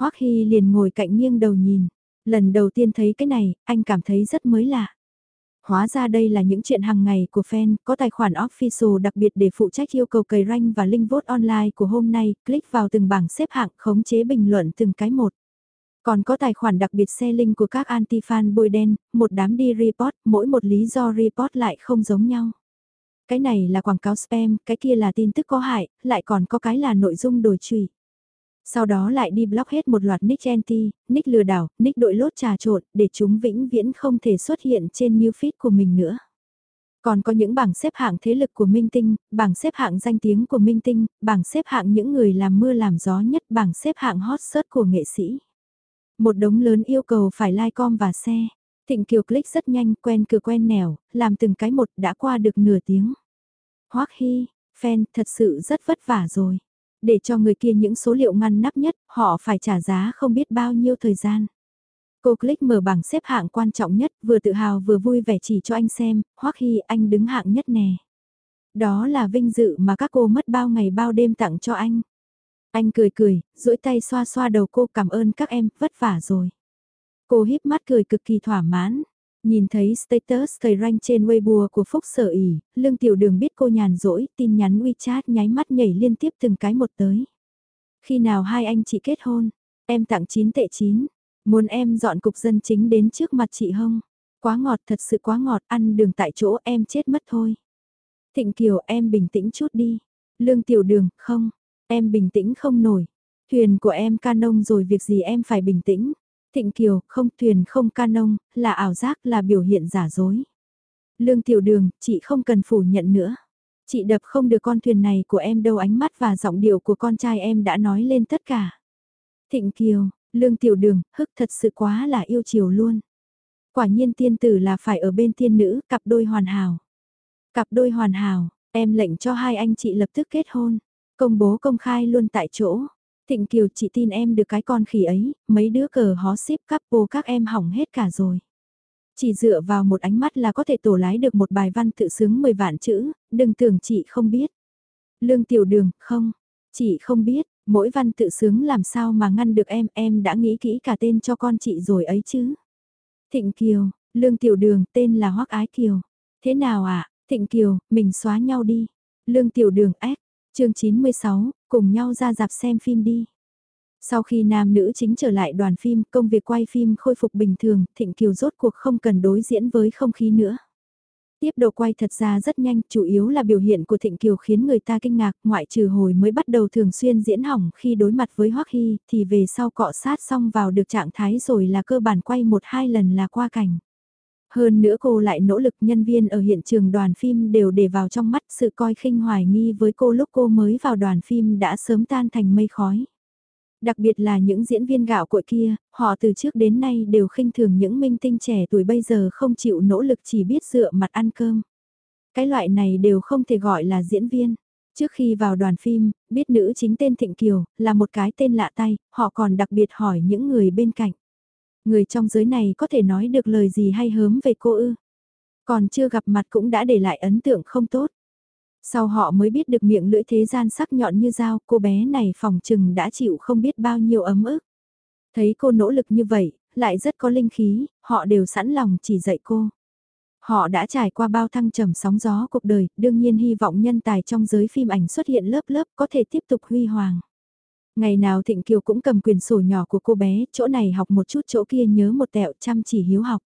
Hoắc Hy liền ngồi cạnh nghiêng đầu nhìn, lần đầu tiên thấy cái này, anh cảm thấy rất mới lạ. Hóa ra đây là những chuyện hàng ngày của fan, có tài khoản official đặc biệt để phụ trách yêu cầu cầy rank và link vote online của hôm nay, click vào từng bảng xếp hạng khống chế bình luận từng cái một. Còn có tài khoản đặc biệt xe link của các anti-fan bôi đen, một đám đi report, mỗi một lý do report lại không giống nhau. Cái này là quảng cáo spam, cái kia là tin tức có hại, lại còn có cái là nội dung đổi trùy. Sau đó lại đi block hết một loạt nick anti, nick lừa đảo, nick đội lốt trà trộn, để chúng vĩnh viễn không thể xuất hiện trên new feed của mình nữa. Còn có những bảng xếp hạng thế lực của Minh Tinh, bảng xếp hạng danh tiếng của Minh Tinh, bảng xếp hạng những người làm mưa làm gió nhất, bảng xếp hạng hot search của nghệ sĩ. Một đống lớn yêu cầu phải like com và xe. Thịnh Kiều click rất nhanh, quen cửa quen nẻo, làm từng cái một đã qua được nửa tiếng. Hoắc Hy, fan thật sự rất vất vả rồi để cho người kia những số liệu ngăn nắp nhất, họ phải trả giá không biết bao nhiêu thời gian. Cô click mở bảng xếp hạng quan trọng nhất, vừa tự hào vừa vui vẻ chỉ cho anh xem, hoắc khi anh đứng hạng nhất nè. Đó là vinh dự mà các cô mất bao ngày bao đêm tặng cho anh. Anh cười cười, duỗi tay xoa xoa đầu cô cảm ơn các em, vất vả rồi. Cô híp mắt cười cực kỳ thỏa mãn. Nhìn thấy status thời ranh trên Weibo của Phúc Sở ỉ, Lương Tiểu Đường biết cô nhàn rỗi, tin nhắn WeChat nháy mắt nhảy liên tiếp từng cái một tới. Khi nào hai anh chị kết hôn, em tặng 9 tệ 9, muốn em dọn cục dân chính đến trước mặt chị không? Quá ngọt thật sự quá ngọt, ăn đường tại chỗ em chết mất thôi. Thịnh Kiều em bình tĩnh chút đi. Lương Tiểu Đường, không, em bình tĩnh không nổi. Thuyền của em canon rồi việc gì em phải bình tĩnh. Thịnh Kiều, không thuyền không canon, là ảo giác là biểu hiện giả dối. Lương Tiểu Đường, chị không cần phủ nhận nữa. Chị đập không được con thuyền này của em đâu ánh mắt và giọng điệu của con trai em đã nói lên tất cả. Thịnh Kiều, Lương Tiểu Đường, hức thật sự quá là yêu chiều luôn. Quả nhiên tiên tử là phải ở bên tiên nữ, cặp đôi hoàn hảo. Cặp đôi hoàn hảo, em lệnh cho hai anh chị lập tức kết hôn. Công bố công khai luôn tại chỗ. Thịnh Kiều chị tin em được cái con khỉ ấy, mấy đứa cờ hó ship couple các em hỏng hết cả rồi. Chỉ dựa vào một ánh mắt là có thể tổ lái được một bài văn tự xứng 10 vạn chữ, đừng tưởng chị không biết. Lương tiểu đường, không, chị không biết, mỗi văn tự xứng làm sao mà ngăn được em, em đã nghĩ kỹ cả tên cho con chị rồi ấy chứ. Thịnh Kiều, Lương tiểu đường, tên là Hoắc Ái Kiều. Thế nào ạ, à? Thịnh Kiều, mình xóa nhau đi. Lương tiểu đường ếch, chương 96, cùng nhau ra dạp xem phim đi. Sau khi nam nữ chính trở lại đoàn phim, công việc quay phim khôi phục bình thường, Thịnh Kiều rốt cuộc không cần đối diễn với không khí nữa. Tiếp độ quay thật ra rất nhanh, chủ yếu là biểu hiện của Thịnh Kiều khiến người ta kinh ngạc, ngoại trừ hồi mới bắt đầu thường xuyên diễn hỏng khi đối mặt với Hoắc Hy, thì về sau cọ sát xong vào được trạng thái rồi là cơ bản quay một hai lần là qua cảnh. Hơn nữa cô lại nỗ lực nhân viên ở hiện trường đoàn phim đều để vào trong mắt sự coi khinh hoài nghi với cô lúc cô mới vào đoàn phim đã sớm tan thành mây khói. Đặc biệt là những diễn viên gạo cội kia, họ từ trước đến nay đều khinh thường những minh tinh trẻ tuổi bây giờ không chịu nỗ lực chỉ biết dựa mặt ăn cơm. Cái loại này đều không thể gọi là diễn viên. Trước khi vào đoàn phim, biết nữ chính tên Thịnh Kiều, là một cái tên lạ tay, họ còn đặc biệt hỏi những người bên cạnh. Người trong giới này có thể nói được lời gì hay hớm về cô ư? Còn chưa gặp mặt cũng đã để lại ấn tượng không tốt. Sau họ mới biết được miệng lưỡi thế gian sắc nhọn như dao, cô bé này phòng trừng đã chịu không biết bao nhiêu ấm ức. Thấy cô nỗ lực như vậy, lại rất có linh khí, họ đều sẵn lòng chỉ dạy cô. Họ đã trải qua bao thăng trầm sóng gió cuộc đời, đương nhiên hy vọng nhân tài trong giới phim ảnh xuất hiện lớp lớp có thể tiếp tục huy hoàng. Ngày nào Thịnh Kiều cũng cầm quyền sổ nhỏ của cô bé, chỗ này học một chút chỗ kia nhớ một tẹo chăm chỉ hiếu học.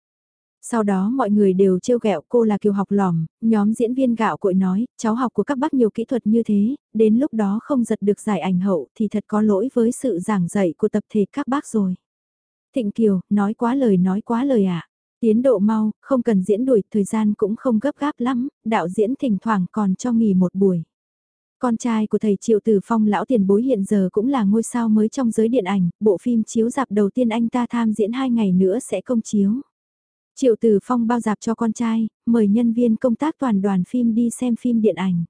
Sau đó mọi người đều trêu ghẹo cô là Kiều học lỏm, nhóm diễn viên gạo cội nói, cháu học của các bác nhiều kỹ thuật như thế, đến lúc đó không giật được giải ảnh hậu thì thật có lỗi với sự giảng dạy của tập thể các bác rồi. Thịnh Kiều, nói quá lời nói quá lời ạ. À. Tiến độ mau, không cần diễn đuổi, thời gian cũng không gấp gáp lắm, đạo diễn thỉnh thoảng còn cho nghỉ một buổi. Con trai của thầy Triệu Tử Phong lão tiền bối hiện giờ cũng là ngôi sao mới trong giới điện ảnh, bộ phim chiếu dạp đầu tiên anh ta tham diễn hai ngày nữa sẽ công chiếu. Triệu Tử Phong bao dạp cho con trai, mời nhân viên công tác toàn đoàn phim đi xem phim điện ảnh.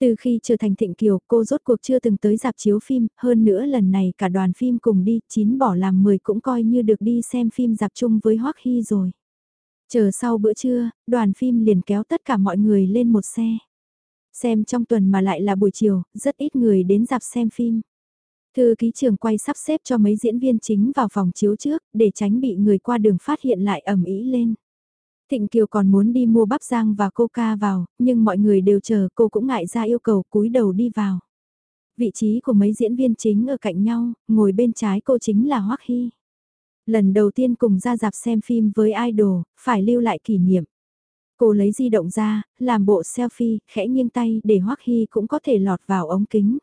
Từ khi trở thành Thịnh Kiều, cô rốt cuộc chưa từng tới dạp chiếu phim, hơn nữa lần này cả đoàn phim cùng đi, chín bỏ làm 10 cũng coi như được đi xem phim dạp chung với Hoắc Hy rồi. Chờ sau bữa trưa, đoàn phim liền kéo tất cả mọi người lên một xe. Xem trong tuần mà lại là buổi chiều, rất ít người đến dạp xem phim. Thư ký trường quay sắp xếp cho mấy diễn viên chính vào phòng chiếu trước, để tránh bị người qua đường phát hiện lại ẩm ý lên. Thịnh Kiều còn muốn đi mua bắp rang và coca vào, nhưng mọi người đều chờ cô cũng ngại ra yêu cầu cúi đầu đi vào. Vị trí của mấy diễn viên chính ở cạnh nhau, ngồi bên trái cô chính là Hoắc Hy. Lần đầu tiên cùng ra dạp xem phim với idol, phải lưu lại kỷ niệm. Cô lấy di động ra, làm bộ selfie, khẽ nghiêng tay để Hoắc Hy cũng có thể lọt vào ống kính.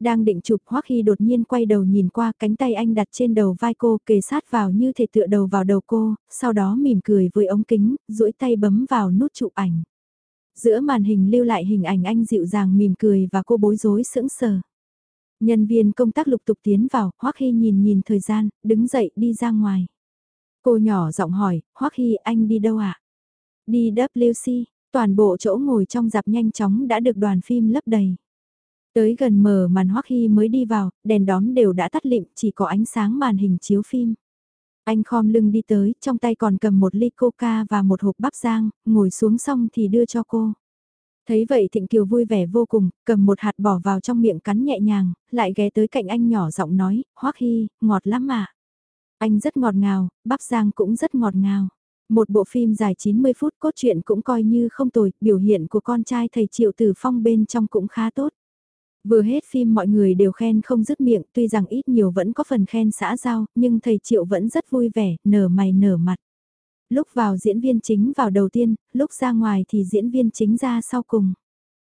Đang định chụp Hoắc Hy đột nhiên quay đầu nhìn qua cánh tay anh đặt trên đầu vai cô kề sát vào như thể tựa đầu vào đầu cô, sau đó mỉm cười với ống kính, duỗi tay bấm vào nút chụp ảnh. Giữa màn hình lưu lại hình ảnh anh dịu dàng mỉm cười và cô bối rối sững sờ. Nhân viên công tác lục tục tiến vào, Hoắc Hy nhìn nhìn thời gian, đứng dậy đi ra ngoài. Cô nhỏ giọng hỏi, Hoắc Hy anh đi đâu ạ? À? Đi toàn bộ chỗ ngồi trong dạp nhanh chóng đã được đoàn phim lấp đầy. Tới gần mở màn Hoắc Hy mới đi vào, đèn đóm đều đã tắt lịm, chỉ có ánh sáng màn hình chiếu phim. Anh khom lưng đi tới, trong tay còn cầm một ly coca và một hộp bắp rang, ngồi xuống xong thì đưa cho cô. Thấy vậy Thịnh Kiều vui vẻ vô cùng, cầm một hạt bỏ vào trong miệng cắn nhẹ nhàng, lại ghé tới cạnh anh nhỏ giọng nói, Hoắc Hy, ngọt lắm mà. Anh rất ngọt ngào, bắp rang cũng rất ngọt ngào. Một bộ phim dài 90 phút cốt truyện cũng coi như không tồi, biểu hiện của con trai thầy Triệu Tử Phong bên trong cũng khá tốt. Vừa hết phim mọi người đều khen không dứt miệng, tuy rằng ít nhiều vẫn có phần khen xã giao, nhưng thầy Triệu vẫn rất vui vẻ, nở mày nở mặt. Lúc vào diễn viên chính vào đầu tiên, lúc ra ngoài thì diễn viên chính ra sau cùng.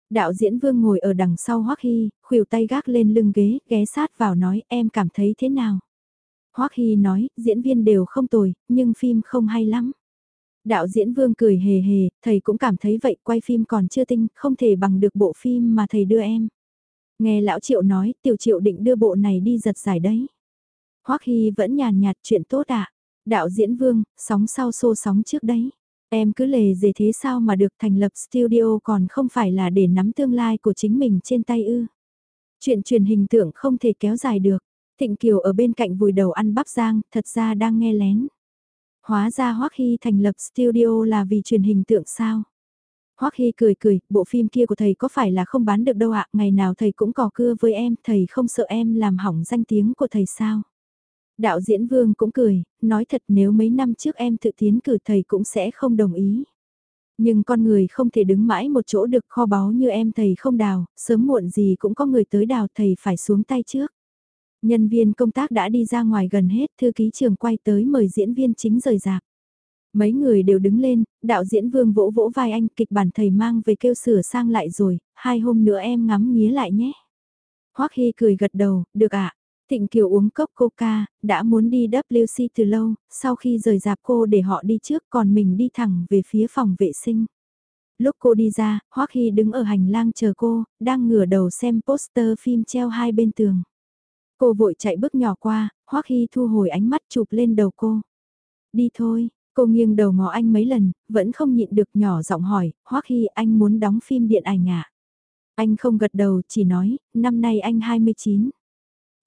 Đạo diễn Vương ngồi ở đằng sau Hoắc Hy, khuỷu tay gác lên lưng ghế, ghé sát vào nói em cảm thấy thế nào. Hoắc Hy nói, diễn viên đều không tồi, nhưng phim không hay lắm. Đạo diễn Vương cười hề hề, thầy cũng cảm thấy vậy, quay phim còn chưa tinh, không thể bằng được bộ phim mà thầy đưa em. Nghe lão Triệu nói, tiểu Triệu định đưa bộ này đi giật giải đấy. Hoắc Hy vẫn nhàn nhạt chuyện tốt ạ. À? Đạo diễn Vương, sóng sau xô sóng trước đấy. Em cứ lề dề thế sao mà được thành lập studio còn không phải là để nắm tương lai của chính mình trên tay ư. Chuyện truyền hình tưởng không thể kéo dài được. Thịnh Kiều ở bên cạnh vùi đầu ăn bắp rang, thật ra đang nghe lén. Hóa ra Hoắc Hy thành lập studio là vì truyền hình tượng sao? Hoắc Hy cười cười, bộ phim kia của thầy có phải là không bán được đâu ạ, ngày nào thầy cũng cò cưa với em, thầy không sợ em làm hỏng danh tiếng của thầy sao? Đạo diễn Vương cũng cười, nói thật nếu mấy năm trước em tự tiến cử thầy cũng sẽ không đồng ý. Nhưng con người không thể đứng mãi một chỗ được kho báu như em thầy không đào, sớm muộn gì cũng có người tới đào thầy phải xuống tay trước. Nhân viên công tác đã đi ra ngoài gần hết, thư ký trường quay tới mời diễn viên chính rời rạp. Mấy người đều đứng lên, đạo diễn vương vỗ vỗ vai anh kịch bản thầy mang về kêu sửa sang lại rồi, hai hôm nữa em ngắm nghía lại nhé. Hoắc Hy cười gật đầu, được ạ. Thịnh Kiều uống cốc coca, đã muốn đi WC từ lâu, sau khi rời dạp cô để họ đi trước còn mình đi thẳng về phía phòng vệ sinh. Lúc cô đi ra, Hoắc Hy đứng ở hành lang chờ cô, đang ngửa đầu xem poster phim treo hai bên tường. Cô vội chạy bước nhỏ qua, Hoắc Hy thu hồi ánh mắt chụp lên đầu cô. Đi thôi, cô nghiêng đầu ngó anh mấy lần, vẫn không nhịn được nhỏ giọng hỏi, Hoắc Hy anh muốn đóng phim điện ảnh à? Anh không gật đầu, chỉ nói, năm nay anh 29.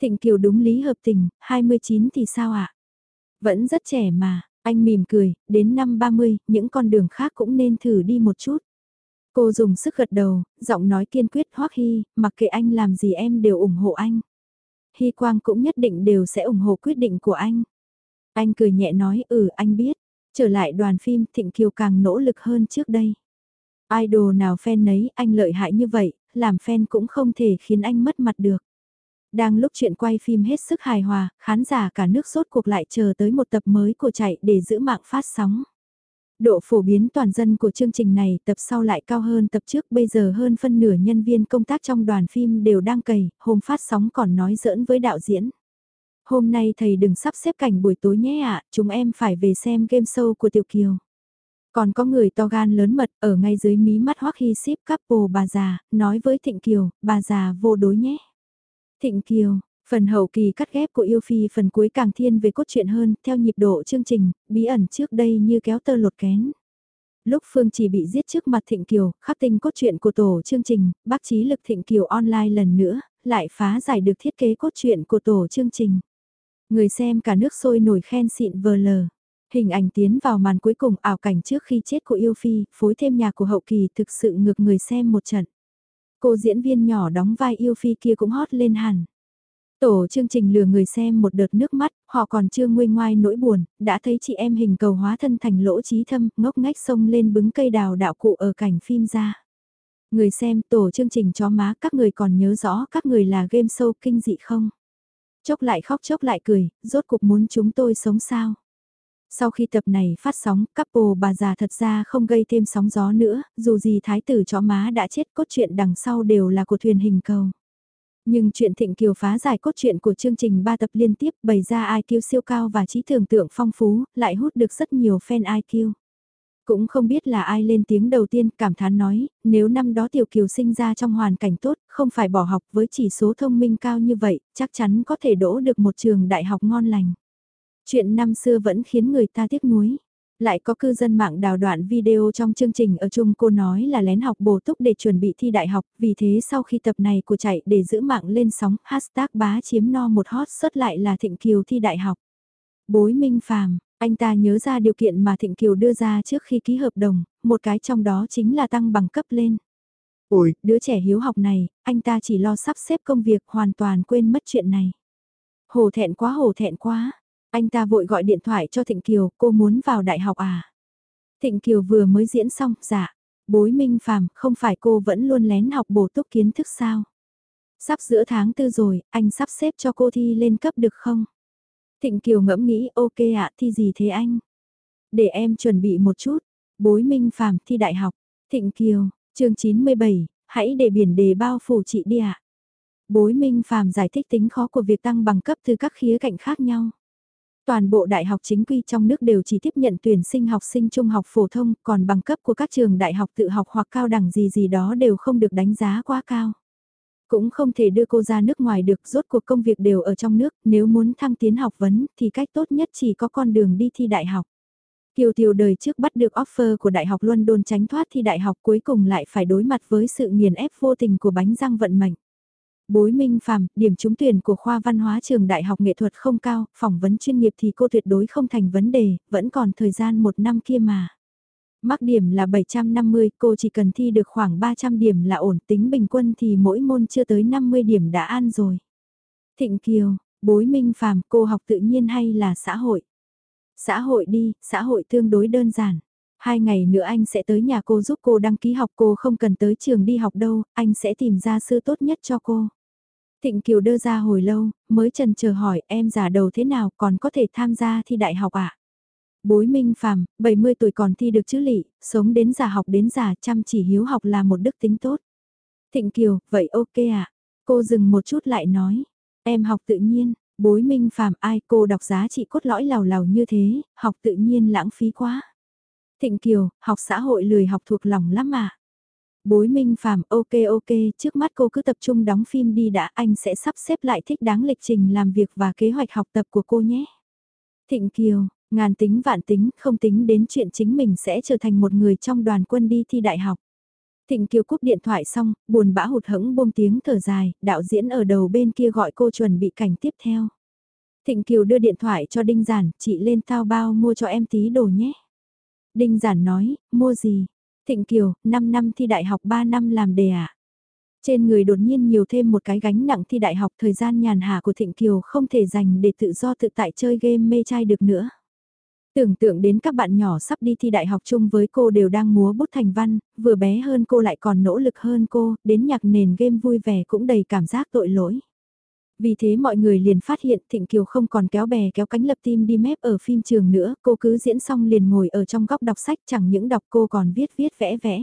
Thịnh Kiều đúng lý hợp tình, 29 thì sao ạ? Vẫn rất trẻ mà, anh mỉm cười, đến năm 30, những con đường khác cũng nên thử đi một chút. Cô dùng sức gật đầu, giọng nói kiên quyết Hoắc Hy, mặc kệ anh làm gì em đều ủng hộ anh. Hy Quang cũng nhất định đều sẽ ủng hộ quyết định của anh. Anh cười nhẹ nói ừ anh biết, trở lại đoàn phim Thịnh Kiều càng nỗ lực hơn trước đây. Idol nào fan nấy anh lợi hại như vậy, làm fan cũng không thể khiến anh mất mặt được. Đang lúc chuyện quay phim hết sức hài hòa, khán giả cả nước sốt cuộc lại chờ tới một tập mới của chạy để giữ mạng phát sóng. Độ phổ biến toàn dân của chương trình này tập sau lại cao hơn tập trước bây giờ hơn phân nửa nhân viên công tác trong đoàn phim đều đang cầy, hôm phát sóng còn nói giỡn với đạo diễn. Hôm nay thầy đừng sắp xếp cảnh buổi tối nhé ạ, chúng em phải về xem game show của Tiểu Kiều. Còn có người to gan lớn mật ở ngay dưới mí mắt Hoắc Hy ship couple bà già, nói với Thịnh Kiều, bà già vô đối nhé. Thịnh Kiều, phần hậu kỳ cắt ghép của Yêu Phi phần cuối càng thiên về cốt truyện hơn, theo nhịp độ chương trình, bí ẩn trước đây như kéo tơ lột kén. Lúc Phương chỉ bị giết trước mặt Thịnh Kiều, khắc tinh cốt truyện của tổ chương trình, bác trí lực Thịnh Kiều online lần nữa, lại phá giải được thiết kế cốt truyện của tổ chương trình. Người xem cả nước sôi nổi khen xịn vờ lờ. Hình ảnh tiến vào màn cuối cùng ảo cảnh trước khi chết của Yêu Phi, phối thêm nhà của hậu kỳ thực sự ngược người xem một trận. Cô diễn viên nhỏ đóng vai Yêu Phi kia cũng hot lên hẳn. Tổ chương trình lừa người xem một đợt nước mắt, họ còn chưa nguôi ngoai nỗi buồn, đã thấy chị em hình cầu hóa thân thành lỗ trí thâm, ngốc ngách sông lên bứng cây đào đạo cụ ở cảnh phim ra. Người xem tổ chương trình chó má các người còn nhớ rõ các người là game show kinh dị không? Chốc lại khóc chốc lại cười, rốt cuộc muốn chúng tôi sống sao? Sau khi tập này phát sóng, couple bà già thật ra không gây thêm sóng gió nữa, dù gì thái tử chó má đã chết cốt truyện đằng sau đều là của thuyền hình cầu. Nhưng chuyện Thịnh Kiều phá giải cốt truyện của chương trình 3 tập liên tiếp bày ra IQ siêu cao và trí tưởng tượng phong phú, lại hút được rất nhiều fan IQ. Cũng không biết là ai lên tiếng đầu tiên cảm thán nói, nếu năm đó Tiểu Kiều sinh ra trong hoàn cảnh tốt, không phải bỏ học với chỉ số thông minh cao như vậy, chắc chắn có thể đỗ được một trường đại học ngon lành. Chuyện năm xưa vẫn khiến người ta tiếc nuối. Lại có cư dân mạng đào đoạn video trong chương trình ở chung cô nói là lén học bổ túc để chuẩn bị thi đại học, vì thế sau khi tập này của chạy để giữ mạng lên sóng, hashtag bá chiếm no một hot search lại là Thịnh Kiều thi đại học. Bối Minh Phàm anh ta nhớ ra điều kiện mà Thịnh Kiều đưa ra trước khi ký hợp đồng, một cái trong đó chính là tăng bằng cấp lên. Ôi, đứa trẻ hiếu học này, anh ta chỉ lo sắp xếp công việc hoàn toàn quên mất chuyện này. Hồ thẹn quá hồ thẹn quá, anh ta vội gọi điện thoại cho Thịnh Kiều, cô muốn vào đại học à? Thịnh Kiều vừa mới diễn xong, dạ. Bối Minh Phàm, không phải cô vẫn luôn lén học bổ túc kiến thức sao? Sắp giữa tháng tư rồi, anh sắp xếp cho cô thi lên cấp được không? Thịnh Kiều ngẫm nghĩ, ok ạ, thi gì thế anh? Để em chuẩn bị một chút. Bối Minh Phàm thi đại học. Thịnh Kiều, chương 97, hãy để biển đề bao phủ chị đi ạ. Bối Minh Phàm giải thích tính khó của việc tăng bằng cấp từ các khía cạnh khác nhau. Toàn bộ đại học chính quy trong nước đều chỉ tiếp nhận tuyển sinh học sinh trung học phổ thông, còn bằng cấp của các trường đại học tự học hoặc cao đẳng gì gì đó đều không được đánh giá quá cao. Cũng không thể đưa cô ra nước ngoài được, rốt cuộc công việc đều ở trong nước, nếu muốn thăng tiến học vấn thì cách tốt nhất chỉ có con đường đi thi đại học. Kiều Kiều đời trước bắt được offer của Đại học London tránh thoát thi đại học cuối cùng lại phải đối mặt với sự nghiền ép vô tình của bánh răng vận mệnh. Bối Minh Phạm, điểm trúng tuyển của khoa văn hóa trường Đại học Nghệ thuật không cao, phỏng vấn chuyên nghiệp thì cô tuyệt đối không thành vấn đề, vẫn còn thời gian một năm kia mà. Mắc điểm là 750, cô chỉ cần thi được khoảng 300 điểm là ổn tính bình quân thì mỗi môn chưa tới 50 điểm đã an rồi. Thịnh Kiều, bối Minh Phạm, cô học tự nhiên hay là xã hội? Xã hội đi, xã hội tương đối đơn giản. Hai ngày nữa anh sẽ tới nhà cô giúp cô đăng ký học cô không cần tới trường đi học đâu, anh sẽ tìm ra sư tốt nhất cho cô. Thịnh Kiều đưa ra hồi lâu, mới trần chờ hỏi em giả đầu thế nào còn có thể tham gia thi đại học ạ? À? Bối Minh Phạm, 70 tuổi còn thi được chữ lị, sống đến già học đến già chăm chỉ hiếu học là một đức tính tốt. Thịnh Kiều, vậy ok ạ. À? Cô dừng một chút lại nói, em học tự nhiên, bối Minh Phạm ai cô đọc giá trị cốt lõi lào lào như thế, học tự nhiên lãng phí quá. Thịnh Kiều, học xã hội lười học thuộc lòng lắm mà. Bối Minh Phạm, ok ok, trước mắt cô cứ tập trung đóng phim đi đã, anh sẽ sắp xếp lại thích đáng lịch trình làm việc và kế hoạch học tập của cô nhé. Thịnh Kiều, ngàn tính vạn tính, không tính đến chuyện chính mình sẽ trở thành một người trong đoàn quân đi thi đại học. Thịnh Kiều cúp điện thoại xong, buồn bã hụt hẫng buông tiếng thở dài, đạo diễn ở đầu bên kia gọi cô chuẩn bị cảnh tiếp theo. Thịnh Kiều đưa điện thoại cho Đinh Giản, chị lên tao bao mua cho em tí đồ nhé. Đinh Giản nói, mua gì? Thịnh Kiều, 5 năm thi đại học 3 năm làm đề ạ. À? Trên người đột nhiên nhiều thêm một cái gánh nặng thi đại học thời gian nhàn hạ của Thịnh Kiều không thể dành để tự do tự tại chơi game mê trai được nữa. Tưởng tượng đến các bạn nhỏ sắp đi thi đại học chung với cô đều đang múa bút thành văn, vừa bé hơn cô lại còn nỗ lực hơn cô, đến nhạc nền game vui vẻ cũng đầy cảm giác tội lỗi. Vì thế mọi người liền phát hiện Thịnh Kiều không còn kéo bè kéo cánh lập tim đi mép ở phim trường nữa, cô cứ diễn xong liền ngồi ở trong góc đọc sách chẳng những đọc cô còn viết viết vẽ vẽ.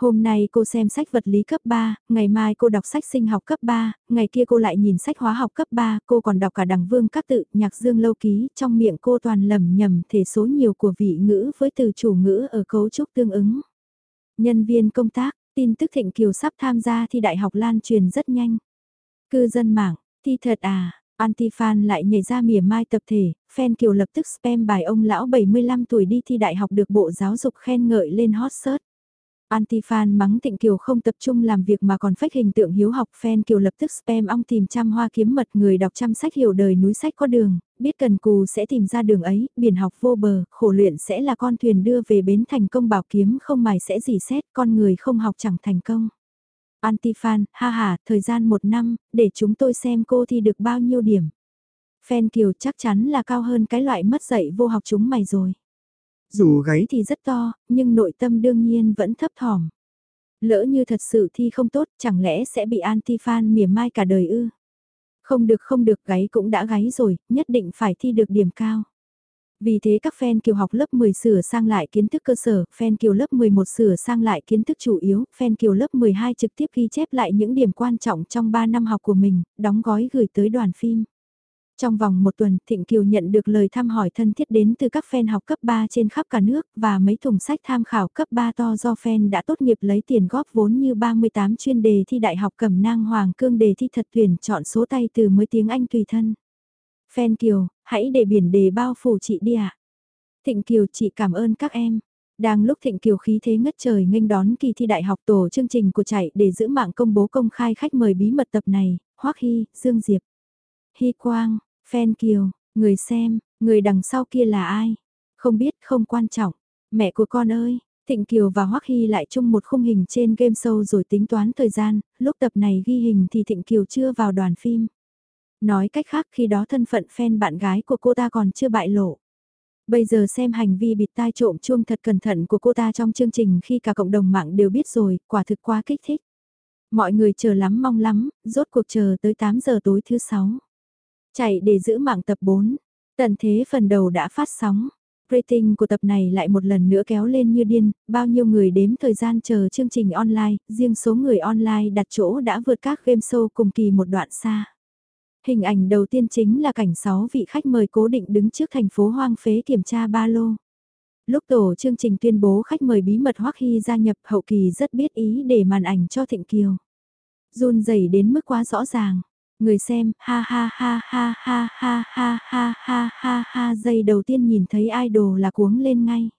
Hôm nay cô xem sách vật lý cấp 3, ngày mai cô đọc sách sinh học cấp 3, ngày kia cô lại nhìn sách hóa học cấp 3, cô còn đọc cả đằng vương các tự, nhạc dương lâu ký, trong miệng cô toàn lầm nhầm thể số nhiều của vị ngữ với từ chủ ngữ ở cấu trúc tương ứng. Nhân viên công tác, tin tức Thịnh Kiều sắp tham gia thi đại học lan truyền rất nhanh. Cư dân mạng, thi thật à, Antifan lại nhảy ra mỉa mai tập thể, fan Kiều lập tức spam bài ông lão 75 tuổi đi thi đại học được Bộ Giáo dục khen ngợi lên hot search. Antifan mắng tịnh Kiều không tập trung làm việc mà còn phách hình tượng hiếu học fan Kiều lập tức spam ong tìm trăm hoa kiếm mật người đọc trăm sách hiểu đời núi sách có đường, biết cần cù sẽ tìm ra đường ấy, biển học vô bờ, khổ luyện sẽ là con thuyền đưa về bến thành công bảo kiếm không mài sẽ gì xét, con người không học chẳng thành công. Antifan, ha ha, thời gian một năm, để chúng tôi xem cô thi được bao nhiêu điểm. Fan Kiều chắc chắn là cao hơn cái loại mất dạy vô học chúng mày rồi. Dù gáy thì rất to, nhưng nội tâm đương nhiên vẫn thấp thỏm. Lỡ như thật sự thi không tốt, chẳng lẽ sẽ bị anti-fan mỉa mai cả đời ư? Không được không được gáy cũng đã gáy rồi, nhất định phải thi được điểm cao. Vì thế các fan kiều học lớp 10 sửa sang lại kiến thức cơ sở, fan kiều lớp 11 sửa sang lại kiến thức chủ yếu, fan kiều lớp 12 trực tiếp ghi chép lại những điểm quan trọng trong 3 năm học của mình, đóng gói gửi tới đoàn phim. Trong vòng một tuần, Thịnh Kiều nhận được lời thăm hỏi thân thiết đến từ các fan học cấp 3 trên khắp cả nước và mấy thùng sách tham khảo cấp 3 to do fan đã tốt nghiệp lấy tiền góp vốn như 38 chuyên đề thi đại học cẩm nang hoàng cương đề thi thật tuyển chọn số tay từ mới tiếng Anh tùy thân. Fan Kiều, hãy để biển đề bao phủ chị đi ạ. À? Thịnh Kiều chị cảm ơn các em. Đang lúc Thịnh Kiều khí thế ngất trời nghênh đón kỳ thi đại học tổ chương trình của chạy để giữ mạng công bố công khai khách mời bí mật tập này, Hoắc Hy, Dương Diệp. Hy Quang, phen Kiều, người xem, người đằng sau kia là ai? Không biết, không quan trọng. Mẹ của con ơi, Thịnh Kiều và Hoắc Hy lại chung một khung hình trên game show rồi tính toán thời gian, lúc tập này ghi hình thì Thịnh Kiều chưa vào đoàn phim. Nói cách khác khi đó thân phận fan bạn gái của cô ta còn chưa bại lộ. Bây giờ xem hành vi bịt tai trộm chuông thật cẩn thận của cô ta trong chương trình khi cả cộng đồng mạng đều biết rồi, quả thực quá kích thích. Mọi người chờ lắm mong lắm, rốt cuộc chờ tới 8 giờ tối thứ 6. Chạy để giữ mạng tập 4. Tần thế phần đầu đã phát sóng. Rating của tập này lại một lần nữa kéo lên như điên, bao nhiêu người đếm thời gian chờ chương trình online, riêng số người online đặt chỗ đã vượt các game show cùng kỳ một đoạn xa. Hình ảnh đầu tiên chính là cảnh 6 vị khách mời cố định đứng trước thành phố hoang phế kiểm tra ba lô. Lúc tổ chương trình tuyên bố khách mời bí mật Hoắc Hy gia nhập hậu kỳ rất biết ý để màn ảnh cho Thịnh Kiều. Run dày đến mức quá rõ ràng. Người xem, ha ha ha ha ha ha ha ha ha ha ha giây đầu tiên nhìn thấy idol là cuống lên ngay.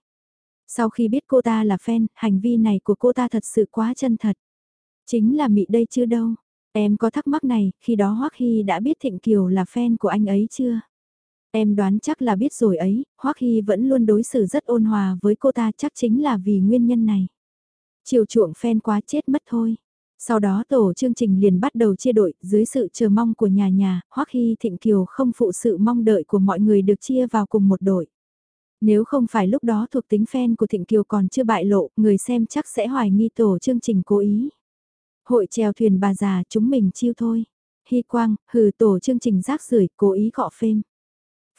Sau khi biết cô ta là fan, hành vi này của cô ta thật sự quá chân thật. Chính là mị đây chưa đâu. Em có thắc mắc này, khi đó Hoắc Hy đã biết Thịnh Kiều là fan của anh ấy chưa? Em đoán chắc là biết rồi ấy, Hoắc Hy vẫn luôn đối xử rất ôn hòa với cô ta chắc chính là vì nguyên nhân này. Chiều chuộng fan quá chết mất thôi. Sau đó tổ chương trình liền bắt đầu chia đội, dưới sự chờ mong của nhà nhà, Hoắc Hy Thịnh Kiều không phụ sự mong đợi của mọi người được chia vào cùng một đội. Nếu không phải lúc đó thuộc tính fan của Thịnh Kiều còn chưa bại lộ, người xem chắc sẽ hoài nghi tổ chương trình cố ý. Hội chèo thuyền bà già chúng mình chiêu thôi. Hy quang, hừ tổ chương trình rác rưởi cố ý gọ phêm.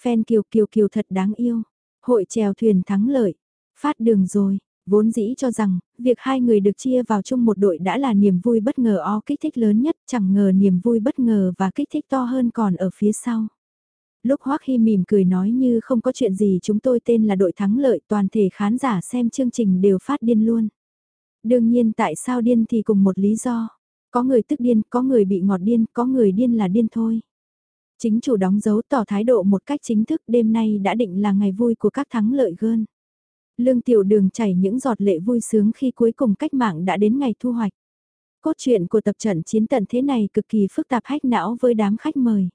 phen Kiều Kiều Kiều thật đáng yêu. Hội chèo thuyền thắng lợi. Phát đường rồi, Vốn dĩ cho rằng, việc hai người được chia vào chung một đội đã là niềm vui bất ngờ o kích thích lớn nhất, chẳng ngờ niềm vui bất ngờ và kích thích to hơn còn ở phía sau. Lúc Hoắc Hy mỉm cười nói như không có chuyện gì chúng tôi tên là đội thắng lợi toàn thể khán giả xem chương trình đều phát điên luôn. Đương nhiên tại sao điên thì cùng một lý do. Có người tức điên, có người bị ngọt điên, có người điên là điên thôi. Chính chủ đóng dấu tỏ thái độ một cách chính thức đêm nay đã định là ngày vui của các thắng lợi gơn. Lương tiểu đường chảy những giọt lệ vui sướng khi cuối cùng cách mạng đã đến ngày thu hoạch. Cốt truyện của tập trận chiến tận thế này cực kỳ phức tạp hách não với đám khách mời.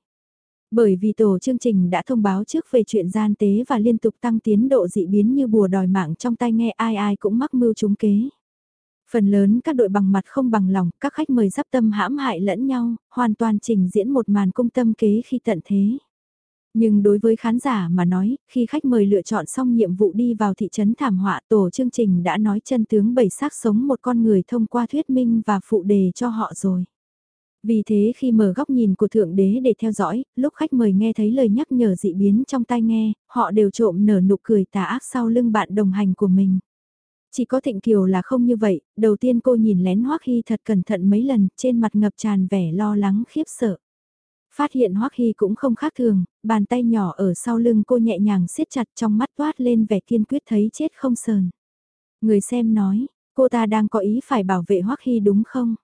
Bởi vì tổ chương trình đã thông báo trước về chuyện gian tế và liên tục tăng tiến độ dị biến như bùa đòi mạng trong tai nghe ai ai cũng mắc mưu trúng kế. Phần lớn các đội bằng mặt không bằng lòng, các khách mời giáp tâm hãm hại lẫn nhau, hoàn toàn trình diễn một màn cung tâm kế khi tận thế. Nhưng đối với khán giả mà nói, khi khách mời lựa chọn xong nhiệm vụ đi vào thị trấn thảm họa tổ chương trình đã nói chân tướng bảy xác sống một con người thông qua thuyết minh và phụ đề cho họ rồi. Vì thế khi mở góc nhìn của Thượng Đế để theo dõi, lúc khách mời nghe thấy lời nhắc nhở dị biến trong tai nghe, họ đều trộm nở nụ cười tà ác sau lưng bạn đồng hành của mình. Chỉ có Thịnh Kiều là không như vậy, đầu tiên cô nhìn lén Hoắc Hy thật cẩn thận mấy lần, trên mặt ngập tràn vẻ lo lắng khiếp sợ. Phát hiện Hoắc Hy cũng không khác thường, bàn tay nhỏ ở sau lưng cô nhẹ nhàng siết chặt trong mắt toát lên vẻ kiên quyết thấy chết không sờn. Người xem nói, cô ta đang có ý phải bảo vệ Hoắc Hy đúng không?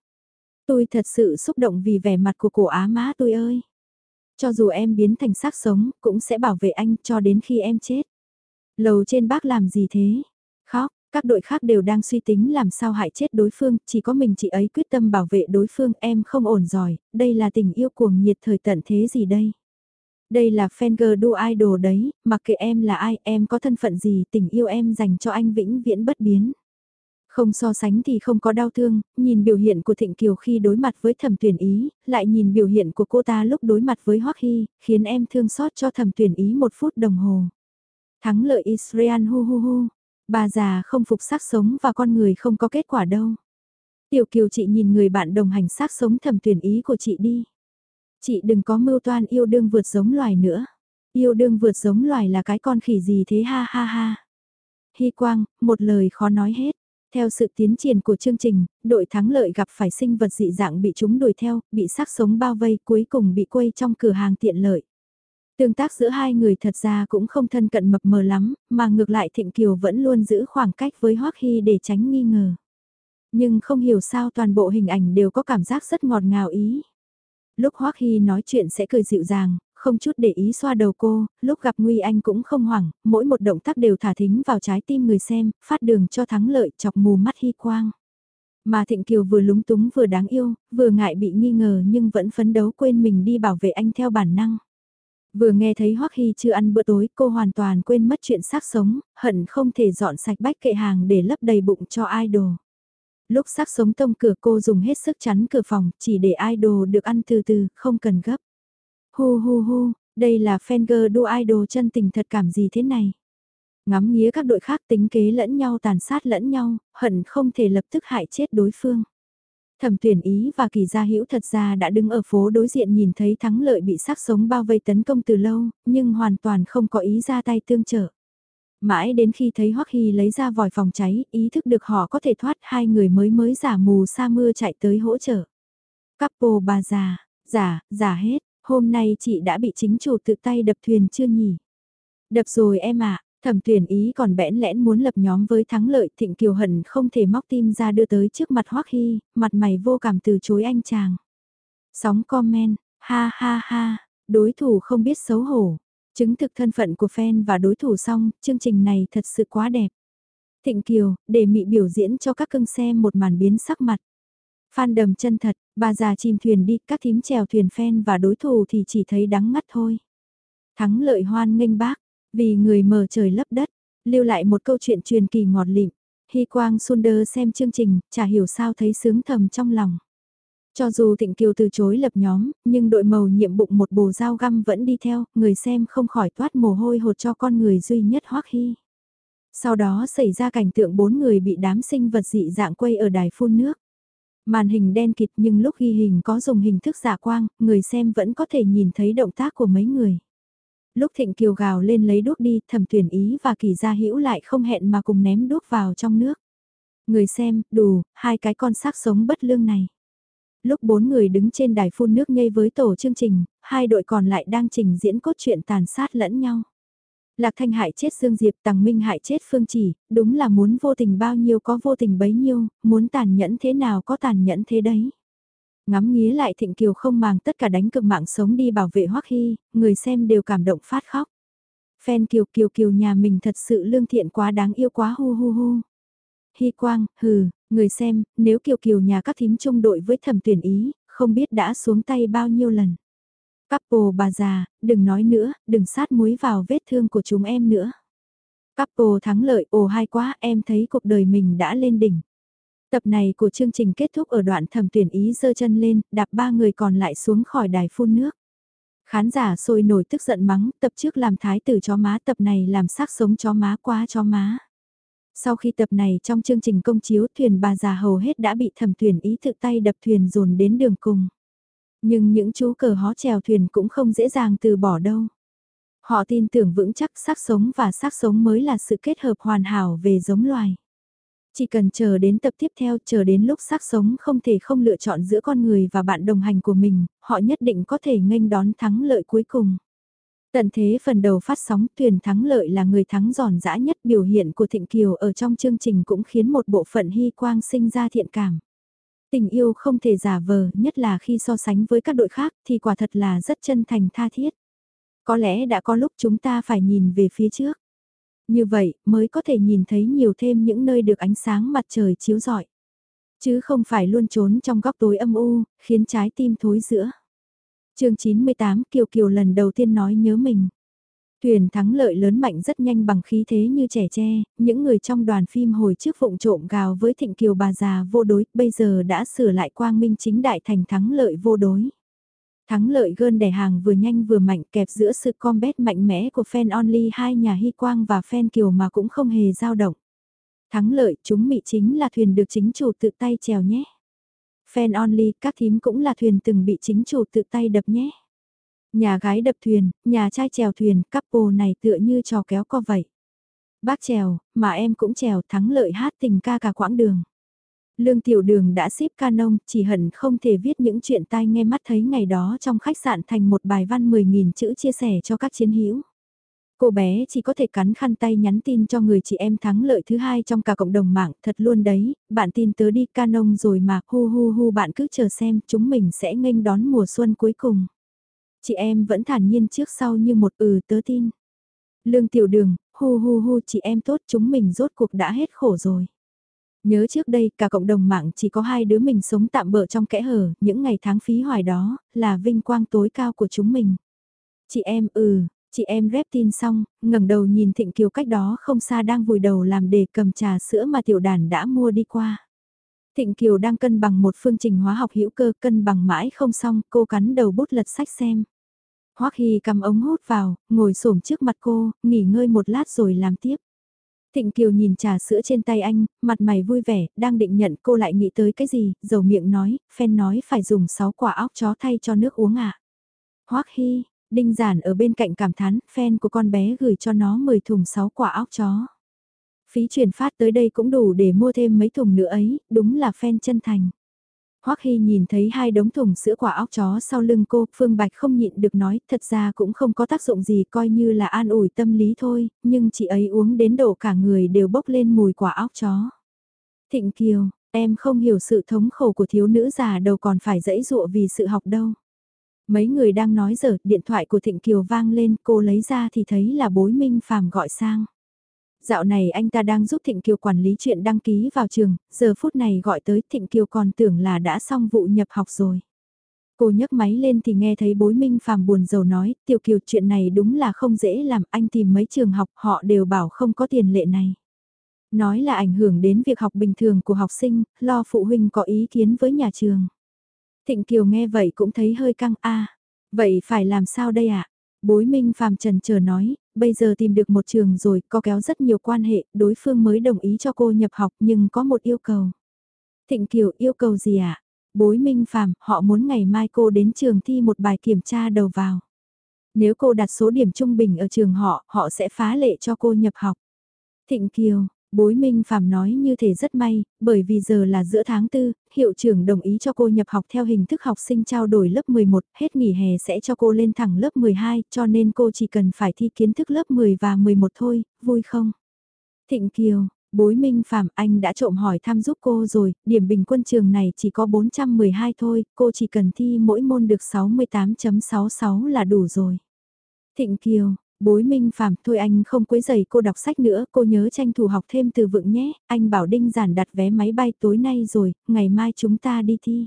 Tôi thật sự xúc động vì vẻ mặt của cổ á má tôi ơi. Cho dù em biến thành xác sống, cũng sẽ bảo vệ anh cho đến khi em chết. Lầu trên bác làm gì thế? Khóc, các đội khác đều đang suy tính làm sao hại chết đối phương, chỉ có mình chị ấy quyết tâm bảo vệ đối phương em không ổn rồi đây là tình yêu cuồng nhiệt thời tận thế gì đây? Đây là fan girl đua idol đấy, mặc kệ em là ai, em có thân phận gì, tình yêu em dành cho anh vĩnh viễn bất biến. Không so sánh thì không có đau thương, nhìn biểu hiện của Thịnh Kiều khi đối mặt với thẩm tuyển ý, lại nhìn biểu hiện của cô ta lúc đối mặt với Hoắc Hy, khiến em thương xót cho thẩm tuyển ý một phút đồng hồ. Thắng lợi Israel hu hu hu, bà già không phục xác sống và con người không có kết quả đâu. Tiểu Kiều chị nhìn người bạn đồng hành xác sống thẩm tuyển ý của chị đi. Chị đừng có mưu toan yêu đương vượt giống loài nữa. Yêu đương vượt giống loài là cái con khỉ gì thế ha ha ha. Hy Quang, một lời khó nói hết. Theo sự tiến triển của chương trình, đội thắng lợi gặp phải sinh vật dị dạng bị chúng đuổi theo, bị xác sống bao vây cuối cùng bị quây trong cửa hàng tiện lợi. Tương tác giữa hai người thật ra cũng không thân cận mập mờ lắm, mà ngược lại Thịnh Kiều vẫn luôn giữ khoảng cách với Hoắc Hy để tránh nghi ngờ. Nhưng không hiểu sao toàn bộ hình ảnh đều có cảm giác rất ngọt ngào ý. Lúc Hoắc Hy nói chuyện sẽ cười dịu dàng, không chút để ý xoa đầu cô, lúc gặp Nguy Anh cũng không hoảng, mỗi một động tác đều thả thính vào trái tim người xem, phát đường cho thắng lợi chọc mù mắt hy quang. Mà Thịnh Kiều vừa lúng túng vừa đáng yêu, vừa ngại bị nghi ngờ nhưng vẫn phấn đấu quên mình đi bảo vệ anh theo bản năng. Vừa nghe thấy Hoắc Hy chưa ăn bữa tối, cô hoàn toàn quên mất chuyện xác sống, hận không thể dọn sạch bách kệ hàng để lấp đầy bụng cho idol. Lúc xác sống tông cửa cô dùng hết sức chắn cửa phòng, chỉ để idol được ăn từ từ, không cần gấp. Hu hu hu, đây là Fenger đua idol chân tình thật cảm gì thế này. Ngắm nghía các đội khác tính kế lẫn nhau tàn sát lẫn nhau, hận không thể lập tức hại chết đối phương. Thẩm tuyển ý và kỳ gia hữu thật ra đã đứng ở phố đối diện nhìn thấy thắng lợi bị sắc sống bao vây tấn công từ lâu, nhưng hoàn toàn không có ý ra tay tương trợ. Mãi đến khi thấy Hoắc Hy lấy ra vòi phòng cháy, ý thức được họ có thể thoát hai người mới mới giả mù sa mưa chạy tới hỗ trợ. capo bà già, giả, giả hết, hôm nay chị đã bị chính chủ tự tay đập thuyền chưa nhỉ? Đập rồi em ạ, thẩm tuyển ý còn bẽn lẽn muốn lập nhóm với thắng lợi thịnh kiều hận không thể móc tim ra đưa tới trước mặt Hoắc Hy, mặt mày vô cảm từ chối anh chàng. Sóng comment, ha ha ha, đối thủ không biết xấu hổ. Chứng thực thân phận của fan và đối thủ xong, chương trình này thật sự quá đẹp. Thịnh Kiều, để mị biểu diễn cho các cưng xem một màn biến sắc mặt. Phan đầm chân thật, bà già chìm thuyền đi, các thím chèo thuyền phen và đối thủ thì chỉ thấy đắng ngắt thôi. Thắng lợi hoan nghênh bác, vì người mờ trời lấp đất, lưu lại một câu chuyện truyền kỳ ngọt lịm. Hy Quang Sunder xem chương trình, chả hiểu sao thấy sướng thầm trong lòng. Cho dù Thịnh Kiều từ chối lập nhóm, nhưng đội màu nhiệm bụng một bồ dao găm vẫn đi theo, người xem không khỏi toát mồ hôi hột cho con người duy nhất Hoắc Hy. Sau đó xảy ra cảnh tượng bốn người bị đám sinh vật dị dạng quay ở đài phun nước. Màn hình đen kịt nhưng lúc ghi hình có dùng hình thức giả quang, người xem vẫn có thể nhìn thấy động tác của mấy người. Lúc Thịnh Kiều gào lên lấy đuốc đi, thẩm tuyển ý và kỳ gia hữu lại không hẹn mà cùng ném đuốc vào trong nước. Người xem, đủ, hai cái con xác sống bất lương này. Lúc bốn người đứng trên đài phun nước nhây với tổ chương trình, hai đội còn lại đang trình diễn cốt truyện tàn sát lẫn nhau. Lạc Thanh hại chết Dương Diệp, Tằng Minh hại chết Phương Chỉ, đúng là muốn vô tình bao nhiêu có vô tình bấy nhiêu, muốn tàn nhẫn thế nào có tàn nhẫn thế đấy. Ngắm nghía lại Thịnh Kiều không màng tất cả đánh cực mạng sống đi bảo vệ Hoắc Hy, người xem đều cảm động phát khóc. phen Kiều Kiều Kiều nhà mình thật sự lương thiện quá đáng yêu quá hu hu hu. Hy Quang, hừ, người xem, nếu Kiều Kiều nhà các thím chung đội với thẩm tuyển ý, không biết đã xuống tay bao nhiêu lần. Couple bà già, đừng nói nữa, đừng sát muối vào vết thương của chúng em nữa. Couple thắng lợi, ồ hay quá, em thấy cuộc đời mình đã lên đỉnh. Tập này của chương trình kết thúc ở đoạn thẩm tuyển ý dơ chân lên, đạp ba người còn lại xuống khỏi đài phun nước. Khán giả sôi nổi tức giận mắng, tập trước làm thái tử chó má, tập này làm xác sống chó má quá chó má. Sau khi tập này trong chương trình công chiếu thuyền bà già hầu hết đã bị thẩm tuyển ý tự tay đập thuyền dồn đến đường cùng. Nhưng những chú cờ hó chèo thuyền cũng không dễ dàng từ bỏ đâu. Họ tin tưởng vững chắc xác sống và xác sống mới là sự kết hợp hoàn hảo về giống loài. Chỉ cần chờ đến tập tiếp theo, chờ đến lúc xác sống không thể không lựa chọn giữa con người và bạn đồng hành của mình, họ nhất định có thể nghênh đón thắng lợi cuối cùng. Tận thế phần đầu phát sóng tuyển thắng lợi là người thắng giòn giã nhất biểu hiện của Thịnh Kiều ở trong chương trình cũng khiến một bộ phận hy quang sinh ra thiện cảm. Tình yêu không thể giả vờ, nhất là khi so sánh với các đội khác thì quả thật là rất chân thành tha thiết. Có lẽ đã có lúc chúng ta phải nhìn về phía trước. Như vậy mới có thể nhìn thấy nhiều thêm những nơi được ánh sáng mặt trời chiếu rọi. Chứ không phải luôn trốn trong góc tối âm u, khiến trái tim thối giữa chương 98 Kiều Kiều lần đầu tiên nói nhớ mình. Thuyền thắng lợi lớn mạnh rất nhanh bằng khí thế như trẻ tre, những người trong đoàn phim hồi trước phụng trộm gào với thịnh kiều bà già vô đối, bây giờ đã sửa lại quang minh chính đại thành thắng lợi vô đối. Thắng lợi gơn đẻ hàng vừa nhanh vừa mạnh kẹp giữa sự combat mạnh mẽ của fan only hai nhà hy quang và fan kiều mà cũng không hề dao động. Thắng lợi chúng mị chính là thuyền được chính chủ tự tay chèo nhé. Fan only, các thím cũng là thuyền từng bị chính chủ tự tay đập nhé. Nhà gái đập thuyền, nhà trai chèo thuyền, couple này tựa như trò kéo co vậy. Bác chèo, mà em cũng chèo thắng lợi hát tình ca cả quãng đường. Lương tiểu đường đã ship canon, chỉ hận không thể viết những chuyện tai nghe mắt thấy ngày đó trong khách sạn thành một bài văn 10.000 chữ chia sẻ cho các chiến hữu. Cô bé chỉ có thể cắn khăn tay nhắn tin cho người chị em thắng lợi thứ hai trong cả cộng đồng mạng, thật luôn đấy, bạn tin tớ đi canon rồi mà, hu hu hu bạn cứ chờ xem, chúng mình sẽ nghênh đón mùa xuân cuối cùng. Chị em vẫn thản nhiên trước sau như một ừ tớ tin. Lương tiểu đường, hu hu hu chị em tốt chúng mình rốt cuộc đã hết khổ rồi. Nhớ trước đây cả cộng đồng mạng chỉ có hai đứa mình sống tạm bỡ trong kẽ hở, những ngày tháng phí hoài đó, là vinh quang tối cao của chúng mình. Chị em ừ, Chị em rep tin xong, ngẩng đầu nhìn Thịnh Kiều cách đó không xa đang vùi đầu làm để cầm trà sữa mà tiểu đàn đã mua đi qua. Thịnh Kiều đang cân bằng một phương trình hóa học hữu cơ cân bằng mãi không xong, cô cắn đầu bút lật sách xem. Hoắc Hy cầm ống hút vào, ngồi xổm trước mặt cô, nghỉ ngơi một lát rồi làm tiếp. Thịnh Kiều nhìn trà sữa trên tay anh, mặt mày vui vẻ, đang định nhận cô lại nghĩ tới cái gì, dầu miệng nói, phen nói phải dùng 6 quả óc chó thay cho nước uống ạ. À. Hoắc Hy, Đinh giản ở bên cạnh cảm thán, fan của con bé gửi cho nó 10 thùng 6 quả óc chó. Phí chuyển phát tới đây cũng đủ để mua thêm mấy thùng nữa ấy, đúng là fan chân thành. Hoắc Hy nhìn thấy hai đống thùng sữa quả óc chó sau lưng cô, Phương Bạch không nhịn được nói, thật ra cũng không có tác dụng gì coi như là an ủi tâm lý thôi, nhưng chị ấy uống đến độ cả người đều bốc lên mùi quả óc chó. Thịnh Kiều, em không hiểu sự thống khổ của thiếu nữ già đầu còn phải dẫy dụa vì sự học đâu. Mấy người đang nói giờ, điện thoại của Thịnh Kiều vang lên, cô lấy ra thì thấy là bối minh phàm gọi sang. Dạo này anh ta đang giúp Thịnh Kiều quản lý chuyện đăng ký vào trường, giờ phút này gọi tới Thịnh Kiều còn tưởng là đã xong vụ nhập học rồi. Cô nhấc máy lên thì nghe thấy bối minh phàm buồn rầu nói, tiểu kiều chuyện này đúng là không dễ làm, anh tìm mấy trường học họ đều bảo không có tiền lệ này. Nói là ảnh hưởng đến việc học bình thường của học sinh, lo phụ huynh có ý kiến với nhà trường. Thịnh Kiều nghe vậy cũng thấy hơi căng a Vậy phải làm sao đây ạ? À? Bối Minh phàm Trần chờ nói, bây giờ tìm được một trường rồi, có kéo rất nhiều quan hệ, đối phương mới đồng ý cho cô nhập học nhưng có một yêu cầu. Thịnh Kiều yêu cầu gì ạ? À? Bối Minh Phạm, họ muốn ngày mai cô đến trường thi một bài kiểm tra đầu vào. Nếu cô đặt số điểm trung bình ở trường họ, họ sẽ phá lệ cho cô nhập học. Thịnh Kiều, Bối Minh Phạm nói như thể rất may, bởi vì giờ là giữa tháng tư, hiệu trưởng đồng ý cho cô nhập học theo hình thức học sinh trao đổi lớp 11, hết nghỉ hè sẽ cho cô lên thẳng lớp 12, cho nên cô chỉ cần phải thi kiến thức lớp 10 và 11 thôi, vui không? Thịnh Kiều, bối Minh Phạm anh đã trộm hỏi thăm giúp cô rồi, điểm bình quân trường này chỉ có 412 thôi, cô chỉ cần thi mỗi môn được 68.66 là đủ rồi. Thịnh Kiều, Bối Minh Phạm, thôi anh không quấy giày cô đọc sách nữa, cô nhớ tranh thủ học thêm từ vựng nhé, anh bảo Đinh Giản đặt vé máy bay tối nay rồi, ngày mai chúng ta đi thi.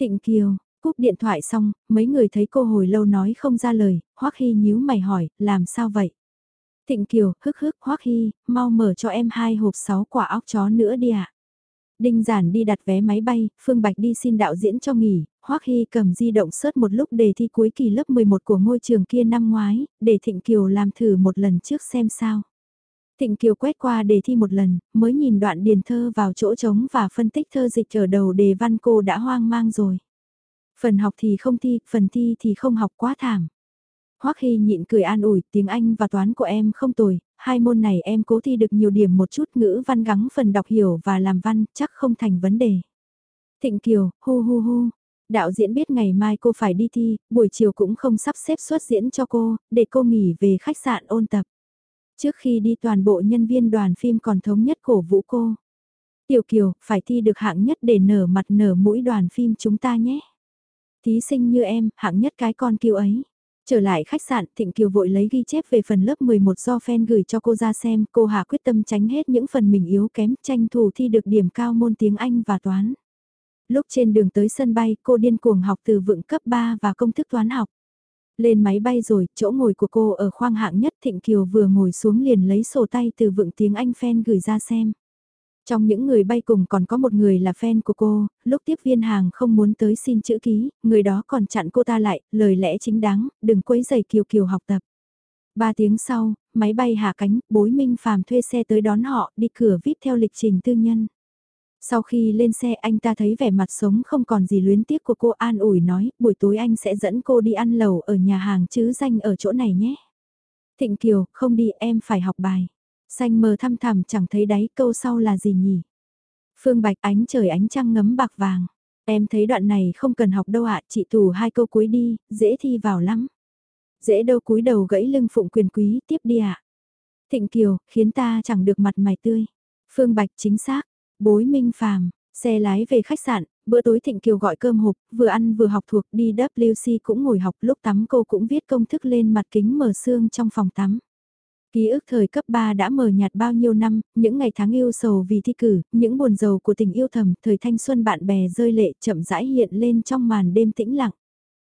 Thịnh Kiều, cúp điện thoại xong, mấy người thấy cô hồi lâu nói không ra lời, Hoắc Hy nhíu mày hỏi, làm sao vậy? Thịnh Kiều, hức hức, Hoắc Hy, mau mở cho em hai hộp sáu quả óc chó nữa đi ạ. Đinh Giản đi đặt vé máy bay, Phương Bạch đi xin đạo diễn cho nghỉ, Hoắc Hy cầm di động sớt một lúc đề thi cuối kỳ lớp 11 của ngôi trường kia năm ngoái, để Thịnh Kiều làm thử một lần trước xem sao. Thịnh Kiều quét qua đề thi một lần, mới nhìn đoạn điền thơ vào chỗ trống và phân tích thơ dịch ở đầu đề văn cô đã hoang mang rồi. Phần học thì không thi, phần thi thì không học quá thảm. Hoắc Hy nhịn cười an ủi, tiếng Anh và toán của em không tồi, hai môn này em cố thi được nhiều điểm một chút ngữ văn gắng phần đọc hiểu và làm văn, chắc không thành vấn đề. Thịnh Kiều, hu hu hu, đạo diễn biết ngày mai cô phải đi thi, buổi chiều cũng không sắp xếp xuất diễn cho cô, để cô nghỉ về khách sạn ôn tập. Trước khi đi toàn bộ nhân viên đoàn phim còn thống nhất cổ vũ cô. Tiểu Kiều, phải thi được hạng nhất để nở mặt nở mũi đoàn phim chúng ta nhé. Thí sinh như em, hạng nhất cái con kiều ấy. Trở lại khách sạn, Thịnh Kiều vội lấy ghi chép về phần lớp 11 do fan gửi cho cô ra xem, cô Hà quyết tâm tránh hết những phần mình yếu kém, tranh thủ thi được điểm cao môn tiếng Anh và toán. Lúc trên đường tới sân bay, cô điên cuồng học từ vựng cấp 3 và công thức toán học. Lên máy bay rồi, chỗ ngồi của cô ở khoang hạng nhất Thịnh Kiều vừa ngồi xuống liền lấy sổ tay từ vựng tiếng Anh fan gửi ra xem. Trong những người bay cùng còn có một người là fan của cô, lúc tiếp viên hàng không muốn tới xin chữ ký, người đó còn chặn cô ta lại, lời lẽ chính đáng, đừng quấy giày Kiều Kiều học tập. Ba tiếng sau, máy bay hạ cánh, bối minh phàm thuê xe tới đón họ, đi cửa VIP theo lịch trình tư nhân. Sau khi lên xe anh ta thấy vẻ mặt sống không còn gì luyến tiếc của cô an ủi nói, buổi tối anh sẽ dẫn cô đi ăn lẩu ở nhà hàng chứ danh ở chỗ này nhé. Thịnh Kiều, không đi em phải học bài. Xanh mờ thăm thẳm chẳng thấy đáy câu sau là gì nhỉ. Phương Bạch ánh trời ánh trăng ngấm bạc vàng. Em thấy đoạn này không cần học đâu ạ, chị tù hai câu cuối đi, dễ thi vào lắm. Dễ đâu cúi đầu gãy lưng phụng quyền quý, tiếp đi ạ. Thịnh Kiều, khiến ta chẳng được mặt mày tươi. Phương Bạch chính xác, bối minh phàm, xe lái về khách sạn, bữa tối Thịnh Kiều gọi cơm hộp, vừa ăn vừa học thuộc đi WC cũng ngồi học lúc tắm cô cũng viết công thức lên mặt kính mở xương trong phòng tắm. Ký ức thời cấp 3 đã mờ nhạt bao nhiêu năm, những ngày tháng yêu sầu vì thi cử, những buồn rầu của tình yêu thầm, thời thanh xuân bạn bè rơi lệ chậm rãi hiện lên trong màn đêm tĩnh lặng.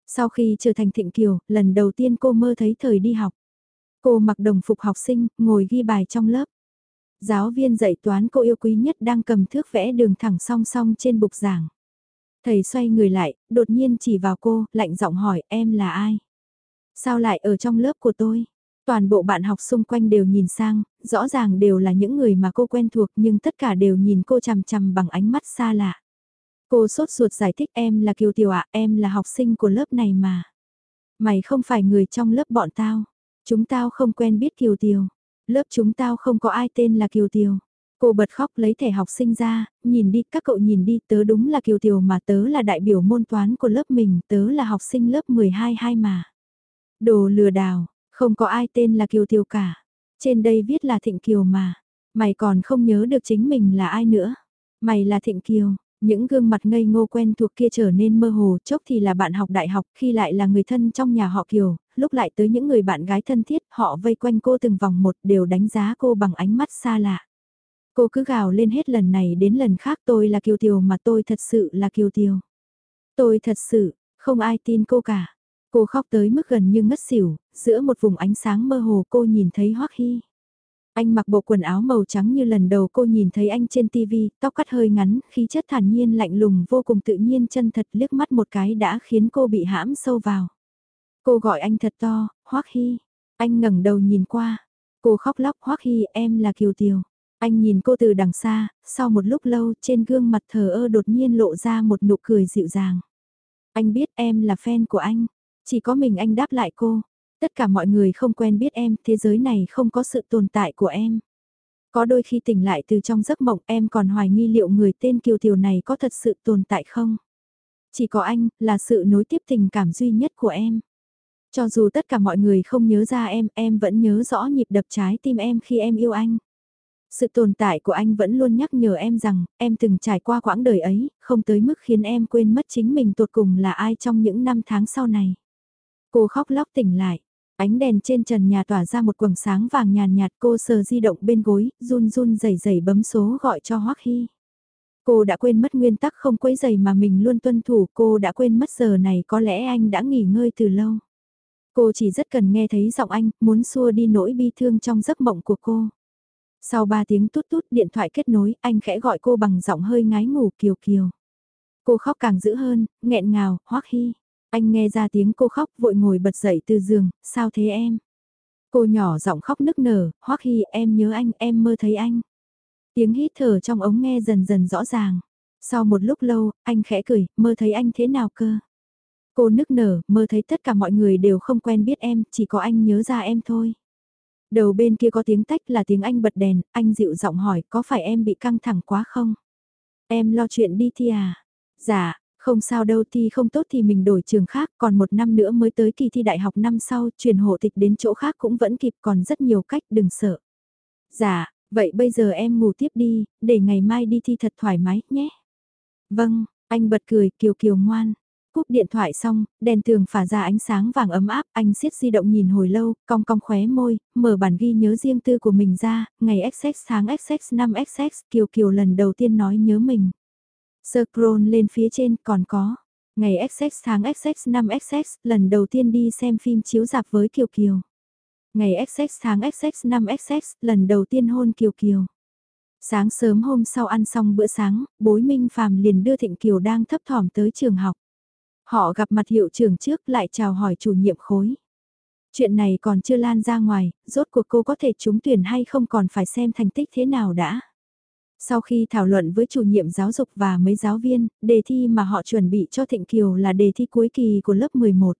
Sau khi trở thành thịnh kiều, lần đầu tiên cô mơ thấy thời đi học. Cô mặc đồng phục học sinh, ngồi ghi bài trong lớp. Giáo viên dạy toán cô yêu quý nhất đang cầm thước vẽ đường thẳng song song trên bục giảng. Thầy xoay người lại, đột nhiên chỉ vào cô, lạnh giọng hỏi em là ai? Sao lại ở trong lớp của tôi? Toàn bộ bạn học xung quanh đều nhìn sang, rõ ràng đều là những người mà cô quen thuộc nhưng tất cả đều nhìn cô chằm chằm bằng ánh mắt xa lạ. Cô sốt ruột giải thích em là Kiều Tiểu ạ, em là học sinh của lớp này mà. Mày không phải người trong lớp bọn tao. Chúng tao không quen biết Kiều Tiểu. Lớp chúng tao không có ai tên là Kiều Tiểu. Cô bật khóc lấy thẻ học sinh ra, nhìn đi, các cậu nhìn đi, tớ đúng là Kiều Tiểu mà tớ là đại biểu môn toán của lớp mình, tớ là học sinh lớp 12 hai mà. Đồ lừa đảo, không có ai tên là Kiều kiều cả. Trên đây viết là Thịnh Kiều mà. Mày còn không nhớ được chính mình là ai nữa. Mày là Thịnh Kiều. Những gương mặt ngây ngô quen thuộc kia trở nên mơ hồ, chốc thì là bạn học đại học, khi lại là người thân trong nhà họ Kiều, lúc lại tới những người bạn gái thân thiết, họ vây quanh cô từng vòng một đều đánh giá cô bằng ánh mắt xa lạ. Cô cứ gào lên hết lần này đến lần khác tôi là Kiều Tiều mà tôi thật sự là Kiều Tiều. Tôi thật sự, không ai tin cô cả. Cô khóc tới mức gần như ngất xỉu, giữa một vùng ánh sáng mơ hồ cô nhìn thấy Hoắc Hy. Anh mặc bộ quần áo màu trắng như lần đầu cô nhìn thấy anh trên TV, tóc cắt hơi ngắn, khí chất thản nhiên lạnh lùng vô cùng tự nhiên chân thật liếc mắt một cái đã khiến cô bị hãm sâu vào. Cô gọi anh thật to, Hoắc Hy. Anh ngẩng đầu nhìn qua. Cô khóc lóc Hoắc Hy em là Kiều Tiều. Anh nhìn cô từ đằng xa, sau một lúc lâu trên gương mặt thờ ơ đột nhiên lộ ra một nụ cười dịu dàng. Anh biết em là fan của anh. Chỉ có mình anh đáp lại cô. Tất cả mọi người không quen biết em, thế giới này không có sự tồn tại của em. Có đôi khi tỉnh lại từ trong giấc mộng em còn hoài nghi liệu người tên Kiều Tiểu này có thật sự tồn tại không? Chỉ có anh, là sự nối tiếp tình cảm duy nhất của em. Cho dù tất cả mọi người không nhớ ra em, em vẫn nhớ rõ nhịp đập trái tim em khi em yêu anh. Sự tồn tại của anh vẫn luôn nhắc nhở em rằng, em từng trải qua quãng đời ấy, không tới mức khiến em quên mất chính mình tột cùng là ai trong những năm tháng sau này. Cô khóc lóc tỉnh lại. Ánh đèn trên trần nhà tỏa ra một quầng sáng vàng nhàn nhạt cô sờ di động bên gối, run run rẩy rẩy bấm số gọi cho Hoắc Hy. Cô đã quên mất nguyên tắc không quấy giày mà mình luôn tuân thủ, cô đã quên mất giờ này có lẽ anh đã nghỉ ngơi từ lâu. Cô chỉ rất cần nghe thấy giọng anh, muốn xua đi nỗi bi thương trong giấc mộng của cô. Sau 3 tiếng tút tút điện thoại kết nối, anh khẽ gọi cô bằng giọng hơi ngái ngủ kiều kiều. Cô khóc càng dữ hơn, nghẹn ngào, hoắc hy. Anh nghe ra tiếng cô khóc vội ngồi bật dậy từ giường, sao thế em? Cô nhỏ giọng khóc nức nở, hoắc khi em nhớ anh, em mơ thấy anh. Tiếng hít thở trong ống nghe dần dần rõ ràng. Sau một lúc lâu, anh khẽ cười, mơ thấy anh thế nào cơ? Cô nức nở, mơ thấy tất cả mọi người đều không quen biết em, chỉ có anh nhớ ra em thôi. Đầu bên kia có tiếng tách là tiếng anh bật đèn, anh dịu giọng hỏi có phải em bị căng thẳng quá không? Em lo chuyện đi thi à? Dạ, không sao đâu thi không tốt thì mình đổi trường khác, còn một năm nữa mới tới kỳ thi đại học năm sau, chuyển hộ tịch đến chỗ khác cũng vẫn kịp còn rất nhiều cách, đừng sợ. Dạ, vậy bây giờ em ngủ tiếp đi, để ngày mai đi thi thật thoải mái nhé. Vâng, anh bật cười kiều kiều ngoan. Cúp điện thoại xong, đèn tường phả ra ánh sáng vàng ấm áp, anh siết di động nhìn hồi lâu, cong cong khóe môi, mở bản ghi nhớ riêng tư của mình ra, ngày XX tháng XX năm XX, Kiều Kiều lần đầu tiên nói nhớ mình. Scroll lên phía trên còn có, ngày XX tháng XX năm XX, lần đầu tiên đi xem phim chiếu dạp với Kiều Kiều. Ngày XX tháng XX năm XX, lần đầu tiên hôn Kiều Kiều. Sáng sớm hôm sau ăn xong bữa sáng, bối Minh Phạm liền đưa Thịnh Kiều đang thấp thỏm tới trường học. Họ gặp mặt hiệu trưởng trước lại chào hỏi chủ nhiệm khối. Chuyện này còn chưa lan ra ngoài, rốt cuộc cô có thể trúng tuyển hay không còn phải xem thành tích thế nào đã. Sau khi thảo luận với chủ nhiệm giáo dục và mấy giáo viên, đề thi mà họ chuẩn bị cho Thịnh Kiều là đề thi cuối kỳ của lớp 11.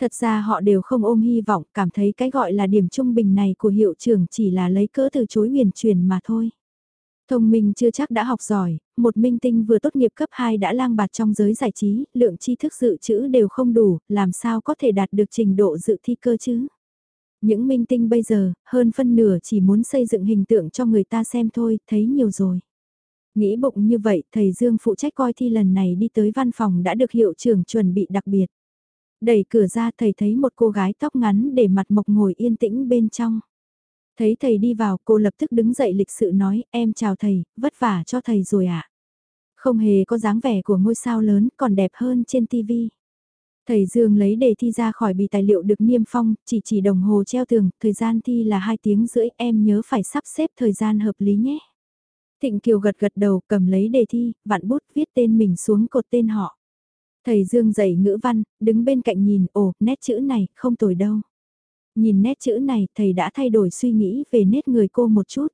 Thật ra họ đều không ôm hy vọng, cảm thấy cái gọi là điểm trung bình này của hiệu trưởng chỉ là lấy cỡ từ chối huyền truyền mà thôi. Thông minh chưa chắc đã học giỏi, một minh tinh vừa tốt nghiệp cấp 2 đã lang bạt trong giới giải trí, lượng tri thức dự trữ đều không đủ, làm sao có thể đạt được trình độ dự thi cơ chứ? Những minh tinh bây giờ, hơn phân nửa chỉ muốn xây dựng hình tượng cho người ta xem thôi, thấy nhiều rồi. Nghĩ bụng như vậy, thầy Dương phụ trách coi thi lần này đi tới văn phòng đã được hiệu trưởng chuẩn bị đặc biệt. Đẩy cửa ra thầy thấy một cô gái tóc ngắn để mặt mộc ngồi yên tĩnh bên trong. Thấy thầy đi vào cô lập tức đứng dậy lịch sự nói em chào thầy, vất vả cho thầy rồi ạ. À? Không hề có dáng vẻ của ngôi sao lớn còn đẹp hơn trên tivi. Thầy Dương lấy đề thi ra khỏi bì tài liệu được niêm phong, chỉ chỉ đồng hồ treo tường, thời gian thi là 2 tiếng rưỡi, em nhớ phải sắp xếp thời gian hợp lý nhé. Thịnh Kiều gật gật đầu cầm lấy đề thi, vặn bút viết tên mình xuống cột tên họ. Thầy Dương dạy ngữ văn, đứng bên cạnh nhìn, ồ, nét chữ này, không tồi đâu. Nhìn nét chữ này, thầy đã thay đổi suy nghĩ về nét người cô một chút.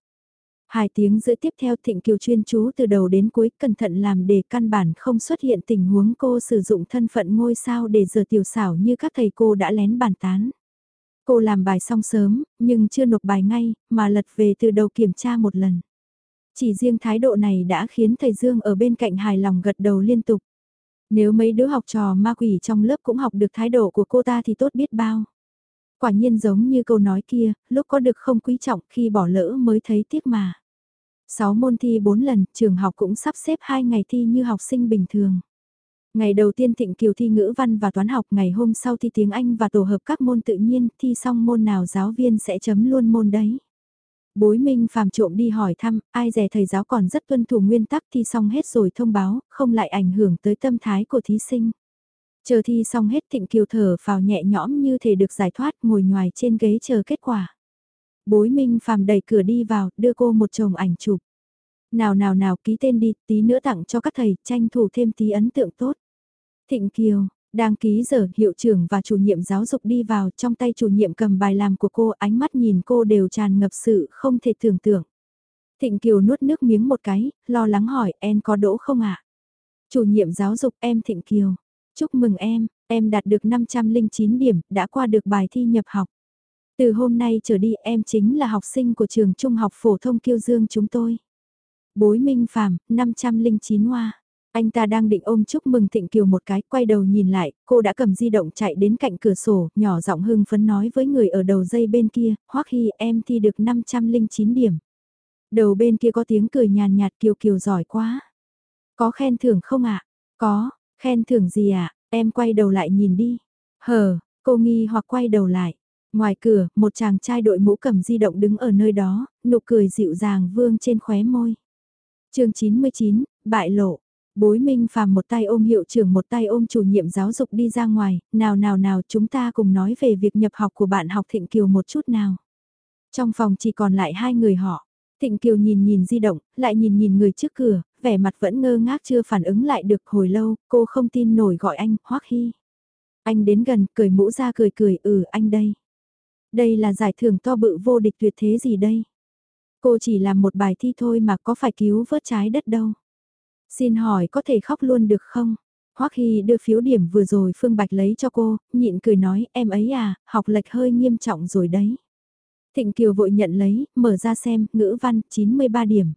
Hai tiếng giữa tiếp theo Thịnh Kiều chuyên chú từ đầu đến cuối cẩn thận làm để căn bản không xuất hiện tình huống cô sử dụng thân phận ngôi sao để giờ tiểu xảo như các thầy cô đã lén bàn tán. Cô làm bài xong sớm, nhưng chưa nộp bài ngay, mà lật về từ đầu kiểm tra một lần. Chỉ riêng thái độ này đã khiến thầy Dương ở bên cạnh hài lòng gật đầu liên tục. Nếu mấy đứa học trò ma quỷ trong lớp cũng học được thái độ của cô ta thì tốt biết bao. Quả nhiên giống như câu nói kia, lúc có được không quý trọng khi bỏ lỡ mới thấy tiếc mà. 6 môn thi 4 lần, trường học cũng sắp xếp 2 ngày thi như học sinh bình thường. Ngày đầu tiên Thịnh Kiều thi ngữ văn và toán học, ngày hôm sau thi tiếng Anh và tổ hợp các môn tự nhiên, thi xong môn nào giáo viên sẽ chấm luôn môn đấy. Bối Minh phàm trộm đi hỏi thăm, ai dè thầy giáo còn rất tuân thủ nguyên tắc thi xong hết rồi thông báo, không lại ảnh hưởng tới tâm thái của thí sinh. Chờ thi xong hết Thịnh Kiều thở vào nhẹ nhõm như thể được giải thoát ngồi ngoài trên ghế chờ kết quả. Bối Minh phàm đẩy cửa đi vào, đưa cô một chồng ảnh chụp. Nào nào nào ký tên đi, tí nữa tặng cho các thầy, tranh thủ thêm tí ấn tượng tốt. Thịnh Kiều, đang ký giờ hiệu trưởng và chủ nhiệm giáo dục đi vào trong tay chủ nhiệm cầm bài làm của cô ánh mắt nhìn cô đều tràn ngập sự không thể tưởng tượng. Thịnh Kiều nuốt nước miếng một cái, lo lắng hỏi em có đỗ không ạ? Chủ nhiệm giáo dục em Thịnh Kiều. Chúc mừng em, em đạt được 509 điểm, đã qua được bài thi nhập học. Từ hôm nay trở đi em chính là học sinh của trường trung học phổ thông Kiêu Dương chúng tôi. Bối Minh Phạm, 509 hoa. Anh ta đang định ôm chúc mừng Thịnh Kiều một cái, quay đầu nhìn lại, cô đã cầm di động chạy đến cạnh cửa sổ, nhỏ giọng hưng phấn nói với người ở đầu dây bên kia, Hoắc hi em thi được 509 điểm. Đầu bên kia có tiếng cười nhàn nhạt Kiều Kiều giỏi quá. Có khen thưởng không ạ? Có, khen thưởng gì ạ? Em quay đầu lại nhìn đi. Hờ, cô nghi hoặc quay đầu lại. Ngoài cửa, một chàng trai đội mũ cầm di động đứng ở nơi đó, nụ cười dịu dàng vương trên khóe môi. chương 99, bại lộ. Bối Minh phàm một tay ôm hiệu trưởng một tay ôm chủ nhiệm giáo dục đi ra ngoài, nào nào nào chúng ta cùng nói về việc nhập học của bạn học Thịnh Kiều một chút nào. Trong phòng chỉ còn lại hai người họ. Thịnh Kiều nhìn nhìn di động, lại nhìn nhìn người trước cửa, vẻ mặt vẫn ngơ ngác chưa phản ứng lại được hồi lâu, cô không tin nổi gọi anh, Hoắc Hy. Anh đến gần, cười mũ ra cười cười, ừ anh đây. Đây là giải thưởng to bự vô địch tuyệt thế gì đây? Cô chỉ làm một bài thi thôi mà có phải cứu vớt trái đất đâu. Xin hỏi có thể khóc luôn được không? Hoắc Hy đưa phiếu điểm vừa rồi Phương Bạch lấy cho cô, nhịn cười nói em ấy à, học lệch hơi nghiêm trọng rồi đấy. Thịnh Kiều vội nhận lấy, mở ra xem, ngữ văn 93 điểm.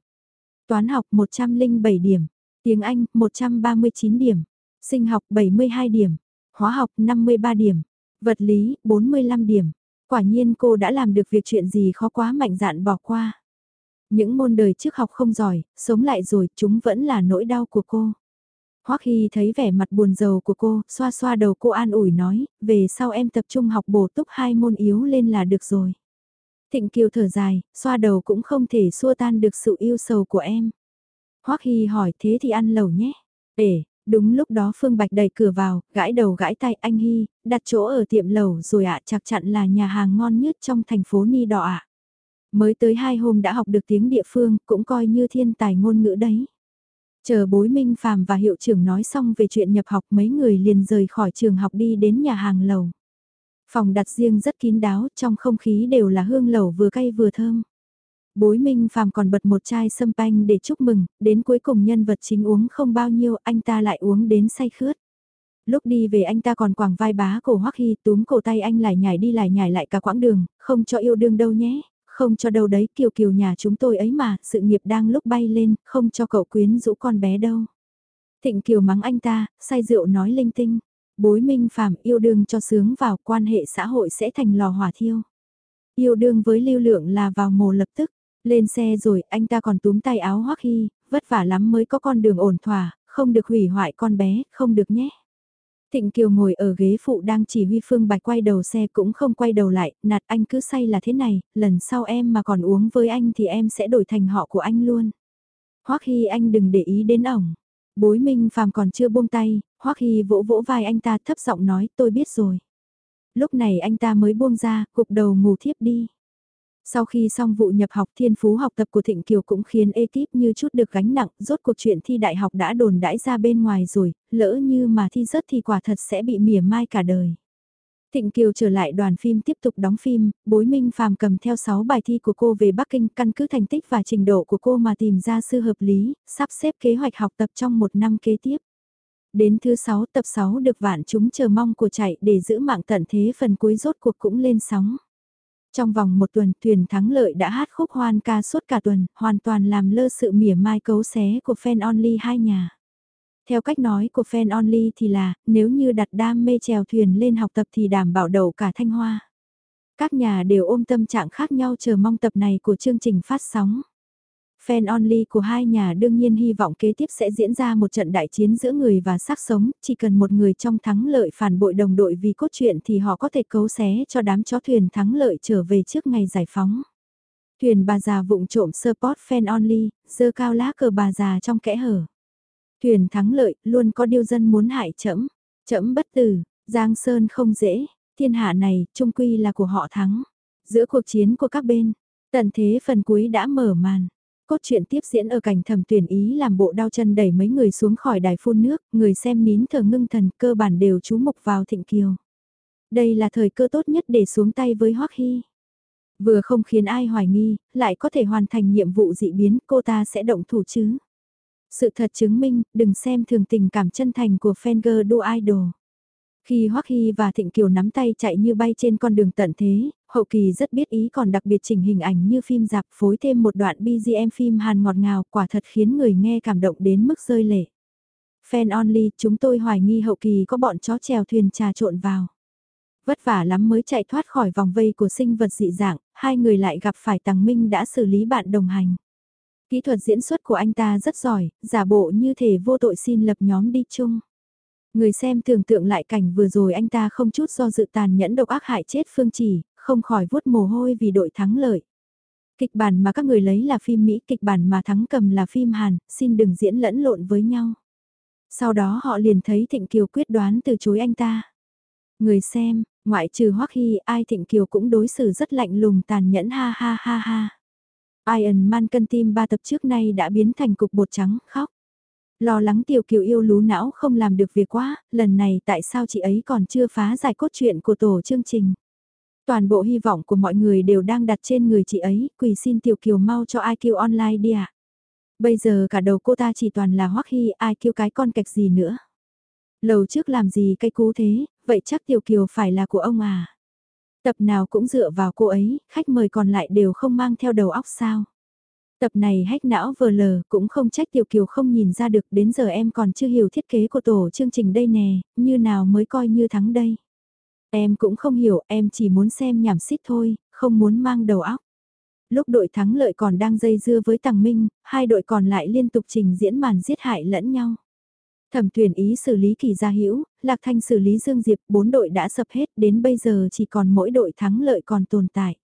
Toán học 107 điểm, tiếng Anh 139 điểm, sinh học 72 điểm, hóa học 53 điểm, vật lý 45 điểm. Quả nhiên cô đã làm được việc chuyện gì khó quá mạnh dạn bỏ qua. Những môn đời trước học không giỏi, sống lại rồi chúng vẫn là nỗi đau của cô. Hoắc Hy thấy vẻ mặt buồn rầu của cô, xoa xoa đầu cô an ủi nói, về sau em tập trung học bổ túc hai môn yếu lên là được rồi. Thịnh Kiều thở dài, xoa đầu cũng không thể xua tan được sự yêu sầu của em. Hoắc Hy hỏi thế thì ăn lẩu nhé. Để, đúng lúc đó Phương Bạch đẩy cửa vào, gãi đầu gãi tay anh Hy, đặt chỗ ở tiệm lẩu rồi ạ chắc chặn là nhà hàng ngon nhất trong thành phố Ni Đỏ ạ. Mới tới hai hôm đã học được tiếng địa phương, cũng coi như thiên tài ngôn ngữ đấy. Chờ bối minh phàm và hiệu trưởng nói xong về chuyện nhập học mấy người liền rời khỏi trường học đi đến nhà hàng lầu. Phòng đặt riêng rất kín đáo, trong không khí đều là hương lẩu vừa cay vừa thơm. Bối Minh Phàm còn bật một chai sâm panh để chúc mừng, đến cuối cùng nhân vật chính uống không bao nhiêu, anh ta lại uống đến say khướt. Lúc đi về anh ta còn quàng vai bá cổ Hoắc Hy túm cổ tay anh lại nhảy đi lại nhảy lại cả quãng đường, không cho yêu đương đâu nhé, không cho đâu đấy kiều kiều nhà chúng tôi ấy mà, sự nghiệp đang lúc bay lên, không cho cậu quyến rũ con bé đâu. Thịnh kiều mắng anh ta, say rượu nói linh tinh, bối minh phàm yêu đương cho sướng vào quan hệ xã hội sẽ thành lò hỏa thiêu. Yêu đương với lưu lượng là vào mồ lập tức, lên xe rồi anh ta còn túm tay áo hoắc hy, vất vả lắm mới có con đường ổn thỏa, không được hủy hoại con bé, không được nhé. Thịnh Kiều ngồi ở ghế phụ đang chỉ huy Phương Bạch quay đầu xe cũng không quay đầu lại, nạt anh cứ say là thế này, lần sau em mà còn uống với anh thì em sẽ đổi thành họ của anh luôn. Hoắc Hy anh đừng để ý đến ổng. Bối Minh Phàm còn chưa buông tay, Hoắc Hy vỗ vỗ vai anh ta thấp giọng nói tôi biết rồi. Lúc này anh ta mới buông ra, cục đầu ngủ thiếp đi. Sau khi xong vụ nhập học thiên phú học tập của Thịnh Kiều cũng khiến ekip như chút được gánh nặng, rốt cuộc chuyện thi đại học đã đồn đãi ra bên ngoài rồi, lỡ như mà thi rớt thì quả thật sẽ bị mỉa mai cả đời. Thịnh Kiều trở lại đoàn phim tiếp tục đóng phim, bối minh phàm cầm theo 6 bài thi của cô về Bắc Kinh căn cứ thành tích và trình độ của cô mà tìm ra sư hợp lý, sắp xếp kế hoạch học tập trong một năm kế tiếp. Đến thứ 6 tập 6 được vạn chúng chờ mong của chạy để giữ mạng tận thế phần cuối rốt cuộc cũng lên sóng. Trong vòng một tuần, thuyền thắng lợi đã hát khúc hoan ca suốt cả tuần, hoàn toàn làm lơ sự mỉa mai cấu xé của fan only hai nhà. Theo cách nói của fan only thì là, nếu như đặt đam mê chèo thuyền lên học tập thì đảm bảo đầu cả thanh hoa. Các nhà đều ôm tâm trạng khác nhau chờ mong tập này của chương trình phát sóng. Fan only của hai nhà đương nhiên hy vọng kế tiếp sẽ diễn ra một trận đại chiến giữa người và xác sống, chỉ cần một người trong thắng lợi phản bội đồng đội vì cốt truyện thì họ có thể cấu xé cho đám chó thuyền thắng lợi trở về trước ngày giải phóng. Thuyền bà già vụng trộm support fan only, dơ cao lá cờ bà già trong kẽ hở. Thuyền thắng lợi, luôn có điêu dân muốn hại chẫm, chẫm bất tử, Giang Sơn không dễ, thiên hạ này, trung quy là của họ thắng. Giữa cuộc chiến của các bên, tận thế phần cuối đã mở màn. Cốt truyện tiếp diễn ở cảnh thầm tuyển ý làm bộ đau chân đẩy mấy người xuống khỏi đài phun nước, người xem nín thở ngưng thần cơ bản đều chú mục vào thịnh kiều. Đây là thời cơ tốt nhất để xuống tay với Hoắc Hy. Vừa không khiến ai hoài nghi, lại có thể hoàn thành nhiệm vụ dị biến, cô ta sẽ động thủ chứ. Sự thật chứng minh, đừng xem thường tình cảm chân thành của Fenger đua idol. Khi Hoắc Hy và Thịnh Kiều nắm tay chạy như bay trên con đường tận thế, hậu kỳ rất biết ý còn đặc biệt chỉnh hình ảnh như phim dạp phối thêm một đoạn BGM phim hàn ngọt ngào quả thật khiến người nghe cảm động đến mức rơi lệ. Fan only, chúng tôi hoài nghi hậu kỳ có bọn chó chèo thuyền trà trộn vào. Vất vả lắm mới chạy thoát khỏi vòng vây của sinh vật dị dạng, hai người lại gặp phải Tăng Minh đã xử lý bạn đồng hành. Kỹ thuật diễn xuất của anh ta rất giỏi, giả bộ như thể vô tội xin lập nhóm đi chung. Người xem tưởng tượng lại cảnh vừa rồi anh ta không chút do dự tàn nhẫn độc ác hại chết Phương Chỉ, không khỏi vuốt mồ hôi vì đội thắng lợi. Kịch bản mà các người lấy là phim Mỹ, kịch bản mà thắng cầm là phim Hàn, xin đừng diễn lẫn lộn với nhau. Sau đó họ liền thấy Thịnh Kiều quyết đoán từ chối anh ta. Người xem, ngoại trừ Hoắc Hy, ai Thịnh Kiều cũng đối xử rất lạnh lùng tàn nhẫn ha ha ha ha. Iron Man cân tim ba tập trước nay đã biến thành cục bột trắng, khóc. Lo lắng Tiểu Kiều yêu lú não không làm được việc quá, lần này tại sao chị ấy còn chưa phá giải cốt truyện của tổ chương trình. Toàn bộ hy vọng của mọi người đều đang đặt trên người chị ấy, quỳ xin Tiểu Kiều mau cho IQ online đi ạ. Bây giờ cả đầu cô ta chỉ toàn là hoắc hy, ai kêu cái con cạch gì nữa. Lầu trước làm gì cây cú thế, vậy chắc Tiểu Kiều phải là của ông à. Tập nào cũng dựa vào cô ấy, khách mời còn lại đều không mang theo đầu óc sao. Tập này hách não vờ lờ cũng không trách Tiểu Kiều không nhìn ra được đến giờ em còn chưa hiểu thiết kế của tổ chương trình đây nè, như nào mới coi như thắng đây. Em cũng không hiểu, em chỉ muốn xem nhảm xít thôi, không muốn mang đầu óc. Lúc đội thắng lợi còn đang dây dưa với Tằng Minh, hai đội còn lại liên tục trình diễn màn giết hại lẫn nhau. Thẩm tuyển ý xử lý kỳ gia hữu Lạc Thanh xử lý Dương Diệp, bốn đội đã sập hết, đến bây giờ chỉ còn mỗi đội thắng lợi còn tồn tại.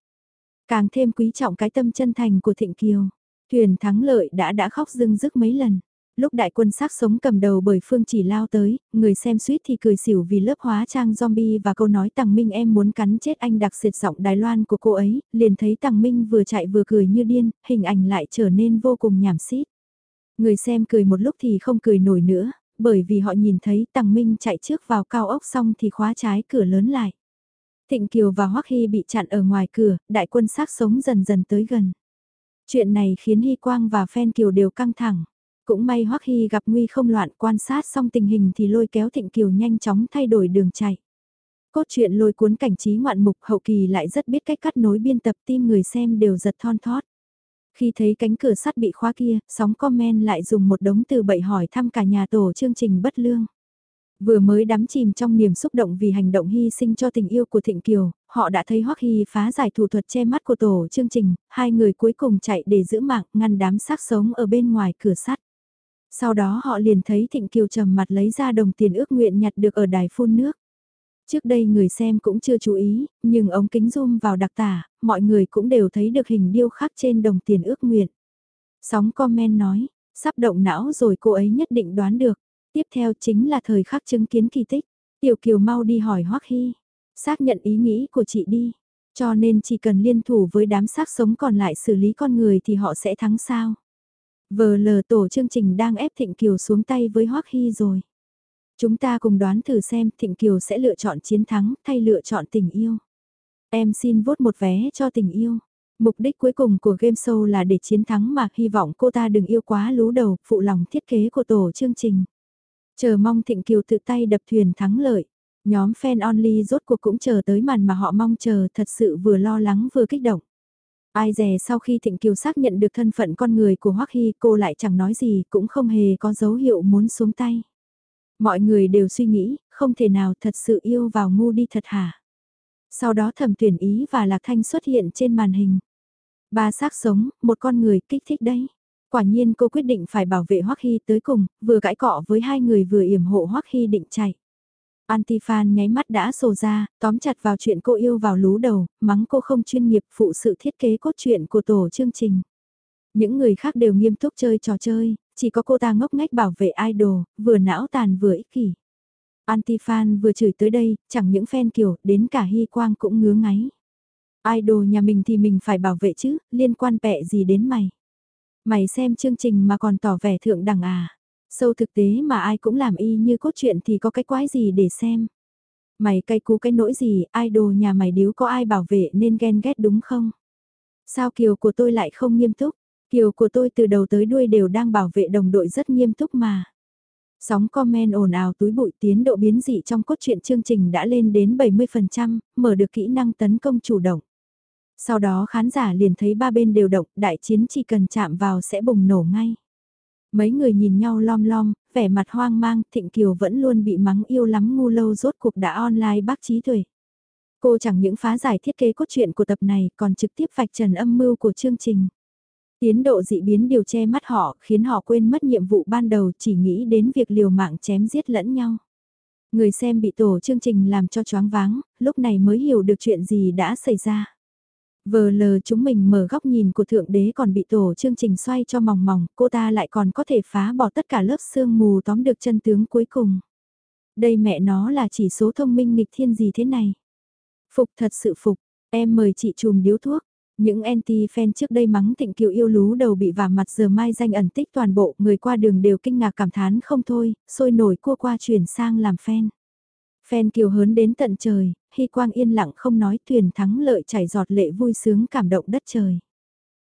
Càng thêm quý trọng cái tâm chân thành của Thịnh Kiều. Thuyền thắng lợi đã đã khóc dưng dứt mấy lần. Lúc đại quân xác sống cầm đầu bởi Phương chỉ lao tới, người xem suýt thì cười xỉu vì lớp hóa trang zombie và câu nói Tằng Minh em muốn cắn chết anh đặc sệt giọng Đài Loan của cô ấy, liền thấy Tằng Minh vừa chạy vừa cười như điên, hình ảnh lại trở nên vô cùng nhảm xít. Người xem cười một lúc thì không cười nổi nữa, bởi vì họ nhìn thấy Tằng Minh chạy trước vào cao ốc xong thì khóa trái cửa lớn lại. Thịnh Kiều và Hoắc Hy bị chặn ở ngoài cửa, đại quân xác sống dần dần tới gần. Chuyện này khiến Hy Quang và Phen Kiều đều căng thẳng. Cũng may Hoắc Hy gặp nguy không loạn quan sát xong tình hình thì lôi kéo Thịnh Kiều nhanh chóng thay đổi đường chạy. Cốt truyện lôi cuốn cảnh trí ngoạn mục hậu kỳ lại rất biết cách cắt nối biên tập tim người xem đều giật thon thót. Khi thấy cánh cửa sắt bị khóa kia, sóng comment lại dùng một đống từ bậy hỏi thăm cả nhà tổ chương trình bất lương. Vừa mới đắm chìm trong niềm xúc động vì hành động hy sinh cho tình yêu của Thịnh Kiều, họ đã thấy Hoắc Hy phá giải thủ thuật che mắt của tổ chương trình, hai người cuối cùng chạy để giữ mạng ngăn đám xác sống ở bên ngoài cửa sắt. Sau đó họ liền thấy Thịnh Kiều trầm mặt lấy ra đồng tiền ước nguyện nhặt được ở đài phun nước. Trước đây người xem cũng chưa chú ý, nhưng ống kính zoom vào đặc tả, mọi người cũng đều thấy được hình điêu khắc trên đồng tiền ước nguyện. Sóng comment nói, sắp động não rồi cô ấy nhất định đoán được. Tiếp theo chính là thời khắc chứng kiến kỳ tích. Tiểu Kiều mau đi hỏi Hoắc Hy, xác nhận ý nghĩ của chị đi. Cho nên chỉ cần liên thủ với đám xác sống còn lại xử lý con người thì họ sẽ thắng sao. Vờ lờ tổ chương trình đang ép Thịnh Kiều xuống tay với Hoắc Hy rồi. Chúng ta cùng đoán thử xem Thịnh Kiều sẽ lựa chọn chiến thắng thay lựa chọn tình yêu. Em xin vốt một vé cho tình yêu. Mục đích cuối cùng của game show là để chiến thắng mà hy vọng cô ta đừng yêu quá lú đầu, phụ lòng thiết kế của tổ chương trình. Chờ mong Thịnh Kiều tự tay đập thuyền thắng lợi. Nhóm fan only rốt cuộc cũng chờ tới màn mà họ mong chờ thật sự vừa lo lắng vừa kích động. Ai dè sau khi Thịnh Kiều xác nhận được thân phận con người của Hoắc Hy cô lại chẳng nói gì cũng không hề có dấu hiệu muốn xuống tay. Mọi người đều suy nghĩ, không thể nào thật sự yêu vào ngu đi thật hả. Sau đó thẩm tuyển ý và lạc thanh xuất hiện trên màn hình. Ba xác sống, một con người kích thích đấy. Quả nhiên cô quyết định phải bảo vệ Hoắc Hy tới cùng, vừa cãi cọ với hai người vừa yểm hộ Hoắc Hy định chạy. Antifan nháy mắt đã sồ ra, tóm chặt vào chuyện cô yêu vào lú đầu, mắng cô không chuyên nghiệp phụ sự thiết kế cốt truyện của tổ chương trình. Những người khác đều nghiêm túc chơi trò chơi, chỉ có cô ta ngốc ngách bảo vệ idol, vừa não tàn vừa ích kỷ. Antifan vừa chửi tới đây, chẳng những fan kiểu, đến cả Hy Quang cũng ngứa ngáy. Idol nhà mình thì mình phải bảo vệ chứ, liên quan bẹ gì đến mày. Mày xem chương trình mà còn tỏ vẻ thượng đẳng à. Sâu thực tế mà ai cũng làm y như cốt truyện thì có cái quái gì để xem. Mày cay cú cái nỗi gì, idol nhà mày điếu có ai bảo vệ nên ghen ghét đúng không? Sao kiều của tôi lại không nghiêm túc? Kiều của tôi từ đầu tới đuôi đều đang bảo vệ đồng đội rất nghiêm túc mà. Sóng comment ồn ào túi bụi tiến độ biến dị trong cốt truyện chương trình đã lên đến 70%, mở được kỹ năng tấn công chủ động. Sau đó khán giả liền thấy ba bên đều động, đại chiến chỉ cần chạm vào sẽ bùng nổ ngay. Mấy người nhìn nhau lom lom, vẻ mặt hoang mang, Thịnh Kiều vẫn luôn bị mắng yêu lắm ngu lâu rốt cuộc đã online bác trí tuổi. Cô chẳng những phá giải thiết kế cốt truyện của tập này còn trực tiếp vạch trần âm mưu của chương trình. Tiến độ dị biến điều che mắt họ khiến họ quên mất nhiệm vụ ban đầu chỉ nghĩ đến việc liều mạng chém giết lẫn nhau. Người xem bị tổ chương trình làm cho choáng váng, lúc này mới hiểu được chuyện gì đã xảy ra. Vờ lờ chúng mình mở góc nhìn của thượng đế còn bị tổ chương trình xoay cho mỏng mỏng, cô ta lại còn có thể phá bỏ tất cả lớp sương mù tóm được chân tướng cuối cùng. Đây mẹ nó là chỉ số thông minh nghịch thiên gì thế này. Phục thật sự phục, em mời chị chùm điếu thuốc. Những anti-fan trước đây mắng Thịnh Kiều yêu lú đầu bị vả mặt giờ mai danh ẩn tích toàn bộ, người qua đường đều kinh ngạc cảm thán không thôi, sôi nổi cua qua chuyển sang làm fan. Phen Kiều hớn đến tận trời, Hy Quang yên lặng không nói thuyền thắng lợi chảy giọt lệ vui sướng cảm động đất trời.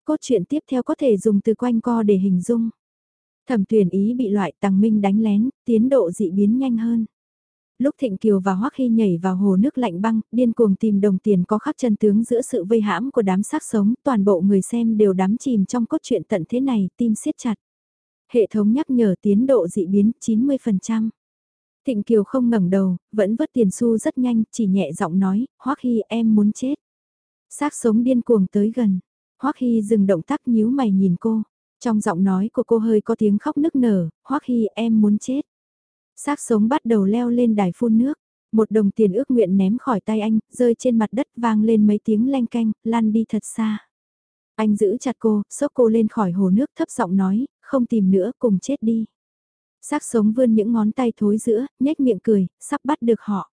Cốt truyện tiếp theo có thể dùng từ quanh co để hình dung. Thẩm tuyển ý bị loại tàng minh đánh lén, tiến độ dị biến nhanh hơn. Lúc Thịnh Kiều và Hoắc Hy nhảy vào hồ nước lạnh băng, điên cuồng tìm đồng tiền có khắc chân tướng giữa sự vây hãm của đám xác sống, toàn bộ người xem đều đắm chìm trong cốt truyện tận thế này, tim siết chặt. Hệ thống nhắc nhở tiến độ dị biến 90%. Thịnh Kiều không ngẩng đầu, vẫn vứt tiền xu rất nhanh, chỉ nhẹ giọng nói, Hoắc Hy em muốn chết. Xác sống điên cuồng tới gần. Hoắc Hy dừng động tác nhíu mày nhìn cô. Trong giọng nói của cô hơi có tiếng khóc nức nở, Hoắc Hy em muốn chết. Xác sống bắt đầu leo lên đài phun nước. Một đồng tiền ước nguyện ném khỏi tay anh, rơi trên mặt đất vang lên mấy tiếng leng canh, lăn đi thật xa. Anh giữ chặt cô, xốc cô lên khỏi hồ nước thấp giọng nói, không tìm nữa, cùng chết đi. Xác sống vươn những ngón tay thối giữa, nhếch miệng cười, sắp bắt được họ.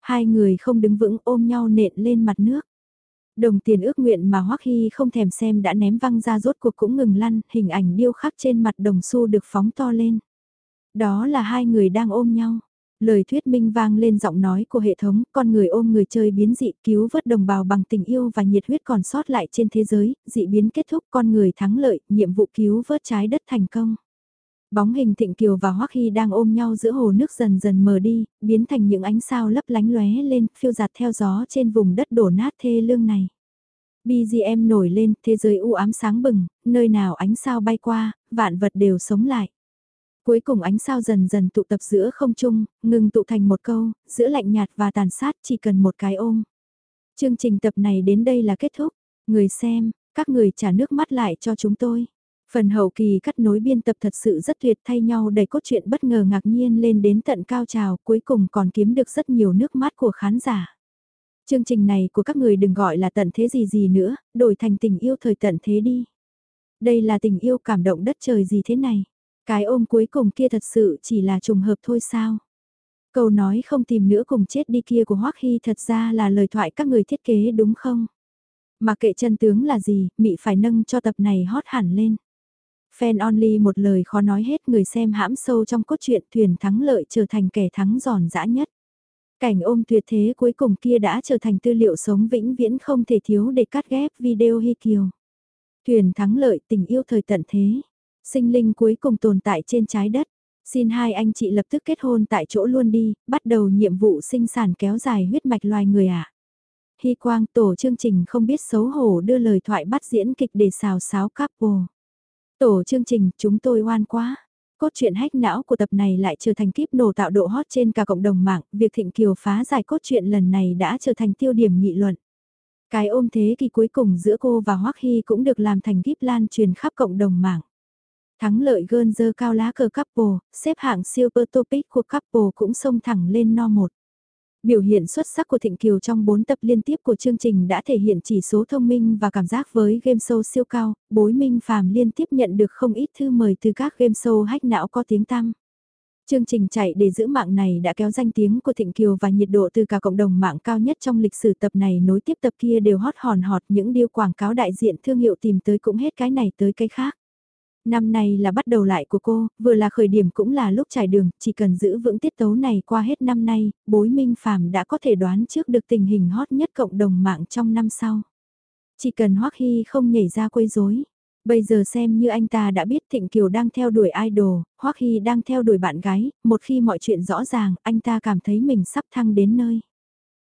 Hai người không đứng vững ôm nhau nện lên mặt nước. Đồng tiền ước nguyện mà Hoắc Hy không thèm xem đã ném văng ra rốt cuộc cũng ngừng lăn, hình ảnh điêu khắc trên mặt đồng xu được phóng to lên. Đó là hai người đang ôm nhau. Lời thuyết minh vang lên giọng nói của hệ thống, con người ôm người chơi biến dị cứu vớt đồng bào bằng tình yêu và nhiệt huyết còn sót lại trên thế giới, dị biến kết thúc con người thắng lợi, nhiệm vụ cứu vớt trái đất thành công. Bóng hình Thịnh Kiều và Hoắc Hy đang ôm nhau giữa hồ nước dần dần mờ đi, biến thành những ánh sao lấp lánh lóe lên, phiêu giạt theo gió trên vùng đất đổ nát thê lương này. BGM nổi lên, thế giới u ám sáng bừng, nơi nào ánh sao bay qua, vạn vật đều sống lại. Cuối cùng ánh sao dần dần tụ tập giữa không trung, ngừng tụ thành một câu, giữa lạnh nhạt và tàn sát chỉ cần một cái ôm. Chương trình tập này đến đây là kết thúc. Người xem, các người trả nước mắt lại cho chúng tôi. Phần hậu kỳ cắt nối biên tập thật sự rất tuyệt thay nhau đầy cốt truyện bất ngờ ngạc nhiên lên đến tận cao trào cuối cùng còn kiếm được rất nhiều nước mắt của khán giả. Chương trình này của các người đừng gọi là tận thế gì gì nữa, đổi thành tình yêu thời tận thế đi. Đây là tình yêu cảm động đất trời gì thế này. Cái ôm cuối cùng kia thật sự chỉ là trùng hợp thôi sao. Câu nói không tìm nữa cùng chết đi kia của Hoắc Hy thật ra là lời thoại các người thiết kế đúng không? Mà kệ chân tướng là gì, mị phải nâng cho tập này hot hẳn lên. Fan only một lời khó nói hết người xem hãm sâu trong cốt truyện thuyền thắng lợi trở thành kẻ thắng giòn dã nhất. Cảnh ôm tuyệt thế cuối cùng kia đã trở thành tư liệu sống vĩnh viễn không thể thiếu để cắt ghép video Hy Kiều. Thuyền thắng lợi tình yêu thời tận thế. Sinh linh cuối cùng tồn tại trên trái đất. Xin hai anh chị lập tức kết hôn tại chỗ luôn đi, bắt đầu nhiệm vụ sinh sản kéo dài huyết mạch loài người ạ. À. Hy Quang tổ chương trình không biết xấu hổ đưa lời thoại bắt diễn kịch để xào xáo couple. Tổ chương trình, chúng tôi oan quá. Cốt truyện hách não của tập này lại trở thành kíp nổ tạo độ hot trên cả cộng đồng mạng, việc Thịnh Kiều phá giải cốt truyện lần này đã trở thành tiêu điểm nghị luận. Cái ôm thế kỳ cuối cùng giữa cô và Hoắc Hy cũng được làm thành kíp lan truyền khắp cộng đồng mạng. Thắng lợi gơn dơ cao lá cờ couple, xếp hạng super topic của couple cũng xông thẳng lên no một. Biểu hiện xuất sắc của Thịnh Kiều trong 4 tập liên tiếp của chương trình đã thể hiện chỉ số thông minh và cảm giác với game show siêu cao, bối minh phàm liên tiếp nhận được không ít thư mời từ các game show hách não có tiếng tăm. Chương trình chạy để giữ mạng này đã kéo danh tiếng của Thịnh Kiều và nhiệt độ từ cả cộng đồng mạng cao nhất trong lịch sử tập này nối tiếp tập kia đều hot hòn hot những điều quảng cáo đại diện thương hiệu tìm tới cũng hết cái này tới cái khác. Năm nay là bắt đầu lại của cô, vừa là khởi điểm cũng là lúc trải đường, chỉ cần giữ vững tiết tấu này qua hết năm nay, bối minh phàm đã có thể đoán trước được tình hình hot nhất cộng đồng mạng trong năm sau. Chỉ cần Hoắc Hy không nhảy ra quấy rối. Bây giờ xem như anh ta đã biết Thịnh Kiều đang theo đuổi idol, Hoắc Hy đang theo đuổi bạn gái, một khi mọi chuyện rõ ràng, anh ta cảm thấy mình sắp thăng đến nơi.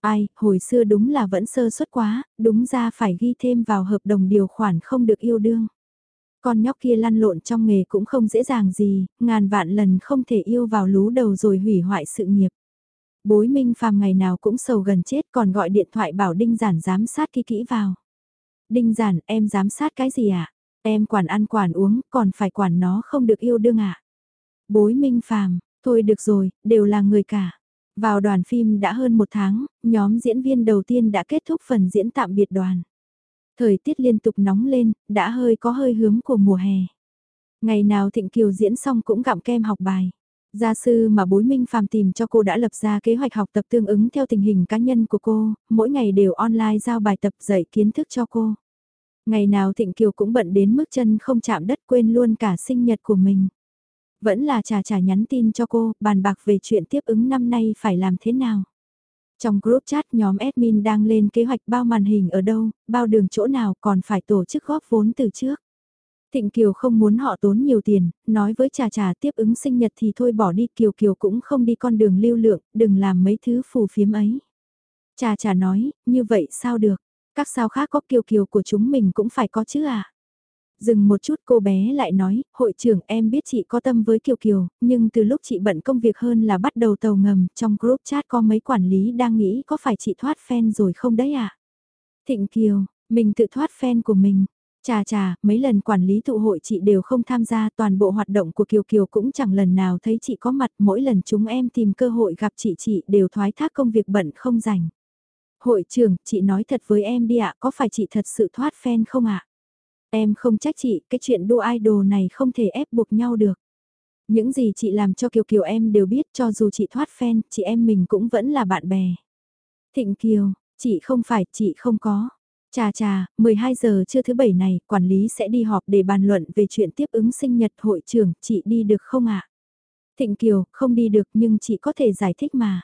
Ai, hồi xưa đúng là vẫn sơ suất quá, đúng ra phải ghi thêm vào hợp đồng điều khoản không được yêu đương. Con nhóc kia lăn lộn trong nghề cũng không dễ dàng gì, ngàn vạn lần không thể yêu vào lú đầu rồi hủy hoại sự nghiệp. Bối Minh Phàm ngày nào cũng sầu gần chết còn gọi điện thoại bảo Đinh Giản giám sát kỹ kỹ vào. Đinh Giản, em giám sát cái gì ạ? À? Em quản ăn quản uống, còn phải quản nó không được yêu đương ạ. À? Bối Minh Phàm thôi được rồi, đều là người cả. Vào đoàn phim đã hơn một tháng, nhóm diễn viên đầu tiên đã kết thúc phần diễn tạm biệt đoàn. Thời tiết liên tục nóng lên, đã hơi có hơi hướng của mùa hè. Ngày nào Thịnh Kiều diễn xong cũng gặm kem học bài. Gia sư mà bối Minh Phạm tìm cho cô đã lập ra kế hoạch học tập tương ứng theo tình hình cá nhân của cô, mỗi ngày đều online giao bài tập dạy kiến thức cho cô. Ngày nào Thịnh Kiều cũng bận đến mức chân không chạm đất quên luôn cả sinh nhật của mình. Vẫn là trà trà nhắn tin cho cô, bàn bạc về chuyện tiếp ứng năm nay phải làm thế nào. Trong group chat nhóm admin đang lên kế hoạch bao màn hình ở đâu, bao đường chỗ nào còn phải tổ chức góp vốn từ trước. Thịnh Kiều không muốn họ tốn nhiều tiền, nói với trà trà tiếp ứng sinh nhật thì thôi bỏ đi Kiều Kiều cũng không đi con đường lưu lượng, đừng làm mấy thứ phù phiếm ấy. Trà trà nói, như vậy sao được, các sao khác có Kiều Kiều của chúng mình cũng phải có chứ à. Dừng một chút cô bé lại nói, hội trưởng em biết chị có tâm với Kiều Kiều, nhưng từ lúc chị bận công việc hơn là bắt đầu tàu ngầm, trong group chat có mấy quản lý đang nghĩ có phải chị thoát fan rồi không đấy à? Thịnh Kiều, mình tự thoát fan của mình. Chà chà, mấy lần quản lý tụ hội chị đều không tham gia toàn bộ hoạt động của Kiều Kiều cũng chẳng lần nào thấy chị có mặt mỗi lần chúng em tìm cơ hội gặp chị chị đều thoái thác công việc bận không rảnh. Hội trưởng, chị nói thật với em đi ạ, có phải chị thật sự thoát fan không ạ? Em không trách chị, cái chuyện đua idol này không thể ép buộc nhau được. Những gì chị làm cho Kiều Kiều em đều biết cho dù chị thoát fan, chị em mình cũng vẫn là bạn bè. Thịnh Kiều, chị không phải, chị không có. Chà chà, 12 giờ trưa thứ bảy này, quản lý sẽ đi họp để bàn luận về chuyện tiếp ứng sinh nhật hội trưởng, chị đi được không ạ? Thịnh Kiều, không đi được nhưng chị có thể giải thích mà.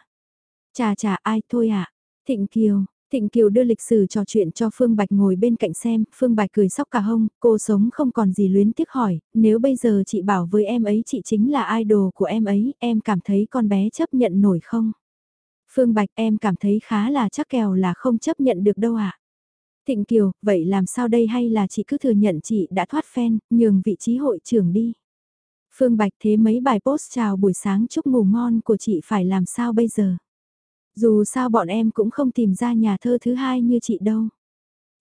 Chà chà ai thôi ạ? Thịnh Kiều, Thịnh Kiều đưa lịch sử trò chuyện cho Phương Bạch ngồi bên cạnh xem, Phương Bạch cười sóc cả hông, cô sống không còn gì luyến tiếc hỏi, nếu bây giờ chị bảo với em ấy chị chính là idol của em ấy, em cảm thấy con bé chấp nhận nổi không? Phương Bạch em cảm thấy khá là chắc kèo là không chấp nhận được đâu ạ. À? Thịnh Kiều, vậy làm sao đây hay là chị cứ thừa nhận chị đã thoát phen nhường vị trí hội trưởng đi. Phương Bạch thế mấy bài post chào buổi sáng chúc ngủ ngon của chị phải làm sao bây giờ? Dù sao bọn em cũng không tìm ra nhà thơ thứ hai như chị đâu.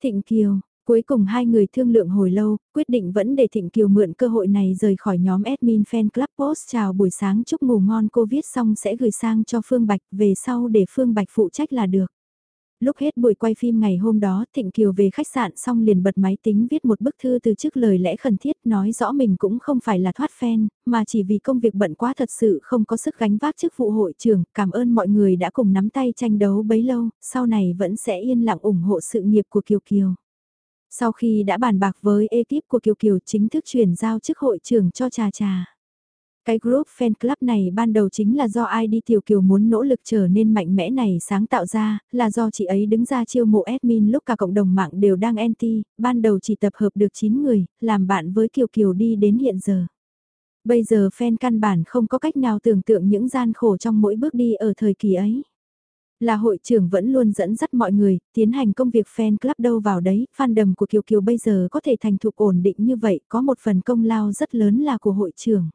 Thịnh Kiều, cuối cùng hai người thương lượng hồi lâu, quyết định vẫn để Thịnh Kiều mượn cơ hội này rời khỏi nhóm admin fan club post chào buổi sáng chúc ngủ ngon cô viết xong sẽ gửi sang cho Phương Bạch về sau để Phương Bạch phụ trách là được lúc hết buổi quay phim ngày hôm đó Thịnh Kiều về khách sạn xong liền bật máy tính viết một bức thư từ trước lời lẽ khẩn thiết nói rõ mình cũng không phải là thoát fan, mà chỉ vì công việc bận quá thật sự không có sức gánh vác chức vụ hội trưởng, cảm ơn mọi người đã cùng nắm tay tranh đấu bấy lâu, sau này vẫn sẽ yên lặng ủng hộ sự nghiệp của Kiều Kiều. Sau khi đã bàn bạc với ekip của Kiều Kiều chính thức chuyển giao chức hội trưởng cho Trà Trà. Cái group fan club này ban đầu chính là do ai đi Tiểu Kiều muốn nỗ lực trở nên mạnh mẽ này sáng tạo ra, là do chị ấy đứng ra chiêu mộ admin lúc cả cộng đồng mạng đều đang anti, ban đầu chỉ tập hợp được 9 người, làm bạn với Kiều Kiều đi đến hiện giờ. Bây giờ fan căn bản không có cách nào tưởng tượng những gian khổ trong mỗi bước đi ở thời kỳ ấy. Là hội trưởng vẫn luôn dẫn dắt mọi người, tiến hành công việc fan club đâu vào đấy, fan đầm của Kiều Kiều bây giờ có thể thành thục ổn định như vậy, có một phần công lao rất lớn là của hội trưởng.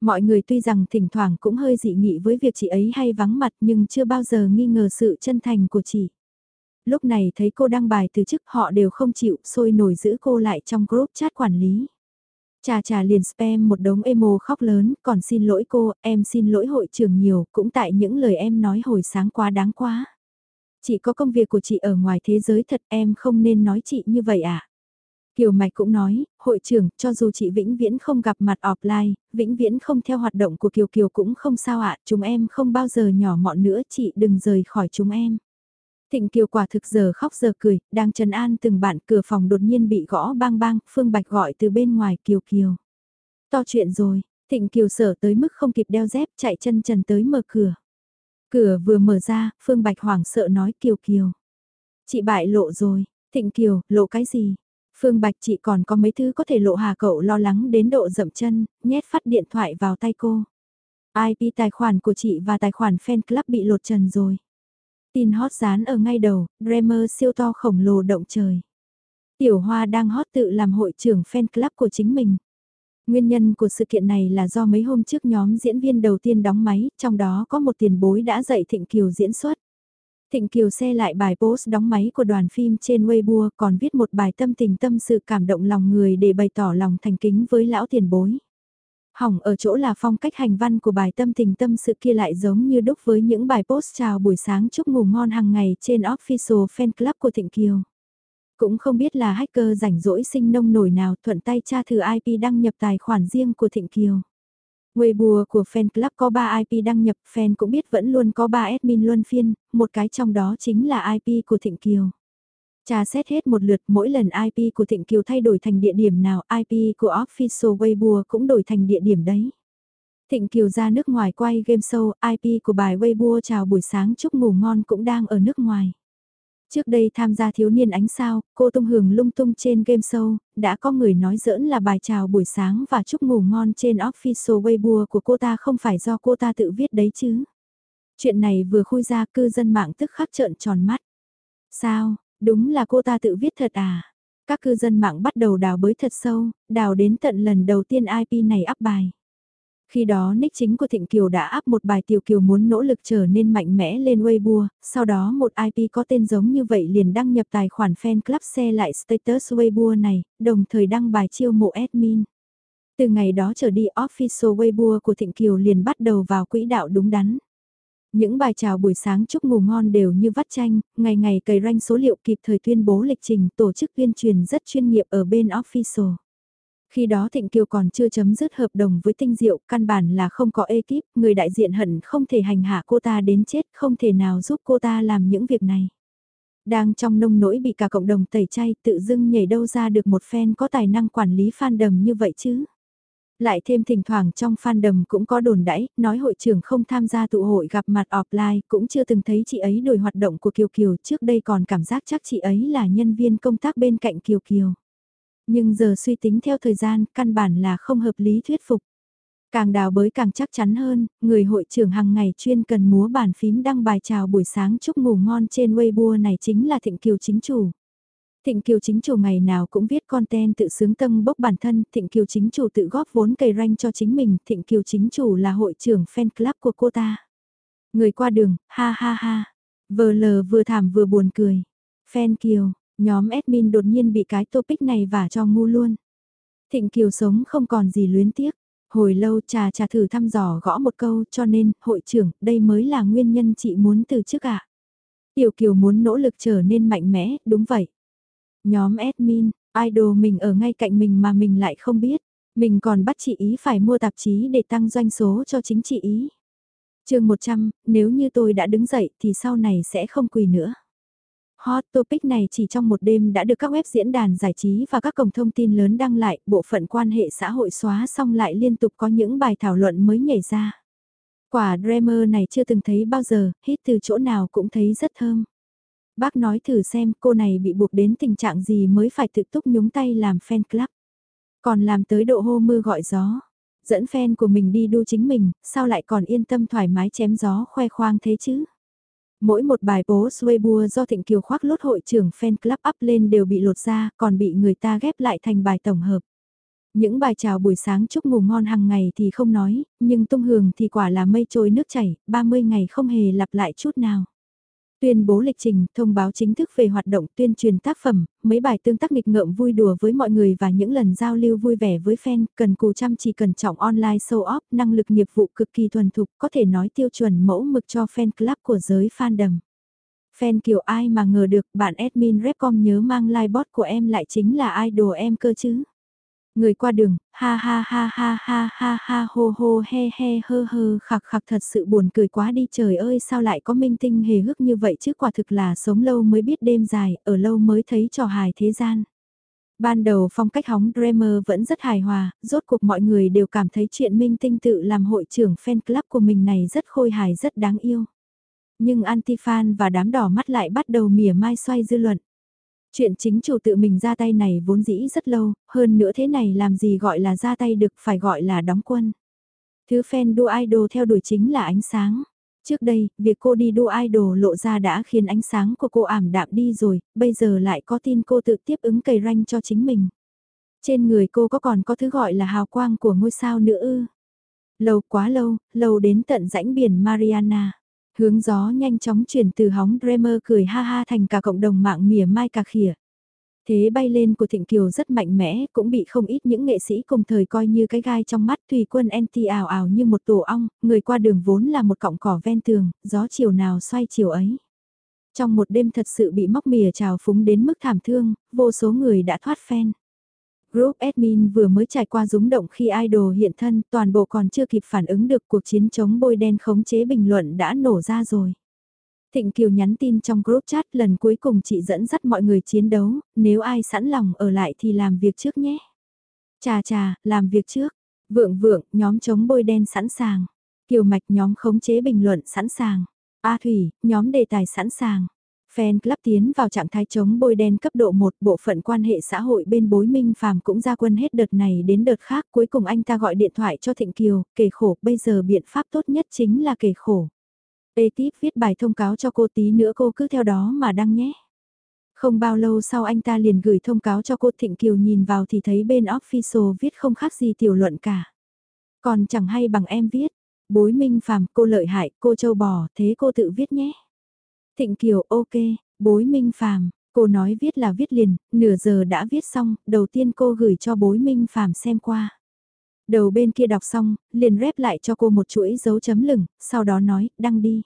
Mọi người tuy rằng thỉnh thoảng cũng hơi dị nghị với việc chị ấy hay vắng mặt nhưng chưa bao giờ nghi ngờ sự chân thành của chị. Lúc này thấy cô đăng bài từ chức họ đều không chịu sôi nổi giữ cô lại trong group chat quản lý. Trà trà liền spam một đống emo khóc lớn, còn xin lỗi cô, em xin lỗi hội trưởng nhiều, cũng tại những lời em nói hồi sáng quá đáng quá. Chị có công việc của chị ở ngoài thế giới thật em không nên nói chị như vậy à? Kiều Mạch cũng nói, hội trưởng, cho dù chị vĩnh viễn không gặp mặt offline, vĩnh viễn không theo hoạt động của Kiều Kiều cũng không sao ạ, chúng em không bao giờ nhỏ mọn nữa, chị đừng rời khỏi chúng em. Thịnh Kiều quả thực giờ khóc giờ cười, đang trần an từng bạn cửa phòng đột nhiên bị gõ bang bang, Phương Bạch gọi từ bên ngoài Kiều Kiều. To chuyện rồi, Thịnh Kiều sở tới mức không kịp đeo dép chạy chân trần tới mở cửa. Cửa vừa mở ra, Phương Bạch hoảng sợ nói Kiều Kiều. Chị bại lộ rồi, Thịnh Kiều, lộ cái gì? Phương Bạch chị còn có mấy thứ có thể lộ hà cậu lo lắng đến độ dậm chân, nhét phát điện thoại vào tay cô. IP tài khoản của chị và tài khoản fan club bị lột trần rồi. Tin hot dán ở ngay đầu, Dreamer siêu to khổng lồ động trời. Tiểu Hoa đang hot tự làm hội trưởng fan club của chính mình. Nguyên nhân của sự kiện này là do mấy hôm trước nhóm diễn viên đầu tiên đóng máy, trong đó có một tiền bối đã dạy Thịnh Kiều diễn xuất. Thịnh Kiều xe lại bài post đóng máy của đoàn phim trên Weibo còn viết một bài tâm tình tâm sự cảm động lòng người để bày tỏ lòng thành kính với lão tiền bối. Hỏng ở chỗ là phong cách hành văn của bài tâm tình tâm sự kia lại giống như đúc với những bài post chào buổi sáng chúc ngủ ngon hàng ngày trên official fan club của Thịnh Kiều. Cũng không biết là hacker rảnh rỗi sinh nông nổi nào thuận tay tra thử IP đăng nhập tài khoản riêng của Thịnh Kiều. Weibo của fan club có 3 IP đăng nhập, fan cũng biết vẫn luôn có 3 admin luân phiên, một cái trong đó chính là IP của Thịnh Kiều. Tra xét hết một lượt mỗi lần IP của Thịnh Kiều thay đổi thành địa điểm nào, IP của Official Weibo cũng đổi thành địa điểm đấy. Thịnh Kiều ra nước ngoài quay game show, IP của bài Weibo chào buổi sáng chúc ngủ ngon cũng đang ở nước ngoài. Trước đây tham gia thiếu niên ánh sao, cô tung hưởng lung tung trên game show, đã có người nói giỡn là bài chào buổi sáng và chúc ngủ ngon trên official Weibo của cô ta không phải do cô ta tự viết đấy chứ. Chuyện này vừa khui ra cư dân mạng tức khắc trợn tròn mắt. Sao, đúng là cô ta tự viết thật à? Các cư dân mạng bắt đầu đào bới thật sâu, đào đến tận lần đầu tiên IP này up bài. Khi đó nick chính của Thịnh Kiều đã áp một bài Tiểu Kiều muốn nỗ lực trở nên mạnh mẽ lên Weibo, sau đó một IP có tên giống như vậy liền đăng nhập tài khoản fan club xe lại status Weibo này, đồng thời đăng bài chiêu mộ admin. Từ ngày đó trở đi official Weibo của Thịnh Kiều liền bắt đầu vào quỹ đạo đúng đắn. Những bài chào buổi sáng chúc ngủ ngon đều như vắt chanh, ngày ngày cày ranh số liệu kịp thời tuyên bố lịch trình tổ chức tuyên truyền rất chuyên nghiệp ở bên official. Khi đó Thịnh Kiều còn chưa chấm dứt hợp đồng với Tinh Diệu, căn bản là không có ekip, người đại diện hận không thể hành hạ cô ta đến chết, không thể nào giúp cô ta làm những việc này. Đang trong nông nỗi bị cả cộng đồng tẩy chay tự dưng nhảy đâu ra được một fan có tài năng quản lý fan đầm như vậy chứ. Lại thêm thỉnh thoảng trong fan đầm cũng có đồn đãi, nói hội trưởng không tham gia tụ hội gặp mặt offline, cũng chưa từng thấy chị ấy đổi hoạt động của Kiều Kiều, trước đây còn cảm giác chắc chị ấy là nhân viên công tác bên cạnh Kiều Kiều. Nhưng giờ suy tính theo thời gian, căn bản là không hợp lý thuyết phục. Càng đào bới càng chắc chắn hơn, người hội trưởng hàng ngày chuyên cần múa bàn phím đăng bài chào buổi sáng chúc ngủ ngon trên Weibo này chính là Thịnh Kiều chính chủ. Thịnh Kiều chính chủ ngày nào cũng viết content tự sướng tâm bốc bản thân, Thịnh Kiều chính chủ tự góp vốn cày ranh cho chính mình, Thịnh Kiều chính chủ là hội trưởng fan club của cô ta. Người qua đường, ha ha ha, vờ lờ vừa thảm vừa buồn cười. Fan Kiều, Nhóm admin đột nhiên bị cái topic này vả cho ngu luôn. Thịnh Kiều sống không còn gì luyến tiếc. Hồi lâu trà trà thử thăm dò gõ một câu cho nên, hội trưởng, đây mới là nguyên nhân chị muốn từ chức ạ. À? Tiểu Kiều muốn nỗ lực trở nên mạnh mẽ, đúng vậy. Nhóm admin, idol mình ở ngay cạnh mình mà mình lại không biết. Mình còn bắt chị ý phải mua tạp chí để tăng doanh số cho chính chị ý. chương 100, nếu như tôi đã đứng dậy thì sau này sẽ không quỳ nữa. Hot topic này chỉ trong một đêm đã được các web diễn đàn giải trí và các cổng thông tin lớn đăng lại, bộ phận quan hệ xã hội xóa xong lại liên tục có những bài thảo luận mới nhảy ra. Quả Dreamer này chưa từng thấy bao giờ, hít từ chỗ nào cũng thấy rất thơm. Bác nói thử xem cô này bị buộc đến tình trạng gì mới phải tự túc nhúng tay làm fan club. Còn làm tới độ hô mưa gọi gió. Dẫn fan của mình đi đu chính mình, sao lại còn yên tâm thoải mái chém gió khoe khoang thế chứ? Mỗi một bài bố Weibo do Thịnh Kiều khoác lốt hội trưởng fan club up lên đều bị lột ra, còn bị người ta ghép lại thành bài tổng hợp. Những bài chào buổi sáng chúc ngủ ngon hàng ngày thì không nói, nhưng tung hường thì quả là mây trôi nước chảy, 30 ngày không hề lặp lại chút nào. Tuyên bố lịch trình, thông báo chính thức về hoạt động tuyên truyền tác phẩm, mấy bài tương tác nghịch ngợm vui đùa với mọi người và những lần giao lưu vui vẻ với fan, cần cù chăm chỉ cẩn trọng online show off, năng lực nghiệp vụ cực kỳ thuần thục, có thể nói tiêu chuẩn mẫu mực cho fan club của giới fandom. Fan kiểu ai mà ngờ được bạn admin Repcom nhớ mang livebot của em lại chính là idol em cơ chứ. Người qua đường, ha ha ha ha ha ha ha hô hô he he hơ hơ khạc khạc thật sự buồn cười quá đi trời ơi sao lại có minh tinh hề hước như vậy chứ quả thực là sống lâu mới biết đêm dài, ở lâu mới thấy trò hài thế gian. Ban đầu phong cách hóng Dreamer vẫn rất hài hòa, rốt cuộc mọi người đều cảm thấy chuyện minh tinh tự làm hội trưởng fan club của mình này rất khôi hài rất đáng yêu. Nhưng anti-fan và đám đỏ mắt lại bắt đầu mỉa mai xoay dư luận. Chuyện chính chủ tự mình ra tay này vốn dĩ rất lâu, hơn nữa thế này làm gì gọi là ra tay được phải gọi là đóng quân. Thứ fan đua idol theo đuổi chính là ánh sáng. Trước đây, việc cô đi đua idol lộ ra đã khiến ánh sáng của cô ảm đạm đi rồi, bây giờ lại có tin cô tự tiếp ứng cầy ranh cho chính mình. Trên người cô có còn có thứ gọi là hào quang của ngôi sao nữa ư. Lâu quá lâu, lâu đến tận rãnh biển Mariana. Hướng gió nhanh chóng chuyển từ hóng Dremer cười ha ha thành cả cộng đồng mạng mỉa mai cà khỉa. Thế bay lên của Thịnh Kiều rất mạnh mẽ, cũng bị không ít những nghệ sĩ cùng thời coi như cái gai trong mắt tùy quân anti ảo ảo như một tổ ong, người qua đường vốn là một cọng cỏ ven tường, gió chiều nào xoay chiều ấy. Trong một đêm thật sự bị móc mìa trào phúng đến mức thảm thương, vô số người đã thoát phen Group admin vừa mới trải qua rúng động khi idol hiện thân, toàn bộ còn chưa kịp phản ứng được cuộc chiến chống bôi đen khống chế bình luận đã nổ ra rồi. Thịnh Kiều nhắn tin trong group chat lần cuối cùng chị dẫn dắt mọi người chiến đấu, nếu ai sẵn lòng ở lại thì làm việc trước nhé. Chà chà, làm việc trước. Vượng vượng, nhóm chống bôi đen sẵn sàng. Kiều Mạch nhóm khống chế bình luận sẵn sàng. A Thủy, nhóm đề tài sẵn sàng. Fan club tiến vào trạng thái chống bôi đen cấp độ 1, bộ phận quan hệ xã hội bên bối minh phàm cũng ra quân hết đợt này đến đợt khác. Cuối cùng anh ta gọi điện thoại cho Thịnh Kiều, kể khổ, bây giờ biện pháp tốt nhất chính là kể khổ. Ekip viết bài thông cáo cho cô tí nữa cô cứ theo đó mà đăng nhé. Không bao lâu sau anh ta liền gửi thông cáo cho cô Thịnh Kiều nhìn vào thì thấy bên official viết không khác gì tiểu luận cả. Còn chẳng hay bằng em viết, bối minh phàm cô lợi hại, cô châu bò, thế cô tự viết nhé. Thịnh Kiều ok, bối minh phàm, cô nói viết là viết liền, nửa giờ đã viết xong, đầu tiên cô gửi cho bối minh phàm xem qua. Đầu bên kia đọc xong, liền rep lại cho cô một chuỗi dấu chấm lửng, sau đó nói, đăng đi.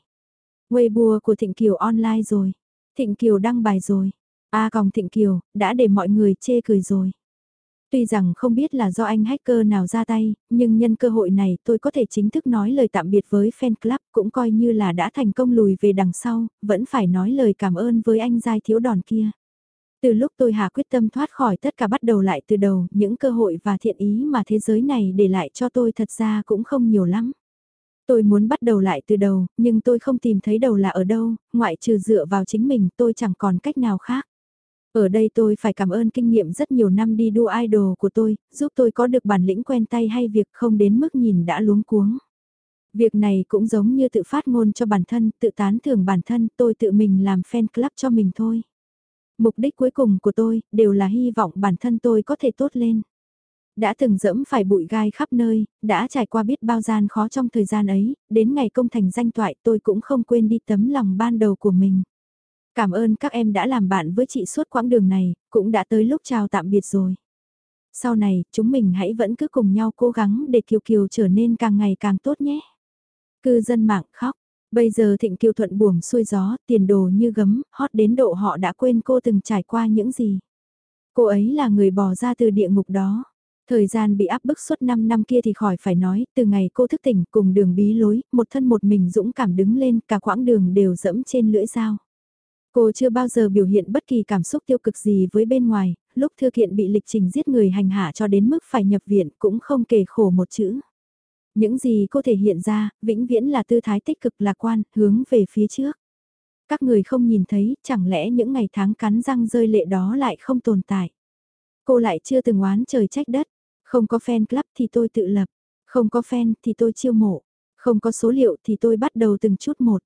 Weibo của Thịnh Kiều online rồi. Thịnh Kiều đăng bài rồi. A à, còng Thịnh Kiều, đã để mọi người chê cười rồi. Tuy rằng không biết là do anh hacker nào ra tay, nhưng nhân cơ hội này tôi có thể chính thức nói lời tạm biệt với fan club cũng coi như là đã thành công lùi về đằng sau, vẫn phải nói lời cảm ơn với anh giai thiếu đòn kia. Từ lúc tôi hạ quyết tâm thoát khỏi tất cả bắt đầu lại từ đầu, những cơ hội và thiện ý mà thế giới này để lại cho tôi thật ra cũng không nhiều lắm. Tôi muốn bắt đầu lại từ đầu, nhưng tôi không tìm thấy đầu là ở đâu, ngoại trừ dựa vào chính mình tôi chẳng còn cách nào khác. Ở đây tôi phải cảm ơn kinh nghiệm rất nhiều năm đi đua idol của tôi, giúp tôi có được bản lĩnh quen tay hay việc không đến mức nhìn đã luống cuống. Việc này cũng giống như tự phát ngôn cho bản thân, tự tán thưởng bản thân, tôi tự mình làm fan club cho mình thôi. Mục đích cuối cùng của tôi, đều là hy vọng bản thân tôi có thể tốt lên. Đã từng dẫm phải bụi gai khắp nơi, đã trải qua biết bao gian khó trong thời gian ấy, đến ngày công thành danh toại tôi cũng không quên đi tấm lòng ban đầu của mình. Cảm ơn các em đã làm bạn với chị suốt quãng đường này, cũng đã tới lúc chào tạm biệt rồi. Sau này, chúng mình hãy vẫn cứ cùng nhau cố gắng để Kiều Kiều trở nên càng ngày càng tốt nhé. Cư dân mạng khóc, Bây giờ Thịnh Kiều thuận buồm xuôi gió, tiền đồ như gấm, hót đến độ họ đã quên cô từng trải qua những gì. Cô ấy là người bỏ ra từ địa ngục đó. Thời gian bị áp bức suốt 5 năm kia thì khỏi phải nói, từ ngày cô thức tỉnh cùng đường bí lối, một thân một mình dũng cảm đứng lên, cả quãng đường đều dẫm trên lưỡi dao. Cô chưa bao giờ biểu hiện bất kỳ cảm xúc tiêu cực gì với bên ngoài, lúc thư kiện bị lịch trình giết người hành hạ cho đến mức phải nhập viện cũng không kể khổ một chữ. Những gì cô thể hiện ra, vĩnh viễn là tư thái tích cực lạc quan, hướng về phía trước. Các người không nhìn thấy, chẳng lẽ những ngày tháng cắn răng rơi lệ đó lại không tồn tại. Cô lại chưa từng oán trời trách đất, không có fan club thì tôi tự lập, không có fan thì tôi chiêu mộ, không có số liệu thì tôi bắt đầu từng chút một.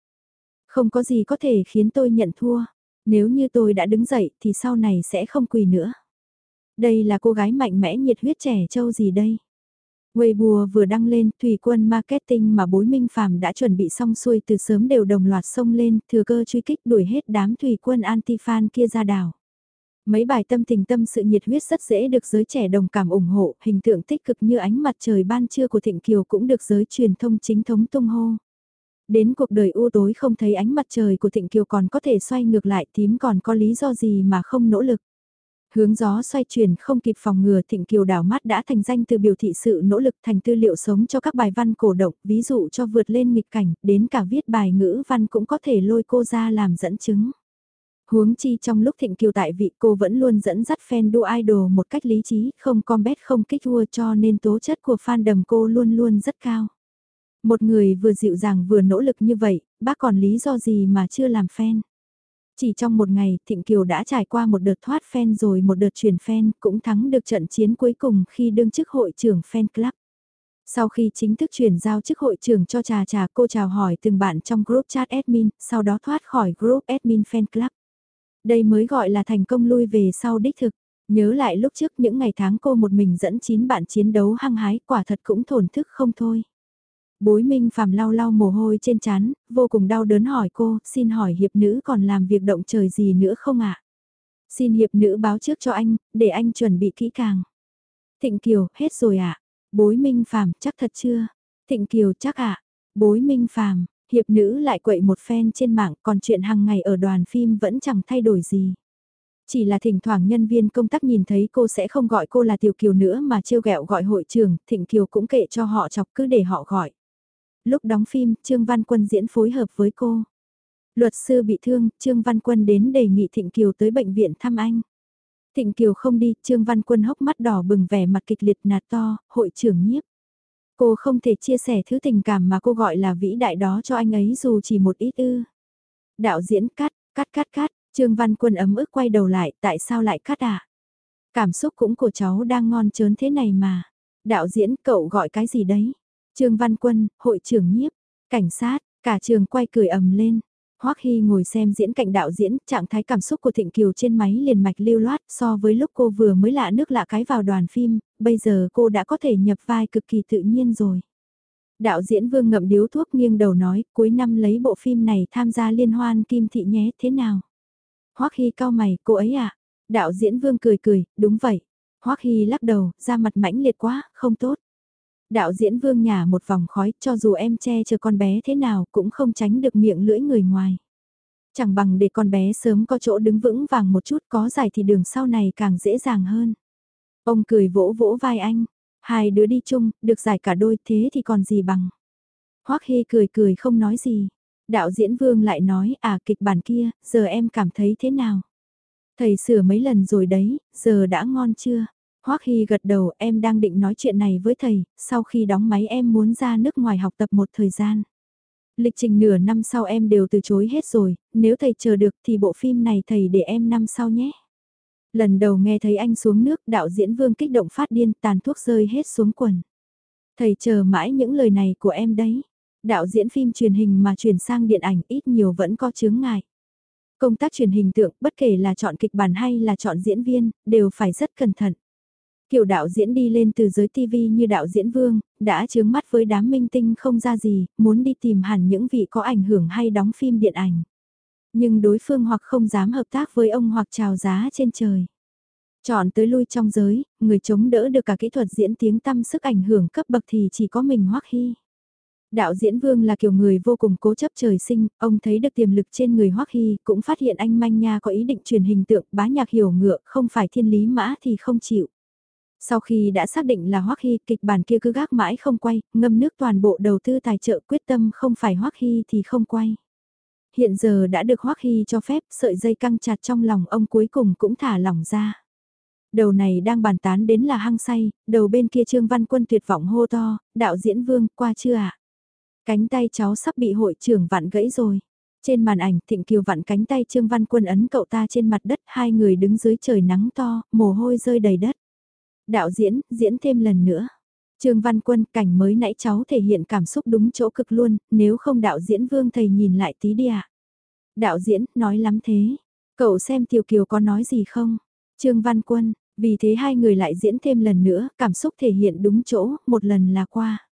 Không có gì có thể khiến tôi nhận thua, nếu như tôi đã đứng dậy thì sau này sẽ không quỳ nữa. Đây là cô gái mạnh mẽ nhiệt huyết trẻ trâu gì đây? Weibo vừa đăng lên, thủy quân marketing mà bối minh phàm đã chuẩn bị xong xuôi từ sớm đều đồng loạt xông lên, thừa cơ truy kích đuổi hết đám thủy quân anti-fan kia ra đảo. Mấy bài tâm tình tâm sự nhiệt huyết rất dễ được giới trẻ đồng cảm ủng hộ, hình tượng tích cực như ánh mặt trời ban trưa của Thịnh Kiều cũng được giới truyền thông chính thống tung hô. Đến cuộc đời u tối không thấy ánh mặt trời của Thịnh Kiều còn có thể xoay ngược lại tím còn có lý do gì mà không nỗ lực. Hướng gió xoay chuyển không kịp phòng ngừa thịnh kiều đảo mắt đã thành danh từ biểu thị sự nỗ lực thành tư liệu sống cho các bài văn cổ động, ví dụ cho vượt lên nghịch cảnh, đến cả viết bài ngữ văn cũng có thể lôi cô ra làm dẫn chứng. Huống chi trong lúc thịnh kiều tại vị cô vẫn luôn dẫn dắt fan đua idol một cách lý trí, không combat không kích vua cho nên tố chất của fan đầm cô luôn luôn rất cao. Một người vừa dịu dàng vừa nỗ lực như vậy, bác còn lý do gì mà chưa làm fan. Chỉ trong một ngày, Thịnh Kiều đã trải qua một đợt thoát fan rồi một đợt chuyển fan, cũng thắng được trận chiến cuối cùng khi đương chức hội trưởng fan club. Sau khi chính thức chuyển giao chức hội trưởng cho trà trà cô chào hỏi từng bạn trong group chat admin, sau đó thoát khỏi group admin fan club. Đây mới gọi là thành công lui về sau đích thực. Nhớ lại lúc trước những ngày tháng cô một mình dẫn 9 bạn chiến đấu hăng hái quả thật cũng thổn thức không thôi. Bối Minh Phạm lau lau mồ hôi trên chán, vô cùng đau đớn hỏi cô, xin hỏi hiệp nữ còn làm việc động trời gì nữa không ạ? Xin hiệp nữ báo trước cho anh, để anh chuẩn bị kỹ càng. Thịnh Kiều, hết rồi ạ. À? Bối Minh Phạm chắc thật chưa? Thịnh Kiều, chắc ạ. À? Bối Minh Phạm hiệp nữ lại quậy một phen trên mạng, còn chuyện hàng ngày ở đoàn phim vẫn chẳng thay đổi gì. Chỉ là thỉnh thoảng nhân viên công tác nhìn thấy cô sẽ không gọi cô là Tiểu Kiều nữa mà trêu ghẹo gọi hội trưởng, Thịnh Kiều cũng kệ cho họ chọc cứ để họ gọi. Lúc đóng phim, Trương Văn Quân diễn phối hợp với cô. Luật sư bị thương, Trương Văn Quân đến đề nghị Thịnh Kiều tới bệnh viện thăm anh. Thịnh Kiều không đi, Trương Văn Quân hốc mắt đỏ bừng vẻ mặt kịch liệt nạt to, hội trưởng nhiếp. Cô không thể chia sẻ thứ tình cảm mà cô gọi là vĩ đại đó cho anh ấy dù chỉ một ít ư. Đạo diễn cắt, cắt cắt cắt, Trương Văn Quân ấm ức quay đầu lại, tại sao lại cắt à? Cảm xúc cũng của cháu đang ngon chớn thế này mà. Đạo diễn cậu gọi cái gì đấy? Trương Văn Quân, hội trưởng nhiếp, cảnh sát, cả trường quay cười ầm lên. Hoắc Hy ngồi xem diễn cạnh đạo diễn, trạng thái cảm xúc của Thịnh Kiều trên máy liền mạch lưu loát so với lúc cô vừa mới lạ nước lạ cái vào đoàn phim, bây giờ cô đã có thể nhập vai cực kỳ tự nhiên rồi. Đạo diễn Vương ngậm điếu thuốc nghiêng đầu nói, cuối năm lấy bộ phim này tham gia liên hoan Kim Thị nhé, thế nào? Hoắc Hy cao mày, cô ấy à? Đạo diễn Vương cười cười, đúng vậy. Hoắc Hy lắc đầu, da mặt mãnh liệt quá, không tốt. Đạo diễn Vương nhả một vòng khói, cho dù em che chờ con bé thế nào cũng không tránh được miệng lưỡi người ngoài. Chẳng bằng để con bé sớm có chỗ đứng vững vàng một chút có giải thì đường sau này càng dễ dàng hơn. Ông cười vỗ vỗ vai anh, hai đứa đi chung, được giải cả đôi thế thì còn gì bằng. Hoắc Hy cười cười không nói gì. Đạo diễn Vương lại nói à kịch bản kia, giờ em cảm thấy thế nào? Thầy sửa mấy lần rồi đấy, giờ đã ngon chưa? Hoắc Hy gật đầu em đang định nói chuyện này với thầy, sau khi đóng máy em muốn ra nước ngoài học tập một thời gian. Lịch trình nửa năm sau em đều từ chối hết rồi, nếu thầy chờ được thì bộ phim này thầy để em năm sau nhé. Lần đầu nghe thấy anh xuống nước đạo diễn vương kích động phát điên tàn thuốc rơi hết xuống quần. Thầy chờ mãi những lời này của em đấy. Đạo diễn phim truyền hình mà chuyển sang điện ảnh ít nhiều vẫn có chướng ngại. Công tác truyền hình tượng bất kể là chọn kịch bản hay là chọn diễn viên, đều phải rất cẩn thận. Kiểu đạo diễn đi lên từ giới TV như đạo diễn Vương, đã chướng mắt với đám minh tinh không ra gì, muốn đi tìm hẳn những vị có ảnh hưởng hay đóng phim điện ảnh. Nhưng đối phương hoặc không dám hợp tác với ông hoặc chào giá trên trời. Chọn tới lui trong giới, người chống đỡ được cả kỹ thuật diễn tiếng tăm sức ảnh hưởng cấp bậc thì chỉ có mình Hoắc Hy. Đạo diễn Vương là kiểu người vô cùng cố chấp trời sinh, ông thấy được tiềm lực trên người Hoắc Hy, cũng phát hiện anh Manh Nha có ý định truyền hình tượng bá nhạc hiểu ngựa, không phải thiên lý mã thì không chịu. Sau khi đã xác định là Hoắc Hy, kịch bản kia cứ gác mãi không quay, ngâm nước toàn bộ đầu tư tài trợ quyết tâm không phải Hoắc Hy thì không quay. Hiện giờ đã được Hoắc Hy cho phép, sợi dây căng chặt trong lòng ông cuối cùng cũng thả lỏng ra. Đầu này đang bàn tán đến là hăng say, đầu bên kia Trương Văn Quân tuyệt vọng hô to, đạo diễn Vương, qua chưa ạ? Cánh tay cháu sắp bị hội trưởng vặn gãy rồi. Trên màn ảnh Thịnh Kiều vặn cánh tay Trương Văn Quân ấn cậu ta trên mặt đất, hai người đứng dưới trời nắng to, mồ hôi rơi đầy đất. Đạo diễn, diễn thêm lần nữa. Trương Văn Quân, cảnh mới nãy cháu thể hiện cảm xúc đúng chỗ cực luôn, nếu không đạo diễn Vương thầy nhìn lại tí đi ạ. Đạo diễn, nói lắm thế. Cậu xem Tiểu Kiều có nói gì không? Trương Văn Quân, vì thế hai người lại diễn thêm lần nữa, cảm xúc thể hiện đúng chỗ, một lần là qua.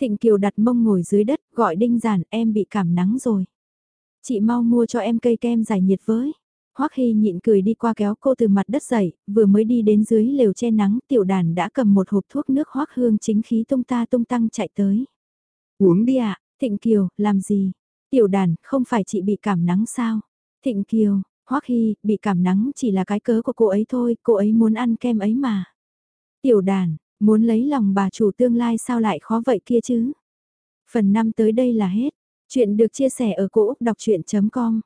Thịnh Kiều đặt mông ngồi dưới đất, gọi Đinh Giản, em bị cảm nắng rồi. Chị mau mua cho em cây kem giải nhiệt với. Hoắc Hy nhịn cười đi qua kéo cô từ mặt đất dậy, vừa mới đi đến dưới lều che nắng, tiểu đàn đã cầm một hộp thuốc nước Hoắc Hương chính khí tung ta tung tăng chạy tới. Uống đi ạ, à? Thịnh Kiều, làm gì? Tiểu đàn, không phải chị bị cảm nắng sao? Thịnh Kiều, Hoắc Hy, bị cảm nắng chỉ là cái cớ của cô ấy thôi, cô ấy muốn ăn kem ấy mà. Tiểu đàn, muốn lấy lòng bà chủ tương lai sao lại khó vậy kia chứ? Phần 5 tới đây là hết. Chuyện được chia sẻ ở cỗ đọc chuyện.com